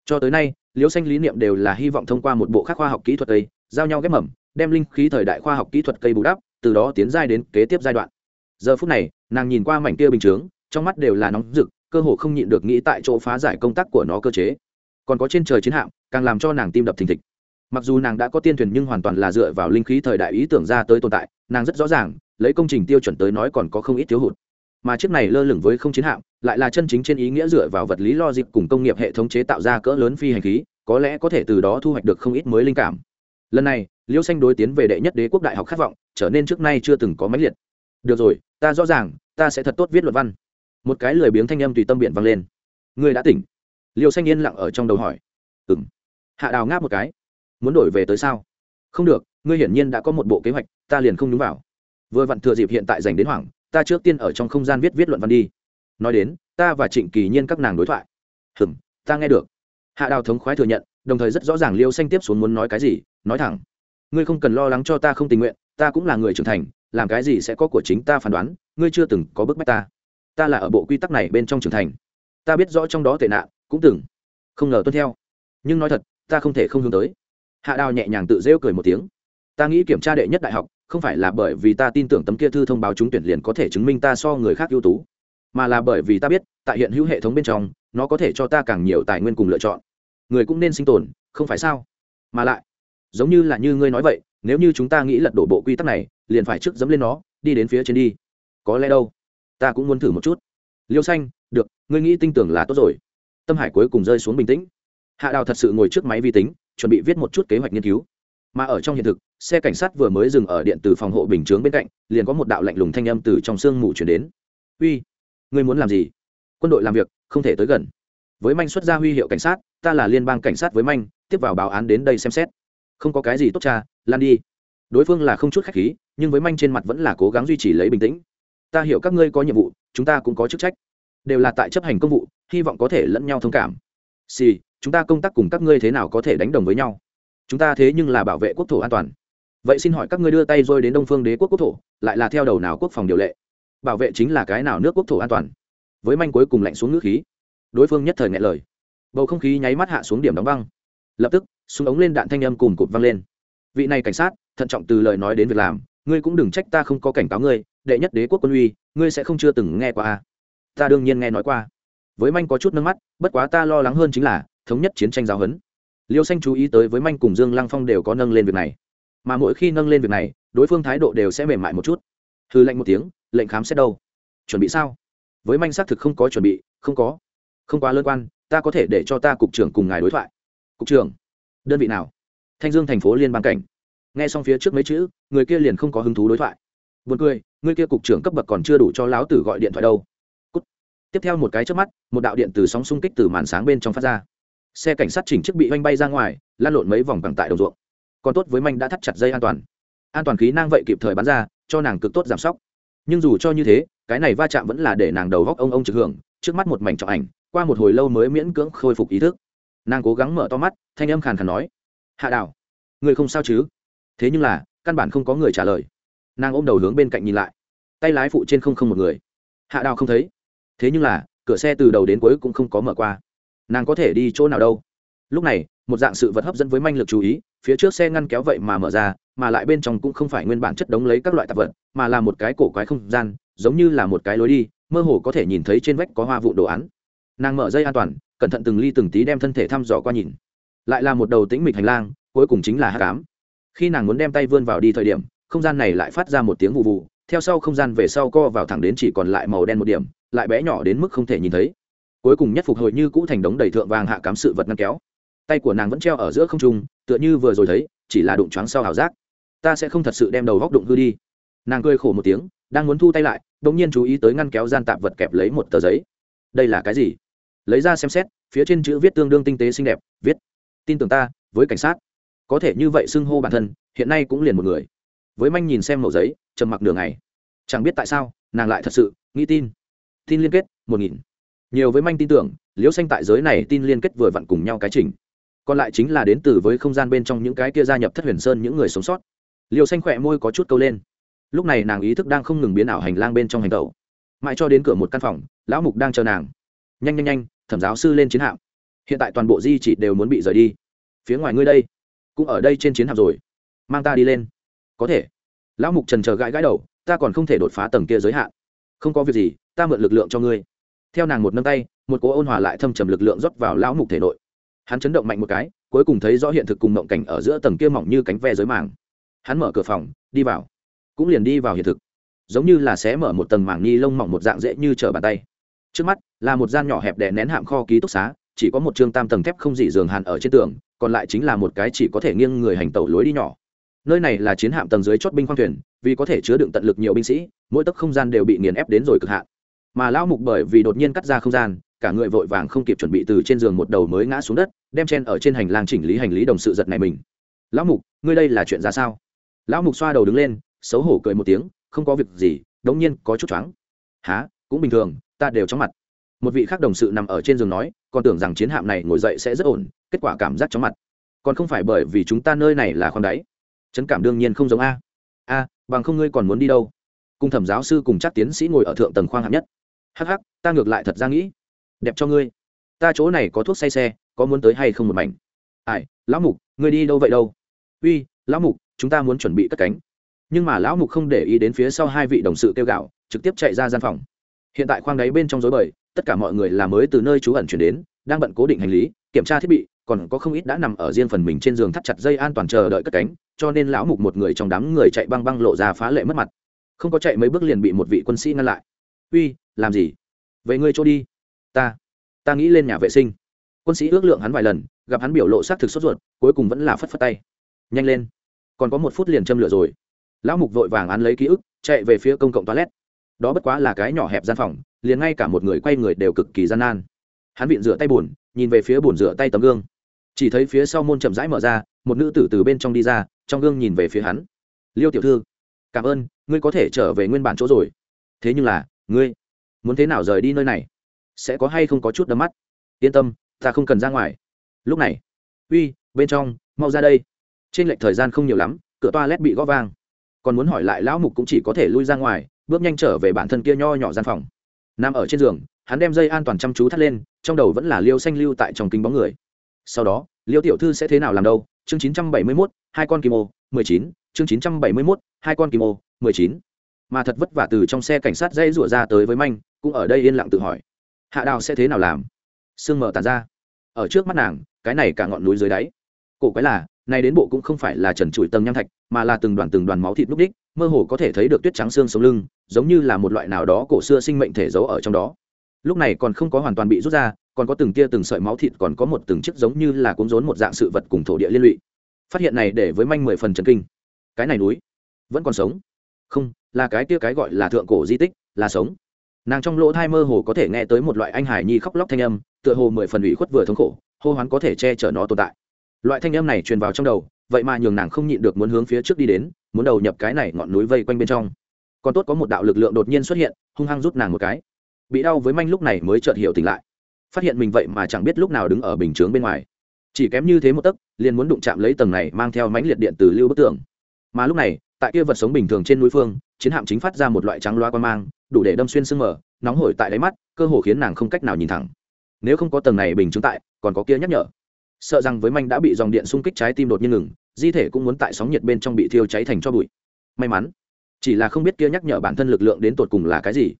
Cho tới nay, liễu xanh lý niệm đều là hy vọng thông qua một bộ khác khoa học kỹ thuật cây giao nhau ghép mầm, đem linh khí thời đại khoa học kỹ thuật cây bù đắp, từ đó tiến giai đến kế tiếp giai đoạn. Giờ phút này, nàng nhìn qua mảnh kia bình chướng, trong mắt đều là nóng rực, cơ hồ không nhịn được nghĩ tại chỗ phá giải công tác của nó cơ chế còn có trên trời chiến hạm, càng làm cho nàng tim đập thình thịch. Mặc dù nàng đã có tiên thuyền nhưng hoàn toàn là dựa vào linh khí thời đại ý tưởng ra tới tồn tại, nàng rất rõ ràng, lấy công trình tiêu chuẩn tới nói còn có không ít thiếu hụt. Mà chiếc này lơ lửng với không chiến hạm, lại là chân chính trên ý nghĩa dựa vào vật lý logic cùng công nghiệp hệ thống chế tạo ra cỡ lớn phi hành khí, có lẽ có thể từ đó thu hoạch được không ít mới linh cảm. Lần này, liêu xanh đối tiến về đệ nhất đế quốc đại học khát vọng, trở nên trước nay chưa từng có máy liệt. Được rồi, ta rõ ràng, ta sẽ thật tốt viết luận văn. Một cái lười biếng thanh âm tùy tâm biện vang lên. Ngươi đã tỉnh liêu xanh yên lặng ở trong đầu hỏi. Ừ m hạ đào ngáp một cái. Muốn đổi về tới sao? Không được, ngươi hiển nhiên đã có một bộ kế hoạch, ta liền không đúng vào. Vừa vặn thừa dịp hiện tại dành đến hoảng, ta trước tiên ở trong không gian viết viết luận văn đi. Nói đến, ta và trịnh kỳ nhiên các nàng đối thoại. Hừm, ta nghe được. Hạ đào thống khoái thừa nhận, đồng thời rất rõ ràng liêu xanh tiếp xuống muốn nói cái gì, nói thẳng. Ngươi không cần lo lắng cho ta không tình nguyện, ta cũng là người trưởng thành, làm cái gì sẽ có của chính ta phán đoán, ngươi chưa từng có bức bách ta. Ta là ở bộ quy tắc này bên trong trưởng thành. Ta biết rõ trong đó tệ nạn cũng từng. Không ngờ tuân theo. Nhưng nói thật, ta không thể không hướng tới. Hạ đào nhẹ nhàng tự rêu cười một tiếng. Ta nghĩ kiểm tra đệ nhất đại học, không phải là bởi vì ta tin tưởng tấm kia thư thông báo trúng tuyển liền có thể chứng minh ta so người khác ưu tú, mà là bởi vì ta biết, tại hiện hữu hệ thống bên trong, nó có thể cho ta càng nhiều tài nguyên cùng lựa chọn. Người cũng nên sinh tồn, không phải sao? Mà lại, giống như là như ngươi nói vậy, nếu như chúng ta nghĩ lật đổ bộ quy tắc này, liền phải trước dẫm lên nó, đi đến phía trên đi. Có lẽ đâu? Ta cũng muốn thử một chút. Liêu xanh, được, ngươi nghĩ tin tưởng là tốt rồi tâm hải cuối cùng rơi xuống bình tĩnh. Hạ đào thật sự ngồi trước máy vi tính, chuẩn bị viết một chút kế hoạch nghiên cứu. Mà ở trong hiện thực, xe cảnh sát vừa mới dừng ở điện từ phòng hộ bình chướng bên cạnh, liền có một đạo lạnh lùng thanh âm từ trong sương mù chuyển đến. Uy, ngươi muốn làm gì? Quân đội làm việc, không thể tới gần. Với manh xuất ra huy hiệu cảnh sát, ta là liên bang cảnh sát với manh, tiếp vào báo án đến đây xem xét. Không có cái gì tốt cha, lan đi. Đối phương là không chút khách khí, nhưng với manh trên mặt vẫn là cố gắng duy trì lấy bình tĩnh. Ta hiểu các ngươi có nhiệm vụ, chúng ta cũng có chức trách đều là tại chấp hành công vụ hy vọng có thể lẫn nhau thông cảm. Xì、sì, chúng ta công tác cùng các ngươi thế nào có thể đánh đồng với nhau? Chúng ta thế nhưng là bảo vệ quốc thổ an toàn. Vậy xin hỏi các ngươi đưa tay rồi đến đông phương đế quốc quốc thổ lại là theo đầu nào quốc phòng điều lệ? Bảo vệ chính là cái nào nước quốc thổ an toàn? Với manh cuối cùng lạnh xuống nước khí. Đối phương nhất thời ngại lời. Bầu không khí nháy mắt hạ xuống điểm đóng băng. Lập tức súng ống lên đạn thanh âm cùng cụt văng lên. Vị này cảnh sát thận trọng từ lời nói đến việc làm ngươi cũng đừng trách ta không có cảnh cáo ngươi đệ nhất đế quốc quân uy ngươi sẽ không chưa từng nghe qua ta đương nhiên nghe nói qua. Với manh có chút nước mắt, bất quá ta lo lắng hơn chính là, thống nhất chiến tranh giáo huấn. Liêu xanh chú ý tới với manh cùng dương lăng phong đều có nâng lên việc này. Mà mỗi khi nâng lên việc này, đối phương thái độ đều sẽ mềm mại một chút. Hư lệnh một tiếng, lệnh khám xét đâu? Chuẩn bị sao? Với manh xác thực không có chuẩn bị, không có. Không quá lân quan, ta có thể để cho ta cục trưởng cùng ngài đối thoại. Cục trưởng, đơn vị nào? Thanh dương thành phố liên bang cảnh. Nghe xong phía trước mấy chữ, người kia liền không có hứng thú đối thoại. Buồn cười, người kia cục trưởng cấp bậc còn chưa đủ cho láo tử gọi điện thoại đâu tiếp theo một cái trước mắt, một đạo điện từ sóng xung kích từ màn sáng bên trong phát ra. Xe cảnh sát chỉnh chiếc bị oanh bay ra ngoài lan lộn mấy vòng bằng tại đồng ruộng. Còn tốt với manh đã thắt chặt dây an toàn. An toàn khí năng vậy kịp thời bắn ra, cho nàng cực tốt giảm sóc. Nhưng dù cho như thế, cái này va chạm vẫn là để nàng đầu góc ông ông trực hưởng, trước mắt một mảnh trọng ảnh, qua một hồi lâu mới miễn cưỡng khôi phục ý thức. Nàng cố gắng mở to mắt, thanh âm khàn khàn nói, hạ đào người không sao chứ? Thế nhưng là, căn bản không có người trả lời. Nàng ôm đầu hướng bên cạnh nhìn lại, tay lái phụ trên không không một người. Hạ đào không thấy thế nhưng là, cửa xe từ đầu đến cuối cũng không có mở qua. Nàng có thể đi chỗ nào đâu? Lúc này, một dạng sự vật hấp dẫn với manh lực chú ý, phía trước xe ngăn kéo vậy mà mở ra, mà lại bên trong cũng không phải nguyên bản chất đống lấy các loại tạp vật, mà là một cái cổ quái không gian, giống như là một cái lối đi, mơ hồ có thể nhìn thấy trên vách có hoa vụ đồ án. Nàng mở dây an toàn, cẩn thận từng ly từng tí đem thân thể thăm dò qua nhìn. Lại là một đầu tĩnh mịch hành lang, cuối cùng chính là hát cám khi nàng muốn đem tay vươn vào đi thời điểm, không gian này lại phát ra một tiếng vụ vụ theo sau không gian về sau co vào thẳng đến chỉ còn lại màu đen một điểm lại bé nhỏ đến mức không thể nhìn thấy. Cuối cùng nhất phục hồi như cũ thành đống đầy thượng vàng hạ cám sự vật ngăn kéo. Tay của nàng vẫn treo ở giữa không trung, tựa như vừa rồi thấy, chỉ là đụng choáng sau ảo giác. Ta sẽ không thật sự đem đầu góc đụng hư đi. Nàng cười khổ một tiếng, đang muốn thu tay lại đ ỗ n g nhiên chú ý tới ngăn kéo gian tạp vật kẹp lấy một tờ giấy. Đây là cái gì? Lấy ra xem xét, phía trên chữ viết tương đương tinh tế xinh đẹp, viết. Tin tưởng ta, với cảnh sát. Có thể như vậy xưng hô bản thân, hiện nay cũng liền một người. Với manh nhìn xem mẫu giấy, trầm mặc đường này chẳng biết tại sao, nàng lại thật sự nghĩ tin tin liên kết, một nghìn. Nhiều với manh tin tưởng, liễu xanh tại giới này tin liên kết vừa vặn cùng nhau cái trình còn lại chính là đến từ với không gian bên trong những cái kia gia nhập thất huyền sơn những người sống sót. Liều xanh khỏe môi có chút câu lên. Lúc này nàng ý thức đang không ngừng biến ảo hành lang bên trong hành tẩu. Mãi cho đến cửa một căn phòng, lão mục đang chờ nàng. Nhanh nhanh nhanh, thẩm giáo sư lên chiến hạm. Hiện tại toàn bộ di chỉ đều muốn bị rời đi. Phía ngoài ngươi đây, cũng ở đây trên chiến hạm rồi. Mang ta đi lên. Có thể. Lão mục trần chờ gãi gãi đầu, ta còn không thể đột phá tầng kia giới hạn. Không có việc gì ta mượn lực lượng cho ngươi. Theo nàng một nâng tay, một cố ôn hòa lại thâm trầm lực lượng rót vào lão mục thể nội. Hắn chấn động mạnh một cái, cuối cùng thấy rõ hiện thực cùng mộng cảnh ở giữa tầng kia mỏng như cánh ve dưới màng. Hắn mở cửa phòng, đi vào. Cũng liền đi vào hiện thực. Giống như là sẽ mở một tầng mảng ni lông mỏng một dạng dễ như trở bàn tay. Trước mắt, là một gian nhỏ hẹp đè nén hạm kho ký túc xá, chỉ có một chương tam tầng thép không dị giường hàn ở trên tường, còn lại chính là một cái chỉ có thể nghiêng người hành tẩu lối đi nhỏ. Nơi này là chiến hạm tầng dưới chót binh khoang thuyền, vì có thể chứa đựng tận lực nhiều binh sĩ, mỗi tấc không gian đều bị nghiền ép đến rồi cực hạn mà lão mục bởi vì đột nhiên cắt ra không gian, cả người vội vàng không kịp chuẩn bị từ trên giường một đầu mới ngã xuống đất, đem chen ở trên hành lang chỉnh lý hành lý đồng sự giật này mình. Lão mục, ngươi đây là chuyện ra sao? Lão mục xoa đầu đứng lên, xấu hổ cười một tiếng, không có việc gì, đống nhiên có chút choáng. Há cũng bình thường, ta đều chóng mặt. Một vị khác đồng sự nằm ở trên giường nói, còn tưởng rằng chiến hạm này ngồi dậy sẽ rất ổn, kết quả cảm giác chóng mặt. Còn không phải bởi vì chúng ta nơi này là khoang đáy. Chấn cảm đương nhiên không giống a. A, bằng không ngươi còn muốn đi đâu? Cùng thẩm giáo sư cùng chắc tiến sĩ ngồi ở thượng tầng khoang hạng nhất hắc hắc, ta ngược lại thật ra nghĩ. Đẹp cho ngươi. Ta chỗ này có thuốc say xe, có muốn tới hay không một mảnh? Ai, lão mục, ngươi đi đâu vậy đâu? Uy, lão mục, chúng ta muốn chuẩn bị cất cánh. Nhưng mà lão mục không để ý đến phía sau hai vị đồng sự kêu gạo trực tiếp chạy ra gian phòng. Hiện tại khoang đáy bên trong dối bời, tất cả mọi người là mới từ nơi trú ẩn chuyển đến, đang bận cố định hành lý, kiểm tra thiết bị, còn có không ít đã nằm ở riêng phần mình trên giường thắt chặt dây an toàn chờ đợi cất cánh, cho nên lão mục một người trong đám người chạy băng băng lộ ra phá lệ mất mặt. Không có chạy mấy bước liền bị một vị quân sĩ ngăn lại. Uy làm gì? Vậy ngươi chỗ đi. Ta ta nghĩ lên nhà vệ sinh. Quân sĩ ước lượng hắn vài lần, gặp hắn biểu lộ s á c thực sốt ruột, cuối cùng vẫn là phất phất tay. Nhanh lên. Còn có một phút liền châm lửa rồi. Lão mục vội vàng án lấy ký ức, chạy về phía công cộng toilet. Đó bất quá là cái nhỏ hẹp gian phòng, liền ngay cả một người quay người đều cực kỳ gian nan. Hắn vịn rửa tay b nhìn về phía b rửa tay tấm gương. Chỉ thấy phía sau môn chậm rãi mở ra, một nữ tử từ bên trong đi ra, trong gương nhìn về phía hắn. Liêu tiểu thư, cảm ơn, ngươi có thể trở về nguyên bản chỗ rồi. Thế nhưng là, ngươi muốn thế nào rời đi nơi này? Sẽ có hay không có chút đấm mắt? Yên tâm, ta không cần ra ngoài. Lúc này, uy, bên trong, mau ra đây. Trên lệch thời gian không nhiều lắm, cửa toa lét bị gõ vang. Còn muốn hỏi lại lão mục cũng chỉ có thể lui ra ngoài, bước nhanh trở về bản thân kia nho nhỏ gian phòng. Nằm ở trên giường, hắn đem dây an toàn chăm chú thắt lên, trong đầu vẫn là liêu xanh lưu tại trong kính bóng người. Sau đó, liêu tiểu thư sẽ thế nào làm đâu? Chương chín trăm bảy mươi mốt, hai con kim ô, mười chín, chương chín trăm bảy mươi mốt, hai con kim ô, mười chín mà thật vất vả từ trong xe cảnh sát dây rủa ra tới với manh, cũng ở đây yên lặng tự hỏi, hạ đào sẽ thế nào làm? Sương mở tàn ra. Ở trước mắt nàng, cái này cả ngọn núi dưới đáy. Cổ quái là này đến bộ cũng không phải là trần trụi tầng nham thạch, mà là từng đoàn từng đoàn máu thịt núc đích, mơ hồ có thể thấy được tuyết trắng xương sống lưng, giống như là một loại nào đó cổ xưa sinh mệnh thể giấu ở trong đó. Lúc này còn không có hoàn toàn bị rút ra, còn có từng tia từng sợi máu thịt, còn có một từng chiếc giống như là cuốn rốn một dạng sự vật cùng thổ địa liên lụy. Phát hiện này để với manh mười phần trần kinh. Cái này núi vẫn còn sống. Không là cái kia cái gọi là thượng cổ di tích, là sống. Nàng trong lỗ thai mơ hồ có thể nghe tới một loại anh hải nhi khóc lóc thanh âm, tựa hồ mười phần ủy khuất vừa thống khổ, hô hoán có thể che chở nó tồn tại. Loại thanh âm này truyền vào trong đầu, vậy mà nhường nàng không nhịn được muốn hướng phía trước đi đến, muốn đầu nhập cái này ngọn núi vây quanh bên trong. Còn tốt có một đạo lực lượng đột nhiên xuất hiện, hung hăng rút nàng một cái. Bị đau với manh lúc này mới chợt hiểu tỉnh lại. Phát hiện mình vậy mà chẳng biết lúc nào đứng ở bình chướng bên ngoài. Chỉ kém như thế một tấc, liền muốn đụng chạm lấy tầng này mang theo mãnh liệt điện từ lưu bức tường. Mà lúc này tại kia vật sống bình thường trên núi phương, chiến hạm chính phát ra một loại trắng loa quan mang, đủ để đâm xuyên sưng mở nóng hổi tại đáy mắt, cơ hồ khiến nàng không cách nào nhìn thẳng. Nếu không có tầng này bình chứng tại, còn có kia nhắc nhở. Sợ rằng với manh đã bị dòng điện xung kích trái tim đột nhiên ngừng, di thể cũng muốn tại sóng nhiệt bên trong bị thiêu cháy thành cho bụi. May mắn, chỉ là không biết kia nhắc nhở bản thân lực lượng đến tột cùng là cái gì.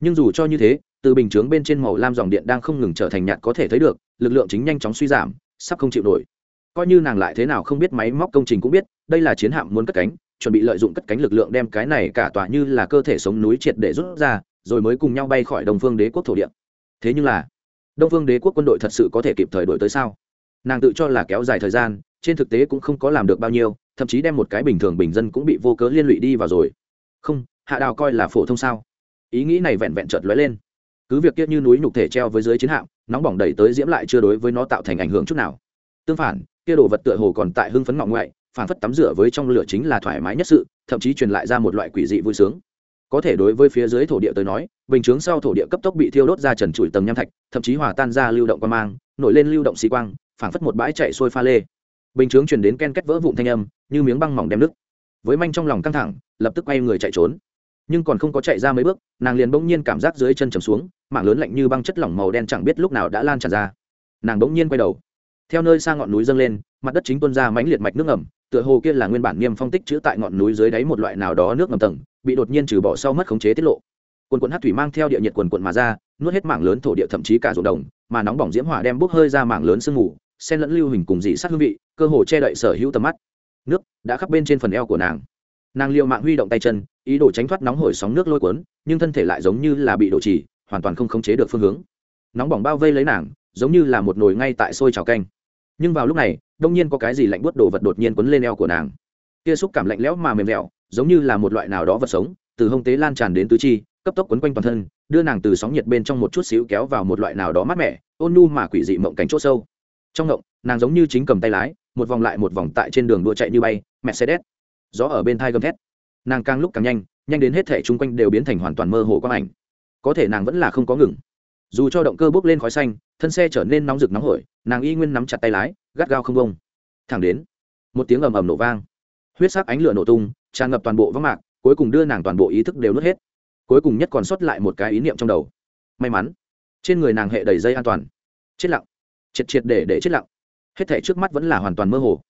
Nhưng dù cho như thế, từ bình chướng bên trên màu lam dòng điện đang không ngừng trở thành nhạt có thể thấy được, lực lượng chính nhanh chóng suy giảm, sắp không chịu nổi. Coi như nàng lại thế nào không biết máy móc công trình cũng biết, đây là chiến hạm muốn cất cánh chuẩn bị lợi dụng cất cánh lực lượng đem cái này cả tòa như là cơ thể sống núi triệt để rút ra, rồi mới cùng nhau bay khỏi đông phương đế quốc thổ địa. Thế nhưng là, đông phương đế quốc quân đội thật sự có thể kịp thời đổi tới sao? Nàng tự cho là kéo dài thời gian, trên thực tế cũng không có làm được bao nhiêu, thậm chí đem một cái bình thường bình dân cũng bị vô cớ liên lụy đi vào rồi. Không, hạ đào coi là phổ thông sao? Ý nghĩ này vẹn vẹn chợt lóe lên. Cứ việc kia như núi nhục thể treo với dưới chiến hạm, nóng bỏng đẩy tới diễm lại chưa đối với nó tạo thành ảnh hưởng chút nào. Tương phản, kia đồ vật tựa hồ còn tại hưng phấn ngọng ngoại phản phất tắm rửa với trong lửa chính là thoải mái nhất sự, thậm chí truyền lại ra một loại quỷ dị vui sướng. Có thể đối với phía dưới thổ địa tới nói, bình chướng sau thổ địa cấp tốc bị thiêu đốt ra trần trụi tầng nham thạch, thậm chí hòa tan ra lưu động quan mang, nổi lên lưu động xì quang, phảng phất một bãi chạy xuôi pha lê. Bình chướng chuyển đến ken két vỡ vụn thanh âm, như miếng băng mỏng đem nứt. Với manh trong lòng căng thẳng, lập tức quay người chạy trốn. Nhưng còn không có chạy ra mấy bước, nàng liền bỗng nhiên cảm giác dưới chân trầm xuống mảng lớn lạnh như băng chất lỏng màu đen chẳng biết lúc nào đã lan tràn ra. Nàng bỗng nhiên quay đầu. Theo nơi xa ngọn núi dâng lên, mặt đất chính tuôn ra mãnh liệt mạch nước ngầm tựa hồ kia là nguyên bản niêm phong tích chữ tại ngọn núi dưới đáy một loại nào đó nước ngầm tầng, bị đột nhiên trừ bỏ sau mất khống chế tiết lộ. Quần quần hát thủy mang theo địa nhiệt quần quần mà ra, nuốt hết mảng lớn thổ địa thậm chí cả ruộng đồng, mà nóng bỏng diễm hỏa đem bốc hơi ra mảng lớn sương mù sen lẫn lưu hình cùng dị sát hương vị, cơ hồ che đậy sở hữu tầm mắt. Nước đã khắp bên trên phần eo của nàng. Nàng liệu mạng huy động tay chân, ý đồ tránh thoát nóng hổi sóng nước lôi cuốn, nhưng thân thể lại giống như là bị đổ trì hoàn toàn không khống chế được phương hướng. Nóng bỏng bao vây lấy nàng, giống như là một nồi ngay tại sôi trào canh nhưng vào lúc này, đông nhiên có cái gì lạnh buốt đồ vật đột nhiên quấn lên eo của nàng. Kia xúc cảm lạnh lẽo mà mềm dẻo, giống như là một loại nào đó vật sống, từ hông tế lan tràn đến tứ chi, cấp tốc quấn quanh toàn thân, đưa nàng từ sóng nhiệt bên trong một chút xíu kéo vào một loại nào đó mát mẻ, ôn nu mà quỷ dị mộng cánh chỗ sâu. Trong ngộng, nàng giống như chính cầm tay lái, một vòng lại một vòng tại trên đường đua chạy như bay, mercedes. Gió ở bên thai gầm thét. Nàng càng lúc càng nhanh nhanh đến hết thể chung quanh đều biến thành hoàn toàn mơ hồ quang ảnh. Có thể nàng vẫn là không có ngừng. Dù cho động cơ bốc lên khói xanh thân xe trở nên nóng rực nóng hổi, nàng y nguyên nắm chặt tay lái, gắt gao không bông thẳng đến, một tiếng ầm ầm nổ vang. Huyết sắc ánh lửa nổ tung, tràn ngập toàn bộ vắng mạc, cuối cùng đưa nàng toàn bộ ý thức đều nuốt hết. Cuối cùng nhất còn sót lại một cái ý niệm trong đầu. May mắn, trên người nàng hệ đầy dây an toàn. Chết lặng. Triệt triệt để để chết lặng. Hết thể trước mắt vẫn là hoàn toàn mơ hồ.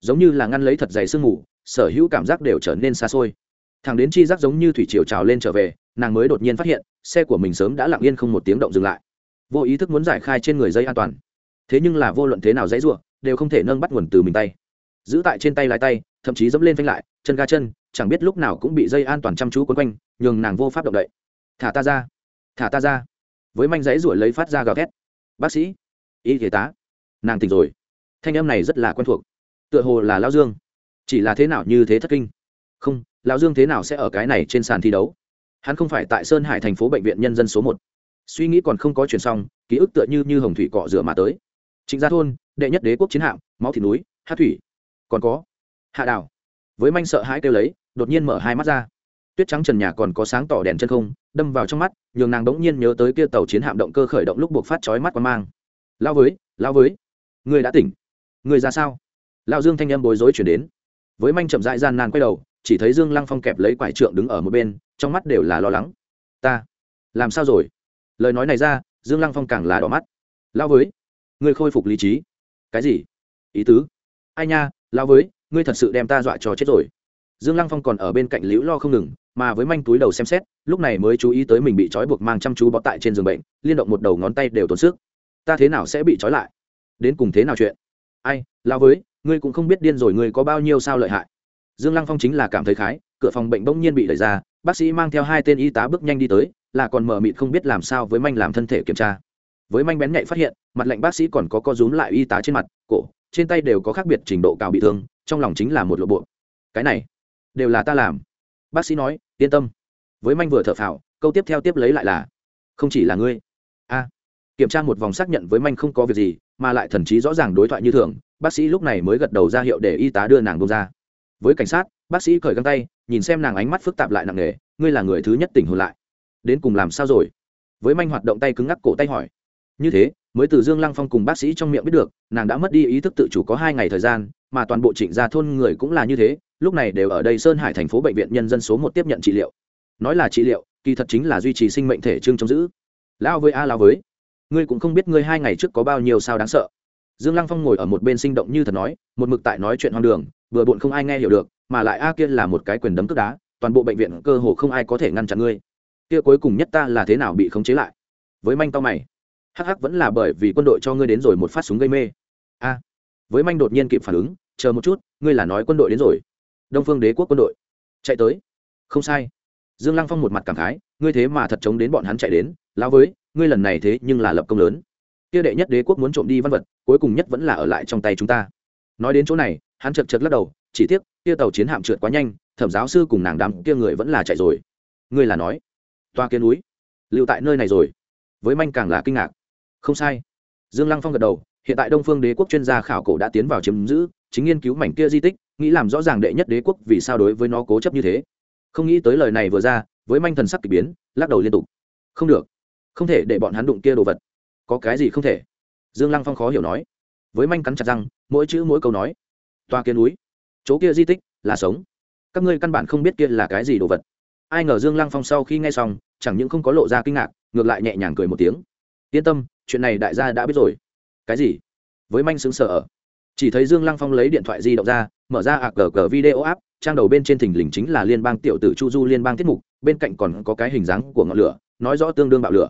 Giống như là ngăn lấy thật dày sương mù, sở hữu cảm giác đều trở nên xa xôi. Thằng đến chi giác giống như thủy triều trào lên trở về, nàng mới đột nhiên phát hiện, xe của mình sớm đã lặng yên không một tiếng động dừng lại vô ý thức muốn giải khai trên người dây an toàn. Thế nhưng là vô luận thế nào dãy ruộng đều không thể nâng bắt nguồn từ mình tay. Giữ tại trên tay lái tay, thậm chí dẫm lên phanh lại, chân ga chân, chẳng biết lúc nào cũng bị dây an toàn chăm chú quấn quanh, nhường nàng vô pháp động đậy. Thả ta ra, thả ta ra. Với manh giấy ruổi lấy phát ra gào thét. Bác sĩ, y y tá, nàng tỉnh rồi. Thanh em này rất là quen thuộc, tựa hồ là lao dương. Chỉ là thế nào như thế thất kinh. Không lao dương thế nào sẽ ở cái này trên sàn thi đấu? Hắn không phải tại sơn hải thành phố bệnh viện nhân dân số một suy nghĩ còn không có chuyển xong, ký ức tựa như như hồng thủy cọ rửa mà tới. Trịnh gia thôn, đệ nhất đế quốc chiến hạm, máu thịt núi hát thủy. Còn có, hạ đảo. Với manh sợ hãi kêu lấy, đột nhiên mở hai mắt ra. Tuyết trắng trần nhà còn có sáng tỏ đèn chân không, đâm vào trong mắt, nhường nàng đống nhiên nhớ tới kia tàu chiến hạm động cơ khởi động lúc buộc phát chói mắt qua mang. Lao với lao với. Người đã tỉnh. Người ra sao? Lao dương thanh âm bối rối chuyển đến. Với manh chậm dại gian nan quay đầu, chỉ thấy dương lăng phong kẹp lấy quải trượng đứng ở một bên, trong mắt đều là lo lắng. Ta, làm sao rồi? Lời nói này ra, dương lăng phong càng là đỏ mắt. Lao với, ngươi khôi phục lý trí. Cái gì? Ý tứ? Ai nha lao với, ngươi thật sự đem ta dọa cho chết rồi. Dương lăng phong còn ở bên cạnh liễu lo không ngừng, mà với manh túi đầu xem xét, lúc này mới chú ý tới mình bị trói buộc mang chăm chú bó tại trên giường bệnh, liên động một đầu ngón tay đều tốn sức. Ta thế nào sẽ bị trói lại? Đến cùng thế nào chuyện? Ai lao với, ngươi cũng không biết điên rồi, ngươi có bao nhiêu sao lợi hại? Dương lăng phong chính là cảm thấy khái, cửa phòng bệnh bỗng nhiên bị đẩy ra bác sĩ mang theo hai tên y tá bước nhanh đi tới, là còn mờ mịt không biết làm sao với manh làm thân thể kiểm tra. Với manh bén nhạy phát hiện, mặt lệnh bác sĩ còn có co rúm lại y tá trên mặt, cổ, trên tay đều có khác biệt trình độ cao bị thương, trong lòng chính là một lộ bộ. Cái này, đều là ta làm. Bác sĩ nói, yên tâm. Với manh vừa thở phào, câu tiếp theo tiếp lấy lại là, không chỉ là ngươi. A. Kiểm tra một vòng xác nhận với manh không có việc gì, mà lại thần trí rõ ràng đối thoại như thường, bác sĩ lúc này mới gật đầu ra hiệu để y tá đưa nàng bông ra. Với cảnh sát bác sĩ cởi găng tay, nhìn xem nàng ánh mắt phức tạp lại nặng nề, ngươi là người thứ nhất tỉnh hồn lại. Đến cùng làm sao rồi? Với manh hoạt động tay cứng ngắc cổ tay hỏi. Như thế, mới từ dương lăng phong cùng bác sĩ trong miệng biết được, nàng đã mất đi ý thức tự chủ có hai ngày thời gian, mà toàn bộ trịnh gia thôn người cũng là như thế, lúc này đều ở đây sơn hải thành phố bệnh viện nhân dân số một tiếp nhận trị liệu. Nói là trị liệu, kỳ thật chính là duy trì sinh mệnh thể trương trong giữ. Lão với a, lão với. Ngươi cũng không biết ngươi hai ngày trước có bao nhiêu sao đáng sợ. Dương lăng phong ngồi ở một bên sinh động như thật nói, một mực tại nói chuyện hoang đường, vừa bộn không ai nghe hiểu được mà lại a kia là một cái quyền đấm cướp đá, toàn bộ bệnh viện cơ hồ không ai có thể ngăn chặn ngươi. Kia cuối cùng nhất ta là thế nào bị khống chế lại? Với manh tao mày. Hắc hắc vẫn là bởi vì quân đội cho ngươi đến rồi một phát súng gây mê. A. Với manh đột nhiên kịp phản ứng, chờ một chút, ngươi là nói quân đội đến rồi. Đông phương đế quốc quân đội. Chạy tới. Không sai. Dương lăng phong một mặt cảm khái, ngươi thế mà thật chống đến bọn hắn chạy đến lao với, ngươi lần này thế nhưng là lập công lớn. Kia đệ nhất đế quốc muốn trộm đi văn vật, cuối cùng nhất vẫn là ở lại trong tay chúng ta. Nói đến chỗ này, hắn chật chật lắc đầu chỉ tiếc, kia tàu chiến hạm trượt quá nhanh, thẩm giáo sư cùng nàng đám kia người vẫn là chạy rồi. Ngươi là nói, toa kia núi, lưu tại nơi này rồi. Với manh càng là kinh ngạc. Không sai. Dương lăng phong gật đầu, hiện tại đông phương đế quốc chuyên gia khảo cổ đã tiến vào chiếm giữ, chính nghiên cứu mảnh kia di tích, nghĩ làm rõ ràng đệ nhất đế quốc vì sao đối với nó cố chấp như thế. Không nghĩ tới lời này vừa ra, với manh thần sắc k ỳ biến, lắc đầu liên tục. Không được. Không thể để bọn hắn đụng kia đồ vật. Có cái gì không thể? Dương lăng phong khó hiểu nói. Với manh cắn chặt răng, mỗi chữ mỗi câu nói. Toa kia núi chỗ kia di tích là sống. Các ngươi căn bản không biết kia là cái gì đồ vật. Ai ngờ dương lăng phong sau khi nghe xong, chẳng những không có lộ ra kinh ngạc, ngược lại nhẹ nhàng cười một tiếng. Yên tâm, chuyện này đại gia đã biết rồi. Cái gì? Với manh xứng sở chỉ thấy dương lăng phong lấy điện thoại di động ra, mở ra ạc cờ cờ video app, trang đầu bên trên thình lình chính là liên bang tiểu tử chu du liên bang tiết mục, bên cạnh còn có cái hình dáng của ngọn lửa, nói rõ tương đương bạo lửa.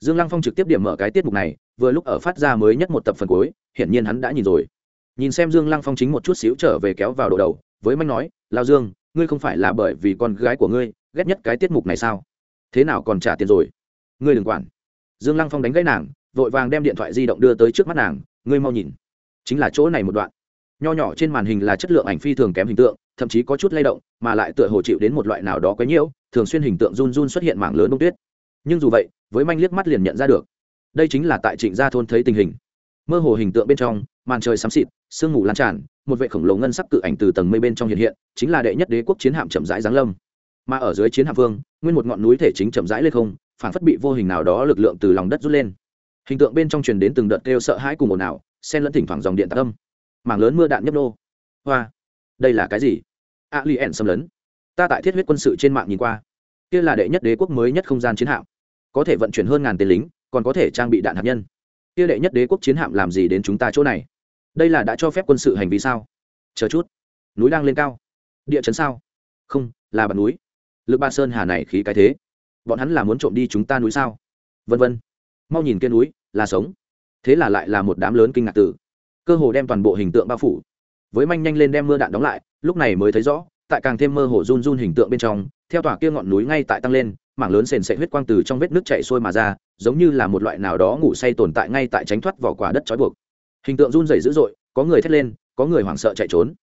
Dương lăng phong trực tiếp điểm mở cái tiết mục này, vừa lúc ở phát ra mới nhất một tập phần cuối, hiển nhiên hắn đã nhìn rồi nhìn xem dương lăng phong chính một chút xíu trở về kéo vào đồ đầu, với manh nói, lao dương, ngươi không phải là bởi vì con gái của ngươi, ghét nhất cái tiết mục này sao? Thế nào còn trả tiền rồi? Ngươi đừng quản. Dương lăng phong đánh gãy nàng, vội vàng đem điện thoại di động đưa tới trước mắt nàng, ngươi mau nhìn. Chính là chỗ này một đoạn. Nho nhỏ trên màn hình là chất lượng ảnh phi thường kém hình tượng, thậm chí có chút lay động, mà lại tựa hồ chịu đến một loại nào đó quấy nhiễu, thường xuyên hình tượng run run xuất hiện mảng lớn đông tuyết. Nhưng dù vậy, với manh liếc mắt liền nhận ra được. Đây chính là tại trịnh gia thôn thấy tình hình. Mơ hồ hình tượng bên trong màn trời xám xịt, sương mù lan tràn, một vệ khổng lồ ngân sắc cự ảnh từ tầng mây bên trong hiện hiện, chính là đệ nhất đế quốc chiến hạm chậm rãi giáng lâm. Mà ở dưới chiến hạm vương, nguyên một ngọn núi thể chính chậm rãi lên không, phản phất bị vô hình nào đó lực lượng từ lòng đất rút lên. Hình tượng bên trong truyền đến từng đợt kêu sợ hãi cùng ồn ào, xen lẫn thỉnh thoảng dòng điện tạc âm. Mảng lớn mưa đạn nhấp nô. Hoa, đây là cái gì? A li ẻn xâm lấn. Ta tại thiết huyết quân sự trên mạng nhìn qua. Kia là đệ nhất đế quốc mới nhất không gian chiến hạm. Có thể vận chuyển hơn ngàn tên lính, còn có thể trang bị đạn hạt nhân. Kia đệ nhất đế quốc chiến hạm làm gì đến chúng ta chỗ này? Đây là đã cho phép quân sự hành vi sao? Chờ chút. Núi đang lên cao. Địa chấn sao? Không, là bàn núi. Lực ba sơn hà này khí cái thế. Bọn hắn là muốn trộm đi chúng ta núi sao? Vân vân. Mau nhìn kia núi, là sống. Thế là lại là một đám lớn kinh ngạc tử. Cơ hồ đem toàn bộ hình tượng bao phủ. Với manh nhanh lên đem mưa đạn đóng lại, lúc này mới thấy rõ, tại càng thêm mơ hồ run run hình tượng bên trong, theo tòa kia ngọn núi ngay tại tăng lên, mảng lớn sền sệ huyết quang từ trong vết nước chạy xuôi mà ra, giống như là một loại nào đó ngủ say tồn tại ngay tại tránh thoát vỏ quả đất trói buộc hình tượng run rẩy dữ dội, có người thét lên, có người hoảng sợ chạy trốn.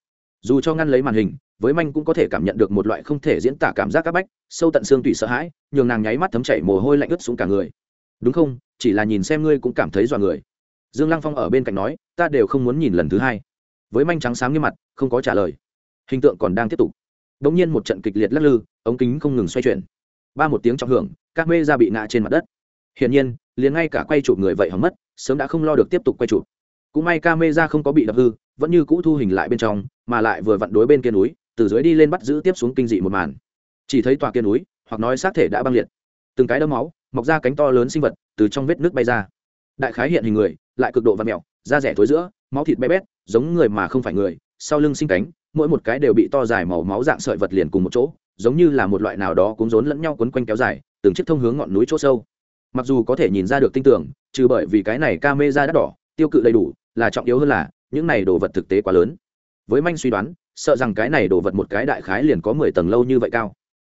Dù cho ngăn lấy màn hình, với manh cũng có thể cảm nhận được một loại không thể diễn tả cảm giác áp bách, sâu tận xương tùy sợ hãi, nhường nàng nháy mắt thấm chảy mồ hôi lạnh ướt xuống cả người. Đúng không? Chỉ là nhìn xem ngươi cũng cảm thấy dọa người. Dương lăng phong ở bên cạnh nói, ta đều không muốn nhìn lần thứ hai. Với manh trắng sáng như mặt, không có trả lời. Hình tượng còn đang tiếp tục. Đ ỗ n g nhiên một trận kịch liệt lắc lư, ống kính không ngừng xoay chuyển. Ba một tiếng trọng hưởng, các mê ra bị ngã trên mặt đất. Hiển nhiên, liền ngay cả quay chụp người vậy hỏng mất, sớm đã không lo được tiếp tục quay chụp cũng may ca mê ra không có bị đập hư, vẫn như cũ thu hình lại bên trong, mà lại vừa vặn đối bên kia núi, từ dưới đi lên bắt giữ tiếp xuống kinh dị một màn. Chỉ thấy tòa kia núi, hoặc nói xác thể đã băng liệt. Từng cái đấm máu, mọc ra cánh to lớn sinh vật, từ trong vết nước bay ra. Đại khái hiện hình người, lại cực độ và mẹo da rẻ thối giữa, máu thịt bé bét, giống người mà không phải người, sau lưng sinh cánh, mỗi một cái đều bị to dài màu máu dạng sợi vật liền cùng một chỗ, giống như là một loại nào đó cũng rốn lẫn nhau quấn quanh kéo dài, từng chiếc thông hướng ngọn núi chỗ sâu. Mặc dù có thể nhìn ra được tinh tưởng, trừ bởi vì cái này ca mê ra đắt đỏ, tiêu cự đầy đủ là trọng yếu hơn là, những này đồ vật thực tế quá lớn. Với manh suy đoán, sợ rằng cái này đồ vật một cái đại khái liền có mười tầng lâu như vậy cao.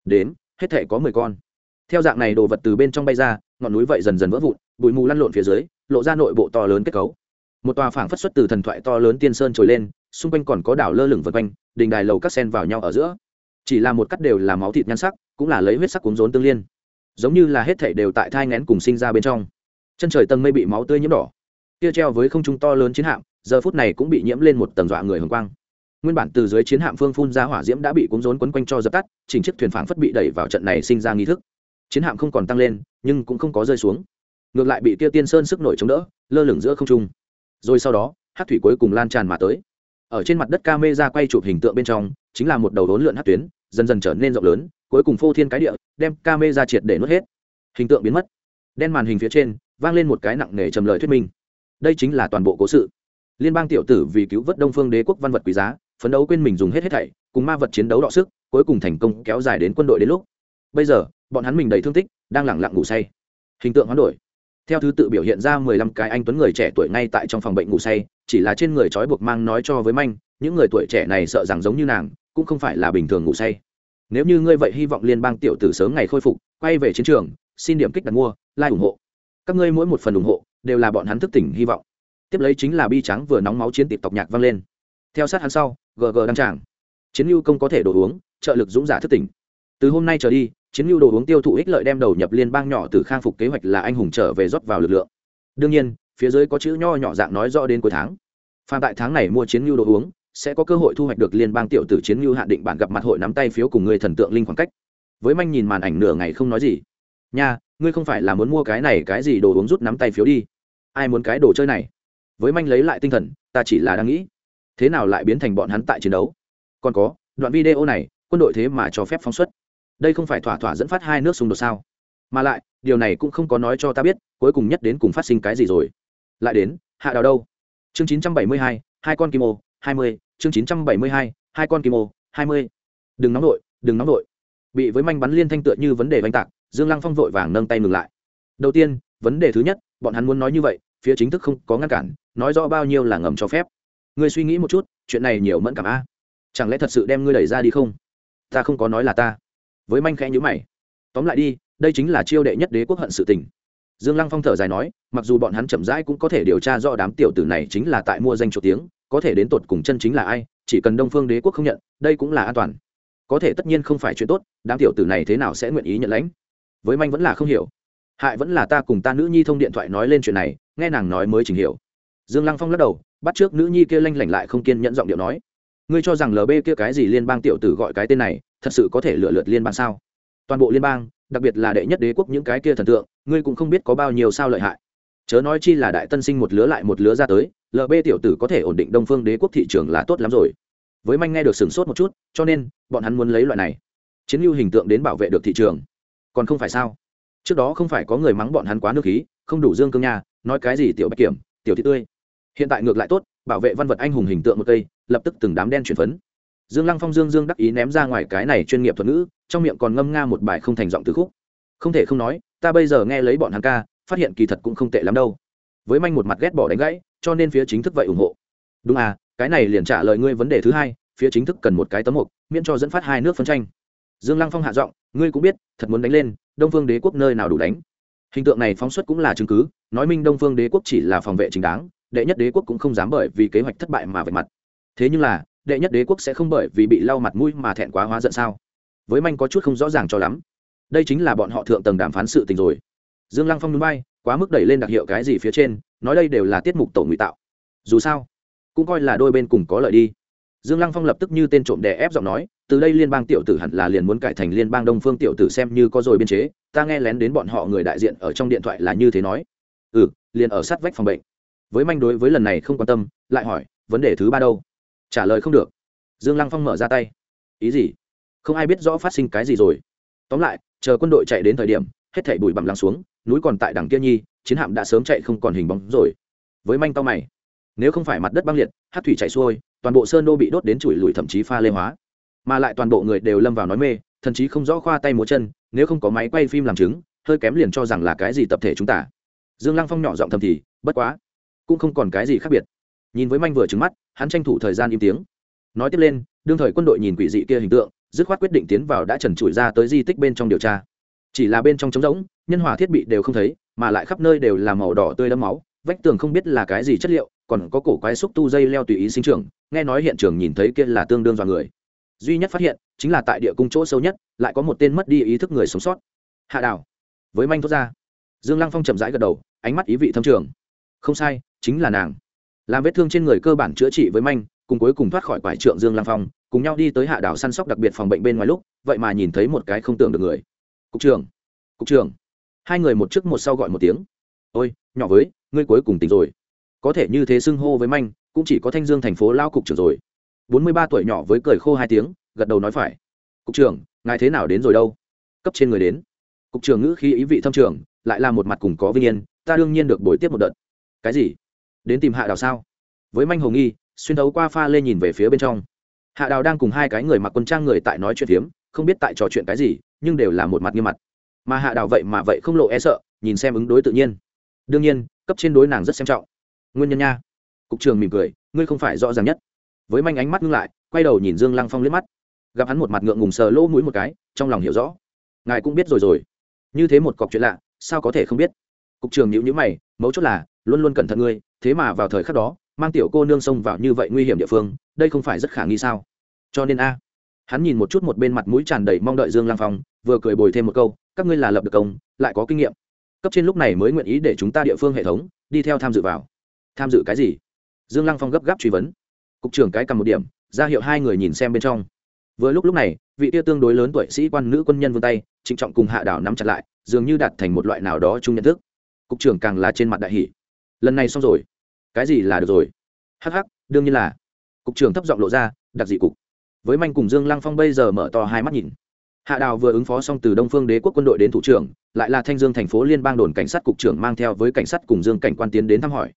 Đến hết thể có mười con. Theo dạng này đồ vật từ bên trong bay ra, ngọn núi vậy dần dần vỡ vụn, bụi mù lăn lộn phía dưới, lộ ra nội bộ to lớn kết cấu. Một tòa phảng phất xuất từ thần thoại to lớn tiên sơn trồi lên, xung quanh còn có đảo lơ lửng vân quanh, đình đài lầu các sen vào nhau ở giữa. Chỉ là một cắt đều là máu thịt nhan sắc, cũng là lấy huyết sắc cuốn rốn tương liên. Giống như là hết thảy đều tại thai ngén cùng sinh ra bên trong. Chân trời tầng mây bị máu tươi nhiễm đỏ kia treo với không trung to lớn chiến hạm, giờ phút này cũng bị nhiễm lên một tầng dọa người hồng quang. Nguyên bản từ dưới chiến hạm phương phun ra hỏa diễm đã bị cuốn rốn quấn quanh cho dập tắt, chỉnh chiếc thuyền phản phất bị đẩy vào trận này sinh ra nghi thức. Chiến hạm không còn tăng lên, nhưng cũng không có rơi xuống. Ngược lại bị kia tiên sơn sức nổi chống đỡ, lơ lửng giữa không trung. Rồi sau đó, hát thủy cuối cùng lan tràn mà tới. Ở trên mặt đất ca mê ra quay chụp hình tượng bên trong, chính là một đầu đốn lượn hát tuyến, dần dần trở nên rộng lớn, cuối cùng phô thiên cái địa, đem ca mê ra triệt để nuốt hết. Hình tượng biến mất. Đen màn hình phía trên, vang lên một cái nặng nề trầm lời thuyết minh đây chính là toàn bộ cố sự. Liên bang tiểu tử vì cứu vớt đông phương đế quốc văn vật quý giá, phấn đấu quên mình dùng hết hết thảy, cùng ma vật chiến đấu đọ sức, cuối cùng thành công kéo dài đến quân đội đến lúc. Bây giờ, bọn hắn mình đầy thương tích, đang lẳng lặng ngủ say. Hình tượng hoán đổi. Theo thứ tự biểu hiện ra mười lăm cái anh tuấn người trẻ tuổi ngay tại trong phòng bệnh ngủ say, chỉ là trên người trói buộc mang nói cho với manh, những người tuổi trẻ này sợ rằng giống như nàng, cũng không phải là bình thường ngủ say. Nếu như ngươi vậy hy vọng liên bang tiểu tử sớm ngày khôi phục, quay về chiến trường, xin điểm kích đặt mua, like ủng hộ. Các ngươi mỗi một phần ủng hộ đều là bọn hắn thức tỉnh hy vọng. Tiếp lấy chính là bi trắng vừa nóng máu chiến tịp tộc nhạc vang lên. Theo sát hắn sau gg đăng tràng. Chiến lưu công có thể đồ uống, trợ lực dũng giả thức tỉnh. Từ hôm nay trở đi, chiến lưu đồ uống tiêu thụ ích lợi đem đầu nhập liên bang nhỏ từ khang phục kế hoạch là anh hùng trở về rót vào lực lượng. Đương nhiên, phía dưới có chữ nho nhỏ dạng nói rõ đến cuối tháng. Phan tại tháng này mua chiến lưu đồ uống, sẽ có cơ hội thu hoạch được liên bang tiểu tử chiến lưu hạn định bản gặp mặt hội nắm tay phiếu cùng người thần tượng linh khoảng cách. Với manh nhìn màn ảnh nửa ngày không nói gì. Nha, ngươi không phải là muốn mua cái này cái gì đồ uống rút nắm tay phiếu đi ai muốn cái đồ chơi này? Với manh lấy lại tinh thần ta chỉ là đang nghĩ thế nào lại biến thành bọn hắn tại chiến đấu? Còn có đoạn video này quân đội thế mà cho phép phóng xuất. Đây không phải thỏa thỏa dẫn phát hai nước xung đột sao? Mà lại điều này cũng không có nói cho ta biết cuối cùng nhất đến cùng phát sinh cái gì rồi. Lại đến hạ đào đâu? Chương 972, hai con kim ô 20, chương 972, hai con kim ô 20. đừng nóng đội đừng nóng đội bị với manh bắn liên thanh tựa như vấn đề vanh tạc dương lăng phong vội vàng nâng tay ngừng lại. Đầu tiên vấn đề thứ nhất bọn hắn muốn nói như vậy, phía chính thức không có ngăn cản, nói rõ bao nhiêu là ngầm cho phép. Ngươi suy nghĩ một chút, chuyện này nhiều mẫn cảm a. Chẳng lẽ thật sự đem ngươi đẩy ra đi không? Ta không có nói là ta. Với manh khẽ nhữ mày. Tóm lại đi, đây chính là chiêu đệ nhất đế quốc hận sự tình. Dương lăng phong thở dài nói, mặc dù bọn hắn chậm rãi cũng có thể điều tra rõ đám tiểu tử này chính là tại mua danh chỗ tiếng, có thể đến tột cùng chân chính là ai, chỉ cần đông phương đế quốc không nhận, đây cũng là an toàn. Có thể tất nhiên không phải chuyện tốt, đám tiểu tử này thế nào sẽ nguyện ý nhận lãnh? Với manh vẫn là không hiểu hại vẫn là ta cùng ta nữ nhi thông điện thoại nói lên chuyện này, nghe nàng nói mới chỉnh hiểu. Dương lăng phong lắc đầu, bắt trước nữ nhi kia lanh lảnh lại không kiên nhẫn giọng điệu nói. Ngươi cho rằng lb kia cái gì liên bang tiểu tử gọi cái tên này, thật sự có thể lựa lượt liên bang sao? Toàn bộ liên bang, đặc biệt là đệ nhất đế quốc những cái kia thần tượng, ngươi cũng không biết có bao nhiêu sao lợi hại. Chớ nói chi là đại tân sinh một lứa lại một lứa ra tới lb tiểu tử có thể ổn định đông phương đế quốc thị trường là tốt lắm rồi. Với manh nghe được sửng sốt một chút, cho nên, bọn hắn muốn lấy loại này. Chiến lưu hình tượng đến bảo vệ được thị trường. Còn không phải sao? Trước đó không phải có người mắng bọn hắn quá nước khí, không đủ dương cương nha, nói cái gì tiểu bạch kiểm, tiểu thị tươi. Hiện tại ngược lại tốt, bảo vệ văn vật anh hùng hình tượng một cây, lập tức từng đám đen chuyển phấn. Dương lăng phong dương dương đắc ý ném ra ngoài cái này chuyên nghiệp thuật ngữ, trong miệng còn ngâm nga một bài không thành giọng từ khúc. Không thể không nói, ta bây giờ nghe lấy bọn hắn ca, phát hiện kỳ thật cũng không tệ lắm đâu. Với manh một mặt ghét bỏ đánh gãy, cho nên phía chính thức vậy ủng hộ. Đúng à cái này liền trả lời ngươi vấn đề thứ hai, phía chính thức cần một cái tấm mục, miễn cho dẫn phát hai nước phân tranh dương lăng phong hạ giọng, ngươi cũng biết, thật muốn đánh lên, đông phương đế quốc nơi nào đủ đánh? Hình tượng này phóng xuất cũng là chứng cứ, nói minh đông phương đế quốc chỉ là phòng vệ chính đáng, đệ nhất đế quốc cũng không dám bởi vì kế hoạch thất bại mà vạch mặt. Thế nhưng là, đệ nhất đế quốc sẽ không bởi vì bị lau mặt mũi mà thẹn quá hóa giận sao? Với manh có chút không rõ ràng cho lắm. Đây chính là bọn họ thượng tầng đàm phán sự tình rồi. Dương lăng phong núi bay quá mức đẩy lên đặc hiệu cái gì phía trên, nói đây đều là tiết mục tổ ngụy tạo. Dù sao, cũng coi là đôi bên cùng có lợi đi. Dương lăng phong lập tức như tên trộm đè ép giọng nói từ đây liên bang tiểu tử hẳn là liền muốn cải thành liên bang đông phương tiểu tử xem như có rồi biên chế, ta nghe lén đến bọn họ người đại diện ở trong điện thoại là như thế nói. Ừ liền ở sát vách phòng bệnh. Với manh đối với lần này không quan tâm, lại hỏi, vấn đề thứ ba đâu? Trả lời không được. Dương lăng phong mở ra tay. Ý gì? Không ai biết rõ phát sinh cái gì rồi. Tóm lại, chờ quân đội chạy đến thời điểm, hết thảy bụi bặm lắng xuống, núi còn tại đằng kia nhi, chiến hạm đã sớm chạy không còn hình bóng rồi. Với manh to mày. Nếu không phải mặt đất băng liệt, hát thủy chạy xuôi, toàn bộ sơn đô bị đốt đến chùi lùi thậm chí pha lê hóa mà lại toàn bộ người đều lâm vào nói mê, thậm chí không rõ khoa tay múa chân, nếu không có máy quay phim làm chứng, hơi kém liền cho rằng là cái gì tập thể chúng ta. Dương lăng phong nhỏ giọng thầm thì, bất quá, cũng không còn cái gì khác biệt. Nhìn với manh vừa trứng mắt, hắn tranh thủ thời gian im tiếng. Nói tiếp lên, đương thời quân đội nhìn quỷ dị kia hình tượng, dứt khoát quyết định tiến vào đã trần trụi ra tới di tích bên trong điều tra. Chỉ là bên trong trống rỗng, nhân hòa thiết bị đều không thấy, mà lại khắp nơi đều là màu đỏ tươi đẫm máu, vách tường không biết là cái gì chất liệu, còn có cổ quái xúc tu dây leo tùy ý sinh trưởng, nghe nói hiện trường nhìn thấy kia là tương đương dọa người duy nhất phát hiện chính là tại địa cung chỗ sâu nhất, lại có một tên mất đi ý thức người sống sót. Hạ đảo, với manh thốt ra. Dương lăng phong chậm rãi gật đầu, ánh mắt ý vị thâm trường. Không sai, chính là nàng. Làm vết thương trên người cơ bản chữa trị với manh, cùng cuối cùng thoát khỏi quải trượng dương lăng phong, cùng nhau đi tới hạ đảo săn sóc đặc biệt phòng bệnh bên ngoài lúc, vậy mà nhìn thấy một cái không tưởng được người. Cục trưởng cục trưởng. Hai người một trước một sau gọi một tiếng. Ôi, nhỏ với, ngươi cuối cùng tỉnh rồi. Có thể như thế xưng hô với manh, cũng chỉ có thanh dương thành phố lao cục trưởng rồi bốn mươi ba tuổi nhỏ với cười khô hai tiếng, gật đầu nói phải. Cục trưởng, ngài thế nào đến rồi đâu? Cấp trên người đến. Cục trưởng ngữ khi ý vị thâm trường, lại là một mặt cùng có vinh yên, ta đương nhiên được bồi tiếp một đợt. Cái gì? Đến tìm hạ đào sao? Với manh hồ nghi, xuyên thấu qua pha lên nhìn về phía bên trong. Hạ đào đang cùng hai cái người mặc quân trang người tại nói chuyện phiếm, không biết tại trò chuyện cái gì, nhưng đều là một mặt nghiêm mặt. Mà hạ đào vậy mà vậy không lộ e sợ, nhìn xem ứng đối tự nhiên. Đương nhiên, cấp trên đối nàng rất xem trọng. Nguyên nhân nha. Cục trường mỉm cười, ngươi không phải rõ ràng nhất với manh ánh mắt ngưng lại, quay đầu nhìn dương lăng phong liếc mắt. Gặp hắn một mặt ngượng ngùng sờ lỗ mũi một cái, trong lòng hiểu rõ. Ngài cũng biết rồi rồi. Như thế một cọc chuyện lạ, sao có thể không biết? Cục trường nhữ nhữ mày, mấu chốt là, luôn luôn cẩn thận ngươi, thế mà vào thời khắc đó, mang tiểu cô nương xông vào như vậy nguy hiểm địa phương, đây không phải rất khả nghi sao? Cho nên a, hắn nhìn một chút một bên mặt mũi tràn đầy mong đợi dương lang phong, vừa cười bồi thêm một câu, các ngươi là lập được công, lại có kinh nghiệm. Cấp trên lúc này mới nguyện ý để chúng ta địa phương hệ thống, đi theo tham dự vào. Tham dự cái gì? Dương lăng phong gấp gáp truy vấn cục trưởng cái cầm một điểm, ra hiệu hai người nhìn xem bên trong. Vừa lúc lúc này, vị tia tương đối lớn tuổi sĩ quan nữ quân nhân vươn tay, trịnh trọng cùng hạ đảo nắm chặt lại, dường như đạt thành một loại nào đó chung nhận thức. Cục trưởng càng là trên mặt đại hỷ lần này xong rồi. Cái gì là được rồi? Hh đương nhiên là. Cục trưởng thấp giọng lộ ra, đặc dị cục. Với manh cùng dương lăng phong bây giờ mở to hai mắt nhìn. Hạ đào vừa ứng phó xong từ đông phương đế quốc quân đội đến thủ trưởng, lại là thanh dương thành phố liên bang đồn cảnh sát cục trưởng mang theo với cảnh sát cùng dương cảnh quan tiến đến thăm hỏi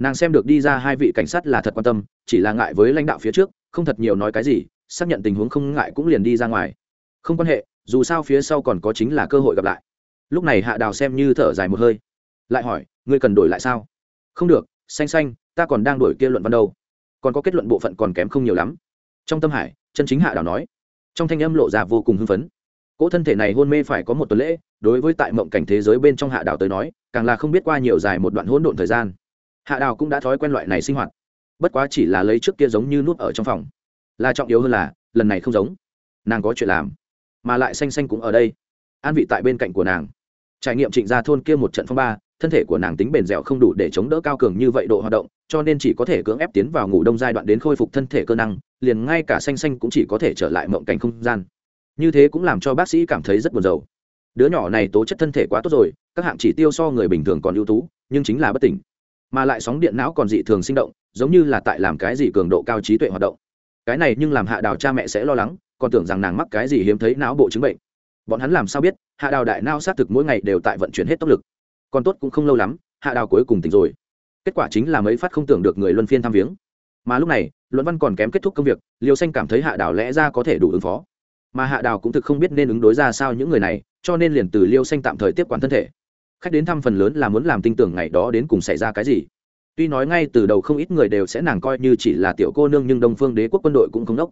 nàng xem được đi ra hai vị cảnh sát là thật quan tâm, chỉ là ngại với lãnh đạo phía trước, không thật nhiều nói cái gì, xác nhận tình huống không ngại cũng liền đi ra ngoài. Không quan hệ, dù sao phía sau còn có chính là cơ hội gặp lại. Lúc này hạ đào xem như thở dài một hơi. Lại hỏi, ngươi cần đổi lại sao? Không được, xanh xanh, ta còn đang đổi kia luận văn đâu. Còn có kết luận bộ phận còn kém không nhiều lắm. Trong tâm hải, chân chính hạ đào nói. Trong thanh âm lộ ra vô cùng hưng phấn. Cỗ thân thể này hôn mê phải có một tuần lễ, đối với tại mộng cảnh thế giới bên trong hạ đào tới nói, càng là không biết qua nhiều dài một đoạn hỗn độn thời gian hạ đào cũng đã thói quen loại này sinh hoạt. Bất quá chỉ là lấy trước kia giống như nút ở trong phòng. Là trọng yếu hơn là, lần này không giống. Nàng có chuyện làm, mà lại xanh xanh cũng ở đây. An vị tại bên cạnh của nàng. Trải nghiệm trịnh gia thôn kia một trận phong ba, thân thể của nàng tính bền dẻo không đủ để chống đỡ cao cường như vậy độ hoạt động, cho nên chỉ có thể cưỡng ép tiến vào ngủ đông giai đoạn đến khôi phục thân thể cơ năng, liền ngay cả xanh xanh cũng chỉ có thể trở lại mộng cảnh không gian. Như thế cũng làm cho bác sĩ cảm thấy rất buồn rầu. Đứa nhỏ này tố chất thân thể quá tốt rồi, các hạng chỉ tiêu so người bình thường còn ưu tú, nhưng chính là bất tỉnh mà lại sóng điện não còn dị thường sinh động, giống như là tại làm cái gì cường độ cao trí tuệ hoạt động. Cái này nhưng làm hạ đào cha mẹ sẽ lo lắng, còn tưởng rằng nàng mắc cái gì hiếm thấy não bộ chứng bệnh. Bọn hắn làm sao biết, hạ đào đại nao xác thực mỗi ngày đều tại vận chuyển hết tốc lực. Còn tốt cũng không lâu lắm, hạ đào cuối cùng tỉnh rồi. Kết quả chính là mấy phát không tưởng được người luân phiên thăm viếng. Mà lúc này, luận văn còn kém kết thúc công việc liều xanh cảm thấy hạ đào lẽ ra có thể đủ ứng phó. Mà hạ đào cũng thực không biết nên ứng đối ra sao những người này, cho nên liền từ liêu xanh tạm thời tiếp quản thân thể khách đến thăm phần lớn là muốn làm tin tưởng ngày đó đến cùng xảy ra cái gì. Tuy nói ngay từ đầu không ít người đều sẽ nàng coi như chỉ là tiểu cô nương nhưng đông phương đế quốc quân đội cũng không đốc.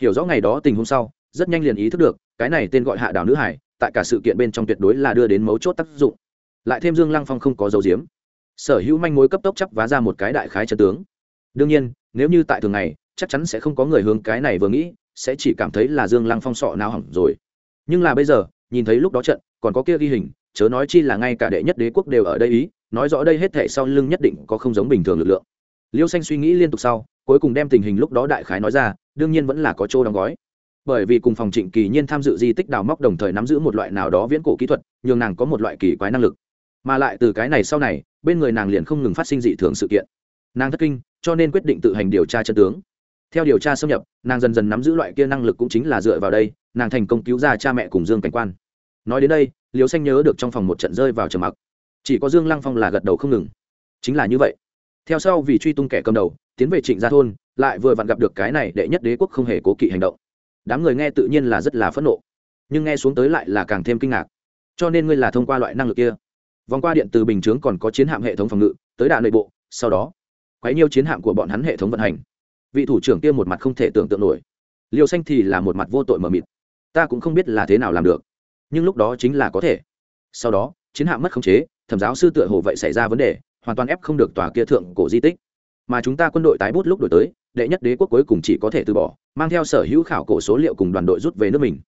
Hiểu rõ ngày đó tình huống sau, rất nhanh liền ý thức được, cái này tên gọi hạ đào nữ hải, tại cả sự kiện bên trong tuyệt đối là đưa đến mấu chốt tác dụng. Lại thêm dương lăng phong không có dấu diếm. Sở hữu manh mối cấp tốc chấp vá ra một cái đại khái chân tướng. Đương nhiên, nếu như tại thường ngày, chắc chắn sẽ không có người hướng cái này vừa nghĩ, sẽ chỉ cảm thấy là dương lăng phong sọ nào hỏng rồi. Nhưng là bây giờ, nhìn thấy lúc đó trận, còn có kia ghi hình chớ nói chi là ngay cả đệ nhất đế quốc đều ở đây ý, nói rõ đây hết thể sau lưng nhất định có không giống bình thường lực lượng. Liêu xanh suy nghĩ liên tục sau, cuối cùng đem tình hình lúc đó đại khái nói ra, đương nhiên vẫn là có chỗ đóng gói. Bởi vì cùng phòng trịnh kỳ nhiên tham dự di tích đào móc đồng thời nắm giữ một loại nào đó viễn cổ kỹ thuật, nhường nàng có một loại kỳ quái năng lực. Mà lại từ cái này sau này, bên người nàng liền không ngừng phát sinh dị thường sự kiện. Nàng thất kinh, cho nên quyết định tự hành điều tra chân tướng. Theo điều tra xâm nhập, nàng dần dần nắm giữ loại kia năng lực cũng chính là dựa vào đây, nàng thành công cứu ra cha mẹ cùng dương cảnh quan. Nói đến đây liều xanh nhớ được trong phòng một trận rơi vào trầm mặc. Chỉ có dương lăng phong là gật đầu không ngừng. Chính là như vậy. Theo sau vì truy tung kẻ cầm đầu, tiến về trịnh gia thôn, lại vừa vặn gặp được cái này đệ nhất đế quốc không hề cố kỵ hành động. Đám người nghe tự nhiên là rất là phẫn nộ. Nhưng nghe xuống tới lại là càng thêm kinh ngạc. Cho nên ngươi là thông qua loại năng lực kia. Vòng qua điện từ bình chướng còn có chiến hạm hệ thống phòng ngự, tới đạn nội bộ, sau đó, quấy nhiêu chiến hạm của bọn hắn hệ thống vận hành. Vị thủ trưởng kia một mặt không thể tưởng tượng nổi. Liều xanh thì là một mặt vô tội mờ mịt. Ta cũng không biết là thế nào làm được nhưng lúc đó chính là có thể. Sau đó, chiến hạm mất khống chế, thẩm giáo sư tựa hồ vậy xảy ra vấn đề, hoàn toàn ép không được tòa kia thượng cổ di tích. Mà chúng ta quân đội tái bút lúc đổi tới, đệ nhất đế quốc cuối cùng chỉ có thể từ bỏ, mang theo sở hữu khảo cổ số liệu cùng đoàn đội rút về nước mình.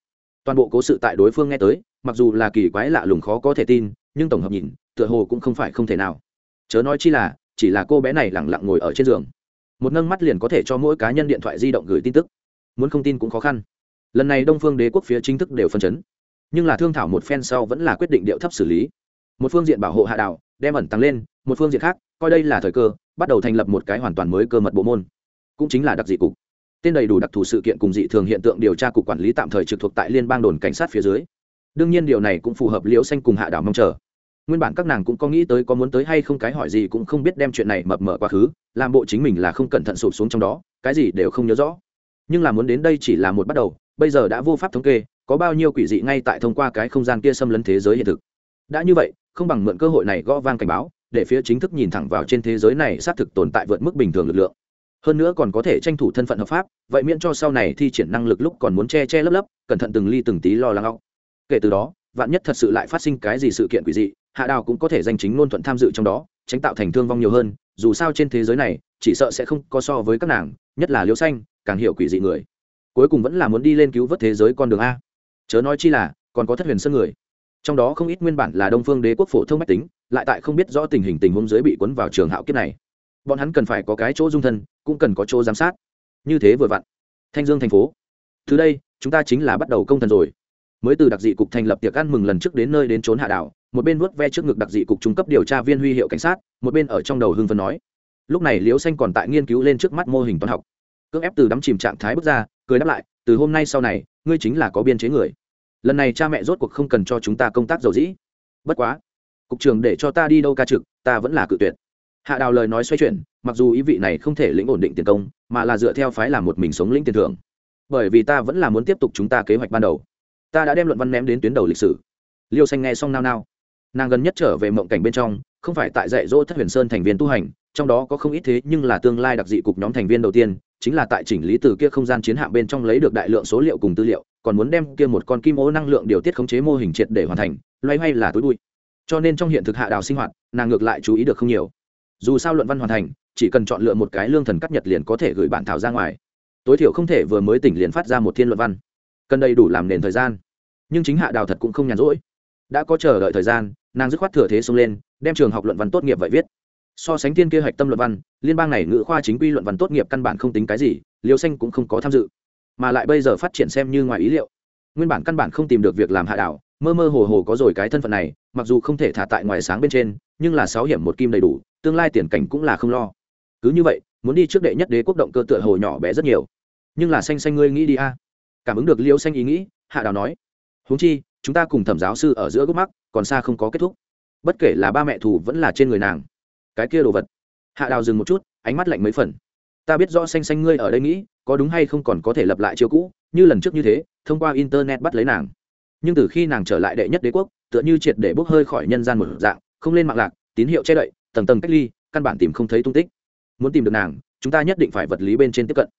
Toàn bộ cố sự tại đối phương nghe tới, mặc dù là kỳ quái lạ lùng khó có thể tin, nhưng tổng hợp nhìn, tựa hồ cũng không phải không thể nào. Chớ nói chi là, chỉ là cô bé này lẳng lặng ngồi ở trên giường. Một nâng mắt liền có thể cho mỗi cá nhân điện thoại di động gửi tin tức. Muốn không tin cũng khó khăn. Lần này đông phương đế quốc phía chính thức đều phân chấn nhưng là thương thảo một phen sau vẫn là quyết định điệu thấp xử lý. Một phương diện bảo hộ hạ đảo, đem ẩn tăng lên, một phương diện khác, coi đây là thời cơ, bắt đầu thành lập một cái hoàn toàn mới cơ mật bộ môn. Cũng chính là đặc dị cục. Tên đầy đủ đặc thù sự kiện cùng dị thường hiện tượng điều tra cục quản lý tạm thời trực thuộc tại liên bang đồn cảnh sát phía dưới. Đương nhiên điều này cũng phù hợp liễu xanh cùng hạ đảo mong chờ. Nguyên bản các nàng cũng có nghĩ tới có muốn tới hay không cái hỏi gì cũng không biết đem chuyện này mập mờ quá khứ, làm bộ chính mình là không cẩn thận sụp xuống trong đó, cái gì đều không nhớ rõ. Nhưng là muốn đến đây chỉ là một bắt đầu, bây giờ đã vô pháp thống kê có bao nhiêu quỷ dị ngay tại thông qua cái không gian kia xâm lấn thế giới hiện thực. Đã như vậy, không bằng mượn cơ hội này gõ vang cảnh báo, để phía chính thức nhìn thẳng vào trên thế giới này xác thực tồn tại vượt mức bình thường lực lượng. Hơn nữa còn có thể tranh thủ thân phận hợp pháp, vậy miễn cho sau này thi triển năng lực lúc còn muốn che che lấp lấp, cẩn thận từng ly từng tí lo lắng óc. Kể từ đó, vạn nhất thật sự lại phát sinh cái gì sự kiện quỷ dị, hạ đào cũng có thể danh chính ngôn thuận tham dự trong đó, tránh tạo thành thương vong nhiều hơn, dù sao trên thế giới này, chỉ sợ sẽ không có so với các nàng, nhất là liễu xanh, càng hiểu quỷ dị người. Cuối cùng vẫn là muốn đi lên cứu vớt thế giới con đường a chớ nói chi là, còn có thất huyền sơn người. Trong đó không ít nguyên bản là đông phương đế quốc phổ thông mách tính, lại tại không biết rõ tình hình tình huống dưới bị cuốn vào trường hạo kiếp này. Bọn hắn cần phải có cái chỗ dung thân, cũng cần có chỗ giám sát. Như thế vừa vặn, thanh dương thành phố. Từ đây, chúng ta chính là bắt đầu công thần rồi. Mới từ đặc dị cục thành lập tiệc ăn mừng lần trước đến nơi đến trốn hạ đảo, một bên vuốt ve trước ngực đặc dị cục trung cấp điều tra viên huy hiệu cảnh sát, một bên ở trong đầu hưng phân nói. Lúc này liễu xanh còn tại nghiên cứu lên trước mắt mô hình toán học. Cưỡng ép từ đắm chìm trạng thái bước ra, cười đáp lại, từ hôm nay sau này ngươi chính là có biên chế người. Lần này cha mẹ rốt cuộc không cần cho chúng ta công tác dầu dĩ. Bất quá, cục trưởng để cho ta đi đâu ca trực, ta vẫn là cự tuyệt. Hạ đào lời nói xoay chuyển, mặc dù ý vị này không thể lĩnh ổn định tiền công, mà là dựa theo phái làm một mình sống lĩnh tiền thưởng. Bởi vì ta vẫn là muốn tiếp tục chúng ta kế hoạch ban đầu. Ta đã đem luận văn ném đến tuyến đầu lịch sử. Liêu xanh nghe xong nao nao. Nàng gần nhất trở về mộng cảnh bên trong, không phải tại dạy dỗ thất huyền sơn thành viên tu hành, trong đó có không ít thế nhưng là tương lai đặc dị cục nhóm thành viên đầu tiên chính là tại chỉnh lý từ kia không gian chiến hạm bên trong lấy được đại lượng số liệu cùng tư liệu, còn muốn đem kia một con kim ô năng lượng điều tiết khống chế mô hình triệt để hoàn thành, loay hoay là túi bụi. Cho nên trong hiện thực hạ đào sinh hoạt, nàng ngược lại chú ý được không nhiều. Dù sao luận văn hoàn thành, chỉ cần chọn lựa một cái lương thần cắt nhật liền có thể gửi bản thảo ra ngoài. Tối thiểu không thể vừa mới tỉnh liền phát ra một thiên luận văn. Cần đầy đủ làm nền thời gian. Nhưng chính hạ đào thật cũng không nhàn rỗi. Đã có chờ đợi thời gian, nàng dứt khoát thừa thế xông lên, đem trường học luận văn tốt nghiệp vậy viết so sánh thiên kia hạch tâm luận văn, liên bang này ngữ khoa chính quy luận văn tốt nghiệp căn bản không tính cái gì, liêu xanh cũng không có tham dự. Mà lại bây giờ phát triển xem như ngoài ý liệu. Nguyên bản căn bản không tìm được việc làm hạ đảo, mơ mơ hồ hồ có rồi cái thân phận này, mặc dù không thể thả tại ngoài sáng bên trên, nhưng là sáu hiểm một kim đầy đủ, tương lai tiền cảnh cũng là không lo. Cứ như vậy, muốn đi trước đệ nhất đế quốc động cơ tựa hồ nhỏ bé rất nhiều. Nhưng là xanh xanh ngươi nghĩ đi a. Cảm ứng được liêu xanh ý nghĩ, hạ đào nói, huống chi, chúng ta cùng thẩm giáo sư ở giữa gốc mắc còn xa không có kết thúc. Bất kể là ba mẹ thù vẫn là trên người nàng cái kia đồ vật. Hạ đào dừng một chút, ánh mắt lạnh mấy phần. Ta biết rõ xanh xanh ngươi ở đây nghĩ, có đúng hay không còn có thể lập lại chiêu cũ, như lần trước như thế, thông qua internet bắt lấy nàng. Nhưng từ khi nàng trở lại đệ nhất đế quốc, tựa như triệt để bốc hơi khỏi nhân gian một dạng, không lên mạng lạc, tín hiệu che đậy, tầng tầng cách ly, căn bản tìm không thấy tung tích. Muốn tìm được nàng, chúng ta nhất định phải vật lý bên trên tiếp cận.